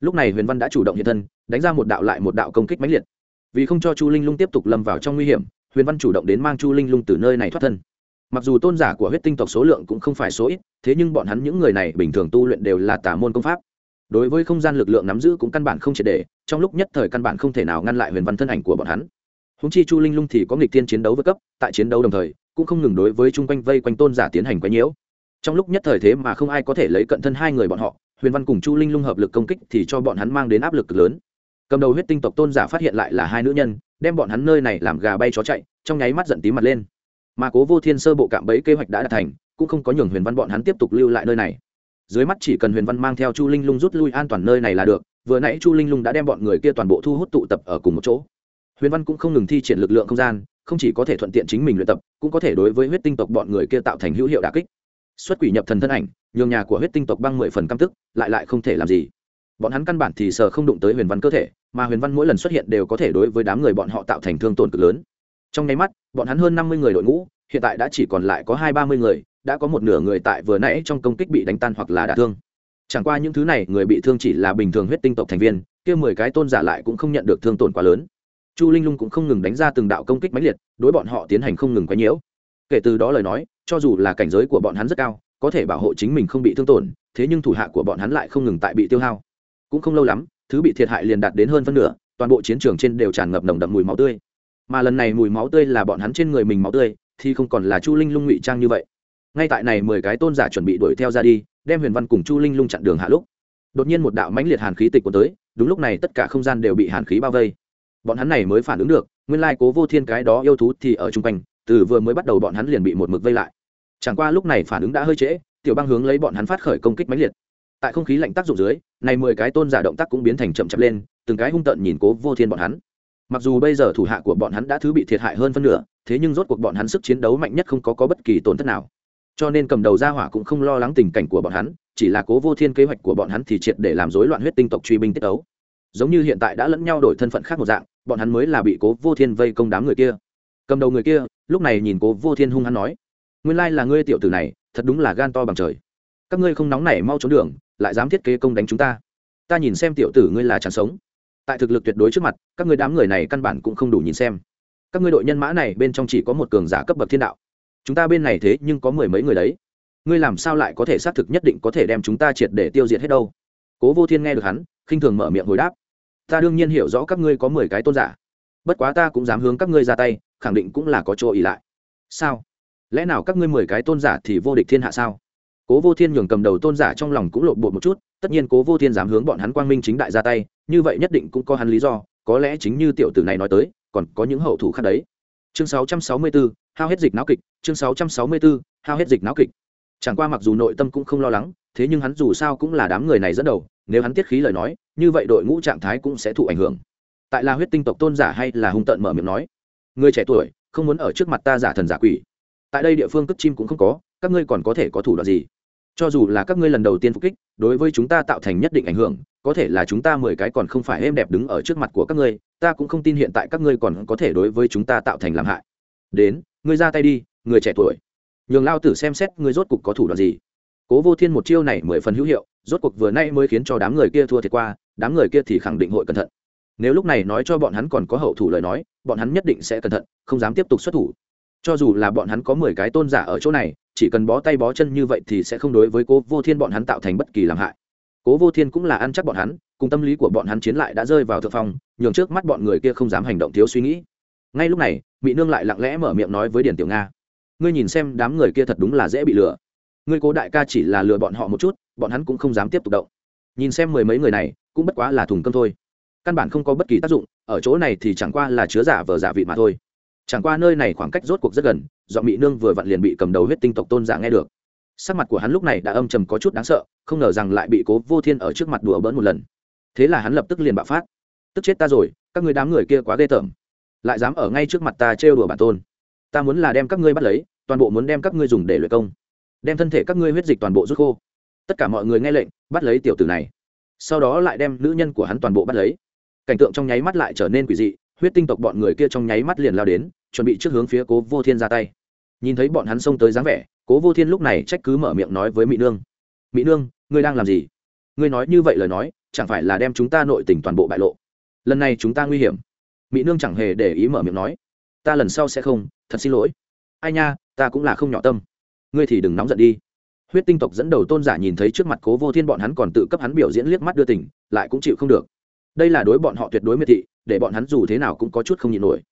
Lúc này huyền văn đã chủ động hiện thân, đánh ra một đạo lại một đạo công kích mãnh liệt. Vì không cho chu linh lung tiếp tục lâm vào trong nguy hiểm, huyền văn chủ động đến mang chu linh lung từ nơi này thoát thân. Mặc dù tôn giả của huyết tinh tộc số lượng cũng không phải số ít, thế nhưng bọn hắn những người này bình thường tu luyện đều là tả môn công pháp đối với không gian lực lượng nắm giữ cũng căn bản không triệt để, trong lúc nhất thời căn bản không thể nào ngăn lại huyền văn thân ảnh của bọn hắn. Húng chi chu linh lung thì có nghịch tiên chiến đấu vượt cấp, tại chiến đấu đồng thời, cũng không ngừng đối với chung quanh vây quanh tôn giả tiến hành quấy nhiễu. Trong lúc nhất thời thế mà không ai có thể lấy cận thân hai người bọn họ, huyền văn cùng chu linh lung hợp lực công kích thì cho bọn hắn mang đến áp lực cực lớn. Cầm đầu huyết tinh tộc tôn giả phát hiện lại là hai nữ nhân, đem bọn hắn nơi này làm gà bay chó chạy, trong nháy mắt giận tí mặt lên. Mà cố vô thiên sơ bộ cạm bẫy kế hoạch đã đạt thành, cũng không có nhường huyền văn bọn hắn tiếp tục lưu lại nơi này dưới mắt chỉ cần huyền văn mang theo chu linh lung rút lui an toàn nơi này là được, vừa nãy chu linh lung đã đem bọn người kia toàn bộ thu hút tụ tập ở cùng một chỗ. Huyền văn cũng không ngừng thi triển lực lượng không gian, không chỉ có thể thuận tiện chính mình luyện tập, cũng có thể đối với huyết tinh tộc bọn người kia tạo thành hữu hiệu đà kích. Xuất quỷ nhập thần thân ảnh, nhường nhà của huyết tinh tộc băng mười phần căm tức, lại lại không thể làm gì. Bọn hắn căn bản thì sờ không đụng tới huyền văn cơ thể, mà huyền văn mỗi lần xuất hiện đều có thể đối với đám người bọn họ tạo thành thương tổn cực lớn. Trong nháy mắt, bọn hắn hơn năm mươi người đội ngũ, hiện tại đã chỉ còn lại có hai ba mươi người đã có một nửa người tại vừa nãy trong công kích bị đánh tan hoặc là đả thương. Chẳng qua những thứ này, người bị thương chỉ là bình thường huyết tinh tộc thành viên, kia mười cái tôn giả lại cũng không nhận được thương tổn quá lớn. Chu linh lung cũng không ngừng đánh ra từng đạo công kích mãnh liệt, đối bọn họ tiến hành không ngừng quấy nhiễu. Kể từ đó lời nói, cho dù là cảnh giới của bọn hắn rất cao, có thể bảo hộ chính mình không bị thương tổn, thế nhưng thủ hạ của bọn hắn lại không ngừng tại bị tiêu hao. Cũng không lâu lắm, thứ bị thiệt hại liền đạt đến hơn phân nửa, toàn bộ chiến trường trên đều tràn ngập nồng đậm mùi máu tươi. Mà lần này mùi máu tươi là bọn hắn trên người mình máu tươi, thì không còn là chu linh lung ngụy trang như vậy ngay tại này mười cái tôn giả chuẩn bị đuổi theo ra đi đem huyền văn cùng chu linh lung chặn đường hạ lúc đột nhiên một đạo mãnh liệt hàn khí tịch của tới đúng lúc này tất cả không gian đều bị hàn khí bao vây. Bọn hắn này mới phản ứng được nguyên lai cố vô thiên cái đó yêu thú thì ở chung quanh từ vừa mới bắt đầu bọn hắn liền bị một mực vây lại. Chẳng qua lúc này phản ứng đã hơi trễ tiểu băng hướng lấy bọn hắn phát khởi công kích mãnh liệt. Tại không khí lạnh tác dụng dưới này mười cái tôn giả động tác cũng biến thành chậm chậm lên từng cái hung tợn nhìn cố vô thiên bọn hắn. Mặc dù bây giờ thủ hạ của bọn hắn đã thứ bị thiệt hại hơn phân nửa thế nhưng rốt cuộc bọn hắn sức chiến đấu mạnh nhất không có, có bất kỳ tổn thất nào cho nên cầm đầu ra hỏa cũng không lo lắng tình cảnh của bọn hắn, chỉ là cố vô thiên kế hoạch của bọn hắn thì triệt để làm rối loạn huyết tinh tộc truy binh tiết ấu. Giống như hiện tại đã lẫn nhau đổi thân phận khác một dạng, bọn hắn mới là bị cố vô thiên vây công đám người kia. Cầm đầu người kia, lúc này nhìn cố vô thiên hung hắn nói, nguyên lai là ngươi tiểu tử này, thật đúng là gan to bằng trời. Các ngươi không nóng nảy mau trốn đường, lại dám thiết kế công đánh chúng ta. Ta nhìn xem tiểu tử ngươi là chẳng sống. Tại thực lực tuyệt đối trước mặt, các ngươi đám người này căn bản cũng không đủ nhìn xem. Các ngươi đội nhân mã này bên trong chỉ có một cường giả cấp bậc thiên đạo chúng ta bên này thế nhưng có mười mấy người đấy. Ngươi làm sao lại có thể xác thực nhất định có thể đem chúng ta triệt để tiêu diệt hết đâu? Cố vô thiên nghe được hắn, khinh thường mở miệng hồi đáp. Ta đương nhiên hiểu rõ các ngươi có mười cái tôn giả. Bất quá ta cũng dám hướng các ngươi ra tay, khẳng định cũng là có chỗ ỉ lại. Sao? Lẽ nào các ngươi mười cái tôn giả thì vô địch thiên hạ sao? Cố vô thiên nhường cầm đầu tôn giả trong lòng cũng lộn bột một chút, tất nhiên cố vô thiên dám hướng bọn hắn quang minh chính đại ra tay, như vậy nhất định cũng có hắn lý do, có lẽ chính như tiểu tử này nói tới, còn có những hậu thủ khác đấy chương 664, hao hết dịch não kịch chương 664, hao hết dịch não kịch. Chẳng qua mặc dù nội tâm cũng không lo lắng thế nhưng hắn dù sao cũng là đám người này dẫn đầu nếu hắn tiết khí lời nói như vậy đội ngũ trạng thái cũng sẽ thụ ảnh hưởng. Tại là huyết tinh tộc tôn giả hay là hung tợn mở miệng nói người trẻ tuổi không muốn ở trước mặt ta giả thần giả quỷ. Tại đây địa phương cất chim cũng không có các ngươi còn có thể có thủ đoạn gì? Cho dù là các ngươi lần đầu tiên phục kích, đối với chúng ta tạo thành nhất định ảnh hưởng, có thể là chúng ta mười cái còn không phải êm đẹp đứng ở trước mặt của các ngươi, ta cũng không tin hiện tại các ngươi còn có thể đối với chúng ta tạo thành làm hại. Đến, ngươi ra tay đi, người trẻ tuổi. Nhường lao tử xem xét ngươi rốt cục có thủ đoạn gì. Cố vô thiên một chiêu này mười phần hữu hiệu, rốt cuộc vừa nay mới khiến cho đám người kia thua thiệt qua, đám người kia thì khẳng định hội cẩn thận. Nếu lúc này nói cho bọn hắn còn có hậu thủ lời nói, bọn hắn nhất định sẽ cẩn thận, không dám tiếp tục xuất thủ cho dù là bọn hắn có mười cái tôn giả ở chỗ này, chỉ cần bó tay bó chân như vậy thì sẽ không đối với cố vô thiên bọn hắn tạo thành bất kỳ làm hại. Cố vô thiên cũng là ăn chắc bọn hắn, cùng tâm lý của bọn hắn chiến lại đã rơi vào thượng phong, nhường trước mắt bọn người kia không dám hành động thiếu suy nghĩ. Ngay lúc này mỹ nương lại lặng lẽ mở miệng nói với điển tiểu nga, ngươi nhìn xem đám người kia thật đúng là dễ bị lừa. Ngươi cố đại ca chỉ là lừa bọn họ một chút, bọn hắn cũng không dám tiếp tục động. Nhìn xem mười mấy người này, cũng bất quá là thùng cơm thôi. Căn bản không có bất kỳ tác dụng, ở chỗ này thì chẳng qua là chứa giả vờ giả vị mà thôi chẳng qua nơi này khoảng cách rốt cuộc rất gần, do mỹ nương vừa vặn liền bị cầm đầu huyết tinh tộc tôn giả nghe được. Sắc mặt của hắn lúc này đã âm trầm có chút đáng sợ, không ngờ rằng lại bị cố vô thiên ở trước mặt đùa bỡn một lần. Thế là hắn lập tức liền bạo phát. Tức chết ta rồi, các người đám người kia quá ghê tởm. Lại dám ở ngay trước mặt ta trêu đùa bản tôn. Ta muốn là đem các ngươi bắt lấy, toàn bộ muốn đem các ngươi dùng để luyện công. Đem thân thể các ngươi huyết dịch toàn bộ rút khô. Tất cả mọi người nghe lệnh, bắt lấy tiểu tử này. Sau đó lại đem nữ nhân của hắn toàn bộ bắt lấy. Cảnh tượng trong nháy mắt lại trở nên quỷ dị, huyết tinh tộc bọn người kia trong nháy mắt liền lao đến chuẩn bị trước hướng phía cố vô thiên ra tay. Nhìn thấy bọn hắn xông tới dáng vẻ, cố vô thiên lúc này trách cứ mở miệng nói với mỹ nương. Mỹ nương, ngươi đang làm gì? Ngươi nói như vậy lời nói, chẳng phải là đem chúng ta nội tình toàn bộ bại lộ? Lần này chúng ta nguy hiểm. Mỹ nương chẳng hề để ý mở miệng nói. Ta lần sau sẽ không, thật xin lỗi. Ai nha, ta cũng là không nhỏ tâm. Ngươi thì đừng nóng giận đi. Huyết tinh tộc dẫn đầu tôn giả nhìn thấy trước mặt cố vô thiên bọn hắn còn tự cấp hắn biểu diễn liếc mắt đưa tỉnh lại cũng chịu không được. Đây là đối bọn họ tuyệt đối miệt thị, để bọn hắn dù thế nào cũng có chút không nhịn nổi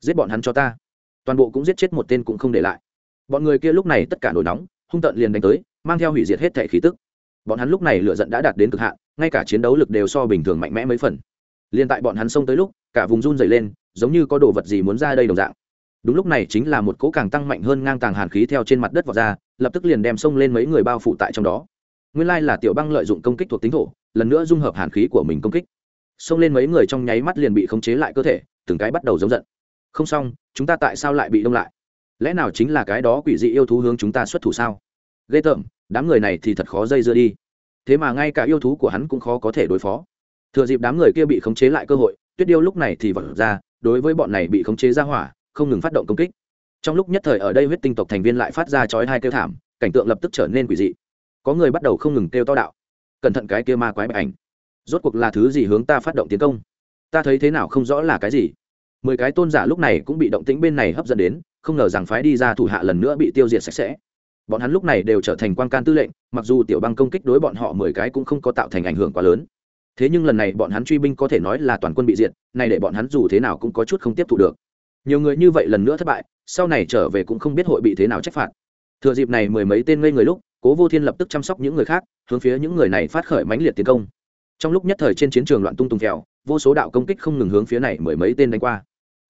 giết bọn hắn cho ta. Toàn bộ cũng giết chết một tên cũng không để lại. Bọn người kia lúc này tất cả nổi nóng, hung tận liền đánh tới, mang theo hủy diệt hết thẻ khí tức. Bọn hắn lúc này lựa giận đã đạt đến cực hạn, ngay cả chiến đấu lực đều so bình thường mạnh mẽ mấy phần. Liền tại bọn hắn xông tới lúc, cả vùng run dày lên, giống như có đồ vật gì muốn ra đây đồng dạng. Đúng lúc này chính là một cỗ càng tăng mạnh hơn ngang tàng hàn khí theo trên mặt đất vọt ra, lập tức liền đem xông lên mấy người bao phủ tại trong đó. Nguyên lai là tiểu băng lợi dụng công kích thuộc tính thổ, lần nữa dung hợp hàn khí của mình công kích. Xông lên mấy người trong nháy mắt liền bị khống chế lại cơ thể, từng cái bắt đầu giống giận không xong, chúng ta tại sao lại bị đông lại? Lẽ nào chính là cái đó quỷ dị yêu thú hướng chúng ta xuất thủ sao? Ghê tởm, đám người này thì thật khó dây dưa đi. Thế mà ngay cả yêu thú của hắn cũng khó có thể đối phó. Thừa dịp đám người kia bị khống chế lại cơ hội, tuyết điêu lúc này thì vật ra, đối với bọn này bị khống chế ra hỏa, không ngừng phát động công kích. Trong lúc nhất thời ở đây huyết tinh tộc thành viên lại phát ra chói hai kêu thảm, cảnh tượng lập tức trở nên quỷ dị. Có người bắt đầu không ngừng kêu to đạo. Cẩn thận cái kia ma quái bạch ảnh. Rốt cuộc là thứ gì hướng ta phát động tiến công? Ta thấy thế nào không rõ là cái gì mười cái tôn giả lúc này cũng bị động tĩnh bên này hấp dẫn đến, không ngờ rằng phái đi ra thủ hạ lần nữa bị tiêu diệt sạch sẽ. Bọn hắn lúc này đều trở thành quan can tư lệnh, mặc dù tiểu băng công kích đối bọn họ mười cái cũng không có tạo thành ảnh hưởng quá lớn. Thế nhưng lần này bọn hắn truy binh có thể nói là toàn quân bị diệt này để bọn hắn dù thế nào cũng có chút không tiếp thu được. Nhiều người như vậy lần nữa thất bại, sau này trở về cũng không biết hội bị thế nào trách phạt. Thừa dịp này mười mấy tên ngây người lúc, cố vô thiên lập tức chăm sóc những người khác, hướng phía những người này phát khởi mãnh liệt tiến công. Trong lúc nhất thời trên chiến trường loạn tung tung kẹo, vô số đạo công kích không ngừng hướng phía này mười mấy tên đánh qua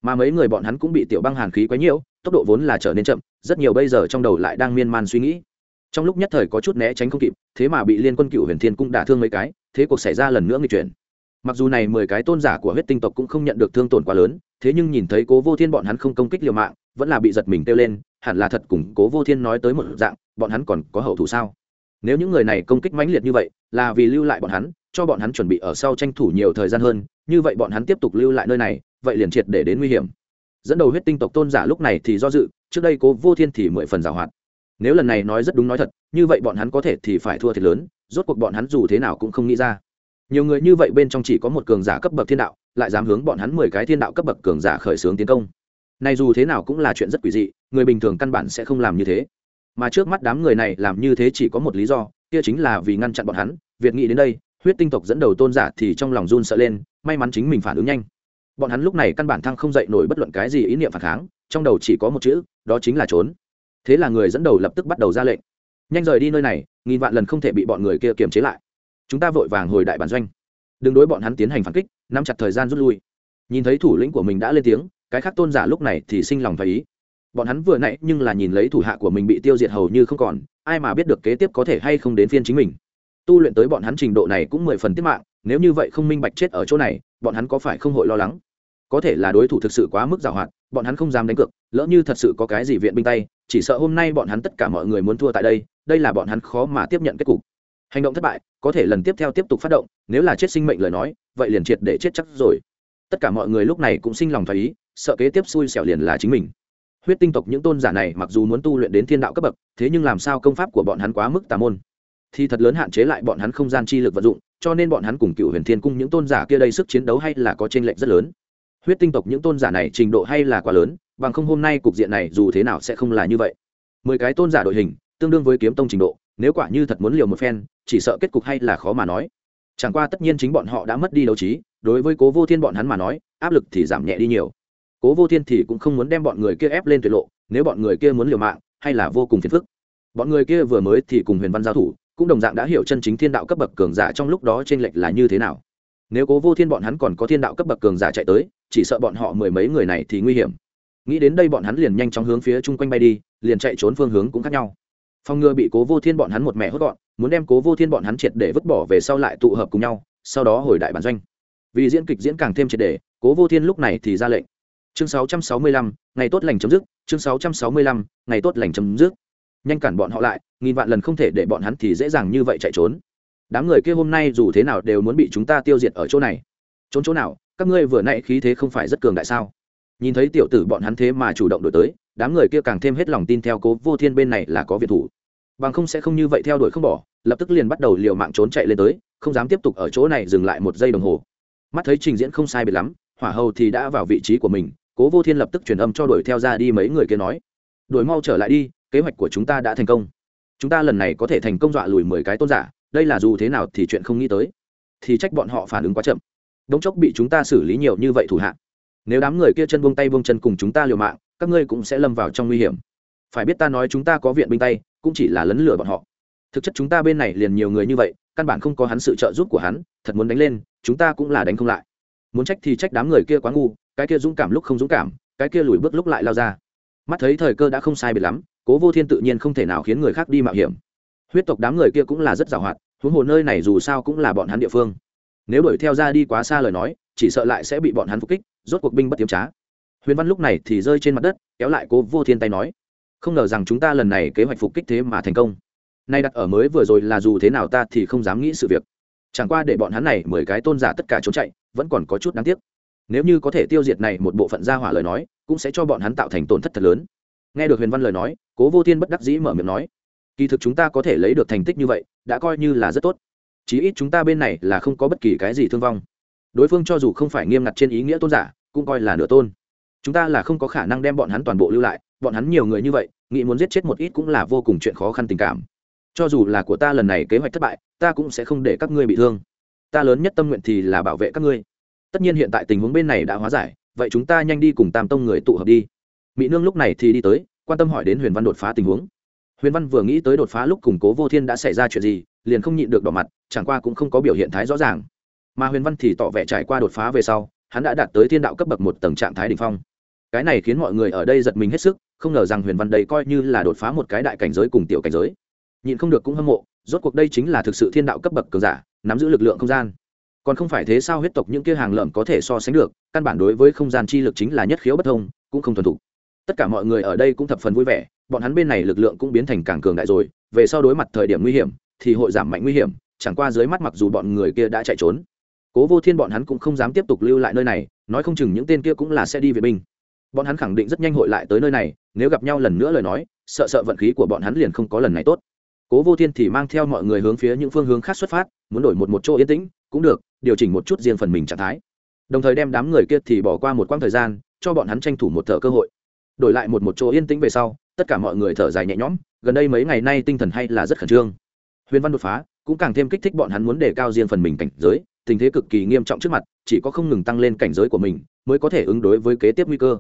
mà mấy người bọn hắn cũng bị tiểu băng hàn khí quấy nhiễu, tốc độ vốn là trở nên chậm, rất nhiều bây giờ trong đầu lại đang miên man suy nghĩ. Trong lúc nhất thời có chút né tránh không kịp, thế mà bị liên quân cựu huyền thiên cũng đả thương mấy cái, thế cuộc xảy ra lần nữa nghịch chuyển. Mặc dù này mười cái tôn giả của huyết tinh tộc cũng không nhận được thương tổn quá lớn, thế nhưng nhìn thấy cố vô thiên bọn hắn không công kích liều mạng, vẫn là bị giật mình kêu lên, hẳn là thật cùng cố vô thiên nói tới một dạng, bọn hắn còn có hậu thủ sao? Nếu những người này công kích mãnh liệt như vậy, là vì lưu lại bọn hắn, cho bọn hắn chuẩn bị ở sau tranh thủ nhiều thời gian hơn, như vậy bọn hắn tiếp tục lưu lại nơi này vậy liền triệt để đến nguy hiểm. Dẫn đầu huyết tinh tộc tôn giả lúc này thì do dự, trước đây cố vô thiên thì mười phần giảo hoạt. Nếu lần này nói rất đúng nói thật, như vậy bọn hắn có thể thì phải thua thiệt lớn, rốt cuộc bọn hắn dù thế nào cũng không nghĩ ra. Nhiều người như vậy bên trong chỉ có một cường giả cấp bậc thiên đạo, lại dám hướng bọn hắn mười cái thiên đạo cấp bậc cường giả khởi xướng tiến công. Này dù thế nào cũng là chuyện rất quỷ dị, người bình thường căn bản sẽ không làm như thế. Mà trước mắt đám người này làm như thế chỉ có một lý do, kia chính là vì ngăn chặn bọn hắn. Việt nghĩ đến đây, huyết tinh tộc dẫn đầu tôn giả thì trong lòng run sợ lên, may mắn chính mình phản ứng nhanh bọn hắn lúc này căn bản thăng không dậy nổi bất luận cái gì ý niệm phản kháng, trong đầu chỉ có một chữ, đó chính là trốn. Thế là người dẫn đầu lập tức bắt đầu ra lệnh. Nhanh rời đi nơi này, nghìn vạn lần không thể bị bọn người kia kiềm chế lại. Chúng ta vội vàng hồi đại bản doanh. Đừng đối bọn hắn tiến hành phản kích, nắm chặt thời gian rút lui. Nhìn thấy thủ lĩnh của mình đã lên tiếng, cái khác tôn giả lúc này thì sinh lòng và ý. Bọn hắn vừa nãy nhưng là nhìn lấy thủ hạ của mình bị tiêu diệt hầu như không còn, ai mà biết được kế tiếp có thể hay không đến phiên chính mình. Tu luyện tới bọn hắn trình độ này cũng mười phần tiết mạng, nếu như vậy không minh bạch chết ở chỗ này, bọn hắn có phải không hội lo lắng? Có thể là đối thủ thực sự quá mức giàu hoạt, bọn hắn không dám đánh cược, lỡ như thật sự có cái gì viện binh tay, chỉ sợ hôm nay bọn hắn tất cả mọi người muốn thua tại đây đây là bọn hắn khó mà tiếp nhận kết cục. Hành động thất bại, có thể lần tiếp theo tiếp tục phát động, nếu là chết sinh mệnh lời nói, vậy liền triệt để chết chắc rồi. Tất cả mọi người lúc này cũng sinh lòng thoái ý, sợ kế tiếp xui xẻo liền là chính mình. Huyết tinh tộc những tôn giả này mặc dù muốn tu luyện đến thiên đạo cấp bậc, thế nhưng làm sao công pháp của bọn hắn quá mức tà môn. Thì thật lớn hạn chế lại bọn hắn không gian chi lực vận dụng, cho nên bọn hắn cùng cựu huyền thiên cung những tôn giả kia đây sức chiến đấu hay là có t r ê n lệch rất lớn huyết tinh tộc những tôn giả này trình độ hay là quá lớn, bằng không hôm nay cục diện này dù thế nào sẽ không là như vậy. Mười cái tôn giả đội hình, tương đương với kiếm tông trình độ, nếu quả như thật muốn liều một phen, chỉ sợ kết cục hay là khó mà nói. Chẳng qua tất nhiên chính bọn họ đã mất đi đấu trí, đối với cố vô thiên bọn hắn mà nói, áp lực thì giảm nhẹ đi nhiều. Cố vô thiên thì cũng không muốn đem bọn người kia ép lên tuyệt lộ, nếu bọn người kia muốn liều mạng, hay là vô cùng phiền phức. Bọn người kia vừa mới thì cùng huyền văn giao thủ, cũng đồng dạng đã hiểu chân chính thiên đạo cấp bậc cường giả trong lúc đó trên lệch là như thế nào nếu cố vô thiên bọn hắn còn có thiên đạo cấp bậc cường giả chạy tới chỉ sợ bọn họ mười mấy người này thì nguy hiểm. Nghĩ đến đây bọn hắn liền nhanh chóng hướng phía chung quanh bay đi liền chạy trốn phương hướng cũng khác nhau. Phòng ngừa bị cố vô thiên bọn hắn một mẹ hốt gọn muốn đem cố vô thiên bọn hắn triệt để vứt bỏ về sau lại tụ hợp cùng nhau sau đó hồi đại bản doanh. Vì diễn kịch diễn càng thêm triệt để cố vô thiên lúc này thì ra lệnh. Chương 665, ngày tốt lành chấm dứt chương 665, ngày tốt lành chấm dứt. Nhanh cản bọn họ lại nghìn vạn lần không thể để bọn hắn thì dễ dàng như vậy chạy trốn đám người kia hôm nay dù thế nào đều muốn bị chúng ta tiêu diệt ở chỗ này. Trốn chỗ nào? Các ngươi vừa nãy khí thế không phải rất cường đại sao? Nhìn thấy tiểu tử bọn hắn thế mà chủ động đổi tới, đám người kia càng thêm hết lòng tin theo cố vô thiên bên này là có viện thủ. Bằng không sẽ không như vậy theo đuổi không bỏ, lập tức liền bắt đầu liều mạng trốn chạy lên tới, không dám tiếp tục ở chỗ này dừng lại một giây đồng hồ. Mắt thấy trình diễn không sai biệt lắm, hỏa hầu thì đã vào vị trí của mình, cố vô thiên lập tức truyền âm cho đuổi theo ra đi mấy người kia nói, đuổi mau trở lại đi, kế hoạch của chúng ta đã thành công. Chúng ta lần này có thể thành công dọa lùi mười cái tôn giả đây là dù thế nào thì chuyện không nghĩ tới. Thì trách bọn họ phản ứng quá chậm. Đống chốc bị chúng ta xử lý nhiều như vậy thủ hạ. Nếu đám người kia chân buông tay buông chân cùng chúng ta liều mạng, các ngươi cũng sẽ lâm vào trong nguy hiểm. Phải biết ta nói chúng ta có viện binh tay, cũng chỉ là lấn lửa bọn họ. Thực chất chúng ta bên này liền nhiều người như vậy, căn bản không có hắn sự trợ giúp của hắn, thật muốn đánh lên, chúng ta cũng là đánh không lại. Muốn trách thì trách đám người kia quá ngu, cái kia dũng cảm lúc không dũng cảm, cái kia lùi bước lúc lại lao ra. Mắt thấy thời cơ đã không sai biệt lắm, cố vô thiên tự nhiên không thể nào khiến người khác đi mạo hiểm huyết tộc đám người kia cũng là rất giàu hoạt huống hồ nơi này dù sao cũng là bọn hắn địa phương. Nếu đuổi theo ra đi quá xa lời nói, chỉ sợ lại sẽ bị bọn hắn phục kích, rốt cuộc binh bất tiếm trá. Huyền văn lúc này thì rơi trên mặt đất, kéo lại cố vô thiên tay nói, không ngờ rằng chúng ta lần này kế hoạch phục kích thế mà thành công. Nay đặt ở mới vừa rồi là dù thế nào ta thì không dám nghĩ sự việc. Chẳng qua để bọn hắn này mười cái tôn giả tất cả trốn chạy, vẫn còn có chút đáng tiếc. Nếu như có thể tiêu diệt này một bộ phận gia hỏa lời nói, cũng sẽ cho bọn hắn tạo thành tổn thất thật lớn. Nghe được huyền văn lời nói, cố vô thiên bất đắc dĩ mở miệng nói kỳ thực chúng ta có thể lấy được thành tích như vậy, đã coi như là rất tốt. Chí ít chúng ta bên này là không có bất kỳ cái gì thương vong. Đối phương cho dù không phải nghiêm ngặt trên ý nghĩa tôn giả, cũng coi là nửa tôn. Chúng ta là không có khả năng đem bọn hắn toàn bộ lưu lại, bọn hắn nhiều người như vậy, nghĩ muốn giết chết một ít cũng là vô cùng chuyện khó khăn tình cảm. Cho dù là của ta lần này kế hoạch thất bại, ta cũng sẽ không để các ngươi bị thương. Ta lớn nhất tâm nguyện thì là bảo vệ các ngươi. Tất nhiên hiện tại tình huống bên này đã hóa giải, vậy chúng ta nhanh đi cùng tam tông người tụ hợp đi. Mỹ nương lúc này thì đi tới, quan tâm hỏi đến huyền văn đột phá tình huống huyền văn vừa nghĩ tới đột phá lúc củng cố vô thiên đã xảy ra chuyện gì, liền không nhịn được đỏ mặt, chẳng qua cũng không có biểu hiện thái rõ ràng. Mà huyền văn thì tỏ vẻ trải qua đột phá về sau, hắn đã đạt tới thiên đạo cấp bậc một tầng trạng thái đ ỉ n h phong. Cái này khiến mọi người ở đây giật mình hết sức, không ngờ rằng huyền văn đây coi như là đột phá một cái đại cảnh giới cùng tiểu cảnh giới. Nhịn không được cũng hâm mộ, rốt cuộc đây chính là thực sự thiên đạo cấp bậc cường giả, nắm giữ lực lượng không gian. Còn không phải thế sao huyết tộc những kia hàng lợm có thể so sánh được, căn bản đối với không gian chi lực chính là nhất khiếu bất thông, cũng không thuần thục. Tất cả mọi người ở đây cũng thập phần vui vẻ bọn hắn bên này lực lượng cũng biến thành càng cường đại rồi, về sau đối mặt thời điểm nguy hiểm, thì hội giảm mạnh nguy hiểm, chẳng qua dưới mắt mặc dù bọn người kia đã chạy trốn, cố vô thiên bọn hắn cũng không dám tiếp tục lưu lại nơi này, nói không chừng những tên kia cũng là sẽ đi vệ binh. Bọn hắn khẳng định rất nhanh hội lại tới nơi này, nếu gặp nhau lần nữa lời nói, sợ sợ vận khí của bọn hắn liền không có lần này tốt. Cố vô thiên thì mang theo mọi người hướng phía những phương hướng khác xuất phát, muốn đổi một một chỗ yên tĩnh, cũng được, điều chỉnh một chút riêng phần mình trạng thái. Đồng thời đem đám người kia thì bỏ qua một quãng thời gian, cho bọn hắn tranh thủ một thợ cơ hội. Đổi lại một một chỗ yên tĩnh về sau tất cả mọi người thở dài nhẹ nhõm, gần đây mấy ngày nay tinh thần hay là rất khẩn trương. Huyền văn đột phá, cũng càng thêm kích thích bọn hắn muốn đề cao riêng phần mình cảnh giới, tình thế cực kỳ nghiêm trọng trước mặt, chỉ có không ngừng tăng lên cảnh giới của mình, mới có thể ứng đối với kế tiếp nguy cơ.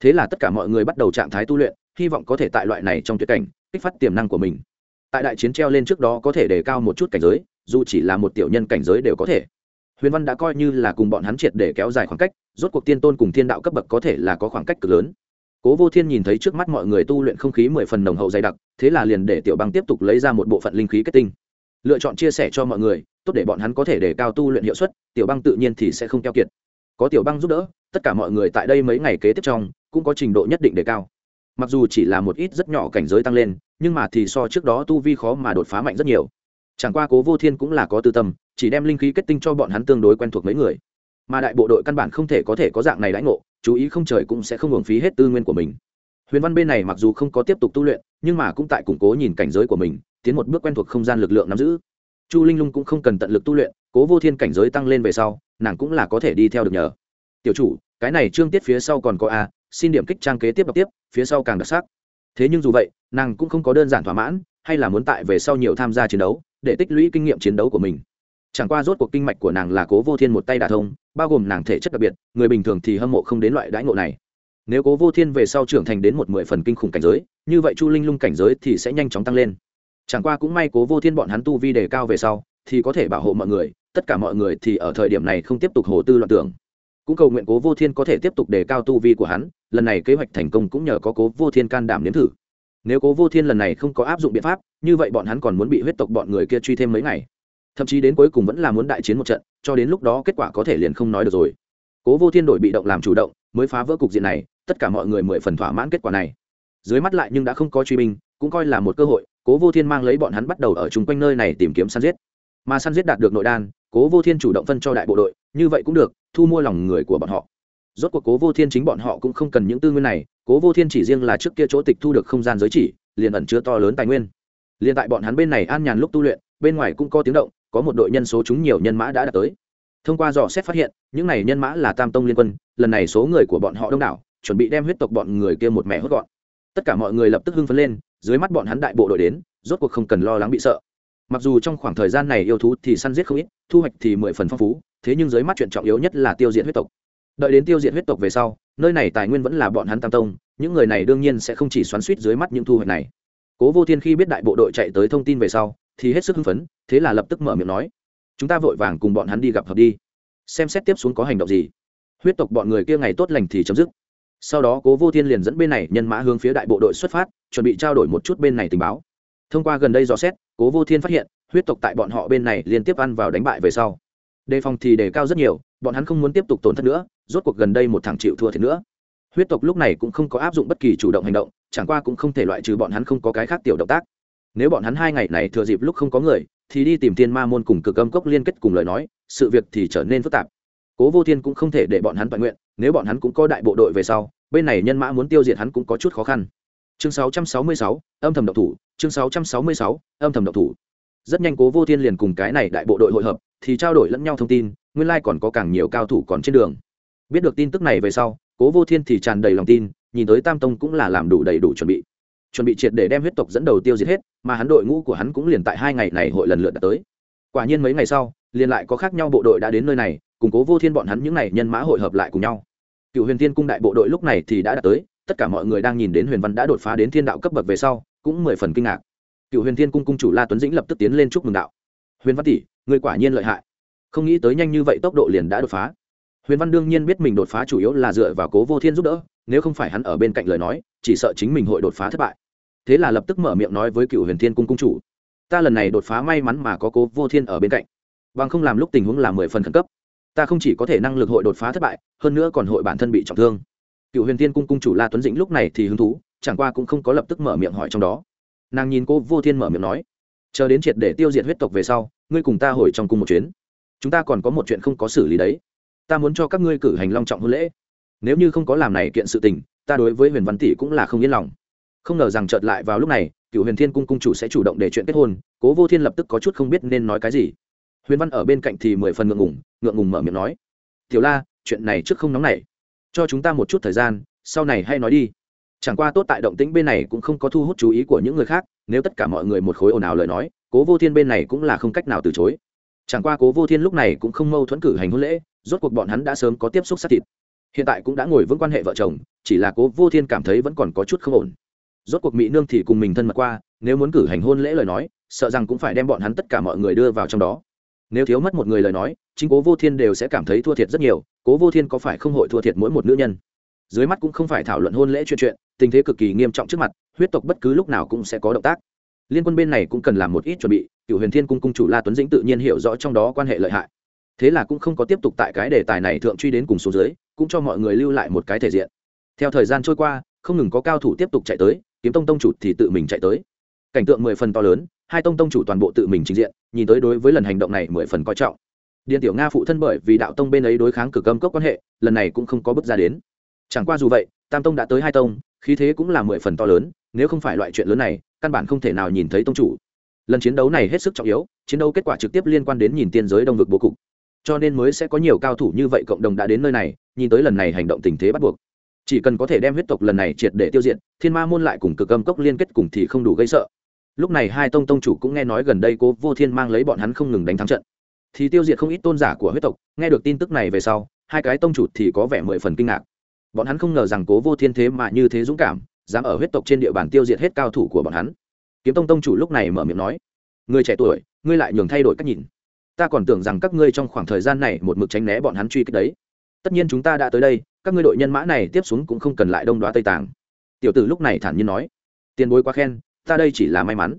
Thế là tất cả mọi người bắt đầu trạng thái tu luyện, hy vọng có thể tại loại này trong tuyệt cảnh, kích phát tiềm năng của mình. Tại đại chiến treo lên trước đó có thể đề cao một chút cảnh giới, dù chỉ là một tiểu nhân cảnh giới đều có thể. Huyền văn đã coi như là cùng bọn hắn triệt để kéo dài khoảng cách, rốt cuộc tiên tôn cùng thiên đạo cấp bậc có thể là có khoảng cách cực lớn cố vô thiên nhìn thấy trước mắt mọi người tu luyện không khí mười phần nồng hậu dày đặc, thế là liền để tiểu băng tiếp tục lấy ra một bộ phận linh khí kết tinh. Lựa chọn chia sẻ cho mọi người, tốt để bọn hắn có thể để cao tu luyện hiệu suất, tiểu băng tự nhiên thì sẽ không keo kiệt. Có tiểu băng giúp đỡ, tất cả mọi người tại đây mấy ngày kế tiếp trong, cũng có trình độ nhất định đề cao. Mặc dù chỉ là một ít rất nhỏ cảnh giới tăng lên, nhưng mà thì so trước đó tu vi khó mà đột phá mạnh rất nhiều. Chẳng qua cố vô thiên cũng là có tư tâm, chỉ đem linh khí kết tinh cho bọn hắn tương đối quen thuộc mấy người. Mà đại bộ đội căn bản không thể có thể có dạng này đãi ngộ chú ý không trời cũng sẽ không hưởng phí hết tư nguyên của mình. Huyền văn bên này mặc dù không có tiếp tục tu luyện, nhưng mà cũng tại củng cố nhìn cảnh giới của mình, tiến một bước quen thuộc không gian lực lượng nắm giữ. Chu linh lung cũng không cần tận lực tu luyện, cố vô thiên cảnh giới tăng lên về sau, nàng cũng là có thể đi theo được nhờ. Tiểu chủ, cái này trương tiết phía sau còn có a, xin điểm kích trang kế tiếp đọc tiếp, phía sau càng đặc sắc. Thế nhưng dù vậy, nàng cũng không có đơn giản thỏa mãn, hay là muốn tại về sau nhiều tham gia chiến đấu, để tích lũy kinh nghiệm chiến đấu của mình chẳng qua rốt cuộc kinh mạch của nàng là cố vô thiên một tay đả thông, bao gồm nàng thể chất đặc biệt, người bình thường thì hâm mộ không đến loại đãi ngộ này. Nếu cố vô thiên về sau trưởng thành đến một mười phần kinh khủng cảnh giới, như vậy chu linh lung cảnh giới thì sẽ nhanh chóng tăng lên. Chẳng qua cũng may cố vô thiên bọn hắn tu vi đề cao về sau, thì có thể bảo hộ mọi người, tất cả mọi người thì ở thời điểm này không tiếp tục hồ tư loạn tưởng. Cũng cầu nguyện cố vô thiên có thể tiếp tục đề cao tu vi của hắn, lần này kế hoạch thành công cũng nhờ có cố vô thiên can đảm nếm thử. Nếu cố vô thiên lần này không có áp dụng biện pháp, như vậy bọn hắn còn muốn bị huyết tộc bọn người kia truy thêm mấy ngày thậm chí đến cuối cùng vẫn là muốn đại chiến một trận, cho đến lúc đó kết quả có thể liền không nói được rồi. Cố vô thiên đổi bị động làm chủ động, mới phá vỡ cục diện này, tất cả mọi người mười phần thỏa mãn kết quả này. Dưới mắt lại nhưng đã không có truy binh, cũng coi là một cơ hội, cố vô thiên mang lấy bọn hắn bắt đầu ở chung quanh nơi này tìm kiếm săn giết. Mà săn giết đạt được nội đan, cố vô thiên chủ động phân cho đại bộ đội, như vậy cũng được, thu mua lòng người của bọn họ. Rốt cuộc cố vô thiên chính bọn họ cũng không cần những tư nguyên này, cố vô thiên chỉ riêng là trước kia chỗ tịch thu được không gian giới chỉ, liền ẩn chứa to lớn tài nguyên. Liền tại bọn hắn bên này an nhàn lúc tu luyện, bên ngoài cũng có tiếng động có một đội nhân số chúng nhiều nhân mã đã đạt tới. Thông qua dò xét phát hiện, những này nhân mã là tam tông liên quân, lần này số người của bọn họ đông đảo, chuẩn bị đem huyết tộc bọn người kia một mẹ hốt gọn. Tất cả mọi người lập tức hưng phấn lên, dưới mắt bọn hắn đại bộ đội đến, rốt cuộc không cần lo lắng bị sợ. Mặc dù trong khoảng thời gian này yêu thú thì săn giết không ít, thu hoạch thì mười phần phong phú, thế nhưng dưới mắt chuyện trọng yếu nhất là tiêu diệt huyết tộc. Đợi đến tiêu diệt huyết tộc về sau, nơi này tài nguyên vẫn là bọn hắn tam tông, những người này đương nhiên sẽ không chỉ xoắn suýt dưới mắt những thu hoạch này. Cố vô thiên khi biết đại bộ đội chạy tới thông tin về sau thì hết sức hưng phấn, thế là lập tức mở miệng nói, chúng ta vội vàng cùng bọn hắn đi gặp hợp đi, xem xét tiếp xuống có hành động gì. Huyết tộc bọn người kia ngày tốt lành thì chấm dứt. Sau đó cố vô thiên liền dẫn bên này nhân mã hướng phía đại bộ đội xuất phát, chuẩn bị trao đổi một chút bên này tình báo. Thông qua gần đây dò xét, cố vô thiên phát hiện, huyết tộc tại bọn họ bên này liên tiếp ăn vào đánh bại về sau. Đề phòng thì đề cao rất nhiều, bọn hắn không muốn tiếp tục tổn thất nữa, rốt cuộc gần đây một thằng chịu thua thiệt nữa. Huyết tộc lúc này cũng không có áp dụng bất kỳ chủ động hành động, chẳng qua cũng không thể loại trừ bọn hắn không có cái khác tiểu động tác nếu bọn hắn hai ngày này thừa dịp lúc không có người thì đi tìm thiên ma môn cùng cực âm cốc liên kết cùng lời nói sự việc thì trở nên phức tạp. Cố vô thiên cũng không thể để bọn hắn toàn nguyện nếu bọn hắn cũng có đại bộ đội về sau bên này nhân mã muốn tiêu diệt hắn cũng có chút khó khăn. Chương 666, âm thầm độc thủ chương 666, âm thầm độc thủ. Rất nhanh cố vô thiên liền cùng cái này đại bộ đội hội hợp thì trao đổi lẫn nhau thông tin nguyên lai còn có càng nhiều cao thủ còn trên đường. Biết được tin tức này về sau cố vô thiên thì tràn đầy lòng tin nhìn tới tam tông cũng là làm đủ đầy đủ chuẩn bị chuẩn bị triệt để đem huyết tộc dẫn đầu tiêu diệt hết, mà hắn đội ngũ của hắn cũng liền tại hai ngày này hội lần lượt đã tới. Quả nhiên mấy ngày sau, liền lại có khác nhau bộ đội đã đến nơi này củng cố vô thiên bọn hắn những n à y nhân mã hội hợp lại cùng nhau. Cựu huyền thiên cung đại bộ đội lúc này thì đã đạt tới, tất cả mọi người đang nhìn đến huyền văn đã đột phá đến thiên đạo cấp bậc về sau, cũng mười phần kinh ngạc. Cựu huyền thiên cung cung chủ la tuấn dĩnh lập tức tiến lên chúc mừng đạo. Huyền văn tỷ người quả nhiên lợi hại. Không nghĩ tới nhanh như vậy tốc độ liền đã đột phá huyền văn đương nhiên biết mình đột phá chủ yếu là dựa vào cố vô thiên giúp đỡ, nếu không phải hắn ở bên cạnh lời nói, chỉ sợ chính mình hội đột phá thất bại. Thế là lập tức mở miệng nói với cựu huyền thiên cung cung chủ, ta lần này đột phá may mắn mà có cố vô thiên ở bên cạnh, bằng không làm lúc tình huống là mười phần khẩn cấp. Ta không chỉ có thể năng lực hội đột phá thất bại, hơn nữa còn hội bản thân bị trọng thương. Cựu huyền thiên cung cung chủ la tuấn dĩnh lúc này thì hứng thú, chẳng qua cũng không có lập tức mở miệng hỏi trong đó. Nàng nhìn cô vô thiên mở miệng nói, chờ đến triệt để tiêu diệt huyết tộc về sau, ngươi cùng ta hồi trong cung một chuyến. Chúng ta còn có một chuyện không có xử lý đấy ta muốn cho các ngươi cử hành long trọng hôn lễ. Nếu như không có làm này kiện sự tình, ta đối với huyền văn tỷ cũng là không yên lòng. Không ngờ rằng chợt lại vào lúc này cựu huyền thiên cung cung chủ sẽ chủ động để chuyện kết hôn, cố vô thiên lập tức có chút không biết nên nói cái gì. Huyền văn ở bên cạnh thì mười phần ngượng ngùng ngượng ngùng mở miệng nói, tiểu la, chuyện này trước không nóng này cho chúng ta một chút thời gian, sau này hay nói đi. Chẳng qua tốt tại động tĩnh bên này cũng không có thu hút chú ý của những người khác, nếu tất cả mọi người một khối ồn ào lời nói, cố vô thiên bên này cũng là không cách nào từ chối. Chẳng qua cố vô thiên lúc này cũng không mâu thuẫn cử hành hôn lễ rốt cuộc bọn hắn đã sớm có tiếp xúc sát thịt. Hiện tại cũng đã ngồi vững quan hệ vợ chồng, chỉ là cố vô thiên cảm thấy vẫn còn có chút không ổn. Rốt cuộc mỹ nương thì cùng mình thân mật qua, nếu muốn cử hành hôn lễ lời nói, sợ rằng cũng phải đem bọn hắn tất cả mọi người đưa vào trong đó. Nếu thiếu mất một người lời nói, chính cố vô thiên đều sẽ cảm thấy thua thiệt rất nhiều, cố vô thiên có phải không hội thua thiệt mỗi một nữ nhân? Dưới mắt cũng không phải thảo luận hôn lễ chuyện chuyện, tình thế cực kỳ nghiêm trọng trước mặt, huyết tộc bất cứ lúc nào cũng sẽ có động tác. Liên quân bên này cũng cần làm một ít chuẩn bị, cựu huyền thiên cung cung chủ la tuấn dĩnh tự nhiên hiểu rõ trong đó quan hệ lợi hại thế là cũng không có tiếp tục tại cái đề tài này thượng truy đến cùng số dưới, cũng cho mọi người lưu lại một cái thể diện. Theo thời gian trôi qua, không ngừng có cao thủ tiếp tục chạy tới, kiếm tông tông chủ thì tự mình chạy tới. Cảnh tượng mười phần to lớn, hai tông tông chủ toàn bộ tự mình trình diện, nhìn tới đối với lần hành động này mười phần coi trọng. Điện tiểu nga phụ thân bởi vì đạo tông bên ấy đối kháng cực âm cốc quan hệ, lần này cũng không có bước ra đến. Chẳng qua dù vậy, tam tông đã tới hai tông, khí thế cũng là mười phần to lớn, nếu không phải loại chuyện lớn này, căn bản không thể nào nhìn thấy tông chủ. Lần chiến đấu này hết sức trọng yếu, chiến đấu kết quả trực tiếp liên quan đến nhìn tiên giới đông vực bố cục cho nên mới sẽ có nhiều cao thủ như vậy cộng đồng đã đến nơi này, nhìn tới lần này hành động tình thế bắt buộc. Chỉ cần có thể đem huyết tộc lần này triệt để tiêu diệt, thiên ma môn lại cùng cực âm cốc liên kết cùng thì không đủ gây sợ. Lúc này hai tông tông chủ cũng nghe nói gần đây cố vô thiên mang lấy bọn hắn không ngừng đánh thắng trận. Thì tiêu diệt không ít tôn giả của huyết tộc, nghe được tin tức này về sau, hai cái tông chủ thì có vẻ mười phần kinh ngạc. Bọn hắn không ngờ rằng cố vô thiên thế mà như thế dũng cảm, dám ở huyết tộc trên địa bàn tiêu diệt hết cao thủ của bọn hắn. Kiếm tông tông chủ lúc này mở miệng nói, người trẻ tuổi, ngươi lại nhường thay đổi cách nhìn ta còn tưởng rằng các ngươi trong khoảng thời gian này một mực tránh né bọn hắn truy kích đấy. Tất nhiên chúng ta đã tới đây, các ngươi đội nhân mã này tiếp xuống cũng không cần lại đông đoá tây tàng. Tiểu tử lúc này thản nhiên nói, tiền bối quá khen, ta đây chỉ là may mắn.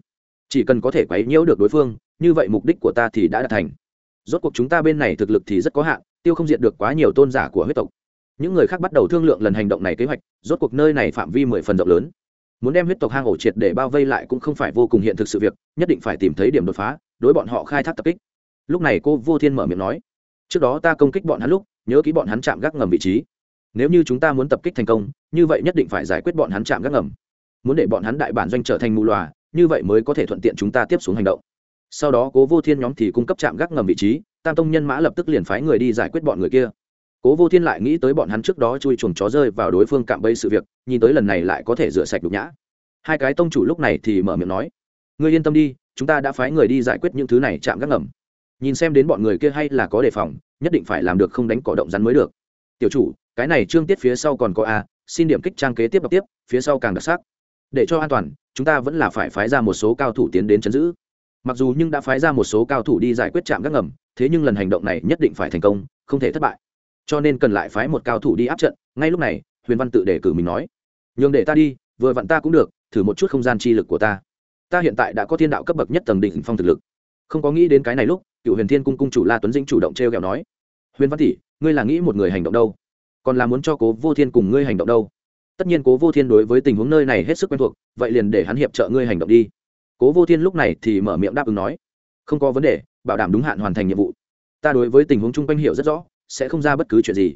Chỉ cần có thể quấy nhiễu được đối phương, như vậy mục đích của ta thì đã đạt thành. Rốt cuộc chúng ta bên này thực lực thì rất có hạn, tiêu không diện được quá nhiều tôn giả của huyết tộc. Những người khác bắt đầu thương lượng lần hành động này kế hoạch, rốt cuộc nơi này phạm vi mười phần rộng lớn. Muốn đem huyết tộc hang ổ triệt để bao vây lại cũng không phải vô cùng hiện thực sự việc, nhất định phải tìm thấy điểm đột phá, đối bọn họ khai thác tập kích lúc này cô vô thiên mở miệng nói, trước đó ta công kích bọn hắn lúc, nhớ ký bọn hắn chạm gác ngầm vị trí. Nếu như chúng ta muốn tập kích thành công, như vậy nhất định phải giải quyết bọn hắn chạm gác ngầm. Muốn để bọn hắn đại bản doanh trở thành mù loà, như vậy mới có thể thuận tiện chúng ta tiếp xuống hành động. Sau đó cố vô thiên nhóm thì cung cấp chạm gác ngầm vị trí, tam tông nhân mã lập tức liền phái người đi giải quyết bọn người kia. Cố vô thiên lại nghĩ tới bọn hắn trước đó chui chuồng chó rơi vào đối phương cạm bây sự việc, nhìn tới lần này lại có thể rửa sạch đục nhã. Hai cái tông chủ lúc này thì mở miệng nói, ngươi yên tâm đi, chúng ta đã phái người đi giải quyết những thứ này chạm gác ngầm nhìn xem đến bọn người kia hay là có đề phòng, nhất định phải làm được không đánh cỏ động rắn mới được. Tiểu chủ, cái này trương tiết phía sau còn có a, xin điểm kích trang kế tiếp đọc tiếp, phía sau càng đặc sắc. Để cho an toàn, chúng ta vẫn là phải phái ra một số cao thủ tiến đến chấn giữ. Mặc dù nhưng đã phái ra một số cao thủ đi giải quyết trạm gác ngầm, thế nhưng lần hành động này nhất định phải thành công, không thể thất bại. Cho nên cần lại phái một cao thủ đi áp trận, ngay lúc này, huyền văn tự đề cử mình nói, nhường để ta đi, vừa vặn ta cũng được, thử một chút không gian chi lực của ta. Ta hiện tại đã có thiên đạo cấp bậc nhất tầng đỉnh phong thực lực. Không có nghĩ đến cái này lúc cựu huyền thiên cung cung chủ la tuấn dĩnh chủ động t r e o kẹo nói, huyền văn tỷ, ngươi là nghĩ một người hành động đâu? Còn là muốn cho cố vô thiên cùng ngươi hành động đâu? Tất nhiên cố vô thiên đối với tình huống nơi này hết sức quen thuộc, vậy liền để hắn hiệp trợ ngươi hành động đi. Cố vô thiên lúc này thì mở miệng đáp ứng nói, không có vấn đề, bảo đảm đúng hạn hoàn thành nhiệm vụ. Ta đối với tình huống chung quanh hiểu rất rõ, sẽ không ra bất cứ chuyện gì.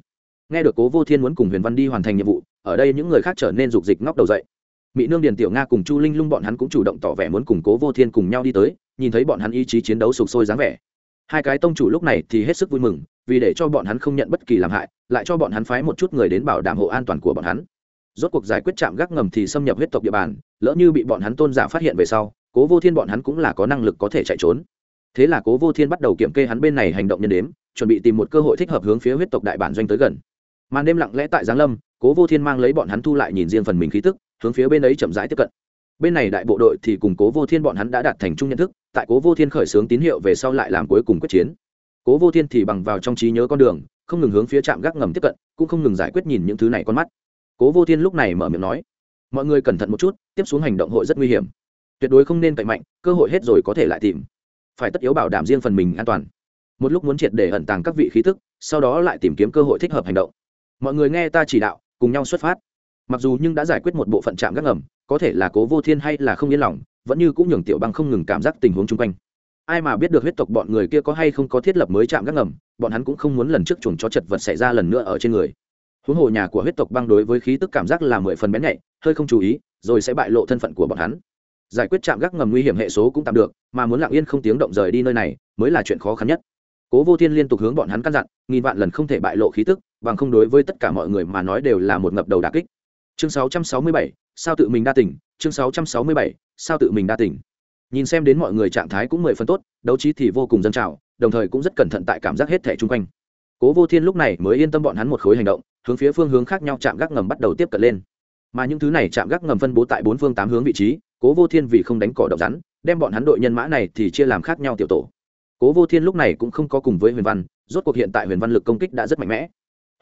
Nghe được cố vô thiên muốn cùng huyền văn đi hoàn thành nhiệm vụ, ở đây những người khác trở nên rục dịch ngóc đầu dậy. Mỹ nương điền tiểu nga cùng chu linh lung bọn hắn cũng chủ động tỏ vẻ muốn cùng cố vô thiên cùng nhau đi tới, nhìn thấy bọn hắn ý chí chiến đấu sục sôi dáng vẻ hai cái tông chủ lúc này thì hết sức vui mừng, vì để cho bọn hắn không nhận bất kỳ làm hại, lại cho bọn hắn phái một chút người đến bảo đảm hộ an toàn của bọn hắn. Rốt cuộc giải quyết chạm gác ngầm thì xâm nhập huyết tộc địa bàn, lỡ như bị bọn hắn tôn giả phát hiện về sau, cố vô thiên bọn hắn cũng là có năng lực có thể chạy trốn. Thế là cố vô thiên bắt đầu kiểm kê hắn bên này hành động nhân đếm, chuẩn bị tìm một cơ hội thích hợp hướng phía huyết tộc đại bản doanh tới gần. Màn đêm lặng lẽ tại giáng lâm, cố vô thiên mang lấy bọn hắn thu lại nhìn riêng phần mình khí tức, hướng phía bên ấy chậm rãi tiếp cận. Bên này đại bộ đội thì cùng cố vô thiên bọn hắn đã đạt thành chung nhận thức tại cố vô thiên khởi xướng tín hiệu về sau lại làm cuối cùng quyết chiến. Cố vô thiên thì bằng vào trong trí nhớ con đường, không ngừng hướng phía trạm gác ngầm tiếp cận, cũng không ngừng giải quyết nhìn những thứ này con mắt. Cố vô thiên lúc này mở miệng nói, mọi người cẩn thận một chút, tiếp xuống hành động hội rất nguy hiểm. Tuyệt đối không nên cậy mạnh, cơ hội hết rồi có thể lại tìm. Phải tất yếu bảo đảm riêng phần mình an toàn. Một lúc muốn triệt để ẩn tàng các vị khí tức, sau đó lại tìm kiếm cơ hội thích hợp hành động. Mọi người nghe ta chỉ đạo, cùng nhau xuất phát. Mặc dù nhưng đã giải quyết một bộ phận trạm gác ngầm, có thể là cố vô thiên hay là không yên lòng vẫn như cũng nhường tiểu băng không ngừng cảm giác tình huống chung quanh. Ai mà biết được huyết tộc bọn người kia có hay không có thiết lập mới chạm gác ngầm, bọn hắn cũng không muốn lần trước chuồng chó chật vật xảy ra lần nữa ở trên người. Huống hồ nhà của huyết tộc băng đối với khí tức cảm giác là mười phần bén nhạy, hơi không chú ý, rồi sẽ bại lộ thân phận của bọn hắn. Giải quyết chạm gác ngầm nguy hiểm hệ số cũng tạm được, mà muốn lặng yên không tiếng động rời đi nơi này, mới là chuyện khó khăn nhất. Cố vô thiên liên tục hướng bọn hắn căn dặn, nghìn vạn lần không thể bại lộ khí tức, bằng không đối với tất cả mọi người mà nói đều là một ngập đầu đà kích chương 667, sao tự mình đa tỉnh chương 667, sao tự mình đa tỉnh nhìn xem đến mọi người trạng thái cũng mười phần tốt đấu trí thì vô cùng dân trào đồng thời cũng rất cẩn thận tại cảm giác hết thẻ chung quanh. Cố vô thiên lúc này mới yên tâm bọn hắn một khối hành động hướng phía phương hướng khác nhau chạm gác ngầm bắt đầu tiếp cận lên. Mà những thứ này chạm gác ngầm phân bố tại bốn phương tám hướng vị trí cố vô thiên vì không đánh cỏ động rắn đem bọn hắn đội nhân mã này thì chia làm khác nhau tiểu tổ. Cố vô thiên lúc này cũng không có cùng với huyền văn rốt cuộc hiện tại huyền văn lực công kích đã rất mạnh mẽ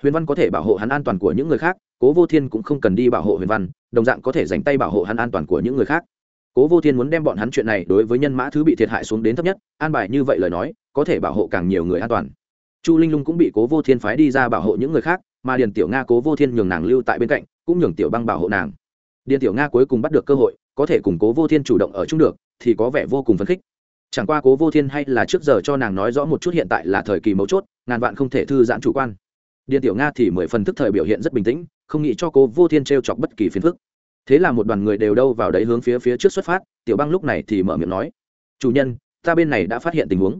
huyền văn có thể bảo hộ hắn an toàn của những người khác, cố vô thiên cũng không cần đi bảo hộ huyền văn, đồng dạng có thể dành tay bảo hộ hắn an toàn của những người khác. Cố vô thiên muốn đem bọn hắn chuyện này đối với nhân mã thứ bị thiệt hại xuống đến thấp nhất, an bài như vậy lời nói, có thể bảo hộ càng nhiều người an toàn. Chu linh lung cũng bị cố vô thiên phái đi ra bảo hộ những người khác, mà điền tiểu nga cố vô thiên nhường nàng lưu tại bên cạnh, cũng nhường tiểu băng bảo hộ nàng. Điền tiểu nga cuối cùng bắt được cơ hội, có thể cùng cố vô thiên chủ động ở chung được, thì có vẻ vô cùng phấn khích. Chẳng qua cố vô thiên hay là trước giờ cho nàng nói rõ một chút hiện tại là thời kỳ mấu chốt, ngàn vạn không thể thư giãn chủ quan điện tiểu nga thì mười phần thức thời biểu hiện rất bình tĩnh, không nghĩ cho cố vô thiên t r e o chọc bất kỳ phiền phức. Thế là một đoàn người đều đâu vào đấy hướng phía phía trước xuất phát, tiểu băng lúc này thì mở miệng nói, chủ nhân, ta bên này đã phát hiện tình huống.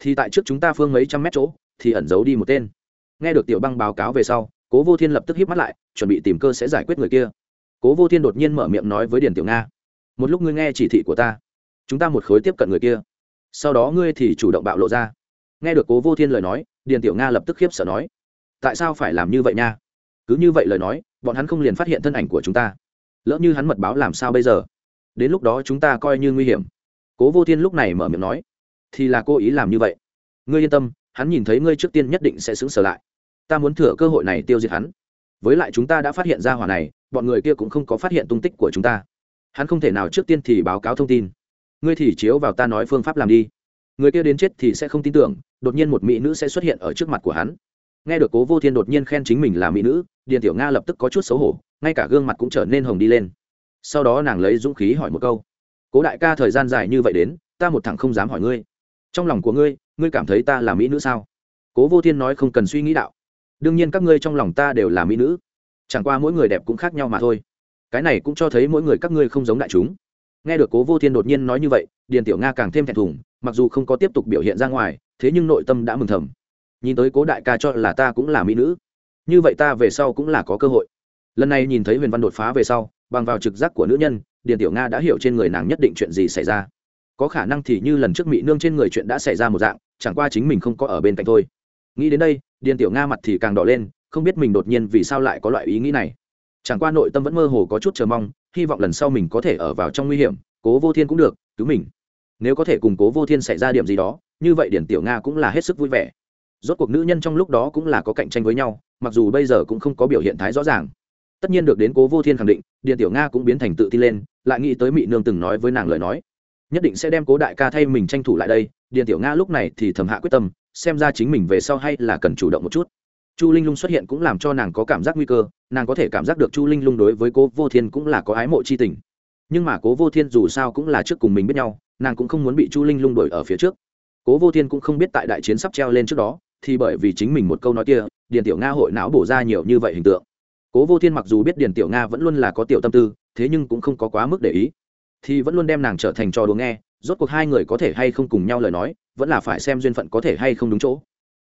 Thì tại trước chúng ta phương mấy trăm mét chỗ, thì ẩn giấu đi một tên. Nghe được tiểu băng báo cáo về sau cố vô thiên lập tức híp mắt lại, chuẩn bị tìm cơ sẽ giải quyết người kia. Cố vô thiên đột nhiên mở miệng nói với điền tiểu nga, một lúc ngươi nghe chỉ thị của ta, chúng ta một khối tiếp cận người kia. Sau đó ngươi thì chủ động bạo lộ ra. Nghe được cố vô thiên lời nói, điền tiểu nga lập tức khiếp sợ nói tại sao phải làm như vậy nha? Cứ như vậy lời nói, bọn hắn không liền phát hiện thân ảnh của chúng ta. Lỡ như hắn mật báo làm sao bây giờ? Đến lúc đó chúng ta coi như nguy hiểm. Cố vô thiên lúc này mở miệng nói, thì là cô ý làm như vậy. Ngươi yên tâm, hắn nhìn thấy ngươi trước tiên nhất định sẽ xứng sở lại. Ta muốn thừa cơ hội này tiêu diệt hắn. Với lại chúng ta đã phát hiện ra hỏa này, bọn người kia cũng không có phát hiện tung tích của chúng ta. Hắn không thể nào trước tiên thì báo cáo thông tin. Ngươi thì chiếu vào ta nói phương pháp làm đi. Người kia đến chết thì sẽ không tin tưởng, đột nhiên một mỹ nữ sẽ xuất hiện ở trước mặt của hắn nghe được cố vô thiên đột nhiên khen chính mình là mỹ nữ, điền tiểu nga lập tức có chút xấu hổ, ngay cả gương mặt cũng trở nên hồng đi lên. Sau đó nàng lấy dũng khí hỏi một câu, cố đại ca, thời gian dài như vậy đến, ta một thằng không dám hỏi ngươi. Trong lòng của ngươi ngươi cảm thấy ta là mỹ nữ sao? Cố vô thiên nói không cần suy nghĩ đạo, đương nhiên các ngươi trong lòng ta đều là mỹ nữ. Chẳng qua mỗi người đẹp cũng khác nhau mà thôi. Cái này cũng cho thấy mỗi người các ngươi không giống đại chúng. Nghe được cố vô thiên đột nhiên nói như vậy, điền tiểu nga càng thêm thẹn thùng, mặc dù không có tiếp tục biểu hiện ra ngoài, thế nhưng nội tâm đã mừng thầm nhìn tới cố đại ca cho là ta cũng là mỹ nữ. Như vậy ta về sau cũng là có cơ hội. Lần này nhìn thấy huyền văn đột phá về sau, bằng vào trực giác của nữ nhân, điền tiểu nga đã hiểu trên người nàng nhất định chuyện gì xảy ra. Có khả năng thì như lần trước mỹ nương trên người chuyện đã xảy ra một dạng, chẳng qua chính mình không có ở bên cạnh thôi. Nghĩ đến đây, điền tiểu nga mặt thì càng đỏ lên, không biết mình đột nhiên vì sao lại có loại ý nghĩ này. Chẳng qua nội tâm vẫn mơ hồ có chút chờ mong, hy vọng lần sau mình có thể ở vào trong nguy hiểm, cố vô thiên cũng được, cứu mình. Nếu có thể cùng cố vô thiên xảy ra điểm gì đó, như vậy điển tiểu nga cũng là hết sức vui vẻ rốt cuộc nữ nhân trong lúc đó cũng là có cạnh tranh với nhau, mặc dù bây giờ cũng không có biểu hiện thái rõ ràng. Tất nhiên được đến cố vô thiên khẳng định, điền tiểu nga cũng biến thành tự tin lên, lại nghĩ tới mỹ nương từng nói với nàng lời nói. Nhất định sẽ đem cố đại ca thay mình tranh thủ lại đây, điền tiểu nga lúc này thì thầm hạ quyết tâm, xem ra chính mình về sau hay là cần chủ động một chút. Chu linh lung xuất hiện cũng làm cho nàng có cảm giác nguy cơ, nàng có thể cảm giác được chu linh lung đối với cố vô thiên cũng là có ái mộ c h i tình. Nhưng mà cố vô thiên dù sao cũng là trước cùng mình biết nhau, nàng cũng không muốn bị chu linh lung đổi ở phía trước. Cố vô thiên cũng không biết tại đại chiến sắp treo lên trước đó thì bởi vì chính mình một câu nói kia, điền tiểu nga hội não bổ ra nhiều như vậy hình tượng. Cố vô thiên mặc dù biết điền tiểu nga vẫn luôn là có tiểu tâm tư, thế nhưng cũng không có quá mức để ý. Thì vẫn luôn đem nàng trở thành trò đùa nghe, rốt cuộc hai người có thể hay không cùng nhau lời nói, vẫn là phải xem duyên phận có thể hay không đúng chỗ.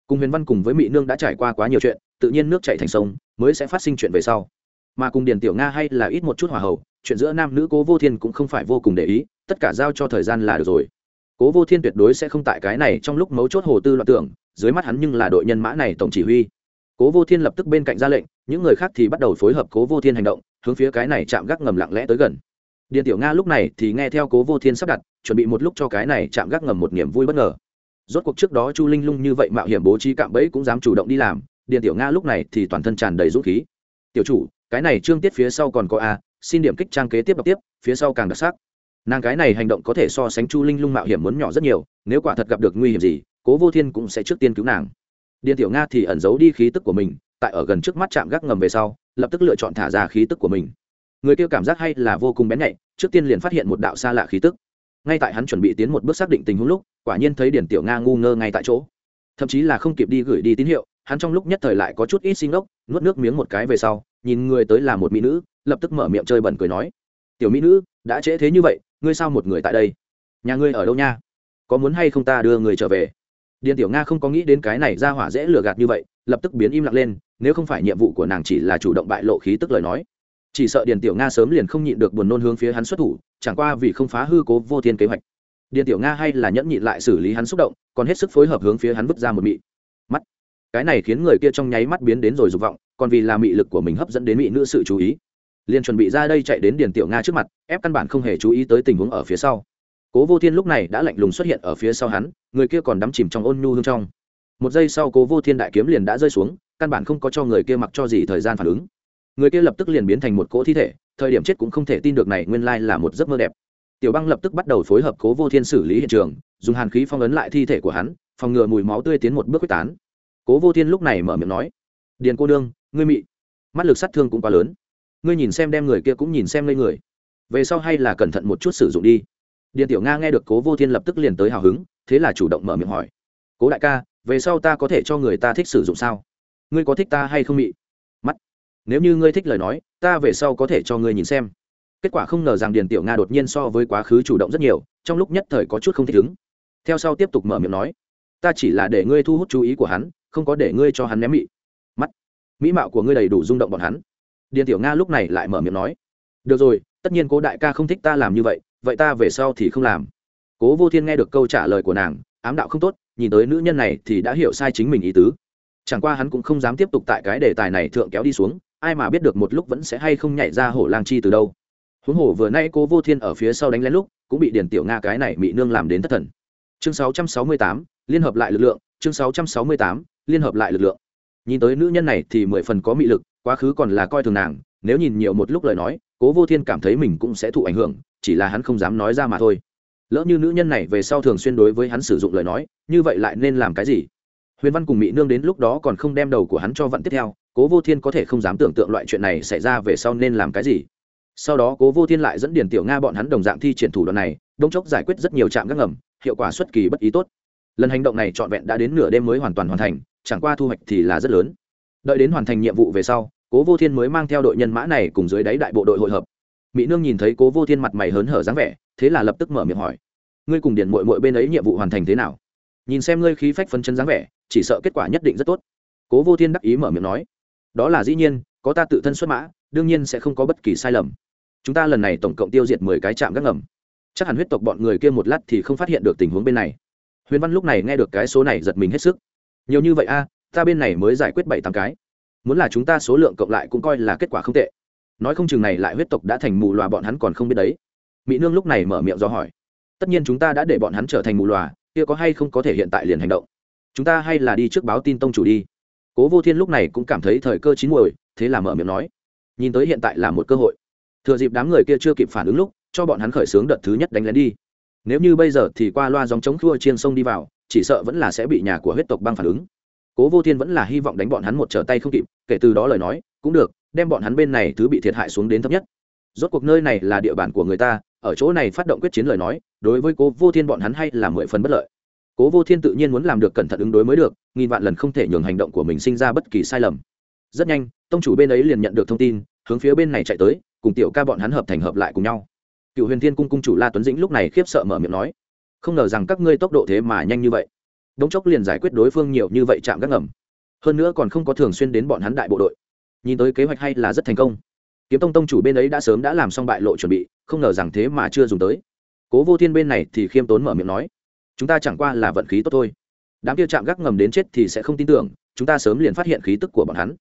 Cùng huyền văn cùng với mỹ nương đã trải qua quá nhiều chuyện, tự nhiên nước chạy thành sông, mới sẽ phát sinh chuyện về sau. Mà cùng điền tiểu nga hay là ít một chút hòa hậu, chuyện giữa nam nữ cố vô thiên cũng không phải vô cùng để ý, tất cả giao cho thời gian là được rồi. Cố vô thiên tuyệt đối sẽ không tại cái này trong lúc mấu chốt hồ tư loạn tưởng dưới mắt hắn nhưng là đội nhân mã này tổng chỉ huy. Cố vô thiên lập tức bên cạnh ra lệnh, những người khác thì bắt đầu phối hợp cố vô thiên hành động, hướng phía cái này chạm gác ngầm lặng lẽ tới gần. Điện tiểu nga lúc này thì nghe theo cố vô thiên sắp đặt, chuẩn bị một lúc cho cái này chạm gác ngầm một niềm vui bất ngờ. Rốt cuộc trước đó chu linh lung như vậy mạo hiểm bố trí cạm bẫy cũng dám chủ động đi làm điện tiểu nga lúc này thì toàn thân tràn đầy dũng khí. Tiểu chủ, cái này trương tiết phía sau còn có a, xin điểm kích trang kế tiếp đọc tiếp, phía sau càng đặc sắc. Nàng cái này hành động có thể so sánh chu linh lung mạo hiểm muốn nhỏ rất nhiều, nếu quả thật gặp được nguy hiểm gì cố vô thiên cũng sẽ trước tiên cứu nàng. Điện tiểu nga thì ẩn giấu đi khí tức của mình, tại ở gần trước mắt chạm gác ngầm về sau, lập tức lựa chọn thả ra khí tức của mình. Người kia cảm giác hay là vô cùng bén nhạy, trước tiên liền phát hiện một đạo xa lạ khí tức. Ngay tại hắn chuẩn bị tiến một bước xác định tình huống lúc, quả nhiên thấy điển tiểu nga ngu ngơ ngay tại chỗ. Thậm chí là không kịp đi gửi đi tín hiệu, hắn trong lúc nhất thời lại có chút ít sinh ốc nuốt nước miếng một cái về sau, nhìn người tới là một mỹ nữ, lập tức mở miệng chơi bẩn cười nói. Tiểu mỹ nữ, đã trễ thế như vậy, ngươi sao một người tại đây? Nhà ngươi ở đâu nha? Có muốn hay không ta đưa người trở về? Điền tiểu nga không có nghĩ đến cái này ra hỏa dễ lừa gạt như vậy, lập tức biến im lặng lên, nếu không phải nhiệm vụ của nàng chỉ là chủ động bại lộ khí tức lời nói. Chỉ sợ điền tiểu nga sớm liền không nhịn được buồn nôn hướng phía hắn xuất thủ, chẳng qua vì không phá hư cố vô thiên kế hoạch. Điền tiểu nga hay là nhẫn nhịn lại xử lý hắn xúc động, còn hết sức phối hợp hướng phía hắn vứt ra một mị. Mắt. Cái này khiến người kia trong nháy mắt biến đến rồi dục vọng, còn vì là mị lực của mình hấp dẫn đến mị nữ sự chú ý. Liền chuẩn bị ra đây chạy đến điền tiểu nga trước mặt, ép căn bản không hề chú ý tới tình huống ở phía sau. Cố vô thiên lúc này đã lạnh lùng xuất hiện ở phía sau hắn người kia còn đắm chìm trong ôn nhu hương trong. Một giây sau cố vô thiên đại kiếm liền đã rơi xuống, căn bản không có cho người kia mặc cho gì thời gian phản ứng. Người kia lập tức liền biến thành một cỗ thi thể, thời điểm chết cũng không thể tin được này nguyên lai là một giấc mơ đẹp. Tiểu băng lập tức bắt đầu phối hợp cố vô thiên xử lý hiện trường, dùng hàn khí phong ấn lại thi thể của hắn, phòng ngừa mùi máu tươi tiến một bước quyết tán. Cố vô thiên lúc này mở miệng nói, điền cô đương ngươi mị, mắt lực sát thương cũng quá lớn. Ngươi nhìn xem đem người kia cũng nhìn xem lên người. Về sau hay là cẩn thận một chút sử dụng đi. Điền tiểu nga nghe được cố vô thiên lập tức liền tới hào hứng thế là chủ động mở miệng hỏi. Cố đại ca, về sau ta có thể cho người ta thích sử dụng sao? Ngươi có thích ta hay không mị? Mắt. Nếu như ngươi thích lời nói, ta về sau có thể cho ngươi nhìn xem. Kết quả không ngờ rằng điền tiểu nga đột nhiên so với quá khứ chủ động rất nhiều, trong lúc nhất thời có chút không thích ứng. Theo sau tiếp tục mở miệng nói, ta chỉ là để ngươi thu hút chú ý của hắn, không có để ngươi cho hắn ném mị. Mắt. Mỹ mạo của ngươi đầy đủ rung động bọn hắn. Điền tiểu nga lúc này lại mở miệng nói, được rồi, tất nhiên cố đại ca không thích ta làm như vậy vậy ta về sau thì không làm cố vô thiên nghe được câu trả lời của nàng ám đạo không tốt nhìn tới nữ nhân này thì đã hiểu sai chính mình ý tứ. Chẳng qua hắn cũng không dám tiếp tục tại cái đề tài này thượng kéo đi xuống ai mà biết được một lúc vẫn sẽ hay không nhảy ra hổ lang chi từ đâu. Huống hồ vừa nay cố vô thiên ở phía sau đánh lén lúc cũng bị điền tiểu nga cái này bị nương làm đến thất thần. Chương 668, liên hợp lại lực lượng chương 668, liên hợp lại lực lượng. Nhìn tới nữ nhân này thì mười phần có mị lực quá khứ còn là coi thường nàng nếu nhìn nhiều một lúc lời nói cố vô thiên cảm thấy mình cũng sẽ thụ ảnh hưởng chỉ là hắn không dám nói ra mà thôi lỡ như nữ nhân này về sau thường xuyên đối với hắn sử dụng lời nói, như vậy lại nên làm cái gì? Huyền văn cùng mỹ nương đến lúc đó còn không đem đầu của hắn cho vận tiếp theo, cố vô thiên có thể không dám tưởng tượng loại chuyện này xảy ra về sau nên làm cái gì? Sau đó cố vô thiên lại dẫn điền tiểu nga bọn hắn đồng dạng thi triển thủ đoạn này, đông chốc giải quyết rất nhiều trạm gác ngầm, hiệu quả xuất kỳ bất ý tốt. Lần hành động này trọn vẹn đã đến nửa đêm mới hoàn toàn hoàn thành, chẳng qua thu hoạch thì là rất lớn. Đợi đến hoàn thành nhiệm vụ về sau, cố vô thiên mới mang theo đội nhân mã này cùng dưới đáy đại bộ đội hội hợp. Mỹ nương nhìn thấy cố vô thiên mặt mày hớn hở dáng vẻ, thế là lập tức mở miệng hỏi ngươi cùng điền mội mội bên ấy nhiệm vụ hoàn thành thế nào? Nhìn xem ngươi khí phách phấn chân dáng vẻ, chỉ sợ kết quả nhất định rất tốt. Cố vô thiên đắc ý mở miệng nói. Đó là dĩ nhiên, có ta tự thân xuất mã, đương nhiên sẽ không có bất kỳ sai lầm. Chúng ta lần này tổng cộng tiêu diệt mười cái trạm gác ngầm. Chắc hẳn huyết tộc bọn người kia một lát thì không phát hiện được tình huống bên này. Huyền văn lúc này nghe được cái số này giật mình hết sức. Nhiều như vậy a, ta bên này mới giải quyết bảy tám cái. Muốn là chúng ta số lượng cộng lại cũng coi là kết quả không tệ. Nói không chừng này lại huyết tộc đã thành mù loà bọn hắn còn không biết đấy. Mỹ nương lúc này mở miệng do hỏi tất nhiên chúng ta đã để bọn hắn trở thành mù loà, kia có hay không có thể hiện tại liền hành động? Chúng ta hay là đi trước báo tin tông chủ đi. Cố vô thiên lúc này cũng cảm thấy thời cơ chín muồi, thế là mở miệng nói. Nhìn tới hiện tại là một cơ hội. Thừa dịp đám người kia chưa kịp phản ứng lúc, cho bọn hắn khởi xướng đợt thứ nhất đánh lén đi. Nếu như bây giờ thì qua loa dòng chống khua chiên sông đi vào, chỉ sợ vẫn là sẽ bị nhà của huyết tộc băng phản ứng. Cố vô thiên vẫn là hy vọng đánh bọn hắn một trở tay không kịp, kể từ đó lời nói, cũng được, đem bọn hắn bên này thứ bị thiệt hại xuống đến thấp nhất. Rốt cuộc nơi này là địa bàn của người ta ở chỗ này phát động quyết chiến lời nói, đối với cố vô thiên bọn hắn hay là mười phần bất lợi. Cố vô thiên tự nhiên muốn làm được cẩn thận ứng đối mới được, nghìn vạn lần không thể nhường hành động của mình sinh ra bất kỳ sai lầm. Rất nhanh, tông chủ bên ấy liền nhận được thông tin, hướng phía bên này chạy tới, cùng tiểu ca bọn hắn hợp thành hợp lại cùng nhau. Cựu huyền thiên cung cung chủ la tuấn dĩnh lúc này khiếp sợ mở miệng nói, không ngờ rằng các ngươi tốc độ thế mà nhanh như vậy. Đống chốc liền giải quyết đối phương nhiều như vậy chạm gác ngầm. Hơn nữa còn không có thường xuyên đến bọn hắn đại bộ đội. Nhìn tới kế hoạch hay là rất thành công kiếm tông tông chủ bên ấy đã sớm đã làm xong bại lộ chuẩn bị, không ngờ rằng thế mà chưa dùng tới. Cố vô thiên bên này thì khiêm tốn mở miệng nói, chúng ta chẳng qua là vận khí tốt thôi. Đám kia chạm gác ngầm đến chết thì sẽ không tin tưởng, chúng ta sớm liền phát hiện khí tức của bọn hắn.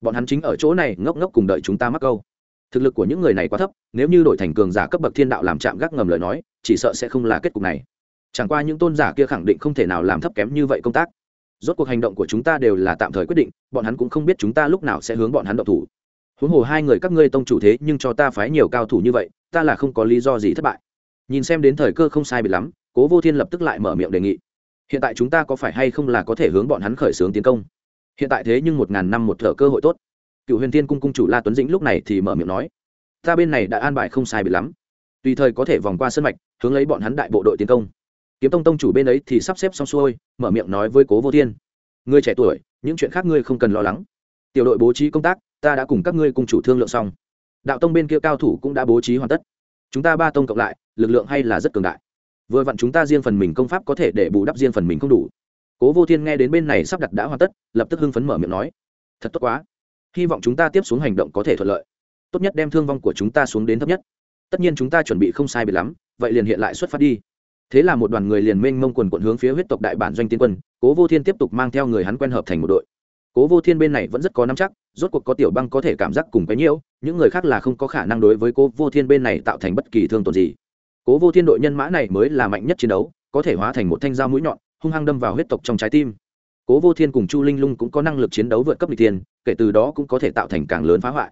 Bọn hắn chính ở chỗ này ngốc ngốc cùng đợi chúng ta mắc câu. Thực lực của những người này quá thấp, nếu như đổi thành cường giả cấp bậc thiên đạo làm chạm gác ngầm lời nói, chỉ sợ sẽ không là kết cục này. Chẳng qua những tôn giả kia khẳng định không thể nào làm thấp kém như vậy công tác. Rốt cuộc hành động của chúng ta đều là tạm thời quyết định, bọn hắn cũng không biết chúng ta lúc nào sẽ hướng bọn hắn động thủ huống hồ hai người các ngươi tông chủ thế nhưng cho ta phái nhiều cao thủ như vậy, ta là không có lý do gì thất bại. Nhìn xem đến thời cơ không sai bị lắm, cố vô thiên lập tức lại mở miệng đề nghị. Hiện tại chúng ta có phải hay không là có thể hướng bọn hắn khởi xướng tiến công? Hiện tại thế nhưng một ngàn năm một thở cơ hội tốt. Cựu huyền thiên cung cung chủ la tuấn dĩnh lúc này thì mở miệng nói, ta bên này đã an bài không sai bị lắm. Tùy thời có thể vòng qua sân mạch, hướng lấy bọn hắn đại bộ đội tiến công. Kiếm tông tông chủ bên ấy thì sắp xếp xong xuôi, mở miệng nói với cố vô thiên, ngươi trẻ tuổi, những chuyện khác ngươi không cần lo lắng. Tiểu đội bố trí công tác ta đã cùng các ngươi cùng chủ thương lượng xong. Đạo tông bên kia cao thủ cũng đã bố trí hoàn tất. Chúng ta ba tông cộng lại, lực lượng hay là rất cường đại. Vừa vặn chúng ta riêng phần mình công pháp có thể để bù đắp riêng phần mình không đủ. Cố vô thiên nghe đến bên này sắp đặt đã hoàn tất, lập tức hưng phấn mở miệng nói, thật tốt quá. Hy vọng chúng ta tiếp xuống hành động có thể thuận lợi. Tốt nhất đem thương vong của chúng ta xuống đến thấp nhất. Tất nhiên chúng ta chuẩn bị không sai biệt lắm, vậy liền hiện lại xuất phát đi. Thế là một đoàn người liền mênh mông quần quận hướng phía huyết tộc đại bản doanh tiến quân, cố vô thiên tiếp tục mang theo người hắn quen hợp thành một đội cố vô thiên bên này vẫn rất có nắm chắc, rốt cuộc có tiểu băng có thể cảm giác cùng cái nhiễu, những người khác là không có khả năng đối với cố vô thiên bên này tạo thành bất kỳ thương tổn gì. Cố vô thiên đội nhân mã này mới là mạnh nhất chiến đấu, có thể hóa thành một thanh dao mũi nhọn, hung hăng đâm vào huyết tộc trong trái tim. Cố vô thiên cùng chu linh lung cũng có năng lực chiến đấu vượt cấp n g tiên kể từ đó cũng có thể tạo thành càng lớn phá hoại.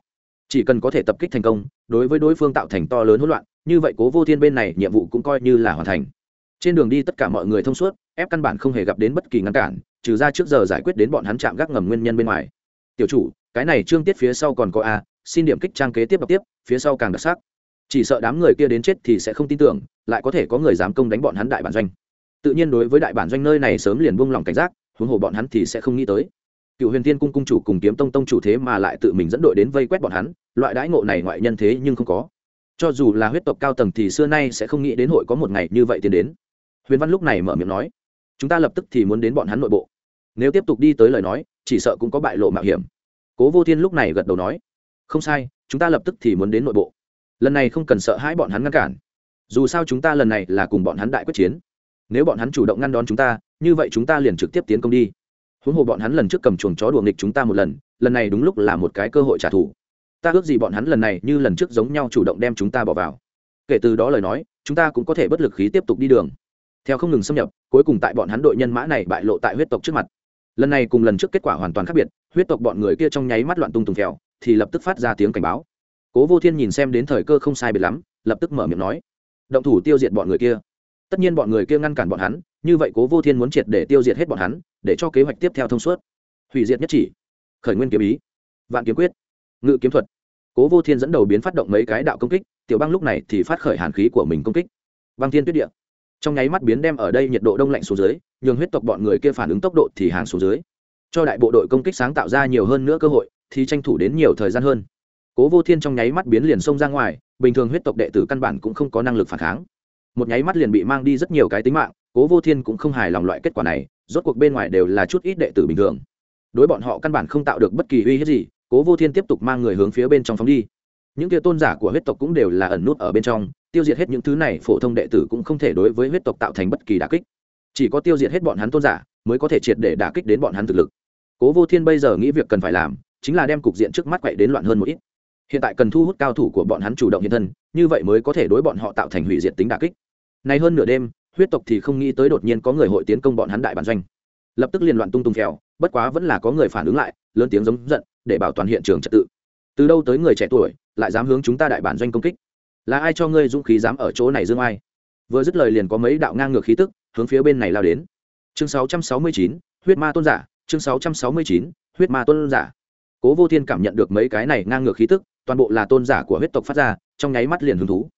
Chỉ cần có thể tập kích thành công, đối với đối phương tạo thành to lớn hỗn loạn, như vậy cố vô thiên bên này nhiệm vụ cũng coi như là hoàn thành. Trên đường đi tất cả mọi người thông suốt, ép căn bản không hề gặp đến bất kỳ ngăn cản trừ ra trước giờ giải quyết đến bọn hắn chạm gác ngầm nguyên nhân bên ngoài. Tiểu chủ, cái này trương tiết phía sau còn có a, xin điểm kích trang kế tiếp đọc tiếp, phía sau càng đặc sắc. Chỉ sợ đám người kia đến chết thì sẽ không tin tưởng, lại có thể có người dám công đánh bọn hắn đại bản doanh. Tự nhiên đối với đại bản doanh nơi này sớm liền buông lỏng cảnh giác, huống hồ bọn hắn thì sẽ không nghĩ tới. Cựu huyền thiên cung cung chủ cùng kiếm tông tông chủ thế mà lại tự mình dẫn đội đến vây quét bọn hắn, loại đãi ngộ này ngoại nhân thế nhưng không có. Cho dù là huyết tộc cao tầng thì xưa nay sẽ không nghĩ đến hội có một ngày như vậy tiến đến. Huyền văn lúc này mở miệng nói, chúng ta lập tức thì muốn đến bọn hắn nội bộ nếu tiếp tục đi tới lời nói, chỉ sợ cũng có bại lộ mạo hiểm. Cố vô thiên lúc này gật đầu nói, không sai, chúng ta lập tức thì muốn đến nội bộ. Lần này không cần sợ hãi bọn hắn ngăn cản. Dù sao chúng ta lần này là cùng bọn hắn đại quyết chiến. Nếu bọn hắn chủ động ngăn đón chúng ta, như vậy chúng ta liền trực tiếp tiến công đi. Huống hồ bọn hắn lần trước cầm chuồng chó đùa nghịch chúng ta một lần lần này đúng lúc là một cái cơ hội trả thù. Ta ước gì bọn hắn lần này như lần trước giống nhau chủ động đem chúng ta bỏ vào. Kể từ đó lời nói, chúng ta cũng có thể bất lực khí tiếp tục đi đường. Theo không ngừng xâm nhập, cuối cùng tại bọn hắn đội nhân mã này bại lộ tại huyết tộc trước mặt lần này cùng lần trước kết quả hoàn toàn khác biệt, huyết tộc bọn người kia trong nháy mắt loạn tung tùng kẹo thì lập tức phát ra tiếng cảnh báo. Cố vô thiên nhìn xem đến thời cơ không sai biệt lắm, lập tức mở miệng nói, động thủ tiêu diệt bọn người kia. Tất nhiên bọn người kia ngăn cản bọn hắn, như vậy cố vô thiên muốn triệt để tiêu diệt hết bọn hắn, để cho kế hoạch tiếp theo thông suốt. Hủy diệt nhất chỉ, khởi nguyên kiếm ý, vạn kiếm quyết, ngự kiếm thuật. Cố vô thiên dẫn đầu biến phát động mấy cái đạo công kích, tiểu băng lúc này thì phát khởi hàn khí của mình công kích. Băng thiên tuyết địa trong nháy mắt biến đem ở đây nhiệt độ đông lạnh xuống dưới, nhường huyết tộc bọn người kia phản ứng tốc độ thì hàng xuống dưới. Cho đại bộ đội công kích sáng tạo ra nhiều hơn nữa cơ hội, thì tranh thủ đến nhiều thời gian hơn. Cố vô thiên trong nháy mắt biến liền xông ra ngoài, bình thường huyết tộc đệ tử căn bản cũng không có năng lực phản kháng. Một nháy mắt liền bị mang đi rất nhiều cái tính mạng, cố vô thiên cũng không hài lòng loại kết quả này, rốt cuộc bên ngoài đều là chút ít đệ tử bình thường. Đối bọn họ căn bản không tạo được bất kỳ uy hiếp gì, cố vô thiên tiếp tục mang người hướng phía bên trong phóng đi. Những kia tôn giả của huyết tộc cũng đều là ẩn nút ở bên trong tiêu diệt hết những thứ này, phổ thông đệ tử cũng không thể đối với huyết tộc tạo thành bất kỳ đà kích. Chỉ có tiêu diệt hết bọn hắn tôn giả, mới có thể triệt để đà kích đến bọn hắn thực lực. Cố vô thiên bây giờ nghĩ việc cần phải làm, chính là đem cục diện trước mắt quậy đến loạn hơn một ít. Hiện tại cần thu hút cao thủ của bọn hắn chủ động hiện thân, như vậy mới có thể đối bọn họ tạo thành hủy diệt tính đà kích. Nay hơn nửa đêm, huyết tộc thì không nghĩ tới đột nhiên có người hội tiến công bọn hắn đại bản doanh. Lập tức liên loạn tung tung kèo bất quá vẫn là có người phản ứng lại, lớn tiếng giống giận, để bảo toàn hiện trường trật tự. Từ đâu tới người trẻ tuổi, lại dám hướng chúng ta đại bản doanh công kích? Là ai cho ngươi dũng khí dám ở chỗ này dương ai? Vừa dứt lời liền có mấy đạo ngang ngược khí tức hướng phía bên này lao đến. Chương 669, huyết ma tôn giả chương 669, huyết ma tôn giả. Cố vô thiên cảm nhận được mấy cái này ngang ngược khí tức toàn bộ là tôn giả của huyết tộc phát ra trong nháy mắt liền hứng thú.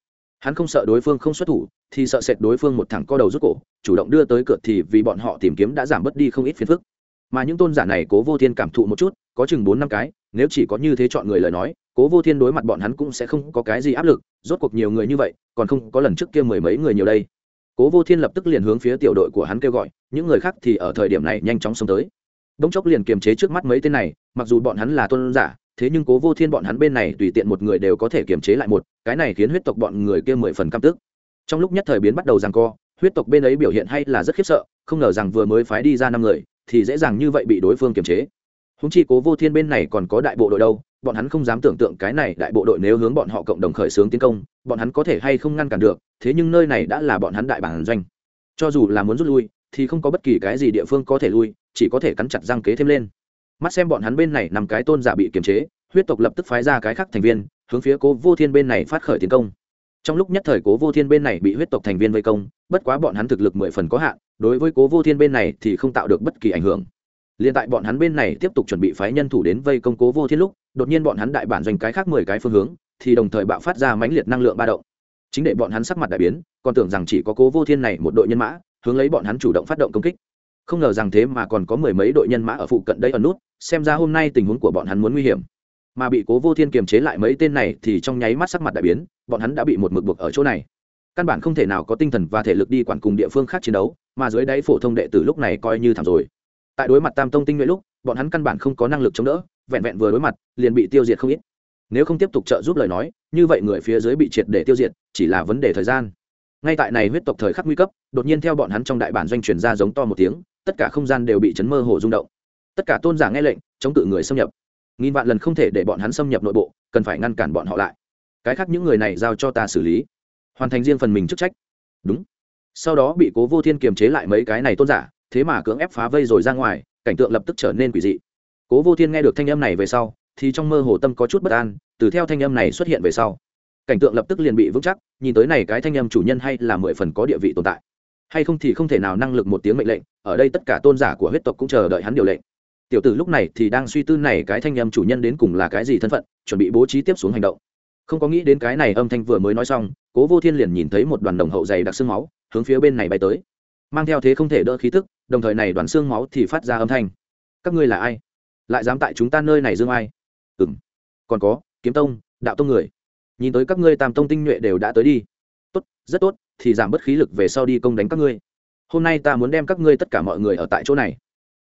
Hắn không sợ đối phương không xuất thủ thì sợ sệt đối phương một thẳng co đầu rút cổ chủ động đưa tới cửa thì vì bọn họ tìm kiếm đã giảm bớt đi không ít phiền phức. Mà những tôn giả này cố vô thiên cảm thụ một chút có chừng bốn năm cái nếu chỉ có như thế chọn người lời nói cố vô thiên đối mặt bọn hắn cũng sẽ không có cái gì áp lực, rốt cuộc nhiều người như vậy, còn không có lần trước kia mười mấy người nhiều đây. Cố vô thiên lập tức liền hướng phía tiểu đội của hắn kêu gọi, những người khác thì ở thời điểm này nhanh chóng xông tới. Đống chốc liền kiềm chế trước mắt mấy tên này, mặc dù bọn hắn là tôn giả, thế nhưng cố vô thiên bọn hắn bên này tùy tiện một người đều có thể kiềm chế lại một, cái này khiến huyết tộc bọn người kia mười phần căm tức. Trong lúc nhất thời biến bắt đầu rằng co, huyết tộc bên ấy biểu hiện hay là rất khiếp sợ, không ngờ rằng vừa mới phái đi ra năm người, thì dễ dàng như vậy bị đối phương kiềm chế. Húng chi cố vô thiên bên này còn có đại bộ đội đâu bọn hắn không dám tưởng tượng cái này đại bộ đội nếu hướng bọn họ cộng đồng khởi xướng tiến công, bọn hắn có thể hay không ngăn cản được, thế nhưng nơi này đã là bọn hắn đại bản doanh. Cho dù là muốn rút lui, thì không có bất kỳ cái gì địa phương có thể lui, chỉ có thể cắn chặt răng kế thêm lên. Mắt xem bọn hắn bên này nằm cái tôn giả bị kiềm chế, huyết tộc lập tức phái ra cái khác thành viên, hướng phía cố vô thiên bên này phát khởi tiến công. Trong lúc nhất thời cố vô thiên bên này bị huyết tộc thành viên vây công, bất quá bọn hắn thực lực mười phần có hạn, đối với cố vô thiên bên này thì không tạo được bất kỳ ảnh hưởng. Liền tại bọn hắn bên này tiếp tục chuẩn bị phái nhân thủ đến vây công cố vô thiên lúc đột nhiên bọn hắn đại bản doanh cái khác mười cái phương hướng, thì đồng thời bạo phát ra mãnh liệt năng lượng ba động. Chính để bọn hắn sắc mặt đại biến, còn tưởng rằng chỉ có cố vô thiên này một đội nhân mã, hướng lấy bọn hắn chủ động phát động công kích. Không ngờ rằng thế mà còn có mười mấy đội nhân mã ở phụ cận đây ẩn nút, xem ra hôm nay tình huống của bọn hắn muốn nguy hiểm. Mà bị cố vô thiên kiềm chế lại mấy tên này thì trong nháy mắt sắc mặt đại biến, bọn hắn đã bị một mực buộc ở chỗ này. Căn bản không thể nào có tinh thần và thể lực đi quản cùng địa phương khác chiến đấu, mà dưới đáy phổ thông đệ tử lúc này coi như thảm rồi. Tại đối mặt tam tông tinh nhuệ lúc bọn hắn căn bản không có năng lực chống đỡ, vẹn vẹn vừa đối mặt, liền bị tiêu diệt không ít. Nếu không tiếp tục trợ giúp lời nói, như vậy người phía dưới bị triệt để tiêu diệt, chỉ là vấn đề thời gian. Ngay tại này huyết tộc thời khắc nguy cấp, đột nhiên theo bọn hắn trong đại bản doanh truyền ra giống to một tiếng, tất cả không gian đều bị chấn mơ hồ rung động. Tất cả tôn giả nghe lệnh, chống cự người xâm nhập. Nghìn vạn lần không thể để bọn hắn xâm nhập nội bộ, cần phải ngăn cản bọn họ lại. Cái khác những người này giao cho ta xử lý. Hoàn thành riêng phần mình chức trách. Đúng. Sau đó bị cố vô thiên kiềm chế lại mấy cái này tôn giả, thế mà cưỡng ép phá vây rồi ra ngoài cảnh tượng lập tức trở nên quỷ dị. Cố vô thiên nghe được thanh âm này về sau, thì trong mơ hồ tâm có chút bất an, từ theo thanh âm này xuất hiện về sau, cảnh tượng lập tức liền bị vững chắc, nhìn tới này cái thanh âm chủ nhân hay là mười phần có địa vị tồn tại. Hay không thì không thể nào năng lực một tiếng mệnh lệnh, ở đây tất cả tôn giả của huyết tộc cũng chờ đợi hắn điều lệnh. Tiểu tử lúc này thì đang suy tư này cái thanh âm chủ nhân đến cùng là cái gì thân phận, chuẩn bị bố trí tiếp xuống hành động. Không có nghĩ đến cái này âm thanh vừa mới nói xong, cố vô thiên liền nhìn thấy một đoàn đồng hậu dày đặc xương máu hướng phía bên này bay tới, mang theo thế không thể đỡ khí tức đồng thời này đoàn xương máu thì phát ra âm thanh. Các ngươi là ai? Lại dám tại chúng ta nơi này dương ai? Ừ m còn có, kiếm tông, đạo tông người. Nhìn tới các ngươi tam tông tinh nhuệ đều đã tới đi. Tốt, rất tốt, thì giảm bớt khí lực về sau đi công đánh các ngươi. Hôm nay ta muốn đem các ngươi tất cả mọi người ở tại chỗ này.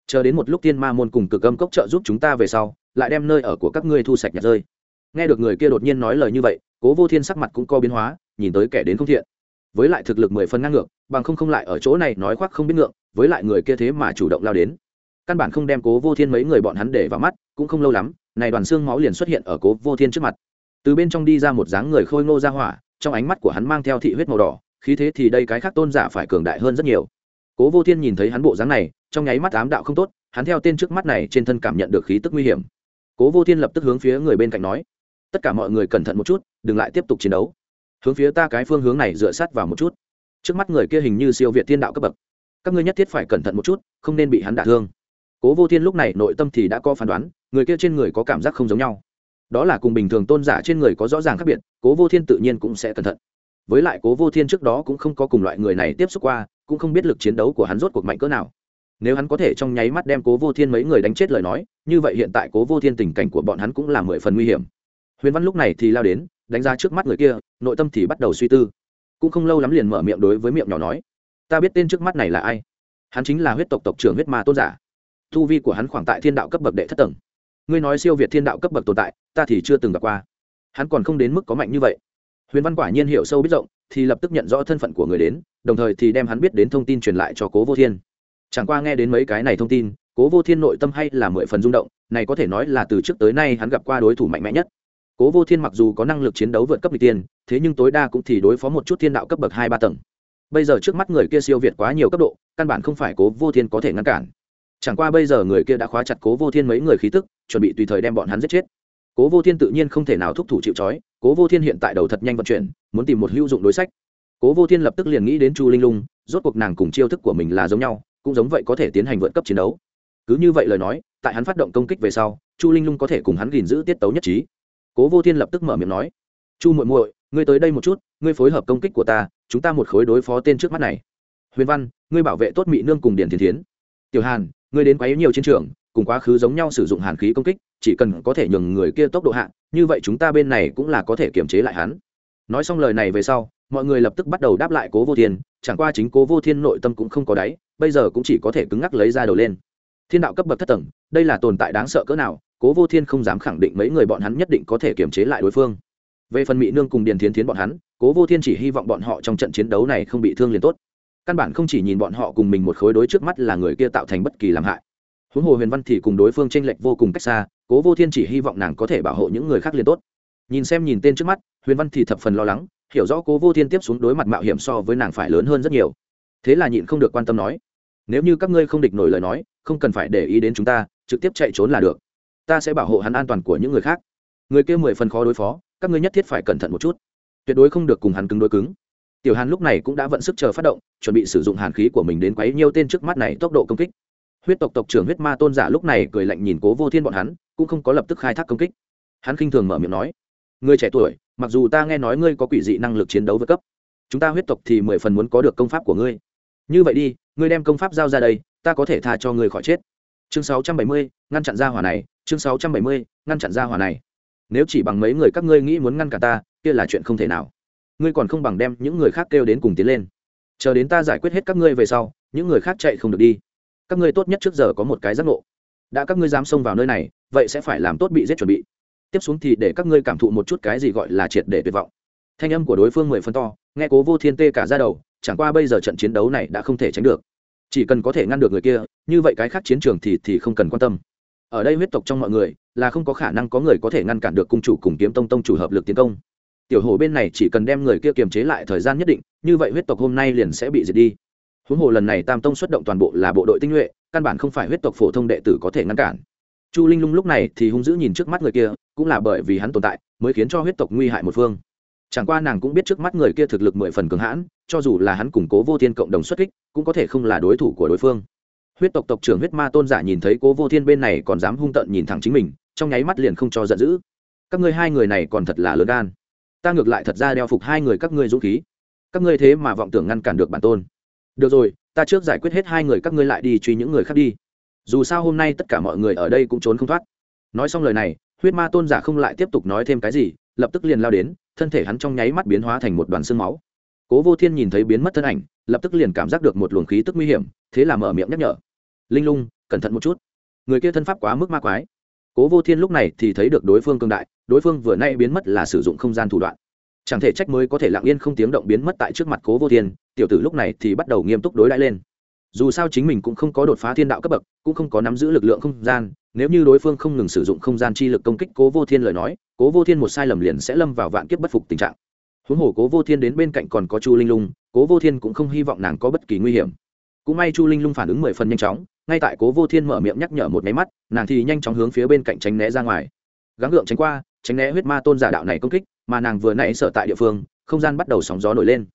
Chờ đến một lúc tiên ma môn cùng cực âm cốc trợ giúp chúng ta về sau, lại đem nơi ở của các ngươi thu sạch nhặt rơi. Nghe được người kia đột nhiên nói lời như vậy, cố vô thiên sắc mặt cũng co biến hóa, nhìn tới kẻ đến không thiện với lại thực lực mười phân ngang ngược, bằng không không lại ở chỗ này nói khoác không biết ngượng, với lại người kia thế mà chủ động lao đến. Căn bản không đem cố vô thiên mấy người bọn hắn để vào mắt, cũng không lâu lắm, này đoàn xương máu liền xuất hiện ở cố vô thiên trước mặt. Từ bên trong đi ra một dáng người khôi ngô ra hỏa, trong ánh mắt của hắn mang theo thị huyết màu đỏ, khí thế thì đây cái khác tôn giả phải cường đại hơn rất nhiều. Cố vô thiên nhìn thấy hắn bộ dáng này, trong nháy mắt ám đạo không tốt, hắn theo tên trước mắt này trên thân cảm nhận được khí tức nguy hiểm. Cố vô thiên lập tức hướng phía người bên cạnh nói, tất cả mọi người cẩn thận một chút, đừng lại tiếp tục chiến đấu hướng phía ta cái phương hướng này dựa sát vào một chút. Trước mắt người kia hình như siêu việt thiên đạo cấp bậc. Các ngươi nhất thiết phải cẩn thận một chút, không nên bị hắn đả thương. Cố vô thiên lúc này nội tâm thì đã có phán đoán, người kia trên người có cảm giác không giống nhau. Đó là cùng bình thường tôn giả trên người có rõ ràng khác biệt, cố vô thiên tự nhiên cũng sẽ cẩn thận. Với lại cố vô thiên trước đó cũng không có cùng loại người này tiếp xúc qua, cũng không biết lực chiến đấu của hắn rốt cuộc mạnh cỡ nào. Nếu hắn có thể trong nháy mắt đem cố vô thiên mấy người đánh chết lời nói, như vậy hiện tại cố vô thiên tình cảnh của bọn hắn cũng là mười phần nguy hiểm. Huyền văn lúc này thì lao đến đánh giá trước mắt người kia, nội tâm thì bắt đầu suy tư. Cũng không lâu lắm liền mở miệng đối với miệng nhỏ nói, ta biết tên trước mắt này là ai. Hắn chính là huyết tộc tộc trưởng huyết ma tôn giả. Thu vi của hắn khoảng tại thiên đạo cấp bậc đệ thất tầng. Ngươi nói siêu việt thiên đạo cấp bậc tồn tại, ta thì chưa từng gặp qua. Hắn còn không đến mức có mạnh như vậy. Huyền văn quả nhiên hiểu sâu biết rộng, thì lập tức nhận rõ thân phận của người đến, đồng thời thì đem hắn biết đến thông tin truyền lại cho cố vô thiên. Chẳng qua nghe đến mấy cái này thông tin, cố vô thiên nội tâm hay là mười phần rung động, này có thể nói là từ trước tới nay hắn gặp qua đối thủ mạnh mẽ nhất cố vô thiên mặc dù có năng lực chiến đấu vượt cấp n tiên, thế nhưng tối đa cũng thì đối phó một chút thiên đạo cấp bậc hai ba tầng. Bây giờ trước mắt người kia siêu việt quá nhiều cấp độ, căn bản không phải cố vô thiên có thể ngăn cản. Chẳng qua bây giờ người kia đã khóa chặt cố vô thiên mấy người khí tức, chuẩn bị tùy thời đem bọn hắn giết chết. Cố vô thiên tự nhiên không thể nào thúc thủ chịu trói, cố vô thiên hiện tại đầu thật nhanh vận chuyển, muốn tìm một hữu dụng đối sách. Cố vô thiên lập tức liền nghĩ đến chu linh lung, rốt cuộc nàng cùng chiêu thức của mình là giống nhau, cũng giống vậy có thể tiến hành vượt cấp chiến đấu. Cứ như vậy lời nói, tại hắn phát động công kích về sau, chu linh lung có thể cùng hắn gìn giữ tiết tấu nhất trí cố vô thiên lập tức mở miệng nói, chu muội muội, ngươi tới đây một chút, ngươi phối hợp công kích của ta, chúng ta một khối đối phó tên trước mắt này. Huyền văn, ngươi bảo vệ tốt mỹ nương cùng điển thiên thiến. Tiểu hàn, ngươi đến quá yếu nhiều chiến trường, cùng quá khứ giống nhau sử dụng hàn khí công kích, chỉ cần có thể nhường người kia tốc độ hạ, như vậy chúng ta bên này cũng là có thể kiềm chế lại hắn. Nói xong lời này về sau, mọi người lập tức bắt đầu đáp lại cố vô thiên, chẳng qua chính cố vô thiên nội tâm cũng không có đáy, bây giờ cũng chỉ có thể cứng ngắc lấy ra đầu lên. Thiên đạo cấp bậc thất tầng, đây là tồn tại đáng sợ cỡ nào cố vô thiên không dám khẳng định mấy người bọn hắn nhất định có thể kiềm chế lại đối phương. Về phần mỹ nương cùng điền thiến thiến bọn hắn, cố vô thiên chỉ hy vọng bọn họ trong trận chiến đấu này không bị thương liền tốt. Căn bản không chỉ nhìn bọn họ cùng mình một khối đối trước mắt là người kia tạo thành bất kỳ làm hại. Huống hồ huyền văn thì cùng đối phương tranh lệch vô cùng cách xa, cố vô thiên chỉ hy vọng nàng có thể bảo hộ những người khác liền tốt. Nhìn xem nhìn tên trước mắt, huyền văn thì thập phần lo lắng, hiểu rõ cố vô thiên tiếp xuống đối mặt mạo hiểm so với nàng phải lớn hơn rất nhiều. Thế là nhịn không được quan tâm nói, nếu như các ngươi không địch nổi lời nói, không cần phải để ý đến chúng ta, trực tiếp chạy trốn là được ta sẽ bảo hộ hắn an toàn của những người khác. Người kia mười phần khó đối phó, các ngươi nhất thiết phải cẩn thận một chút. Tuyệt đối không được cùng hắn cứng đối cứng. Tiểu hàn lúc này cũng đã vận sức chờ phát động, chuẩn bị sử dụng hàn khí của mình đến quấy nhiều tên trước mắt này tốc độ công kích. Huyết tộc tộc trưởng huyết ma tôn giả lúc này cười lạnh nhìn cố vô thiên bọn hắn, cũng không có lập tức khai thác công kích. Hắn khinh thường mở miệng nói, người trẻ tuổi, mặc dù ta nghe nói ngươi có quỷ dị năng lực chiến đấu vượt cấp, chúng ta huyết tộc thì mười phần muốn có được công pháp của ngươi. Như vậy đi, ngươi đem công pháp giao ra đây, ta có thể tha cho ngươi khỏi chết chương sáu trăm bảy mươi, ngăn chặn ra hỏa này, chương sáu trăm bảy mươi, ngăn chặn ra hỏa này. Nếu chỉ bằng mấy người các ngươi nghĩ muốn ngăn cả ta, kia là chuyện không thể nào. Ngươi còn không bằng đem những người khác kêu đến cùng tiến lên. Chờ đến ta giải quyết hết các ngươi về sau, những người khác chạy không được đi. Các ngươi tốt nhất trước giờ có một cái giác ngộ. Đã các ngươi dám xông vào nơi này, vậy sẽ phải làm tốt bị giết chuẩn bị. Tiếp xuống thì để các ngươi cảm thụ một chút cái gì gọi là triệt để tuyệt vọng. Thanh âm của đối phương mười phân to, nghe cố vô thiên tê cả ra đầu, chẳng qua bây giờ trận chiến đấu này đã không thể tránh được chỉ cần có thể ngăn được người kia, như vậy cái khác chiến trường thì thì không cần quan tâm. Ở đây huyết tộc trong mọi người, là không có khả năng có người có thể ngăn cản được cung chủ cùng kiếm tông tông chủ hợp lực tiến công. Tiểu hồ bên này chỉ cần đem người kia kiềm chế lại thời gian nhất định, như vậy huyết tộc hôm nay liền sẽ bị diệt đi. Huống hồ lần này tam tông xuất động toàn bộ là bộ đội tinh nhuệ, căn bản không phải huyết tộc phổ thông đệ tử có thể ngăn cản. Chu linh lung lúc này thì hung dữ nhìn trước mắt người kia, cũng là bởi vì hắn tồn tại, mới khiến cho huyết tộc nguy hại một phương chẳng qua nàng cũng biết trước mắt người kia thực lực mười phần cường hãn, cho dù là hắn củng cố vô thiên cộng đồng xuất kích, cũng có thể không là đối thủ của đối phương. Huyết tộc tộc trưởng huyết ma tôn giả nhìn thấy cố vô thiên bên này còn dám hung tợn nhìn thẳng chính mình, trong nháy mắt liền không cho giận dữ. Các ngươi hai người này còn thật là lớn gan. Ta ngược lại thật ra đeo phục hai người các ngươi dũng khí. Các ngươi thế mà vọng tưởng ngăn cản được bản tôn. Được rồi, ta trước giải quyết hết hai người các ngươi lại đi truy những người khác đi. Dù sao hôm nay tất cả mọi người ở đây cũng trốn không thoát. Nói xong lời này, huyết ma tôn giả không lại tiếp tục nói thêm cái gì, lập tức liền lao đến thân thể hắn trong nháy mắt biến hóa thành một đoàn xương máu. Cố vô thiên nhìn thấy biến mất thân ảnh, lập tức liền cảm giác được một luồng khí tức nguy hiểm, thế là mở miệng nhắc nhở. Linh lung, cẩn thận một chút. Người kia thân pháp quá mức ma quái. Cố vô thiên lúc này thì thấy được đối phương cương đại, đối phương vừa nay biến mất là sử dụng không gian thủ đoạn. Chẳng thể trách mới có thể lặng yên không tiếng động biến mất tại trước mặt cố vô thiên, tiểu tử lúc này thì bắt đầu nghiêm túc đối đãi lên. Dù sao chính mình cũng không có đột phá thiên đạo cấp bậc, cũng không có nắm giữ lực lượng không gian nếu như đối phương không ngừng sử dụng không gian chi lực công kích cố vô thiên lời nói, cố vô thiên một sai lầm liền sẽ lâm vào vạn kiếp bất phục tình trạng. Huống hồ cố vô thiên đến bên cạnh còn có chu linh lung, cố vô thiên cũng không hy vọng nàng có bất kỳ nguy hiểm. Cũng may chu linh lung phản ứng mười phần nhanh chóng, ngay tại cố vô thiên mở miệng nhắc nhở một máy mắt, nàng thì nhanh chóng hướng phía bên cạnh tránh né ra ngoài. Gắng gượng tránh qua, tránh né huyết ma tôn giả đạo này công kích, mà nàng vừa nãy sợ tại địa phương, không gian bắt đầu sóng gió nổi lên.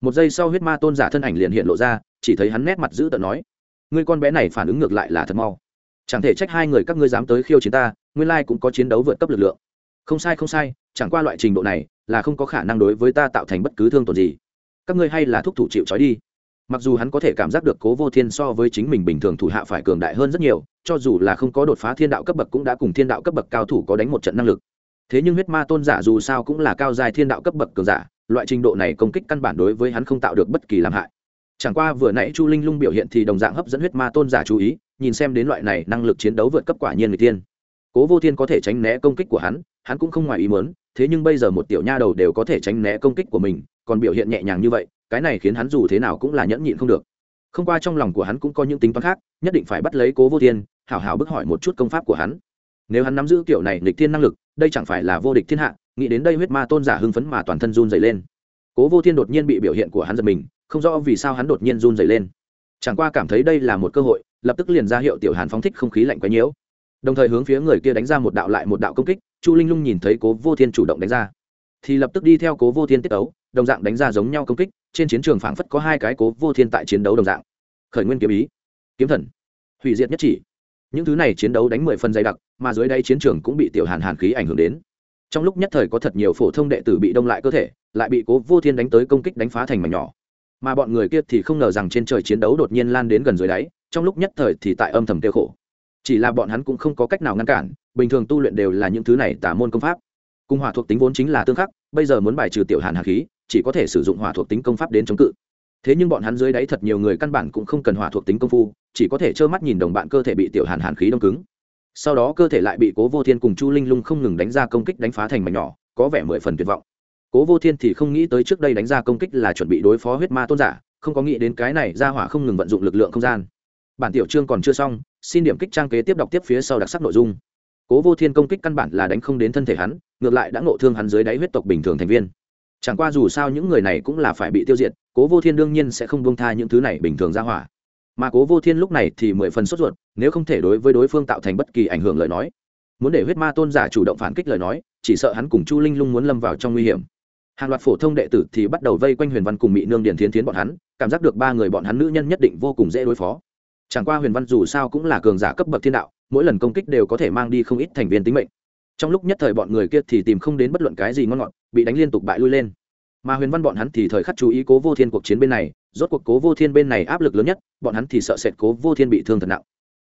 Một giây sau huyết ma tôn giả thân ảnh liền hiện lộ ra, chỉ thấy hắn nét mặt giữ tợn nói, ngươi con bé này phản ứng ngược lại là thật mau chẳng thể trách hai người các ngươi dám tới khiêu chiến ta, nguyên lai cũng có chiến đấu vượt cấp lực lượng. Không sai không sai, chẳng qua loại trình độ này là không có khả năng đối với ta tạo thành bất cứ thương tổn gì. Các ngươi hay là thúc thủ chịu trói đi. Mặc dù hắn có thể cảm giác được cố vô thiên so với chính mình bình thường thủ hạ phải cường đại hơn rất nhiều, cho dù là không có đột phá thiên đạo cấp bậc cũng đã cùng thiên đạo cấp bậc cao thủ có đánh một trận năng lực. Thế nhưng huyết ma tôn giả dù sao cũng là cao dài thiên đạo cấp bậc cường giả, loại trình độ này công kích căn bản đối với hắn không tạo được bất kỳ làm hại chẳng qua vừa nãy chu linh lung biểu hiện thì đồng dạng hấp dẫn huyết ma tôn giả chú ý, nhìn xem đến loại này năng lực chiến đấu vượt cấp quả nhiên người tiên. Cố vô thiên có thể tránh né công kích của hắn hắn cũng không ngoài ý mớn thế nhưng bây giờ một tiểu nha đầu đều có thể tránh né công kích của mình, còn biểu hiện nhẹ nhàng như vậy, cái này khiến hắn dù thế nào cũng là nhẫn nhịn không được. Không qua trong lòng của hắn cũng có những tính toán khác, nhất định phải bắt lấy cố vô thiên, hảo hảo bức hỏi một chút công pháp của hắn. Nếu hắn nắm giữ kiểu này lịch thiên năng lực, đây chẳng phải là vô địch thiên hạ, nghĩ đến đây huyết ma tôn giả hưng phấn mà toàn thân run dày lên. Cố vô thiên đột nhiên bị biểu hiện của hắn giật mình không rõ vì sao hắn đột nhiên run dày lên. Chẳng qua cảm thấy đây là một cơ hội, lập tức liền ra hiệu tiểu hàn phóng thích không khí lạnh quấy nhiễu. Đồng thời hướng phía người kia đánh ra một đạo lại một đạo công kích, chu linh lung nhìn thấy cố vô thiên chủ động đánh ra. Thì lập tức đi theo cố vô thiên tiết ấu đồng dạng đánh ra giống nhau công kích, trên chiến trường phảng phất có hai cái cố vô thiên tại chiến đấu đồng dạng. Khởi nguyên kiếm ý, kiếm thần, hủy diệt nhất chỉ. Những thứ này chiến đấu đánh mười phần dày đặc, mà dưới đây chiến trường cũng bị tiểu hàn hàn khí ảnh hưởng đến. Trong lúc nhất thời có thật nhiều phổ thông đệ tử bị đông lại cơ thể, lại bị cố vô thiên đánh tới công kích đánh phá thành mảnh nhỏ mà bọn người kia thì không ngờ rằng trên trời chiến đấu đột nhiên lan đến gần dưới đáy, trong lúc nhất thời thì tại âm thầm tiêu khổ. Chỉ là bọn hắn cũng không có cách nào ngăn cản, bình thường tu luyện đều là những thứ này tả môn công pháp. Cung hỏa thuộc tính vốn chính là tương khắc, bây giờ muốn bài trừ tiểu hàn hạt khí, chỉ có thể sử dụng hỏa thuộc tính công pháp đến chống cự. Thế nhưng bọn hắn dưới đáy thật nhiều người căn bản cũng không cần hỏa thuộc tính công phu, chỉ có thể trơ mắt nhìn đồng bạn cơ thể bị tiểu hàn hàn khí đông cứng. Sau đó cơ thể lại bị cố vô thiên cùng chu linh lung không ngừng đánh ra công kích đánh phá thành mảnh nhỏ, có vẻ mười phần tuyệt vọng cố vô thiên thì không nghĩ tới trước đây đánh ra công kích là chuẩn bị đối phó huyết ma tôn giả, không có nghĩ đến cái này ra hỏa không ngừng vận dụng lực lượng không gian. Bản tiểu chương còn chưa xong, xin điểm kích trang kế tiếp đọc tiếp phía sau đặc sắc nội dung. Cố vô thiên công kích căn bản là đánh không đến thân thể hắn, ngược lại đã ngộ thương hắn dưới đáy huyết tộc bình thường thành viên. Chẳng qua dù sao những người này cũng là phải bị tiêu diệt, cố vô thiên đương nhiên sẽ không buông tha những thứ này bình thường ra hỏa. Mà cố vô thiên lúc này thì mười phần sốt ruột, nếu không thể đối với đối phương tạo thành bất kỳ ảnh hưởng lời nói. Muốn để huyết ma tôn giả chủ động phản kích lời nói, chỉ sợ hắn cùng chu linh lung muốn lâm vào trong nguy hiểm hàng loạt phổ thông đệ tử thì bắt đầu vây quanh huyền văn cùng mỹ nương điền thiến thiến bọn hắn, cảm giác được ba người bọn hắn nữ nhân nhất định vô cùng dễ đối phó. Chẳng qua huyền văn dù sao cũng là cường giả cấp bậc thiên đạo, mỗi lần công kích đều có thể mang đi không ít thành viên tính mệnh. Trong lúc nhất thời bọn người kia thì tìm không đến bất luận cái gì ngon ngọt, bị đánh liên tục bại lui lên. Mà huyền văn bọn hắn thì thời khắc chú ý cố vô thiên cuộc chiến bên này, rốt cuộc cố vô thiên bên này áp lực lớn nhất, bọn hắn thì sợ sệt cố vô thiên bị thương thật nặng.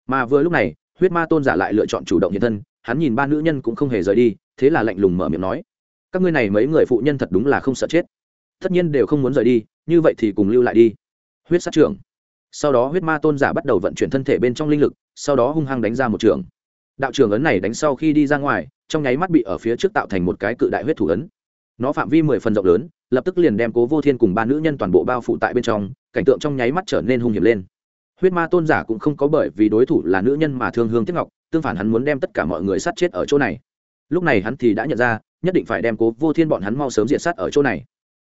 Mà vừa lúc này, huyết ma tôn giả lại lựa chọn chủ động hiện thân, hắn nhìn ba nữ nhân cũng không hề rời đi, thế là lạnh lùng mở miệng nói các ngươi này mấy người phụ nhân thật đúng là không sợ chết. Tất nhiên đều không muốn rời đi, như vậy thì cùng lưu lại đi. Huyết sát trưởng. Sau đó huyết ma tôn giả bắt đầu vận chuyển thân thể bên trong linh lực, sau đó hung hăng đánh ra một trường. Đạo trường ấn này đánh sau khi đi ra ngoài, trong nháy mắt bị ở phía trước tạo thành một cái cự đại huyết thủ ấn. Nó phạm vi mười phần rộng lớn, lập tức liền đem cố vô thiên cùng ba nữ nhân toàn bộ bao phủ tại bên trong, cảnh tượng trong nháy mắt trở nên hung hiểm lên. Huyết ma tôn giả cũng không có bởi vì đối thủ là nữ nhân mà thương hương tiếc ngọc, tương phản hắn muốn đem tất cả mọi người sát chết ở chỗ này. Lúc này hắn thì đã nhận ra nhất định phải đem cố vô thiên bọn hắn mau sớm diệt sát ở chỗ này.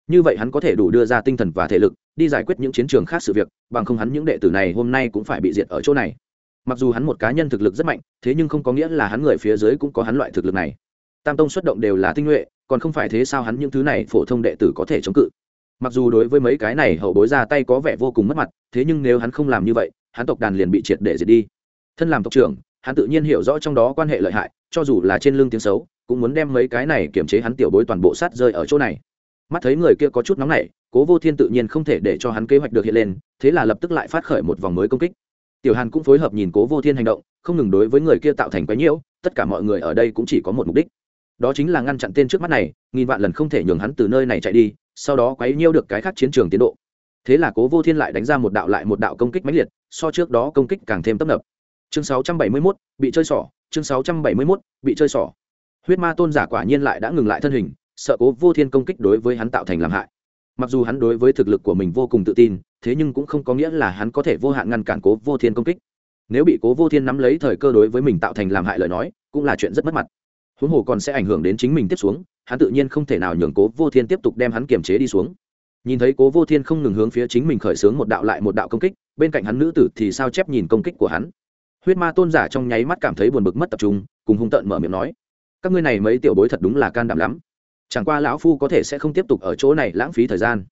Như vậy hắn có thể đủ đưa ra tinh thần và thể lực, đi giải quyết những chiến trường khác sự việc, bằng không hắn những đệ tử này hôm nay cũng phải bị diệt ở chỗ này. Mặc dù hắn một cá nhân thực lực rất mạnh, thế nhưng không có nghĩa là hắn người phía dưới cũng có hắn loại thực lực này. Tam tông xuất động đều là tinh nhuệ, còn không phải thế sao hắn những thứ này phổ thông đệ tử có thể chống cự. Mặc dù đối với mấy cái này hậu bối ra tay có vẻ vô cùng mất mặt, thế nhưng nếu hắn không làm như vậy, hắn tộc đàn liền bị triệt để diệt đi. Thân làm tộc trưởng, hắn tự nhiên hiểu rõ trong đó quan hệ lợi hại, cho dù là trên lưng tiếng xấu cũng muốn đem mấy cái này kiểm chế hắn tiểu bối toàn bộ sát rơi ở chỗ này. Mắt thấy người kia có chút nóng nảy cố vô thiên tự nhiên không thể để cho hắn kế hoạch được hiện lên thế là lập tức lại phát khởi một vòng mới công kích. Tiểu hàn cũng phối hợp nhìn cố vô thiên hành động không ngừng đối với người kia tạo thành quái nhiễu tất cả mọi người ở đây cũng chỉ có một mục đích. Đó chính là ngăn chặn tên trước mắt này nghìn vạn lần không thể nhường hắn từ nơi này chạy đi sau đó quấy nhiêu được cái khác chiến trường tiến độ. Thế là cố vô thiên lại đánh ra một đạo lại một đạo công kích mãnh liệt so trước đó công kích càng thêm tấp nập. Chương 671, bị chơi xỏ chương 671, bị chơi xỏ huyết ma tôn giả quả nhiên lại đã ngừng lại thân hình, sợ cố vô thiên công kích đối với hắn tạo thành làm hại. Mặc dù hắn đối với thực lực của mình vô cùng tự tin, thế nhưng cũng không có nghĩa là hắn có thể vô hạn ngăn cản cố vô thiên công kích. Nếu bị cố vô thiên nắm lấy thời cơ đối với mình tạo thành làm hại lời nói, cũng là chuyện rất mất mặt. Huống hồ còn sẽ ảnh hưởng đến chính mình tiếp xuống, hắn tự nhiên không thể nào nhường cố vô thiên tiếp tục đem hắn kiềm chế đi xuống. Nhìn thấy cố vô thiên không ngừng hướng phía chính mình khởi xướng một đạo lại một đạo công kích, bên cạnh hắn nữ tử thì sao chép nhìn công kích của hắn. Huyết ma tôn giả trong nháy mắt cảm thấy buồn bực mất tập trung, cùng hung tợn mở miệng nói các ngươi này mấy tiểu bối thật đúng là can đảm lắm. Chẳng qua lão phu có thể sẽ không tiếp tục ở chỗ này lãng phí thời gian.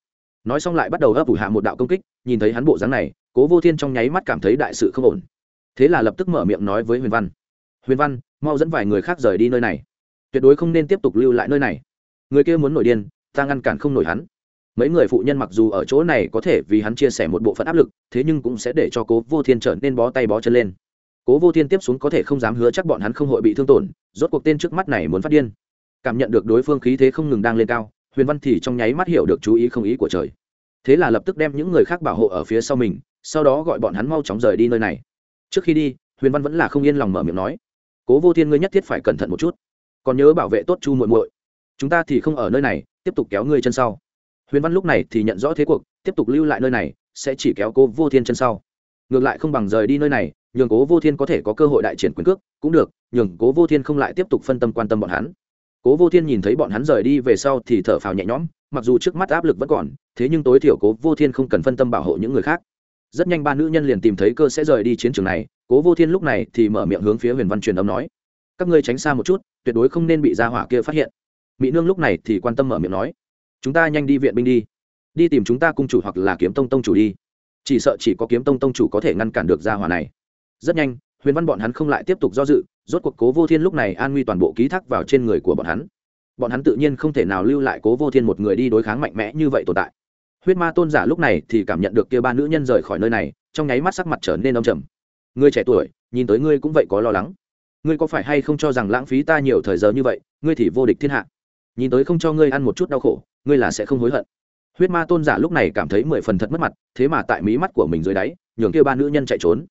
Nói xong lại bắt đầu ấp ủ hạ một đạo công kích, nhìn thấy hắn bộ dáng này, cố vô thiên trong nháy mắt cảm thấy đại sự không ổn. Thế là lập tức mở miệng nói với huyền văn. Huyền văn, mau dẫn vài người khác rời đi nơi này. Tuyệt đối không nên tiếp tục lưu lại nơi này. Người kia muốn nổi điên, ta ngăn cản không nổi hắn. Mấy người phụ nhân mặc dù ở chỗ này có thể vì hắn chia sẻ một bộ phận áp lực, thế nhưng cũng sẽ để cho cố vô thiên trở nên bó tay bó chân lên cố vô thiên tiếp xuống có thể không dám hứa chắc bọn hắn không hội bị thương tổn, rốt cuộc tên trước mắt này muốn phát điên. Cảm nhận được đối phương khí thế không ngừng đang lên cao, huyền văn thì trong nháy mắt hiểu được chú ý không ý của trời. Thế là lập tức đem những người khác bảo hộ ở phía sau mình, sau đó gọi bọn hắn mau chóng rời đi nơi này. Trước khi đi, huyền văn vẫn là không yên lòng mở miệng nói, cố vô thiên ngươi nhất thiết phải cẩn thận một chút, còn nhớ bảo vệ tốt chu muội muội. Chúng ta thì không ở nơi này, tiếp tục kéo ngươi chân sau. Huyền văn lúc này thì nhận rõ thế cuộc, tiếp tục lưu lại nơi này, sẽ chỉ kéo cô vô thiên chân sau. Ngược lại không bằng rời đi nơi này nhường cố vô thiên có thể có cơ hội đại triển quyền cước, cũng được, nhường cố vô thiên không lại tiếp tục phân tâm quan tâm bọn hắn. Cố vô thiên nhìn thấy bọn hắn rời đi về sau thì thở phào nhẹ nhõm, mặc dù trước mắt áp lực vẫn còn, thế nhưng tối thiểu cố vô thiên không cần phân tâm bảo hộ những người khác. Rất nhanh ba nữ nhân liền tìm thấy cơ sẽ rời đi chiến trường này, cố vô thiên lúc này thì mở miệng hướng phía huyền văn truyền âm nói, các ngươi tránh xa một chút, tuyệt đối không nên bị gia hỏa kia phát hiện. Mỹ nương lúc này thì quan tâm mở miệng nói, chúng ta nhanh đi viện binh đi đi tìm chúng ta cung chủ hoặc là kiếm tông tông chủ đi. Chỉ sợ chỉ có kiếm tông tông chủ có thể ngăn cản được gia hỏa này rất nhanh, huyền văn bọn hắn không lại tiếp tục do dự, rốt cuộc cố vô thiên lúc này an nguy toàn bộ ký thác vào trên người của bọn hắn. Bọn hắn tự nhiên không thể nào lưu lại cố vô thiên một người đi đối kháng mạnh mẽ như vậy tồn tại. Huyết ma tôn giả lúc này thì cảm nhận được kia ba nữ nhân rời khỏi nơi này, trong nháy mắt sắc mặt trở nên âm trầm. Ngươi trẻ tuổi, nhìn tới ngươi cũng vậy có lo lắng. Ngươi có phải hay không cho rằng lãng phí ta nhiều thời giờ như vậy, ngươi thì vô địch thiên hạ. Nhìn tới không cho ngươi ăn một chút đau khổ, ngươi là sẽ không hối hận. Huyết ma tôn giả lúc này cảm thấy mười phần thật mất mặt, thế mà tại mí mắt của mình dưới đáy, nhường kia ba nữ nhân chạy trốn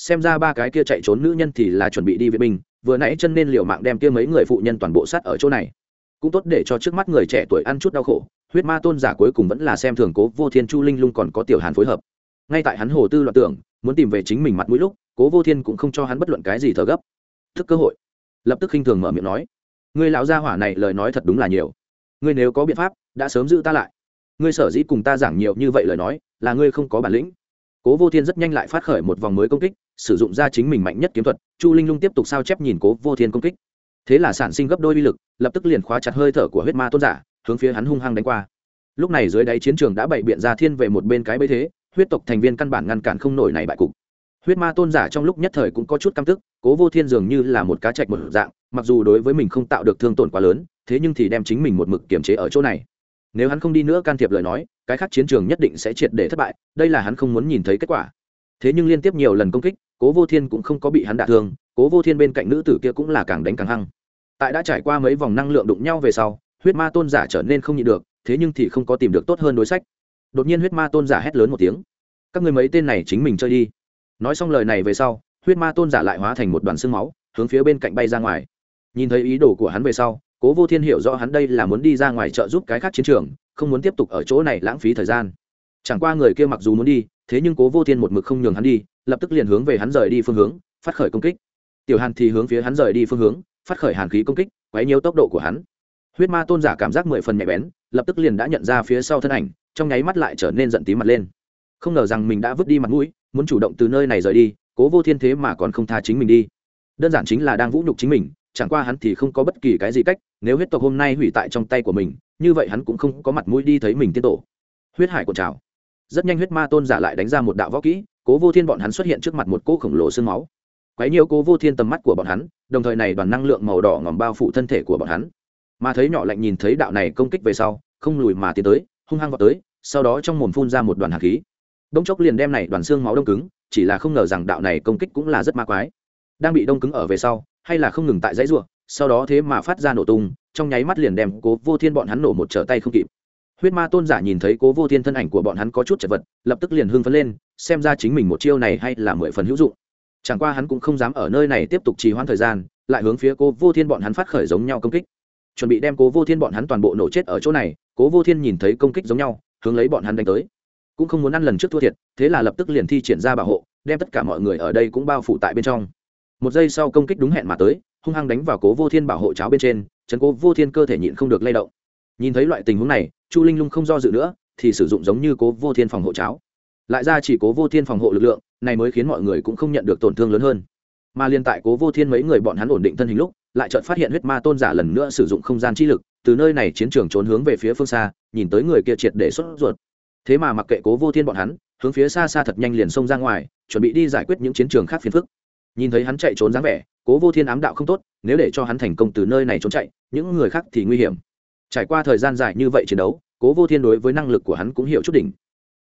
xem ra ba cái kia chạy trốn nữ nhân thì là chuẩn bị đi vệ binh, vừa nãy chân nên liều mạng đem kia mấy người phụ nhân toàn bộ sát ở chỗ này. Cũng tốt để cho trước mắt người trẻ tuổi ăn chút đau khổ, huyết ma tôn giả cuối cùng vẫn là xem thường cố vô thiên chu linh lung còn có tiểu hàn phối hợp. Ngay tại hắn hồ tư loạn tưởng, muốn tìm về chính mình mặt mũi lúc, cố vô thiên cũng không cho hắn bất luận cái gì thở gấp. Thức cơ hội. Lập tức khinh thường mở miệng nói, ngươi lão gia hỏa này lời nói thật đúng là nhiều. Ngươi nếu có biện pháp, đã sớm giữ ta lại. Ngươi sở dĩ cùng ta giảng nhiều như vậy lời nói, là ngươi không có bản lĩnh. Cố vô thiên rất nhanh lại phát khởi một vòng mới công kích sử dụng ra chính mình mạnh nhất kiếm thuật, chu linh lung tiếp tục sao chép nhìn cố vô thiên công kích. Thế là sản sinh gấp đôi uy lực, lập tức liền khóa chặt hơi thở của huyết ma tôn giả, hướng phía hắn hung hăng đánh qua. Lúc này dưới đáy chiến trường đã bày biện ra thiên về một bên cái bấy thế, huyết tộc thành viên căn bản ngăn cản không nổi này bại cục. Huyết ma tôn giả trong lúc nhất thời cũng có chút căm tức, cố vô thiên dường như là một cá chạch một dạng, mặc dù đối với mình không tạo được thương tổn quá lớn, thế nhưng thì đem chính mình một mực kiềm chế ở chỗ này. Nếu hắn không đi nữa can thiệp lời nói, cái khác chiến trường nhất định sẽ triệt để thất bại, đây là hắn không muốn nhìn thấy kết quả. Thế nhưng liên tiếp nhiều lần công kích cố vô thiên cũng không có bị hắn đả thương, cố vô thiên bên cạnh nữ tử kia cũng là càng đánh càng hăng. Tại đã trải qua mấy vòng năng lượng đụng nhau về sau, huyết ma tôn giả trở nên không nhịn được, thế nhưng thì không có tìm được tốt hơn đối sách. Đột nhiên huyết ma tôn giả hét lớn một tiếng. Các người mấy tên này chính mình chơi đi. Nói xong lời này về sau, huyết ma tôn giả lại hóa thành một đoàn xương máu, hướng phía bên cạnh bay ra ngoài. Nhìn thấy ý đồ của hắn về sau, cố vô thiên hiểu rõ hắn đây là muốn đi ra ngoài trợ giúp cái khác chiến trường, không muốn tiếp tục ở chỗ này lãng phí thời gian. Chẳng qua người kia mặc dù muốn đi, thế nhưng cố vô thiên một mực không nhường hắn đi lập tức liền hướng về hắn rời đi phương hướng, phát khởi công kích. Tiểu hàn thì hướng phía hắn rời đi phương hướng, phát khởi hàn khí công kích, quấy nhiều tốc độ của hắn. Huyết ma tôn giả cảm giác mười phần nhạy bén, lập tức liền đã nhận ra phía sau thân ảnh, trong nháy mắt lại trở nên giận tí mặt lên. Không ngờ rằng mình đã vứt đi mặt mũi, muốn chủ động từ nơi này rời đi, cố vô thiên thế mà còn không tha chính mình đi. Đơn giản chính là đang vũ nhục chính mình, chẳng qua hắn thì không có bất kỳ cái gì cách, nếu huyết tộc hôm nay hủy tại trong tay của mình, như vậy hắn cũng không có mặt mũi đi thấy mình tiên tổ. Huyết hải của trào rất nhanh huyết ma tôn giả lại đánh ra một đạo võ kỹ cố vô thiên bọn hắn xuất hiện trước mặt một cỗ khổng lồ xương máu. Quấy nhiều cố vô thiên tầm mắt của bọn hắn, đồng thời này đoàn năng lượng màu đỏ ngòm bao phủ thân thể của bọn hắn. Mà thấy nhỏ lạnh nhìn thấy đạo này công kích về sau, không lùi mà tiến tới, hung hăng vào tới, sau đó trong mồm phun ra một đoàn hạt khí. Đông chốc liền đem này đoàn xương máu đông cứng, chỉ là không ngờ rằng đạo này công kích cũng là rất ma quái. Đang bị đông cứng ở về sau, hay là không ngừng tại dãy ruộng sau đó thế mà phát ra nổ tung, trong nháy mắt liền đem cố vô thiên bọn hắn nổ một trở tay không kịp. Huyết ma tôn giả nhìn thấy cố vô thiên thân ảnh của bọn hắn có chút chật vật, lập tức liền hưng phấn lên xem ra chính mình một chiêu này hay là mười phần hữu dụng. Chẳng qua hắn cũng không dám ở nơi này tiếp tục trì hoãn thời gian, lại hướng phía cố vô thiên bọn hắn phát khởi giống nhau công kích. Chuẩn bị đem cố vô thiên bọn hắn toàn bộ nổ chết ở chỗ này, cố vô thiên nhìn thấy công kích giống nhau, hướng lấy bọn hắn đánh tới. Cũng không muốn ăn lần trước thua thiệt, thế là lập tức liền thi triển ra bảo hộ, đem tất cả mọi người ở đây cũng bao phủ tại bên trong. Một giây sau công kích đúng hẹn mà tới, hung hăng đánh vào cố vô thiên bảo hộ cháo bên trên, chấn cố vô thiên cơ thể nhịn không được lay động. Nhìn thấy loại tình huống này, chu linh lung không do dự nữa, thì sử dụng giống như cố vô thiên phòng hộ cháo lại ra chỉ cố vô thiên phòng hộ lực lượng, này mới khiến mọi người cũng không nhận được tổn thương lớn hơn. Mà liên tại cố vô thiên mấy người bọn hắn ổn định thân hình lúc, lại chợt phát hiện huyết ma tôn giả lần nữa sử dụng không gian chi lực, từ nơi này chiến trường trốn hướng về phía phương xa, nhìn tới người kia triệt để xuất ruột. Thế mà mặc kệ cố vô thiên bọn hắn, hướng phía xa xa thật nhanh liền xông ra ngoài, chuẩn bị đi giải quyết những chiến trường khác phiền phức. Nhìn thấy hắn chạy trốn dáng vẻ, cố vô thiên ám đạo không tốt, nếu để cho hắn thành công từ nơi này trốn chạy, những người khác thì nguy hiểm. Trải qua thời gian dài như vậy chiến đấu, cố vô thiên đối với năng lực của hắn cũng hiểu chút đỉnh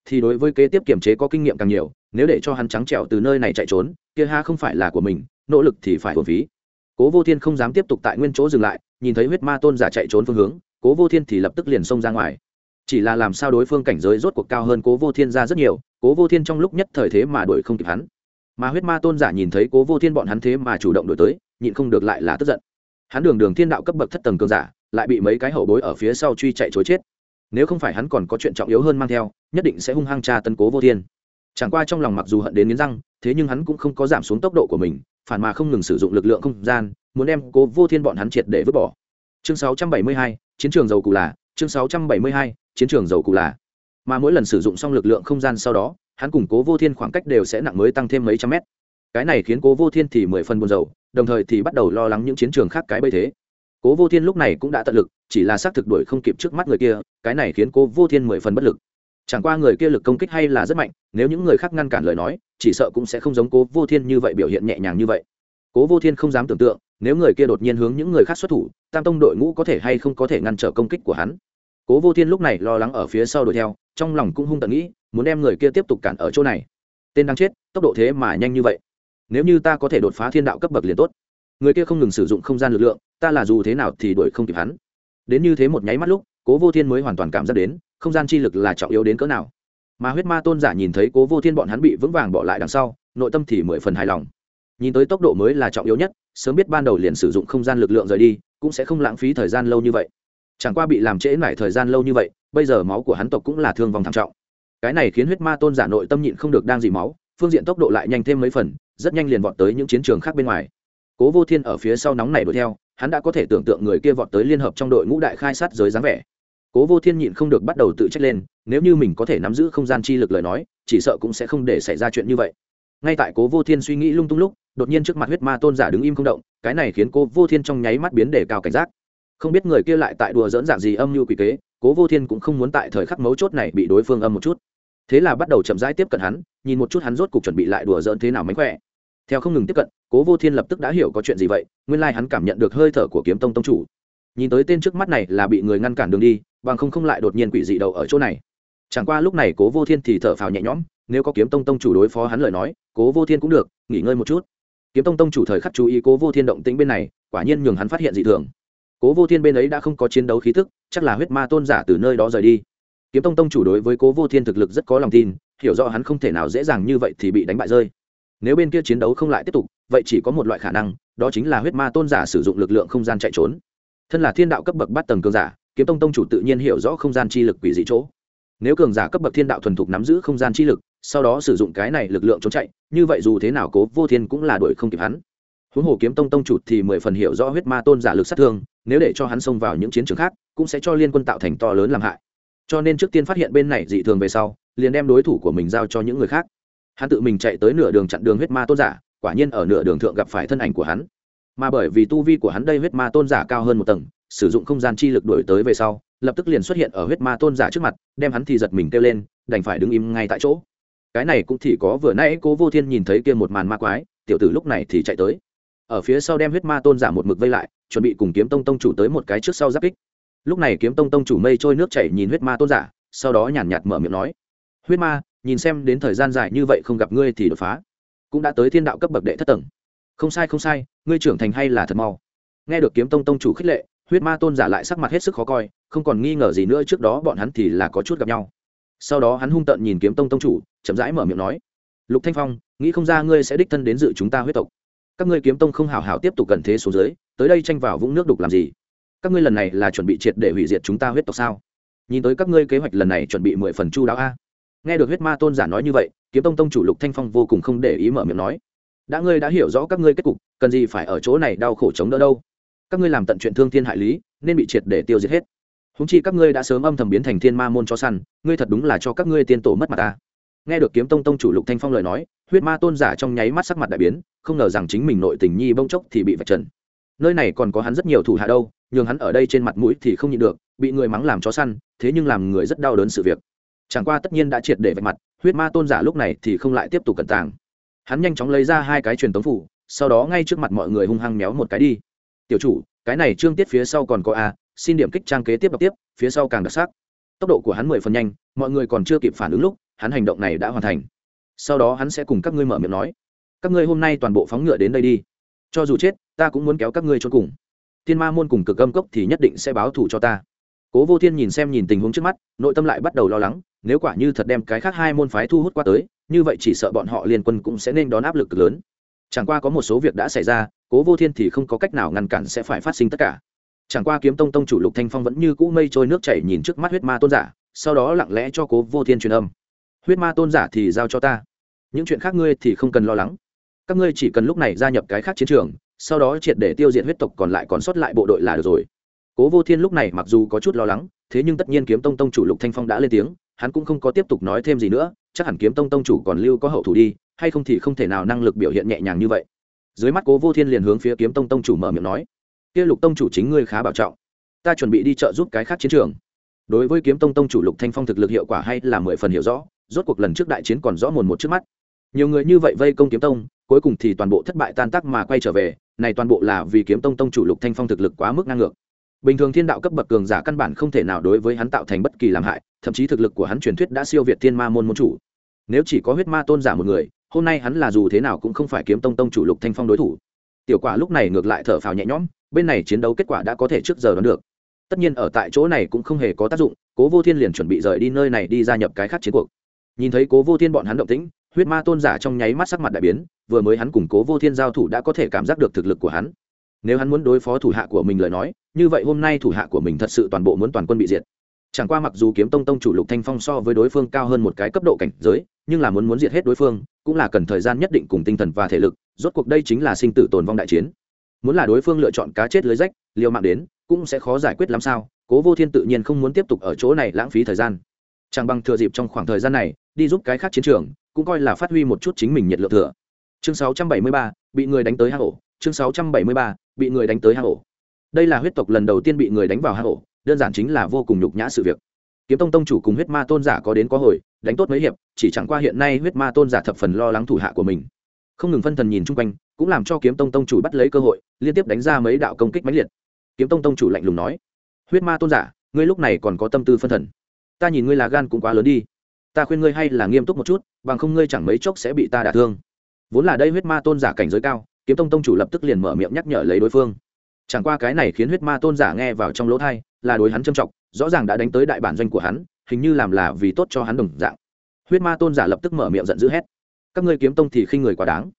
thì đối với kế tiếp kiểm chế có kinh nghiệm càng nhiều, nếu để cho hắn trắng trẻo từ nơi này chạy trốn, kia ha không phải là của mình, nỗ lực thì phải hồn phí. Cố vô thiên không dám tiếp tục tại nguyên chỗ dừng lại, nhìn thấy huyết ma tôn giả chạy trốn phương hướng, cố vô thiên thì lập tức liền xông ra ngoài. Chỉ là làm sao đối phương cảnh giới rốt cuộc cao hơn cố vô thiên ra rất nhiều, cố vô thiên trong lúc nhất thời thế mà đuổi không kịp hắn. Mà huyết ma tôn giả nhìn thấy cố vô thiên bọn hắn thế mà chủ động đổi tới, nhịn không được lại là tức giận. Hắn đường đường thiên đạo cấp bậc thất tầng cường giả, lại bị mấy cái hậu bối ở phía sau truy chạy chối chết nếu không phải hắn còn có chuyện trọng yếu hơn mang theo nhất định sẽ hung hăng tra tân cố vô thiên. Chẳng qua trong lòng mặc dù hận đến nghiến răng thế nhưng hắn cũng không có giảm xuống tốc độ của mình phản mà không ngừng sử dụng lực lượng không gian muốn đem cố vô thiên bọn hắn triệt để vứt bỏ. Chương 672, chiến trường dầu cù là chương 672, chiến trường dầu cù là. Mà mỗi lần sử dụng xong lực lượng không gian sau đó hắn cùng cố vô thiên khoảng cách đều sẽ nặng mới tăng thêm mấy trăm mét. Cái này khiến cố vô thiên thì mười phần buồn dầu đồng thời thì bắt đầu lo lắng những chiến trường khác cái bây thế cố vô thiên lúc này cũng đã tận lực, chỉ là xác thực đuổi không kịp trước mắt người kia, cái này khiến cố vô thiên mười phần bất lực. Chẳng qua người kia lực công kích hay là rất mạnh, nếu những người khác ngăn cản lời nói, chỉ sợ cũng sẽ không giống cố vô thiên như vậy biểu hiện nhẹ nhàng như vậy. Cố vô thiên không dám tưởng tượng, nếu người kia đột nhiên hướng những người khác xuất thủ, tam tông đội ngũ có thể hay không có thể ngăn trở công kích của hắn? Cố vô thiên lúc này lo lắng ở phía sau đuổi theo, trong lòng cũng hung tận nghĩ, muốn đem người kia tiếp tục cản ở chỗ này. Tên đang chết, tốc độ thế mà nhanh như vậy. Nếu như ta có thể đột phá thiên đạo cấp bậc liền tốt người kia không ngừng sử dụng không gian lực lượng, ta là dù thế nào thì đuổi không kịp hắn. Đến như thế một nháy mắt lúc, cố vô thiên mới hoàn toàn cảm giác đến, không gian chi lực là trọng yếu đến cỡ nào. Mà huyết ma tôn giả nhìn thấy cố vô thiên bọn hắn bị vững vàng bỏ lại đằng sau, nội tâm thì mười phần hài lòng. Nhìn tới tốc độ mới là trọng yếu nhất, sớm biết ban đầu liền sử dụng không gian lực lượng rời đi, cũng sẽ không lãng phí thời gian lâu như vậy. Chẳng qua bị làm trễ mải thời gian lâu như vậy, bây giờ máu của hắn tộc cũng là thương vong thảm trọng. Cái này khiến huyết ma tôn giả nội tâm nhịn không được đang dì máu, phương diện tốc độ lại nhanh thêm mấy phần, rất nhanh liền vọt tới những chiến trường khác bên ngoài cố vô thiên ở phía sau nóng này đuổi theo, hắn đã có thể tưởng tượng người kia vọt tới liên hợp trong đội ngũ đại khai sát giới dáng vẻ. Cố vô thiên nhịn không được bắt đầu tự trách lên, nếu như mình có thể nắm giữ không gian chi lực lời nói, chỉ sợ cũng sẽ không để xảy ra chuyện như vậy. Ngay tại cố vô thiên suy nghĩ lung tung lúc, đột nhiên trước mặt huyết ma tôn giả đứng im không động, cái này khiến cố vô thiên trong nháy mắt biến đề cao cảnh giác. Không biết người kia lại tại đùa dỡn dạng gì âm mưu quỷ kế, cố vô thiên cũng không muốn tại thời khắc mấu chốt này bị đối phương âm một chút. Thế là bắt đầu chậm rãi tiếp cận hắn, nhìn một chút hắn rốt cục chuẩn bị lại đùa dỡn thế nào mánh khỏe theo không ngừng tiếp cận, cố vô thiên lập tức đã hiểu có chuyện gì vậy, nguyên lai hắn cảm nhận được hơi thở của kiếm tông tông chủ. Nhìn tới tên trước mắt này là bị người ngăn cản đường đi, bằng không không lại đột nhiên quỷ dị đầu ở chỗ này. Chẳng qua lúc này cố vô thiên thì thở phào nhẹ nhõm, nếu có kiếm tông tông chủ đối phó hắn lời nói, cố vô thiên cũng được, nghỉ ngơi một chút. Kiếm tông tông chủ thời khắc chú ý cố vô thiên động tĩnh bên này, quả nhiên nhường hắn phát hiện dị thường. Cố vô thiên bên ấy đã không có chiến đấu khí thức chắc là huyết ma tôn giả từ nơi đó rời đi. Kiếm tông tông chủ đối với cố vô thiên thực lực rất có lòng tin, hiểu rõ hắn không thể nào dễ dàng như vậy thì bị đánh bại rơi nếu bên kia chiến đấu không lại tiếp tục, vậy chỉ có một loại khả năng, đó chính là huyết ma tôn giả sử dụng lực lượng không gian chạy trốn. Thân là thiên đạo cấp bậc bắt tầng cường giả, kiếm tông tông chủ tự nhiên hiểu rõ không gian chi lực quỷ dị chỗ. Nếu cường giả cấp bậc thiên đạo thuần thục nắm giữ không gian chi lực, sau đó sử dụng cái này lực lượng trốn chạy, như vậy dù thế nào cố vô thiên cũng là đuổi không kịp hắn. Huống hồ kiếm tông tông chủ thì mười phần hiểu rõ huyết ma tôn giả lực sát thương, nếu để cho hắn xông vào những chiến trường khác, cũng sẽ cho liên quân tạo thành to lớn làm hại. Cho nên trước tiên phát hiện bên này dị thường về sau, liền đem đối thủ của mình giao cho những người khác hắn tự mình chạy tới nửa đường chặn đường huyết ma tôn giả, quả nhiên ở nửa đường thượng gặp phải thân ảnh của hắn. Mà bởi vì tu vi của hắn đây huyết ma tôn giả cao hơn một tầng, sử dụng không gian chi lực đổi tới về sau, lập tức liền xuất hiện ở huyết ma tôn giả trước mặt, đem hắn thì giật mình kêu lên, đành phải đứng im ngay tại chỗ. Cái này cũng thì có vừa nãy cố vô thiên nhìn thấy kia một màn ma quái, tiểu tử lúc này thì chạy tới. Ở phía sau đem huyết ma tôn giả một mực vây lại, chuẩn bị cùng kiếm tông tông chủ tới một cái trước sau giáp kích. Lúc này kiếm tông tông chủ mây trôi nước chảy nhìn huyết ma tôn giả, sau đó nhàn nhạt mở miệng nói, huyết ma nhìn xem đến thời gian dài như vậy không gặp ngươi thì đột phá. Cũng đã tới thiên đạo cấp bậc đệ thất tầng. Không sai không sai, ngươi trưởng thành hay là thật mau. Nghe được kiếm tông tông chủ khích lệ, huyết ma tôn giả lại sắc mặt hết sức khó coi, không còn nghi ngờ gì nữa, trước đó bọn hắn thì là có chút gặp nhau. Sau đó hắn hung tợn nhìn kiếm tông tông chủ, chậm rãi mở miệng nói, lục thanh phong, nghĩ không ra ngươi sẽ đích thân đến dự chúng ta huyết tộc. Các ngươi kiếm tông không hào hào tiếp tục gần thế xuống dưới, tới đây tranh vào vũng nước đục làm gì? Các ngươi lần này là chuẩn bị triệt để hủy diệt chúng ta huyết tộc sao? Nhìn tới các ngươi kế hoạch lần này chuẩn bị mười phần chu đáo a nghe được huyết ma tôn giả nói như vậy, kiếm tông tông chủ lục thanh phong vô cùng không để ý mở miệng nói, đã ngươi đã hiểu rõ các ngươi kết cục, cần gì phải ở chỗ này đau khổ chống đỡ đâu? Các ngươi làm tận chuyện thương thiên hại lý, nên bị triệt để tiêu diệt hết. Húng chi các ngươi đã sớm âm thầm biến thành thiên ma môn cho săn, ngươi thật đúng là cho các ngươi tiên tổ mất mặt ta. Nghe được kiếm tông tông chủ lục thanh phong lời nói, huyết ma tôn giả trong nháy mắt sắc mặt đại biến, không ngờ rằng chính mình nội tình nhi bông chốc thì bị vạch trần. Nơi này còn có hắn rất nhiều thủ hạ đâu, nhường hắn ở đây trên mặt mũi thì không nhịn được, bị người mắng làm chó săn, thế nhưng làm người rất đau đớn sự việc chẳng qua tất nhiên đã triệt để vạch mặt, huyết ma tôn giả lúc này thì không lại tiếp tục cẩn tàng. Hắn nhanh chóng lấy ra hai cái truyền tống phủ, sau đó ngay trước mặt mọi người hung hăng méo một cái đi. Tiểu chủ, cái này trương tiết phía sau còn có a, xin điểm kích trang kế tiếp đọc tiếp, phía sau càng đặc sắc. Tốc độ của hắn mười phần nhanh, mọi người còn chưa kịp phản ứng lúc, hắn hành động này đã hoàn thành. Sau đó hắn sẽ cùng các ngươi mở miệng nói, các ngươi hôm nay toàn bộ phóng ngựa đến đây đi. Cho dù chết, ta cũng muốn kéo các ngươi cho cùng. Thiên ma môn cùng cực âm cốc thì nhất định sẽ báo thù cho ta. Cố vô thiên nhìn xem nhìn tình huống trước mắt, nội tâm lại bắt đầu lo lắng nếu quả như thật đem cái khác hai môn phái thu hút qua tới, như vậy chỉ sợ bọn họ liên quân cũng sẽ nên đón áp lực lớn. Chẳng qua có một số việc đã xảy ra, cố vô thiên thì không có cách nào ngăn cản sẽ phải phát sinh tất cả. Chẳng qua kiếm tông tông chủ lục thanh phong vẫn như cũ mây trôi nước chảy nhìn trước mắt huyết ma tôn giả, sau đó lặng lẽ cho cố vô thiên truyền âm. Huyết ma tôn giả thì giao cho ta. Những chuyện khác ngươi thì không cần lo lắng. Các ngươi chỉ cần lúc này gia nhập cái khác chiến trường, sau đó triệt để tiêu diệt huyết tộc còn lại còn sót lại bộ đội là được rồi. Cố vô thiên lúc này mặc dù có chút lo lắng, thế nhưng tất nhiên kiếm tông tông chủ lục thanh phong đã lên tiếng hắn cũng không có tiếp tục nói thêm gì nữa, chắc hẳn kiếm tông tông chủ còn lưu có hậu thủ đi, hay không thì không thể nào năng lực biểu hiện nhẹ nhàng như vậy. Dưới mắt cố vô thiên liền hướng phía kiếm tông tông chủ mở miệng nói, kia lục tông chủ chính ngươi khá bảo trọng, ta chuẩn bị đi chợ giúp cái khác chiến trường. Đối với kiếm tông tông chủ lục thanh phong thực lực hiệu quả hay là mười phần hiểu rõ, rốt cuộc lần trước đại chiến còn rõ mồn một trước mắt. Nhiều người như vậy vây công kiếm tông, cuối cùng thì toàn bộ thất bại tan tác mà quay trở về, này toàn bộ là vì kiếm tông tông chủ lục thanh phong thực lực quá mức ngang ngược bình thường thiên đạo cấp bậc cường giả căn bản không thể nào đối với hắn tạo thành bất kỳ làm hại, thậm chí thực lực của hắn truyền thuyết đã siêu việt thiên ma môn môn chủ. Nếu chỉ có huyết ma tôn giả một người, hôm nay hắn là dù thế nào cũng không phải kiếm tông tông chủ lục thanh phong đối thủ. Tiểu quả lúc này ngược lại thở phào nhẹ nhõm, bên này chiến đấu kết quả đã có thể trước giờ đoán được. Tất nhiên ở tại chỗ này cũng không hề có tác dụng, cố vô thiên liền chuẩn bị rời đi nơi này đi gia nhập cái khác chiến cuộc. Nhìn thấy cố vô thiên bọn hắn động tĩnh, huyết ma tôn giả trong nháy mắt sắc mặt đại biến, vừa mới hắn cùng cố vô thiên giao thủ đã có thể cảm giác được thực lực của hắn nếu hắn muốn đối phó thủ hạ của mình lời nói như vậy hôm nay thủ hạ của mình thật sự toàn bộ muốn toàn quân bị diệt. Chẳng qua mặc dù kiếm tông tông chủ lục thanh phong so với đối phương cao hơn một cái cấp độ cảnh giới nhưng là muốn muốn diệt hết đối phương cũng là cần thời gian nhất định cùng tinh thần và thể lực rốt cuộc đây chính là sinh tử tồn vong đại chiến. Muốn là đối phương lựa chọn cá chết lưới rách liều mạng đến cũng sẽ khó giải quyết lắm sao cố vô thiên tự nhiên không muốn tiếp tục ở chỗ này lãng phí thời gian. Chẳng bằng thừa dịp trong khoảng thời gian này đi giúp cái khác chiến trường cũng coi là phát huy một chút chính mình nhiệt lượng thừa. Chương 673, bị người đánh tới hang ổ. Chương 673, bị người đánh tới hang ổ đây là huyết tộc lần đầu tiên bị người đánh vào hang ổ đơn giản chính là vô cùng nhục nhã sự việc. Kiếm tông tông chủ cùng huyết ma tôn giả có đến có hồi, đánh tốt mấy hiệp, chỉ chẳng qua hiện nay huyết ma tôn giả thập phần lo lắng thủ hạ của mình. Không ngừng phân thần nhìn chung quanh, cũng làm cho kiếm tông tông chủ bắt lấy cơ hội, liên tiếp đánh ra mấy đạo công kích mãnh liệt. Kiếm tông tông chủ lạnh lùng nói, huyết ma tôn giả, ngươi lúc này còn có tâm tư phân thần? Ta nhìn ngươi là gan cũng quá lớn đi. Ta khuyên ngươi hay là nghiêm túc một chút, bằng không ngươi chẳng mấy chốc sẽ bị ta đả thương. Vốn là đây huyết ma tôn giả cảnh giới cao kiếm tông tông chủ lập tức liền mở miệng nhắc nhở lấy đối phương. Chẳng qua cái này khiến huyết ma tôn giả nghe vào trong lỗ thai là đối hắn châm trọng, rõ ràng đã đánh tới đại bản doanh của hắn, hình như làm là vì tốt cho hắn đồng dạng. Huyết ma tôn giả lập tức mở miệng giận dữ hét. Các ngươi kiếm tông thì khinh người quá đáng.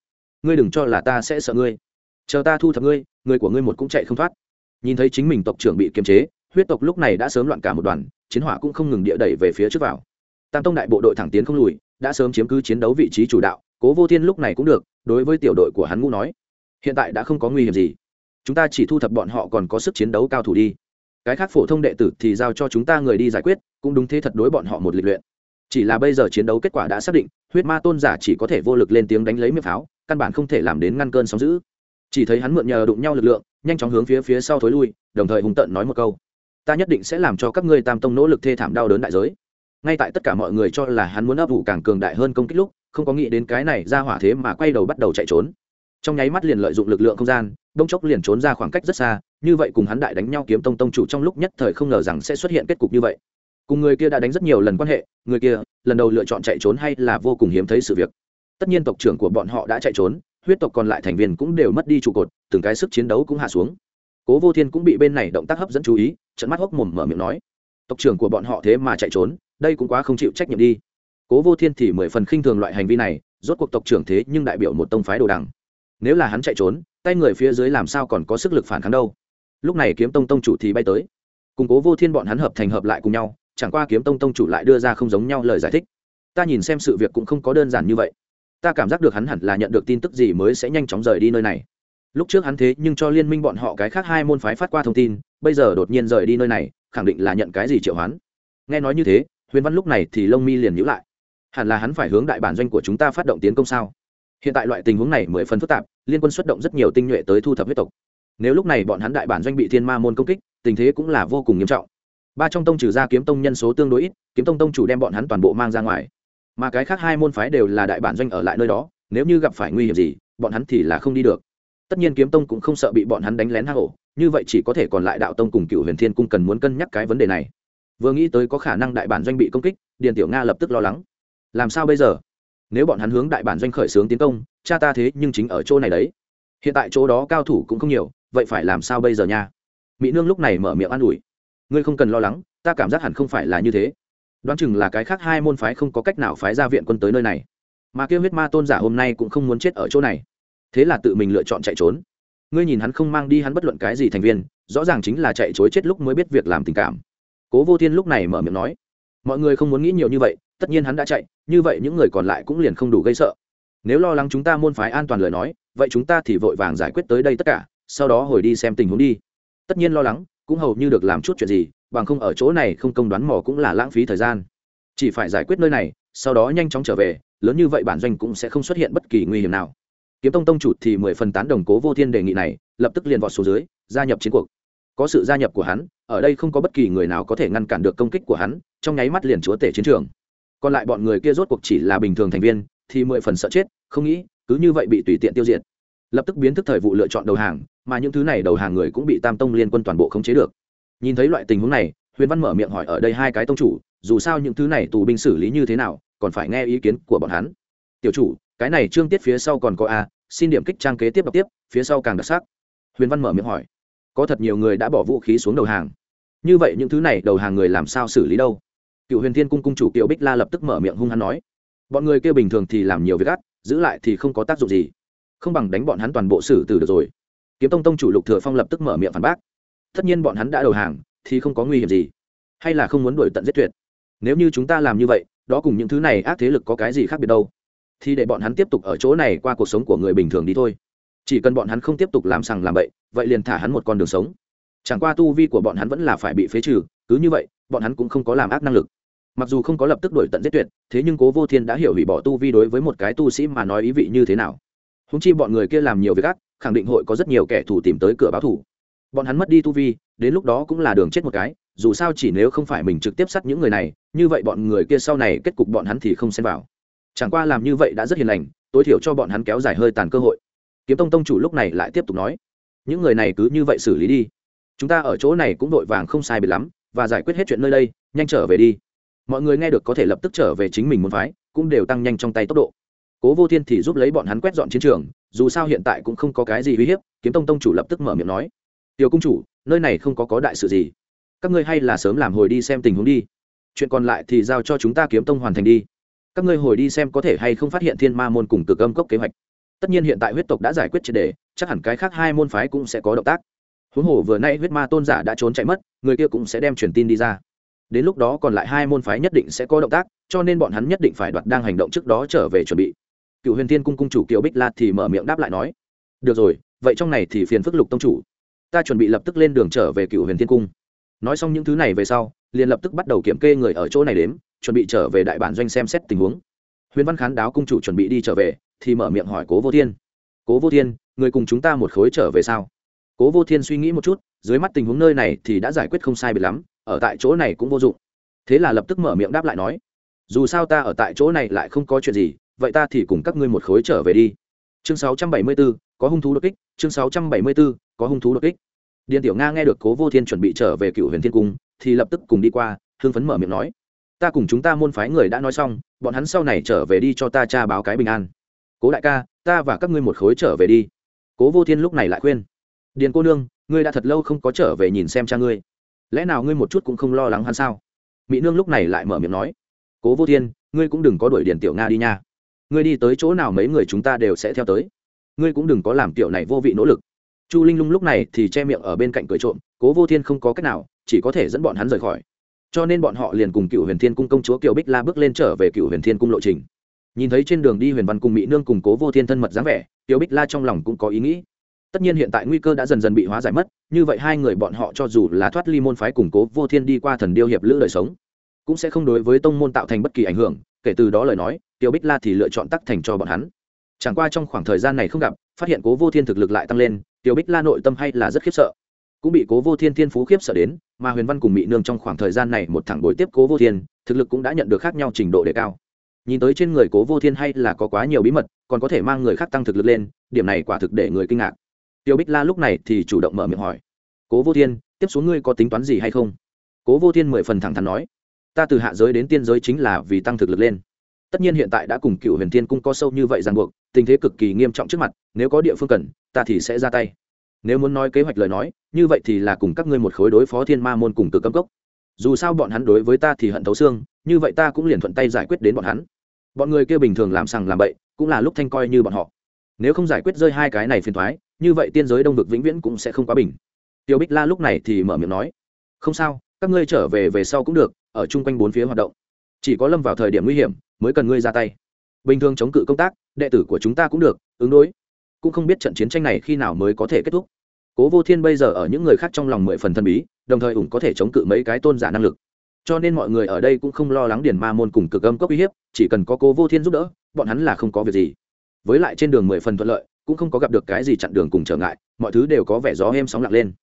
Ngươi đừng cho là ta sẽ sợ ngươi. Chờ ta thu thập ngươi, người của ngươi một cũng chạy không thoát. Nhìn thấy chính mình tộc trưởng bị kiềm chế, huyết tộc lúc này đã sớm loạn cả một đoàn, chiến hỏa cũng không ngừng địa đẩy về phía trước vào. Tam tông đại bộ đội thẳng tiến không lùi, đã sớm chiếm cứ chiến đấu vị trí chủ đạo, cố vô thiên lúc này cũng được, đối với tiểu đội của hắn ngũ nói hiện tại đã không có nguy hiểm gì. Chúng ta chỉ thu thập bọn họ còn có sức chiến đấu cao thủ đi. Cái khác phổ thông đệ tử thì giao cho chúng ta người đi giải quyết, cũng đúng thế thật đối bọn họ một lịch luyện. Chỉ là bây giờ chiến đấu kết quả đã xác định, huyết ma tôn giả chỉ có thể vô lực lên tiếng đánh lấy miệng pháo, căn bản không thể làm đến ngăn cơn sóng giữ chỉ thấy hắn mượn nhờ đụng nhau lực lượng, nhanh chóng hướng phía phía sau thối lui, đồng thời hùng tận nói một câu. Ta nhất định sẽ làm cho các ngươi tam tông nỗ lực thê thảm đau đớn đại giới. Ngay tại tất cả mọi người cho là hắn muốn ấp ủ càng cường đại hơn công kích lúc, không có nghĩ đến cái này ra hỏa thế mà quay đầu bắt đầu chạy trốn trong nháy mắt liền lợi dụng lực lượng không gian, đông chốc liền trốn ra khoảng cách rất xa, như vậy cùng hắn đại đánh nhau kiếm tông tông chủ trong lúc nhất thời không ngờ rằng sẽ xuất hiện kết cục như vậy. Cùng người kia đã đánh rất nhiều lần quan hệ, người kia, lần đầu lựa chọn chạy trốn hay là vô cùng hiếm thấy sự việc. Tất nhiên tộc trưởng của bọn họ đã chạy trốn, huyết tộc còn lại thành viên cũng đều mất đi trụ cột, từng cái sức chiến đấu cũng hạ xuống. Cố vô thiên cũng bị bên này động tác hấp dẫn chú ý trận mắt hốc mồm mở miệng nói, tộc trưởng của bọn họ thế mà chạy trốn, đây cũng quá không chịu trách nhiệm đi. Cố vô thiên thì mười phần khinh thường loại hành vi này, rốt cuộc tộc trưởng thế nhưng đại biểu một tông phái đồ đằng nếu là hắn chạy trốn, tay người phía dưới làm sao còn có sức lực phản kháng đâu? Lúc này kiếm tông tông chủ thì bay tới. Cùng cố vô thiên bọn hắn hợp thành hợp lại cùng nhau, chẳng qua kiếm tông tông chủ lại đưa ra không giống nhau lời giải thích. Ta nhìn xem sự việc cũng không có đơn giản như vậy. Ta cảm giác được hắn hẳn là nhận được tin tức gì mới sẽ nhanh chóng rời đi nơi này. Lúc trước hắn thế nhưng cho liên minh bọn họ cái khác hai môn phái phát qua thông tin, bây giờ đột nhiên rời đi nơi này, khẳng định là nhận cái gì triệu hoán. Nghe nói như thế, huyền văn lúc này thì lông mi liền nhữ lại. Hẳn là hắn phải hướng đại bản doanh của chúng ta phát động tiến công sao? Hiện tại loại tình huống này mười phần phức tạp, liên quân xuất động rất nhiều tinh nhuệ tới thu thập huyết tộc. Nếu lúc này bọn hắn đại bản doanh bị thiên ma môn công kích, tình thế cũng là vô cùng nghiêm trọng. Ba trong tông trừ ra kiếm tông nhân số tương đối ít, kiếm tông tông chủ đem bọn hắn toàn bộ mang ra ngoài. Mà cái khác hai môn phái đều là đại bản doanh ở lại nơi đó, nếu như gặp phải nguy hiểm gì, bọn hắn thì là không đi được. Tất nhiên kiếm tông cũng không sợ bị bọn hắn đánh lén hang ổ như vậy chỉ có thể còn lại đạo tông cùng cựu huyền thiên cung cần muốn cân nhắc cái vấn đề này. Vừa nghĩ tới có khả năng đại bản doanh bị công kích, điền tiểu nga lập tức lo lắng. Làm sao bây giờ? Nếu bọn hắn hướng đại bản doanh khởi xướng tiến công, cha ta thế nhưng chính ở chỗ này đấy. Hiện tại chỗ đó cao thủ cũng không nhiều, vậy phải làm sao bây giờ nha? Mỹ nương lúc này mở miệng an ủi. Ngươi không cần lo lắng, ta cảm giác hẳn không phải là như thế. Đoán chừng là cái khác hai môn phái không có cách nào phái ra viện quân tới nơi này. Mà kêu huyết ma tôn giả hôm nay cũng không muốn chết ở chỗ này. Thế là tự mình lựa chọn chạy trốn. Ngươi nhìn hắn không mang đi hắn bất luận cái gì thành viên, rõ ràng chính là chạy chối chết lúc mới biết việc làm tình cảm. Cố vô thiên lúc này mở miệng nói, mọi người không muốn nghĩ nhiều như vậy tất nhiên hắn đã chạy, như vậy những người còn lại cũng liền không đủ gây sợ. Nếu lo lắng chúng ta môn phái an toàn lời nói, vậy chúng ta thì vội vàng giải quyết tới đây tất cả, sau đó hồi đi xem tình huống đi. Tất nhiên lo lắng, cũng hầu như được làm chút chuyện gì, bằng không ở chỗ này không công đoán mò cũng là lãng phí thời gian. Chỉ phải giải quyết nơi này, sau đó nhanh chóng trở về, lớn như vậy bản doanh cũng sẽ không xuất hiện bất kỳ nguy hiểm nào. Kiếm tông tông chủ thì mười phần tán đồng cố vô thiên đề nghị này, lập tức liền vọt xuống dưới, gia nhập chiến cuộc. Có sự gia nhập của hắn, ở đây không có bất kỳ người nào có thể ngăn cản được công kích của hắn, trong nháy mắt liền chúa tể chiến trường còn lại bọn người kia rốt cuộc chỉ là bình thường thành viên, thì mười phần sợ chết, không nghĩ, cứ như vậy bị tùy tiện tiêu diệt. Lập tức biến thức thời vụ lựa chọn đầu hàng, mà những thứ này đầu hàng người cũng bị tam tông liên quân toàn bộ khống chế được. Nhìn thấy loại tình huống này, huyền văn mở miệng hỏi ở đây hai cái tông chủ, dù sao những thứ này tù binh xử lý như thế nào, còn phải nghe ý kiến của bọn hắn. Tiểu chủ, cái này trương tiết phía sau còn có a, xin điểm kích trang kế tiếp đọc tiếp, phía sau càng đặc sắc. Huyền văn mở miệng hỏi, có thật nhiều người đã bỏ vũ khí xuống đầu hàng. Như vậy những thứ này đầu hàng người làm sao xử lý đâu? Cựu huyền thiên cung cung chủ kiều bích la lập tức mở miệng hung hắn nói, bọn người kia bình thường thì làm nhiều việc gắt giữ lại thì không có tác dụng gì. Không bằng đánh bọn hắn toàn bộ xử tử được rồi. Kiếm tông tông chủ lục thừa phong lập tức mở miệng phản bác, tất nhiên bọn hắn đã đầu hàng, thì không có nguy hiểm gì. Hay là không muốn đuổi tận giết tuyệt. Nếu như chúng ta làm như vậy, đó cùng những thứ này ác thế lực có cái gì khác biệt đâu. Thì để bọn hắn tiếp tục ở chỗ này qua cuộc sống của người bình thường đi thôi. Chỉ cần bọn hắn không tiếp tục làm sằng làm bậy, vậy liền thả hắn một con đường sống. Chẳng qua tu vi của bọn hắn vẫn là phải bị phế trừ, cứ như vậy, bọn hắn cũng không có làm ác năng lực mặc dù không có lập tức đổi tận giết tuyệt, thế nhưng cố vô thiên đã hiểu hủy bỏ tu vi đối với một cái tu sĩ mà nói ý vị như thế nào. Húng chi bọn người kia làm nhiều việc ác, khẳng định hội có rất nhiều kẻ thù tìm tới cửa báo thù. Bọn hắn mất đi tu vi, đến lúc đó cũng là đường chết một cái, dù sao chỉ nếu không phải mình trực tiếp sát những người này, như vậy bọn người kia sau này kết cục bọn hắn thì không xem vào. Chẳng qua làm như vậy đã rất hiền lành, tối thiểu cho bọn hắn kéo dài hơi tàn cơ hội. Kiếm tông tông chủ lúc này lại tiếp tục nói, những người này cứ như vậy xử lý đi. Chúng ta ở chỗ này cũng vội vàng không sai bị lắm, và giải quyết hết chuyện nơi đây, nhanh trở về đi mọi người nghe được có thể lập tức trở về chính mình muốn phái, cũng đều tăng nhanh trong tay tốc độ. Cố vô thiên thì giúp lấy bọn hắn quét dọn chiến trường, dù sao hiện tại cũng không có cái gì uy hiếp, kiếm tông tông chủ lập tức mở miệng nói, tiểu công chủ, nơi này không có có đại sự gì. Các ngươi hay là sớm làm hồi đi xem tình huống đi. Chuyện còn lại thì giao cho chúng ta kiếm tông hoàn thành đi. Các ngươi hồi đi xem có thể hay không phát hiện thiên ma môn cùng cực âm cốc kế hoạch. Tất nhiên hiện tại huyết tộc đã giải quyết triệt đề, chắc hẳn cái khác hai môn phái cũng sẽ có động tác. Huống hồ vừa nay huyết ma tôn giả đã trốn chạy mất, người kia cũng sẽ đem truyền tin đi ra đến lúc đó còn lại hai môn phái nhất định sẽ có động tác, cho nên bọn hắn nhất định phải đoạt đang hành động trước đó trở về chuẩn bị. Cựu huyền thiên cung cung chủ kiều bích la thì mở miệng đáp lại nói, được rồi, vậy trong này thì phiền phức lục tông chủ. Ta chuẩn bị lập tức lên đường trở về cựu huyền thiên cung. Nói xong những thứ này về sau, liền lập tức bắt đầu kiểm kê người ở chỗ này đếm, chuẩn bị trở về đại bản doanh xem xét tình huống. Huyền văn khán đáo cung chủ chuẩn bị đi trở về, thì mở miệng hỏi cố vô thiên. Cố vô thiên, người cùng chúng ta một khối trở về sao? Cố vô thiên suy nghĩ một chút, dưới mắt tình huống nơi này thì đã giải quyết không sai biệt lắm ở tại chỗ này cũng vô dụng. Thế là lập tức mở miệng đáp lại nói dù sao ta ở tại chỗ này lại không có chuyện gì vậy ta thì cùng các ngươi một khối trở về đi. Chương 674, có hung thú đột kích chương 674, có hung thú đột kích. Điền tiểu nga nghe được cố vô thiên chuẩn bị trở về cựu huyền thiên cung thì lập tức cùng đi qua hương phấn mở miệng nói ta cùng chúng ta môn phái người đã nói xong bọn hắn sau này trở về đi cho ta cha báo cái bình an. Cố đại ca ta và các ngươi một khối trở về đi. Cố vô thiên lúc này lại khuyên điền cô nương ngươi đã thật lâu không có trở về nhìn xem cha ngươi lẽ nào ngươi một chút cũng không lo lắng hắn sao? Mỹ nương lúc này lại mở miệng nói, cố vô thiên, ngươi cũng đừng có đuổi Điền tiểu nga đi nha. Ngươi đi tới chỗ nào mấy người chúng ta đều sẽ theo tới. Ngươi cũng đừng có làm tiểu này vô vị nỗ lực. Chu linh lung lúc này thì che miệng ở bên cạnh cười trộm, cố vô thiên không có cách nào, chỉ có thể dẫn bọn hắn rời khỏi. Cho nên bọn họ liền cùng cựu huyền thiên cung công chúa kiều bích la bước lên trở về cựu huyền thiên cung lộ trình. Nhìn thấy trên đường đi huyền văn cùng mỹ nương cùng cố vô thiên thân mật dáng vẻ, kiều bích la trong lòng cũng có ý nghĩ tất nhiên hiện tại nguy cơ đã dần dần bị hóa giải mất, như vậy hai người bọn họ cho dù là thoát ly môn phái củng cố vô thiên đi qua thần điêu hiệp lữ đời sống, cũng sẽ không đối với tông môn tạo thành bất kỳ ảnh hưởng, kể từ đó lời nói, tiêu bích la thì lựa chọn tắc thành cho bọn hắn. Chẳng qua trong khoảng thời gian này không gặp, phát hiện cố vô thiên thực lực lại tăng lên, tiêu bích la nội tâm hay là rất khiếp sợ. Cũng bị cố vô thiên thiên phú khiếp sợ đến, mà huyền văn cùng mỹ nương trong khoảng thời gian này một thẳng bồi tiếp cố vô thiên, thực lực cũng đã nhận được khác nhau trình độ đề cao. Nhìn tới trên người cố vô thiên hay là có quá nhiều bí mật, còn có thể mang người khác tăng thực lực lên, điểm này quả thực để người kinh ngạc tiêu bích la lúc này thì chủ động mở miệng hỏi, cố vô thiên, tiếp xuống ngươi có tính toán gì hay không? Cố vô thiên mười phần thẳng thắn nói, ta từ hạ giới đến tiên giới chính là vì tăng thực lực lên. Tất nhiên hiện tại đã cùng cựu huyền thiên cung có sâu như vậy ràng buộc, tình thế cực kỳ nghiêm trọng trước mặt, nếu có địa phương cần, ta thì sẽ ra tay. Nếu muốn nói kế hoạch lời nói, như vậy thì là cùng các ngươi một khối đối phó thiên ma môn cùng cực cấm cốc. Dù sao bọn hắn đối với ta thì hận thấu xương, như vậy ta cũng liền thuận tay giải quyết đến bọn hắn. Bọn người kia bình thường làm sằng làm bậy, cũng là lúc thanh coi như bọn họ. Nếu không giải quyết rơi hai cái này phiền thoái như vậy tiên giới đông vực vĩnh viễn cũng sẽ không quá bình. Tiêu bích la lúc này thì mở miệng nói, không sao, các ngươi trở về về sau cũng được, ở chung quanh bốn phía hoạt động. Chỉ có lâm vào thời điểm nguy hiểm, mới cần ngươi ra tay. Bình thường chống cự công tác, đệ tử của chúng ta cũng được, ứng đối. Cũng không biết trận chiến tranh này khi nào mới có thể kết thúc. Cố vô thiên bây giờ ở những người khác trong lòng mười phần thần bí, đồng thời ủng có thể chống cự mấy cái tôn giả năng lực. Cho nên mọi người ở đây cũng không lo lắng điển ma môn cùng cực âm cốc uy hiếp, chỉ cần có cố vô thiên giúp đỡ, bọn hắn là không có việc gì. Với lại trên đường mười phần thuận lợi cũng không có gặp được cái gì chặn đường cùng trở ngại, mọi thứ đều có vẻ gió êm sóng lặng lên.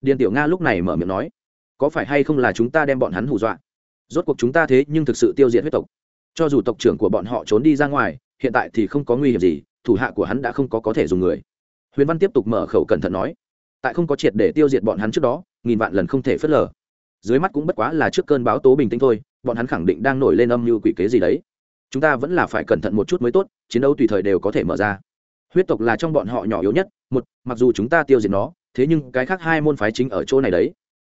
Điền tiểu nga lúc này mở miệng nói, có phải hay không là chúng ta đem bọn hắn hù dọa? Rốt cuộc chúng ta thế nhưng thực sự tiêu diệt huyết tộc. Cho dù tộc trưởng của bọn họ trốn đi ra ngoài, hiện tại thì không có nguy hiểm gì, thủ hạ của hắn đã không có có thể dùng người. Huyền văn tiếp tục mở khẩu cẩn thận nói, tại không có triệt để tiêu diệt bọn hắn trước đó, nghìn vạn lần không thể phớt lờ. Dưới mắt cũng bất quá là trước cơn báo tố bình tĩnh thôi, bọn hắn khẳng định đang nổi lên âm mưu quỷ kế gì đấy. Chúng ta vẫn là phải cẩn thận một chút mới tốt, chiến đấu tùy thời đều có thể mở ra huyết tộc là trong bọn họ nhỏ yếu nhất, một, mặc dù chúng ta tiêu diệt nó, thế nhưng cái khác hai môn phái chính ở chỗ này đấy.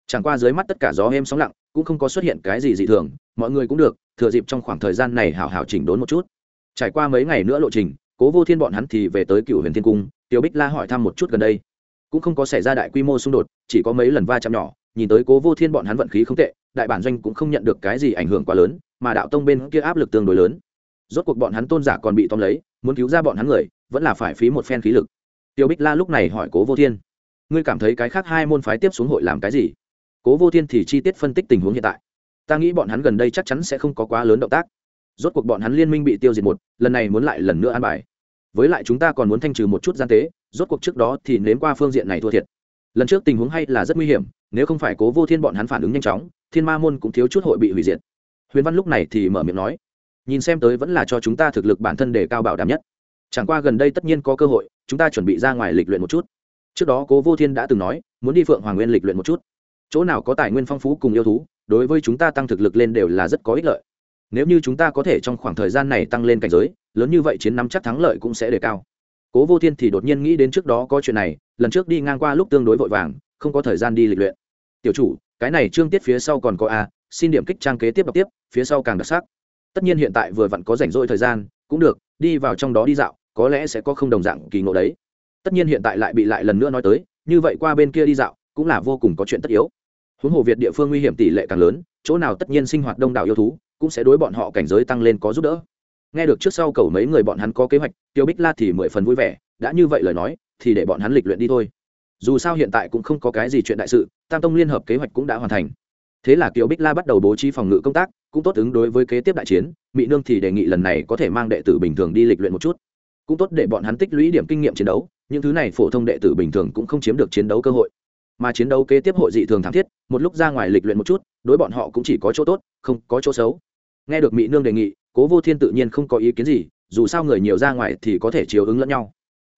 Chẳng qua dưới mắt tất cả gió êm sóng lặng, cũng không có xuất hiện cái gì dị thường, mọi người cũng được, thừa dịp trong khoảng thời gian này hảo hảo chỉnh đốn một chút. Trải qua mấy ngày nữa lộ trình, cố vô thiên bọn hắn thì về tới cựu huyền thiên cung, tiêu bích la hỏi thăm một chút gần đây. Cũng không có xảy ra đại quy mô xung đột, chỉ có mấy lần va chạm nhỏ, nhìn tới cố vô thiên bọn hắn vận khí không tệ, đại bản doanh cũng không nhận được cái gì ảnh hưởng quá lớn, mà đạo tông bên kia áp lực tương đối lớn. Rốt cuộc bọn hắn tôn giả còn bị tóm lấy, muốn cứu ra bọn hắn người vẫn là phải phí một phen khí lực. Tiêu bích la lúc này hỏi cố vô thiên, ngươi cảm thấy cái khác hai môn phái tiếp xuống hội làm cái gì? Cố vô thiên thì chi tiết phân tích tình huống hiện tại. Ta nghĩ bọn hắn gần đây chắc chắn sẽ không có quá lớn động tác. Rốt cuộc bọn hắn liên minh bị tiêu diệt một, lần này muốn lại lần nữa an bài. Với lại chúng ta còn muốn thanh trừ một chút gian tế, rốt cuộc trước đó thì nếm qua phương diện này thua thiệt. Lần trước tình huống hay là rất nguy hiểm, nếu không phải cố vô thiên bọn hắn phản ứng nhanh chóng, thiên ma môn cũng thiếu chút hội bị hủy diệt. Huyền văn lúc này thì mở miệng nói, nhìn xem tới vẫn là cho chúng ta thực lực bản thân để cao bảo đảm nhất chẳng qua gần đây tất nhiên có cơ hội, chúng ta chuẩn bị ra ngoài lịch luyện một chút. Trước đó cố vô thiên đã từng nói, muốn đi phượng hoàng nguyên lịch luyện một chút. Chỗ nào có tài nguyên phong phú cùng yêu thú, đối với chúng ta tăng thực lực lên đều là rất có ích lợi. Nếu như chúng ta có thể trong khoảng thời gian này tăng lên cảnh giới, lớn như vậy chiến nắm chắc thắng lợi cũng sẽ đề cao. Cố vô thiên thì đột nhiên nghĩ đến trước đó có chuyện này, lần trước đi ngang qua lúc tương đối vội vàng, không có thời gian đi lịch luyện. Tiểu chủ, cái này trương tiết phía sau còn có a, xin điểm kích trang kế tiếp đọc tiếp, phía sau càng đặc sắc. Tất nhiên hiện tại vừa vặn có rảnh rỗi thời gian, cũng được, đi vào trong đó đi dạo có lẽ sẽ có không đồng dạng kỳ ngộ đấy. Tất nhiên hiện tại lại bị lại lần nữa nói tới, như vậy qua bên kia đi dạo, cũng là vô cùng có chuyện tất yếu. Huống hồ việt địa phương nguy hiểm tỷ lệ càng lớn, chỗ nào tất nhiên sinh hoạt đông đảo yêu thú, cũng sẽ đối bọn họ cảnh giới tăng lên có giúp đỡ. Nghe được trước sau cầu mấy người bọn hắn có kế hoạch, tiêu bích la thì mười phần vui vẻ, đã như vậy lời nói, thì để bọn hắn lịch luyện đi thôi. Dù sao hiện tại cũng không có cái gì chuyện đại sự, tam tông liên hợp kế hoạch cũng đã hoàn thành. Thế là kiều bích la bắt đầu bố trí phòng ngự công tác, cũng tốt ứng đối với kế tiếp đại chiến mỹ nương thì đề nghị lần này có thể mang đệ tử bình thường đi lịch luyện một chút cũng tốt để bọn hắn tích lũy điểm kinh nghiệm chiến đấu, những thứ này phổ thông đệ tử bình thường cũng không chiếm được chiến đấu cơ hội. Mà chiến đấu kế tiếp hội dị thường thảm thiết, một lúc ra ngoài lịch luyện một chút, đối bọn họ cũng chỉ có chỗ tốt, không có chỗ xấu. Nghe được mỹ nương đề nghị, cố vô thiên tự nhiên không có ý kiến gì, dù sao người nhiều ra ngoài thì có thể chiếu ứng lẫn nhau.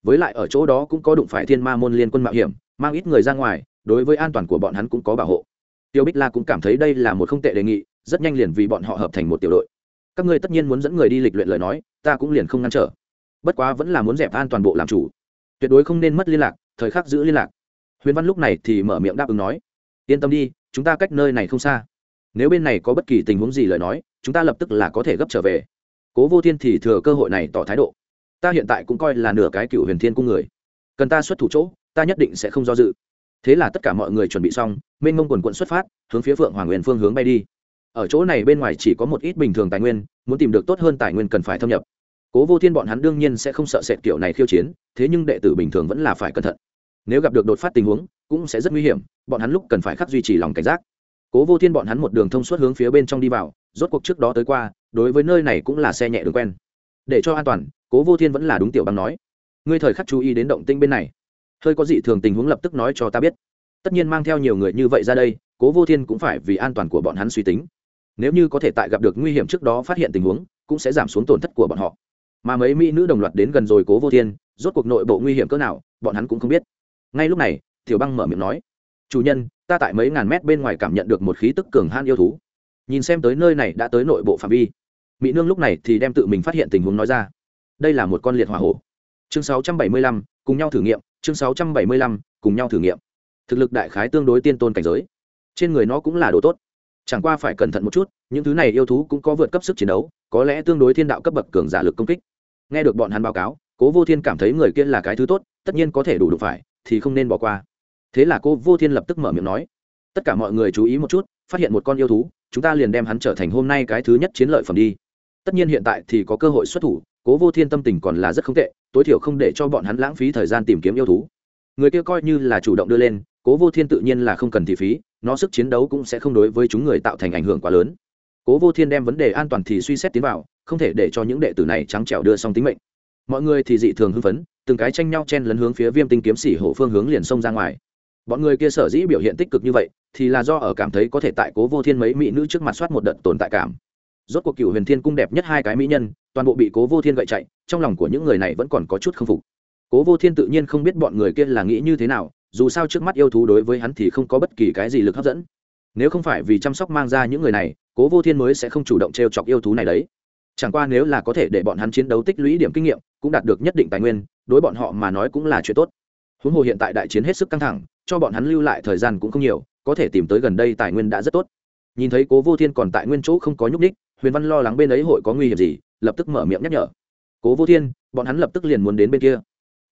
Với lại ở chỗ đó cũng có đụng phải thiên ma môn liên quân mạo hiểm, mang ít người ra ngoài, đối với an toàn của bọn hắn cũng có bảo hộ. Tiêu bích la cũng cảm thấy đây là một không tệ đề nghị, rất nhanh liền vì bọn họ hợp thành một tiểu đội. Các ngươi tất nhiên muốn dẫn người đi lịch luyện lời nói, ta cũng liền không ngăn trở bất quá vẫn là muốn dẹp an toàn bộ làm chủ. Tuyệt đối không nên mất liên lạc, thời khắc giữ liên lạc. Huyền văn lúc này thì mở miệng đáp ứng nói, yên tâm đi, chúng ta cách nơi này không xa. Nếu bên này có bất kỳ tình huống gì lời nói, chúng ta lập tức là có thể gấp trở về. Cố vô thiên thì thừa cơ hội này tỏ thái độ. Ta hiện tại cũng coi là nửa cái cựu huyền thiên cung người. Cần ta xuất thủ chỗ, ta nhất định sẽ không do dự. Thế là tất cả mọi người chuẩn bị xong, mênh mông quần quận xuất phát, hướng phía phượng hoàng nguyên phương hướng bay đi. Ở chỗ này bên ngoài chỉ có một ít bình thường tài nguyên, muốn tìm được tốt hơn tài nguyên cần phải thâm nhập cố vô thiên bọn hắn đương nhiên sẽ không sợ sệt kiểu này khiêu chiến, thế nhưng đệ tử bình thường vẫn là phải cẩn thận. Nếu gặp được đột phát tình huống, cũng sẽ rất nguy hiểm, bọn hắn lúc cần phải khắc duy trì lòng cảnh giác. Cố vô thiên bọn hắn một đường thông suốt hướng phía bên trong đi vào, rốt cuộc trước đó tới qua, đối với nơi này cũng là xe nhẹ đường quen. Để cho an toàn, cố vô thiên vẫn là đúng tiểu băng nói. Ngươi thời khắc chú ý đến động tinh bên này. Hơi có dị thường tình huống lập tức nói cho ta biết. Tất nhiên mang theo nhiều người như vậy ra đây, cố vô thiên cũng phải vì an toàn của bọn hắn suy tính. Nếu như có thể tại gặp được nguy hiểm trước đó phát hiện tình huống, cũng sẽ giảm xuống tổn thất của bọn họ mà mấy mỹ nữ đồng loạt đến gần rồi cố vô thiên rốt cuộc nội bộ nguy hiểm cỡ nào bọn hắn cũng không biết. Ngay lúc này tiểu băng mở miệng nói chủ nhân ta tại mấy ngàn mét bên ngoài cảm nhận được một khí tức cường han yêu thú. Nhìn xem tới nơi này đã tới nội bộ phạm vi. Mỹ nương lúc này thì đem tự mình phát hiện tình huống nói ra. Đây là một con liệt hỏa hổ. Chương 675, cùng nhau thử nghiệm chương 675, cùng nhau thử nghiệm. Thực lực đại khái tương đối tiên tôn cảnh giới. Trên người nó cũng là đồ tốt. Chẳng qua phải cẩn thận một chút những thứ này yêu thú cũng có vượt cấp sức chiến đấu có lẽ tương đối thiên đạo cấp bậc cường giả lực công kích nghe được bọn hắn báo cáo, cố vô thiên cảm thấy người kia là cái thứ tốt, tất nhiên có thể đủ đủ phải, thì không nên bỏ qua. Thế là cô vô thiên lập tức mở miệng nói, tất cả mọi người chú ý một chút, phát hiện một con yêu thú, chúng ta liền đem hắn trở thành hôm nay cái thứ nhất chiến lợi phẩm đi. Tất nhiên hiện tại thì có cơ hội xuất thủ, cố vô thiên tâm tình còn là rất không tệ, tối thiểu không để cho bọn hắn lãng phí thời gian tìm kiếm yêu thú. Người kia coi như là chủ động đưa lên, cố vô thiên tự nhiên là không cần thị phí, nó sức chiến đấu cũng sẽ không đối với chúng người tạo thành ảnh hưởng quá lớn. Cố vô thiên đem vấn đề an toàn thì suy xét tiến vào không thể để cho những đệ tử này trắng trẻo đưa xong tính mệnh. Mọi người thì dị thường hưng phấn, từng cái tranh nhau chen lấn hướng phía viêm tinh kiếm sĩ hổ phương hướng liền xông ra ngoài. Bọn người kia sở dĩ biểu hiện tích cực như vậy, thì là do ở cảm thấy có thể tại cố vô thiên mấy mỹ nữ trước mặt soát một đợt tồn tại cảm. Rốt cuộc cựu huyền thiên cung đẹp nhất hai cái mỹ nhân, toàn bộ bị cố vô thiên gậy chạy, trong lòng của những người này vẫn còn có chút k phục. Cố vô thiên tự nhiên không biết bọn người kia là nghĩ như thế nào, dù sao trước mắt yêu thú đối với hắn thì không có bất kỳ cái gì lực hấp dẫn. Nếu không phải vì chăm sóc mang ra những người này, cố vô thiên mới sẽ không chủ động t r e o chọc yêu thú này đấy chẳng qua nếu là có thể để bọn hắn chiến đấu tích lũy điểm kinh nghiệm, cũng đạt được nhất định tài nguyên, đối bọn họ mà nói cũng là chuyện tốt. Huống hồ hiện tại đại chiến hết sức căng thẳng, cho bọn hắn lưu lại thời gian cũng không nhiều, có thể tìm tới gần đây tài nguyên đã rất tốt. Nhìn thấy cố vô thiên còn tại nguyên chỗ không có nhúc ních huyền văn lo lắng bên ấy hội có nguy hiểm gì, lập tức mở miệng nhắc nhở. Cố vô thiên, bọn hắn lập tức liền muốn đến bên kia.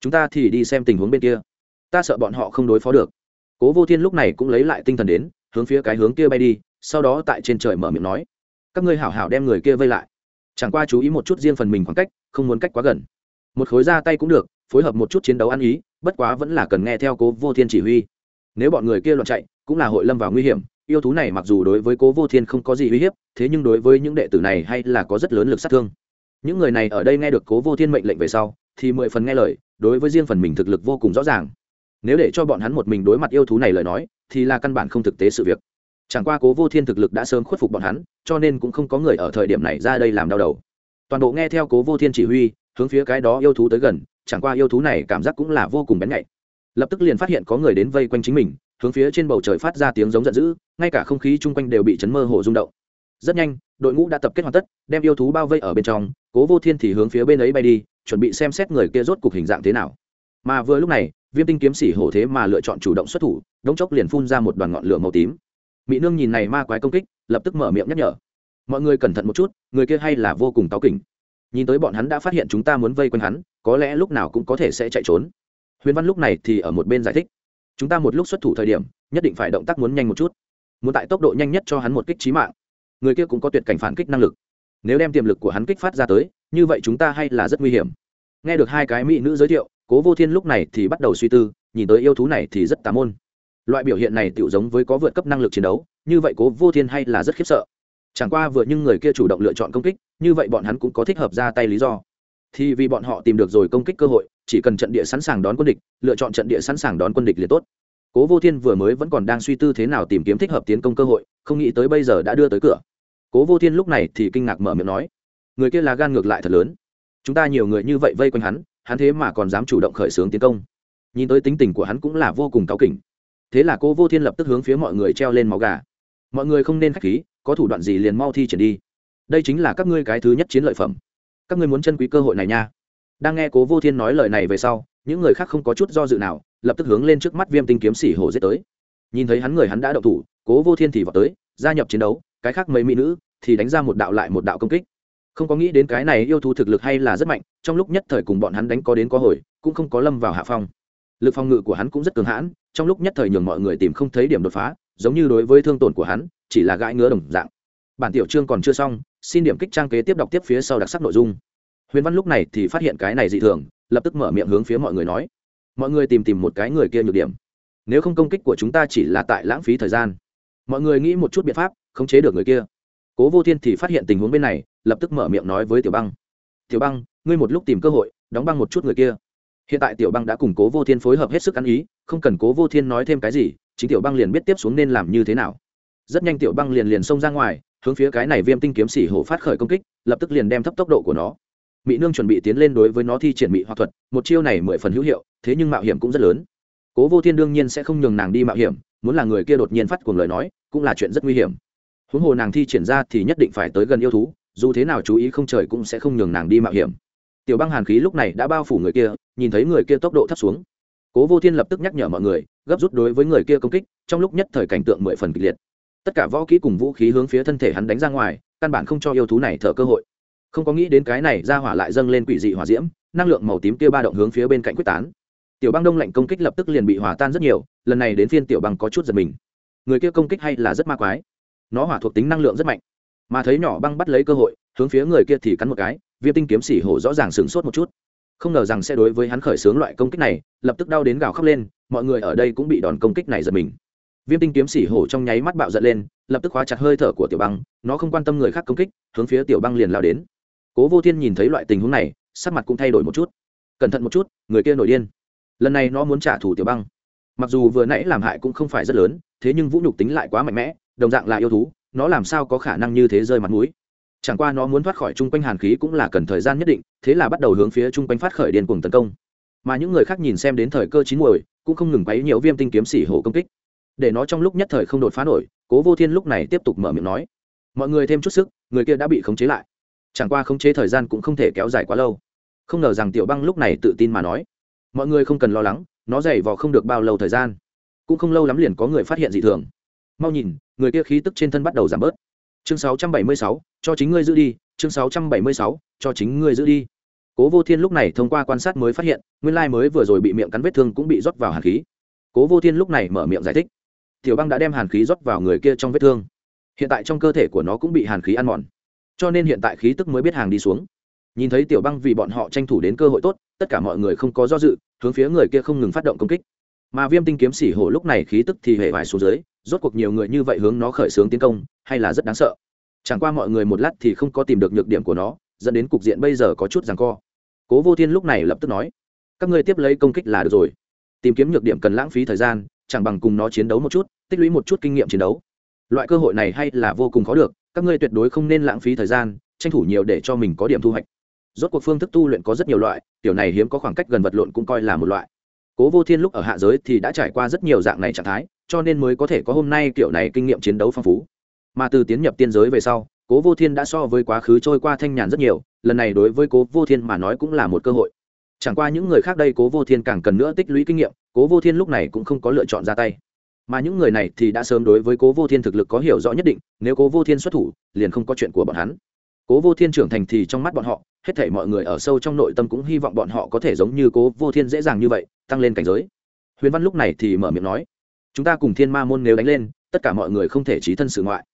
Chúng ta thì đi xem tình huống bên kia. Ta sợ bọn họ không đối phó được. Cố vô thiên lúc này cũng lấy lại tinh thần đến, hướng phía cái hướng kia bay đi, sau đó tại trên trời mở miệng nói, các ngươi hảo hảo đem người kia vây lại chẳng qua chú ý một chút riêng phần mình khoảng cách, không muốn cách quá gần. Một khối ra tay cũng được, phối hợp một chút chiến đấu ăn ý, bất quá vẫn là cần nghe theo cố vô thiên chỉ huy. Nếu bọn người kia loạn chạy, cũng là hội lâm vào nguy hiểm, yêu thú này mặc dù đối với cố vô thiên không có gì uy hiếp, thế nhưng đối với những đệ tử này hay là có rất lớn lực sát thương. Những người này ở đây nghe được cố vô thiên mệnh lệnh về sau, thì mười phần nghe lời, đối với riêng phần mình thực lực vô cùng rõ ràng. Nếu để cho bọn hắn một mình đối mặt yêu thú này lời nói, thì là căn bản không thực tế sự việc chẳng qua cố vô thiên thực lực đã sớm khuất phục bọn hắn, cho nên cũng không có người ở thời điểm này ra đây làm đau đầu. Toàn bộ nghe theo cố vô thiên chỉ huy, hướng phía cái đó yêu thú tới gần, chẳng qua yêu thú này cảm giác cũng là vô cùng bén nhạy. Lập tức liền phát hiện có người đến vây quanh chính mình, hướng phía trên bầu trời phát ra tiếng giống giận dữ, ngay cả không khí chung quanh đều bị chấn mơ hồ rung động. Rất nhanh, đội ngũ đã tập kết hoàn tất, đem yêu thú bao vây ở bên trong, cố vô thiên thì hướng phía bên ấy bay đi, chuẩn bị xem xét người kia rốt cục hình dạng thế nào. Mà vừa lúc này, viêm tinh kiếm sĩ hổ thế mà lựa chọn chủ động xuất thủ, đống chốc liền phun ra một đoàn ngọn lửa màu tím mỹ nương nhìn này ma quái công kích, lập tức mở miệng nhắc nhở. Mọi người cẩn thận một chút, người kia hay là vô cùng táo kỉnh. Nhìn tới bọn hắn đã phát hiện chúng ta muốn vây quanh hắn, có lẽ lúc nào cũng có thể sẽ chạy trốn. Huyền văn lúc này thì ở một bên giải thích. Chúng ta một lúc xuất thủ thời điểm, nhất định phải động tác muốn nhanh một chút. Muốn tại tốc độ nhanh nhất cho hắn một kích trí mạng. Người kia cũng có tuyệt cảnh phản kích năng lực. Nếu đem tiềm lực của hắn kích phát ra tới, như vậy chúng ta hay là rất nguy hiểm. Nghe được hai cái mỹ nữ giới thiệu, cố vô thiên lúc này thì bắt đầu suy tư, nhìn tới yêu thú này thì rất tà môn loại biểu hiện này tựu giống với có vượt cấp năng lực chiến đấu, như vậy cố vô thiên hay là rất khiếp sợ. Chẳng qua vừa nhưng người kia chủ động lựa chọn công kích, như vậy bọn hắn cũng có thích hợp ra tay lý do. Thì vì bọn họ tìm được rồi công kích cơ hội, chỉ cần trận địa sẵn sàng đón quân địch, lựa chọn trận địa sẵn sàng đón quân địch liền tốt. Cố vô thiên vừa mới vẫn còn đang suy tư thế nào tìm kiếm thích hợp tiến công cơ hội, không nghĩ tới bây giờ đã đưa tới cửa. Cố vô thiên lúc này thì kinh ngạc mở miệng nói, người kia là gan ngược lại thật lớn. Chúng ta nhiều người như vậy vây quanh hắn hắn thế mà còn dám chủ động khởi xướng tiến công. Nhìn tới tính tình của hắn cũng là vô cùng cáu kỉnh thế là cô vô thiên lập tức hướng phía mọi người treo lên máu gà. Mọi người không nên k h á c h khí, có thủ đoạn gì liền mau thi triển đi. Đây chính là các ngươi cái thứ nhất chiến lợi phẩm. Các ngươi muốn chân quý cơ hội này nha. Đang nghe cố vô thiên nói lời này về sau, những người khác không có chút do dự nào, lập tức hướng lên trước mắt viêm tinh kiếm xỉ hồ giết tới. Nhìn thấy hắn người hắn đã đậu thủ, cố vô thiên thì vào tới, gia nhập chiến đấu, cái khác mấy mỹ nữ thì đánh ra một đạo lại một đạo công kích. Không có nghĩ đến cái này yêu thú thực lực hay là rất mạnh, trong lúc nhất thời cùng bọn hắn đánh có đến có hồi, cũng không có lâm vào hạ phong. Lực phòng ngự của hắn cũng rất cường hãn trong lúc nhất thời nhường mọi người tìm không thấy điểm đột phá, giống như đối với thương tổn của hắn, chỉ là gãi ngứa đồng dạng. Bản tiểu chương còn chưa xong, xin điểm kích trang kế tiếp đọc tiếp phía sau đặc sắc nội dung. Huyền văn lúc này thì phát hiện cái này dị thường, lập tức mở miệng hướng phía mọi người nói, mọi người tìm tìm một cái người kia nhược điểm. Nếu không công kích của chúng ta chỉ là tại lãng phí thời gian. Mọi người nghĩ một chút biện pháp, khống chế được người kia. Cố vô thiên thì phát hiện tình huống bên này, lập tức mở miệng nói với tiểu băng tiểu băng, ngươi một lúc tìm cơ hội, đóng băng một chút người kia hiện tại tiểu băng đã cùng cố vô thiên phối hợp hết sức ăn ý, không cần cố vô thiên nói thêm cái gì, chính tiểu băng liền biết tiếp xuống nên làm như thế nào. Rất nhanh tiểu băng liền liền xông ra ngoài, hướng phía cái này viêm tinh kiếm xỉ hổ phát khởi công kích, lập tức liền đem thấp tốc độ của nó. Mỹ nương chuẩn bị tiến lên đối với nó thi triển mỹ hoặc thuật, một chiêu này mười phần hữu hiệu, thế nhưng mạo hiểm cũng rất lớn. Cố vô thiên đương nhiên sẽ không nhường nàng đi mạo hiểm, muốn là người kia đột nhiên phát cùng lời nói, cũng là chuyện rất nguy hiểm. Huống hồ nàng thi triển ra thì nhất định phải tới gần yêu thú, dù thế nào chú ý không trời cũng sẽ không nhường nàng đi mạo hiểm tiểu băng hàn khí lúc này đã bao phủ người kia, nhìn thấy người kia tốc độ thấp xuống. Cố vô thiên lập tức nhắc nhở mọi người, gấp rút đối với người kia công kích, trong lúc nhất thời cảnh tượng mười phần kịch liệt. Tất cả võ kỹ cùng vũ khí hướng phía thân thể hắn đánh ra ngoài, căn bản không cho yêu thú này thở cơ hội. Không có nghĩ đến cái này ra hỏa lại dâng lên quỷ dị hỏa diễm, năng lượng màu tím kia ba động hướng phía bên cạnh quyết tán. Tiểu băng đông lạnh công kích lập tức liền bị hòa tan rất nhiều, lần này đến phiên tiểu băng có chút giật mình. Người kia công kích hay là rất ma quái. Nó hỏa thuộc tính năng lượng rất mạnh, mà thấy nhỏ băng bắt lấy cơ hội, hướng phía người kia thì cắn một cái viêm tinh kiếm xỉ hổ rõ ràng sửng sốt một chút. Không ngờ rằng sẽ đối với hắn khởi xướng loại công kích này, lập tức đau đến gào khóc lên, mọi người ở đây cũng bị đòn công kích này giật mình. Viêm tinh kiếm xỉ hổ trong nháy mắt bạo giận lên, lập tức khóa chặt hơi thở của tiểu băng, nó không quan tâm người khác công kích, hướng phía tiểu băng liền lao đến. Cố vô thiên nhìn thấy loại tình huống này, sắc mặt cũng thay đổi một chút. Cẩn thận một chút, người kia nổi điên. Lần này nó muốn trả thù tiểu băng. Mặc dù vừa nãy làm hại cũng không phải rất lớn, thế nhưng vũ nhục tính lại quá mạnh mẽ, đồng dạng là yêu thú, nó làm sao có khả năng như thế rơi mặt mũi? Chẳng qua nó muốn thoát khỏi chung quanh hàn khí cũng là cần thời gian nhất định thế là bắt đầu hướng phía chung quanh phát khởi điên cuồng tấn công. Mà những người khác nhìn xem đến thời cơ chín muồi cũng không ngừng quấy nhiều viêm tinh kiếm xỉ hổ công kích. Để nó trong lúc nhất thời không đột phá nổi cố vô thiên lúc này tiếp tục mở miệng nói mọi người thêm chút sức người kia đã bị khống chế lại. Chẳng qua khống chế thời gian cũng không thể kéo dài quá lâu. Không ngờ rằng tiểu băng lúc này tự tin mà nói mọi người không cần lo lắng nó dày vò không được bao lâu thời gian. Cũng không lâu lắm liền có người phát hiện dị thường. Mau nhìn người kia khí tức trên thân bắt đầu giảm bớt. Chương 676, cho chính ngươi giữ đi chương 676, cho chính ngươi giữ đi. Cố vô thiên lúc này thông qua quan sát mới phát hiện nguyên lai mới vừa rồi bị miệng cắn vết thương cũng bị rót vào hàn khí. Cố vô thiên lúc này mở miệng giải thích. Tiểu băng đã đem hàn khí rót vào người kia trong vết thương. Hiện tại trong cơ thể của nó cũng bị hàn khí ăn mòn. Cho nên hiện tại khí tức mới biết hàng đi xuống. Nhìn thấy tiểu băng vì bọn họ tranh thủ đến cơ hội tốt tất cả mọi người không có do dự hướng phía người kia không ngừng phát động công kích. Mà viêm tinh kiếm xỉ hổ lúc này khí tức thì hề vải xuống dưới rốt cuộc nhiều người như vậy hướng nó khởi xướng tiến công hay là rất đáng sợ chẳng qua mọi người một lát thì không có tìm được nhược điểm của nó, dẫn đến cục diện bây giờ có chút rằng co. Cố vô thiên lúc này lập tức nói, các ngươi tiếp lấy công kích là được rồi. Tìm kiếm nhược điểm cần lãng phí thời gian, chẳng bằng cùng nó chiến đấu một chút, tích lũy một chút kinh nghiệm chiến đấu. Loại cơ hội này hay là vô cùng khó được, các ngươi tuyệt đối không nên lãng phí thời gian, tranh thủ nhiều để cho mình có điểm thu hoạch. Rốt cuộc phương thức tu luyện có rất nhiều loại, tiểu này hiếm có khoảng cách gần vật lộn cũng coi là một loại. Cố vô thiên lúc ở hạ giới thì đã trải qua rất nhiều dạng này trạng thái, cho nên mới có thể có hôm nay kiểu này kinh nghiệm chiến đấu phong phú mà từ tiến nhập tiên giới về sau, cố vô thiên đã so với quá khứ trôi qua thanh nhàn rất nhiều, lần này đối với cố vô thiên mà nói cũng là một cơ hội. Chẳng qua những người khác đây cố vô thiên càng cần nữa tích lũy kinh nghiệm, cố vô thiên lúc này cũng không có lựa chọn ra tay. Mà những người này thì đã sớm đối với cố vô thiên thực lực có hiểu rõ nhất định, nếu cố vô thiên xuất thủ, liền không có chuyện của bọn hắn. Cố vô thiên trưởng thành thì trong mắt bọn họ, hết thể mọi người ở sâu trong nội tâm cũng hy vọng bọn họ có thể giống như cố vô thiên dễ dàng như vậy, tăng lên cảnh giới. Huyền văn lúc này thì mở miệng nói, chúng ta cùng thiên ma môn nếu đánh lên, tất cả mọi người không thể trí thân sự ngoại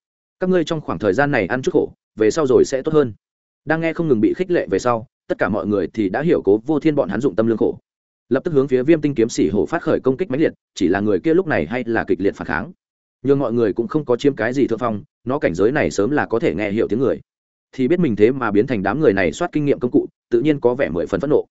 các ngươi trong khoảng thời gian này ăn chút khổ, về sau rồi sẽ tốt hơn. Đang nghe không ngừng bị khích lệ về sau, tất cả mọi người thì đã hiểu cố vô thiên bọn hắn dụng tâm lương khổ. Lập tức hướng phía viêm tinh kiếm xỉ hổ phát khởi công kích mãnh liệt, chỉ là người kia lúc này hay là kịch liệt phản kháng. Nhưng mọi người cũng không có chiếm cái gì thượng phong, nó cảnh giới này sớm là có thể nghe hiểu tiếng người. Thì biết mình thế mà biến thành đám người này soát kinh nghiệm công cụ, tự nhiên có vẻ mười phần phẫn nộ.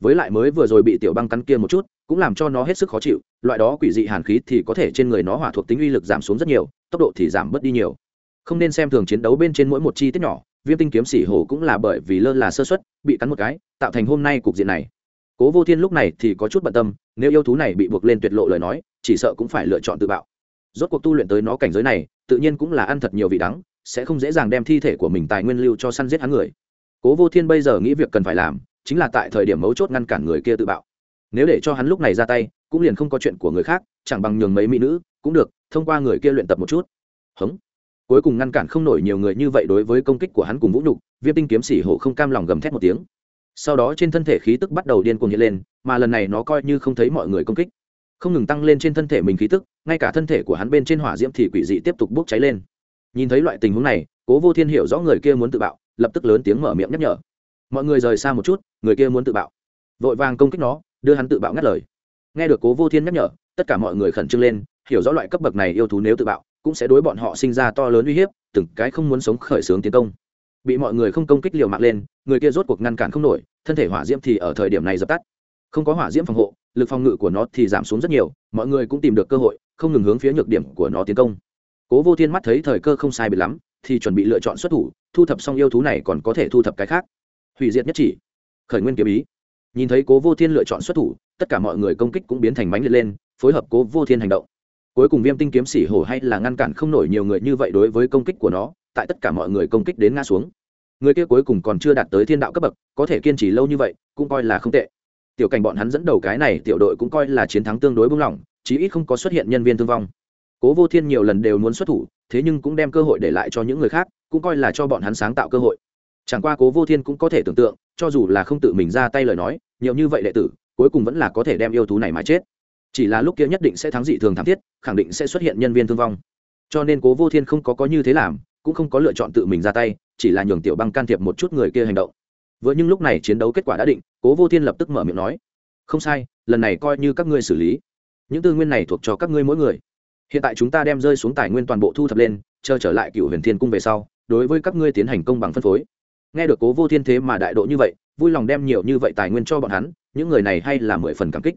Với lại mới vừa rồi bị tiểu băng cắn kia một chút, cũng làm cho nó hết sức khó chịu, loại đó quỷ dị hàn khí thì có thể trên người nó hỏa thuộc tính uy lực giảm xuống rất nhiều, tốc độ thì giảm bớt đi nhiều không nên xem thường chiến đấu bên trên mỗi một chi tiết nhỏ, viêm tinh kiếm xỉ hổ cũng là bởi vì lơ là sơ xuất bị cắn một cái, tạo thành hôm nay cục diện này. Cố vô thiên lúc này thì có chút bận tâm, nếu yêu thú này bị buộc lên tuyệt lộ lời nói, chỉ sợ cũng phải lựa chọn tự bạo. Rốt cuộc tu luyện tới nó cảnh giới này, tự nhiên cũng là ăn thật nhiều vị đắng, sẽ không dễ dàng đem thi thể của mình tài nguyên lưu cho săn giết hắn người. Cố vô thiên bây giờ nghĩ việc cần phải làm, chính là tại thời điểm mấu chốt ngăn cản người kia tự bạo. Nếu để cho hắn lúc này ra tay, cũng liền không có chuyện của người khác, chẳng bằng nhường mấy mỹ nữ, cũng được, thông qua người kia luyện tập một chút. Hống cuối cùng ngăn cản không nổi nhiều người như vậy đối với công kích của hắn cùng vũ nhục, viêm tinh kiếm xỉ hổ không cam lòng gầm thét một tiếng. Sau đó trên thân thể khí tức bắt đầu điên cuồng hiện lên, mà lần này nó coi như không thấy mọi người công kích. Không ngừng tăng lên trên thân thể mình khí tức, ngay cả thân thể của hắn bên trên hỏa diễm thì quỷ dị tiếp tục bốc cháy lên. Nhìn thấy loại tình huống này, cố vô thiên hiểu rõ người kia muốn tự bạo, lập tức lớn tiếng mở miệng nhắc nhở. Mọi người rời xa một chút, người kia muốn tự bạo. Vội vàng công kích nó, đưa hắn tự bạo ngắt lời. Nghe được cố vô thiên nhắc nhở, tất cả mọi người khẩn trương lên, hiểu rõ loại cấp bậc này yêu thú nếu tự bạo cũng sẽ đối bọn họ sinh ra to lớn uy hiếp, từng cái không muốn sống khởi xướng tiến công. Bị mọi người không công kích liều mạng lên, người kia rốt cuộc ngăn cản không nổi, thân thể hỏa diễm thì ở thời điểm này dập tắt. Không có hỏa diễm phòng hộ, lực phòng ngự của nó thì giảm xuống rất nhiều, mọi người cũng tìm được cơ hội, không ngừng hướng phía nhược điểm của nó tiến công. Cố vô thiên mắt thấy thời cơ không sai biệt lắm, thì chuẩn bị lựa chọn xuất thủ, thu thập xong yêu thú này còn có thể thu thập cái khác. Hủy diệt nhất chỉ. Khởi nguyên kiếm ý. Nhìn thấy cố vô thiên lựa chọn xuất thủ, tất cả mọi người công kích cũng biến thành bánh liệt lên, phối hợp cố vô thiên hành động cuối cùng viêm tinh kiếm xỉ hổ hay là ngăn cản không nổi nhiều người như vậy đối với công kích của nó, tại tất cả mọi người công kích đến ngã xuống. Người kia cuối cùng còn chưa đạt tới thiên đạo cấp bậc, có thể kiên trì lâu như vậy, cũng coi là không tệ. Tiểu cảnh bọn hắn dẫn đầu cái này tiểu đội cũng coi là chiến thắng tương đối bung lỏng chí ít không có xuất hiện nhân viên thương vong. Cố vô thiên nhiều lần đều muốn xuất thủ, thế nhưng cũng đem cơ hội để lại cho những người khác, cũng coi là cho bọn hắn sáng tạo cơ hội. Chẳng qua cố vô thiên cũng có thể tưởng tượng, cho dù là không tự mình ra tay lời nói, nhiều như vậy đệ tử, cuối cùng vẫn là có thể đem yêu thú này mà chết chỉ là lúc kia nhất định sẽ thắng dị thường thảm thiết, khẳng định sẽ xuất hiện nhân viên thương vong. Cho nên cố vô thiên không có có như thế làm, cũng không có lựa chọn tự mình ra tay, chỉ là nhường tiểu băng can thiệp một chút người kia hành động. Vừa nhưng lúc này chiến đấu kết quả đã định, cố vô thiên lập tức mở miệng nói, không sai, lần này coi như các ngươi xử lý. Những tư nguyên này thuộc cho các ngươi mỗi người. Hiện tại chúng ta đem rơi xuống tài nguyên toàn bộ thu thập lên, chờ trở lại cựu huyền thiên cung về sau, đối với các ngươi tiến hành công bằng phân phối. Nghe được cố vô thiên thế mà đại độ như vậy, vui lòng đem nhiều như vậy tài nguyên cho bọn hắn, những người này hay là mười phần cảm kích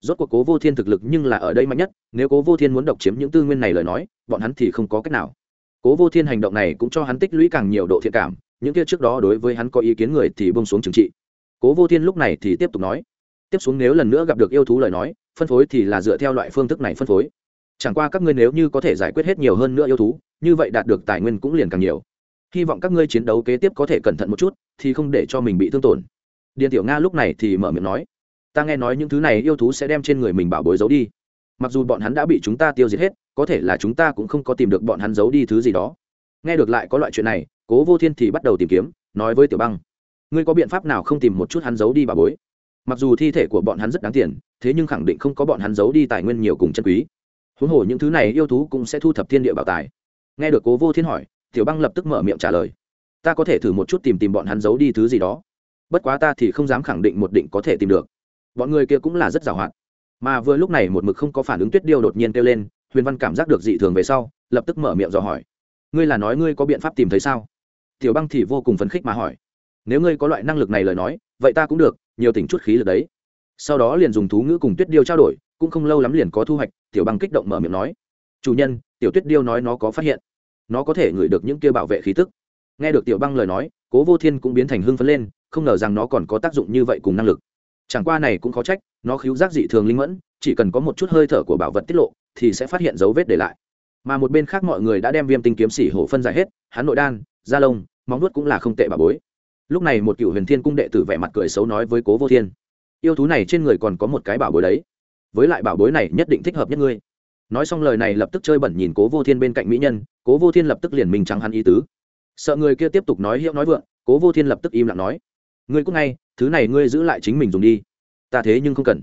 rốt cuộc cố vô thiên thực lực nhưng là ở đây mạnh nhất, nếu cố vô thiên muốn độc chiếm những tư nguyên này lời nói, bọn hắn thì không có cách nào. Cố vô thiên hành động này cũng cho hắn tích lũy càng nhiều độ thiện cảm, những kia trước đó đối với hắn có ý kiến người thì bông xuống trừng trị. Cố vô thiên lúc này thì tiếp tục nói, tiếp xuống nếu lần nữa gặp được yêu thú lời nói, phân phối thì là dựa theo loại phương thức này phân phối. Chẳng qua các ngươi nếu như có thể giải quyết hết nhiều hơn nữa yêu thú, như vậy đạt được tài nguyên cũng liền càng nhiều. Hy vọng các ngươi chiến đấu kế tiếp có thể cẩn thận một chút, thì không để cho mình bị thương tổn. Điện tiểu nga lúc này thì mở miệng nói ta nghe nói những thứ này yêu thú sẽ đem trên người mình bảo bối giấu đi. Mặc dù bọn hắn đã bị chúng ta tiêu diệt hết, có thể là chúng ta cũng không có tìm được bọn hắn giấu đi thứ gì đó. Nghe được lại có loại chuyện này, cố vô thiên thì bắt đầu tìm kiếm, nói với tiểu băng, ngươi có biện pháp nào không tìm một chút hắn giấu đi bảo bối? Mặc dù thi thể của bọn hắn rất đáng tiền, thế nhưng khẳng định không có bọn hắn giấu đi tài nguyên nhiều cùng chân quý. Huống hồ những thứ này yêu thú cũng sẽ thu thập thiên địa bảo tài. Nghe được cố vô thiên hỏi, tiểu băng lập tức mở miệng trả lời, ta có thể thử một chút tìm tìm bọn hắn giấu đi thứ gì đó. Bất quá ta thì không dám khẳng định một định có thể tìm được bọn người kia cũng là rất giàu hoạt. Mà vừa lúc này một mực không có phản ứng tuyết điêu đột nhiên kêu lên, huyền văn cảm giác được dị thường về sau, lập tức mở miệng dò hỏi. Ngươi là nói ngươi có biện pháp tìm thấy sao? Tiểu băng thì vô cùng phấn khích mà hỏi. Nếu ngươi có loại năng lực này lời nói, vậy ta cũng được, nhiều tỉnh chút khí lực đấy. Sau đó liền dùng thú ngữ cùng tuyết điêu trao đổi, cũng không lâu lắm liền có thu hoạch, tiểu băng kích động mở miệng nói. Chủ nhân, tiểu tuyết điêu nói nó có phát hiện. Nó có thể ngửi được những kia bảo vệ khí tức. Nghe được tiểu băng lời nói, cố vô thiên cũng biến thành hưng phấn lên, không ngờ rằng nó còn có tác dụng như vậy cùng năng lực chẳng qua này cũng khó trách, nó khiếu giác dị thường linh mẫn, chỉ cần có một chút hơi thở của bảo vật tiết lộ, thì sẽ phát hiện dấu vết để lại. Mà một bên khác mọi người đã đem viêm tinh kiếm xỉ hổ phân giải hết, hắn nội đan, da lông, móng nuốt cũng là không tệ bà bối. Lúc này một cựu huyền thiên cung đệ tử vẻ mặt cười xấu nói với cố vô thiên, yêu thú này trên người còn có một cái bảo bối đấy. Với lại bảo bối này nhất định thích hợp nhất ngươi. Nói xong lời này lập tức chơi bẩn nhìn cố vô thiên bên cạnh mỹ nhân, cố vô thiên lập tức liền mình trắng hắn ý tứ. Sợ người kia tiếp tục nói hiệu nói vượng, cố vô thiên lập tức im lặng nói ngươi cũng ngay, thứ này ngươi giữ lại chính mình dùng đi. Ta thế nhưng không cần.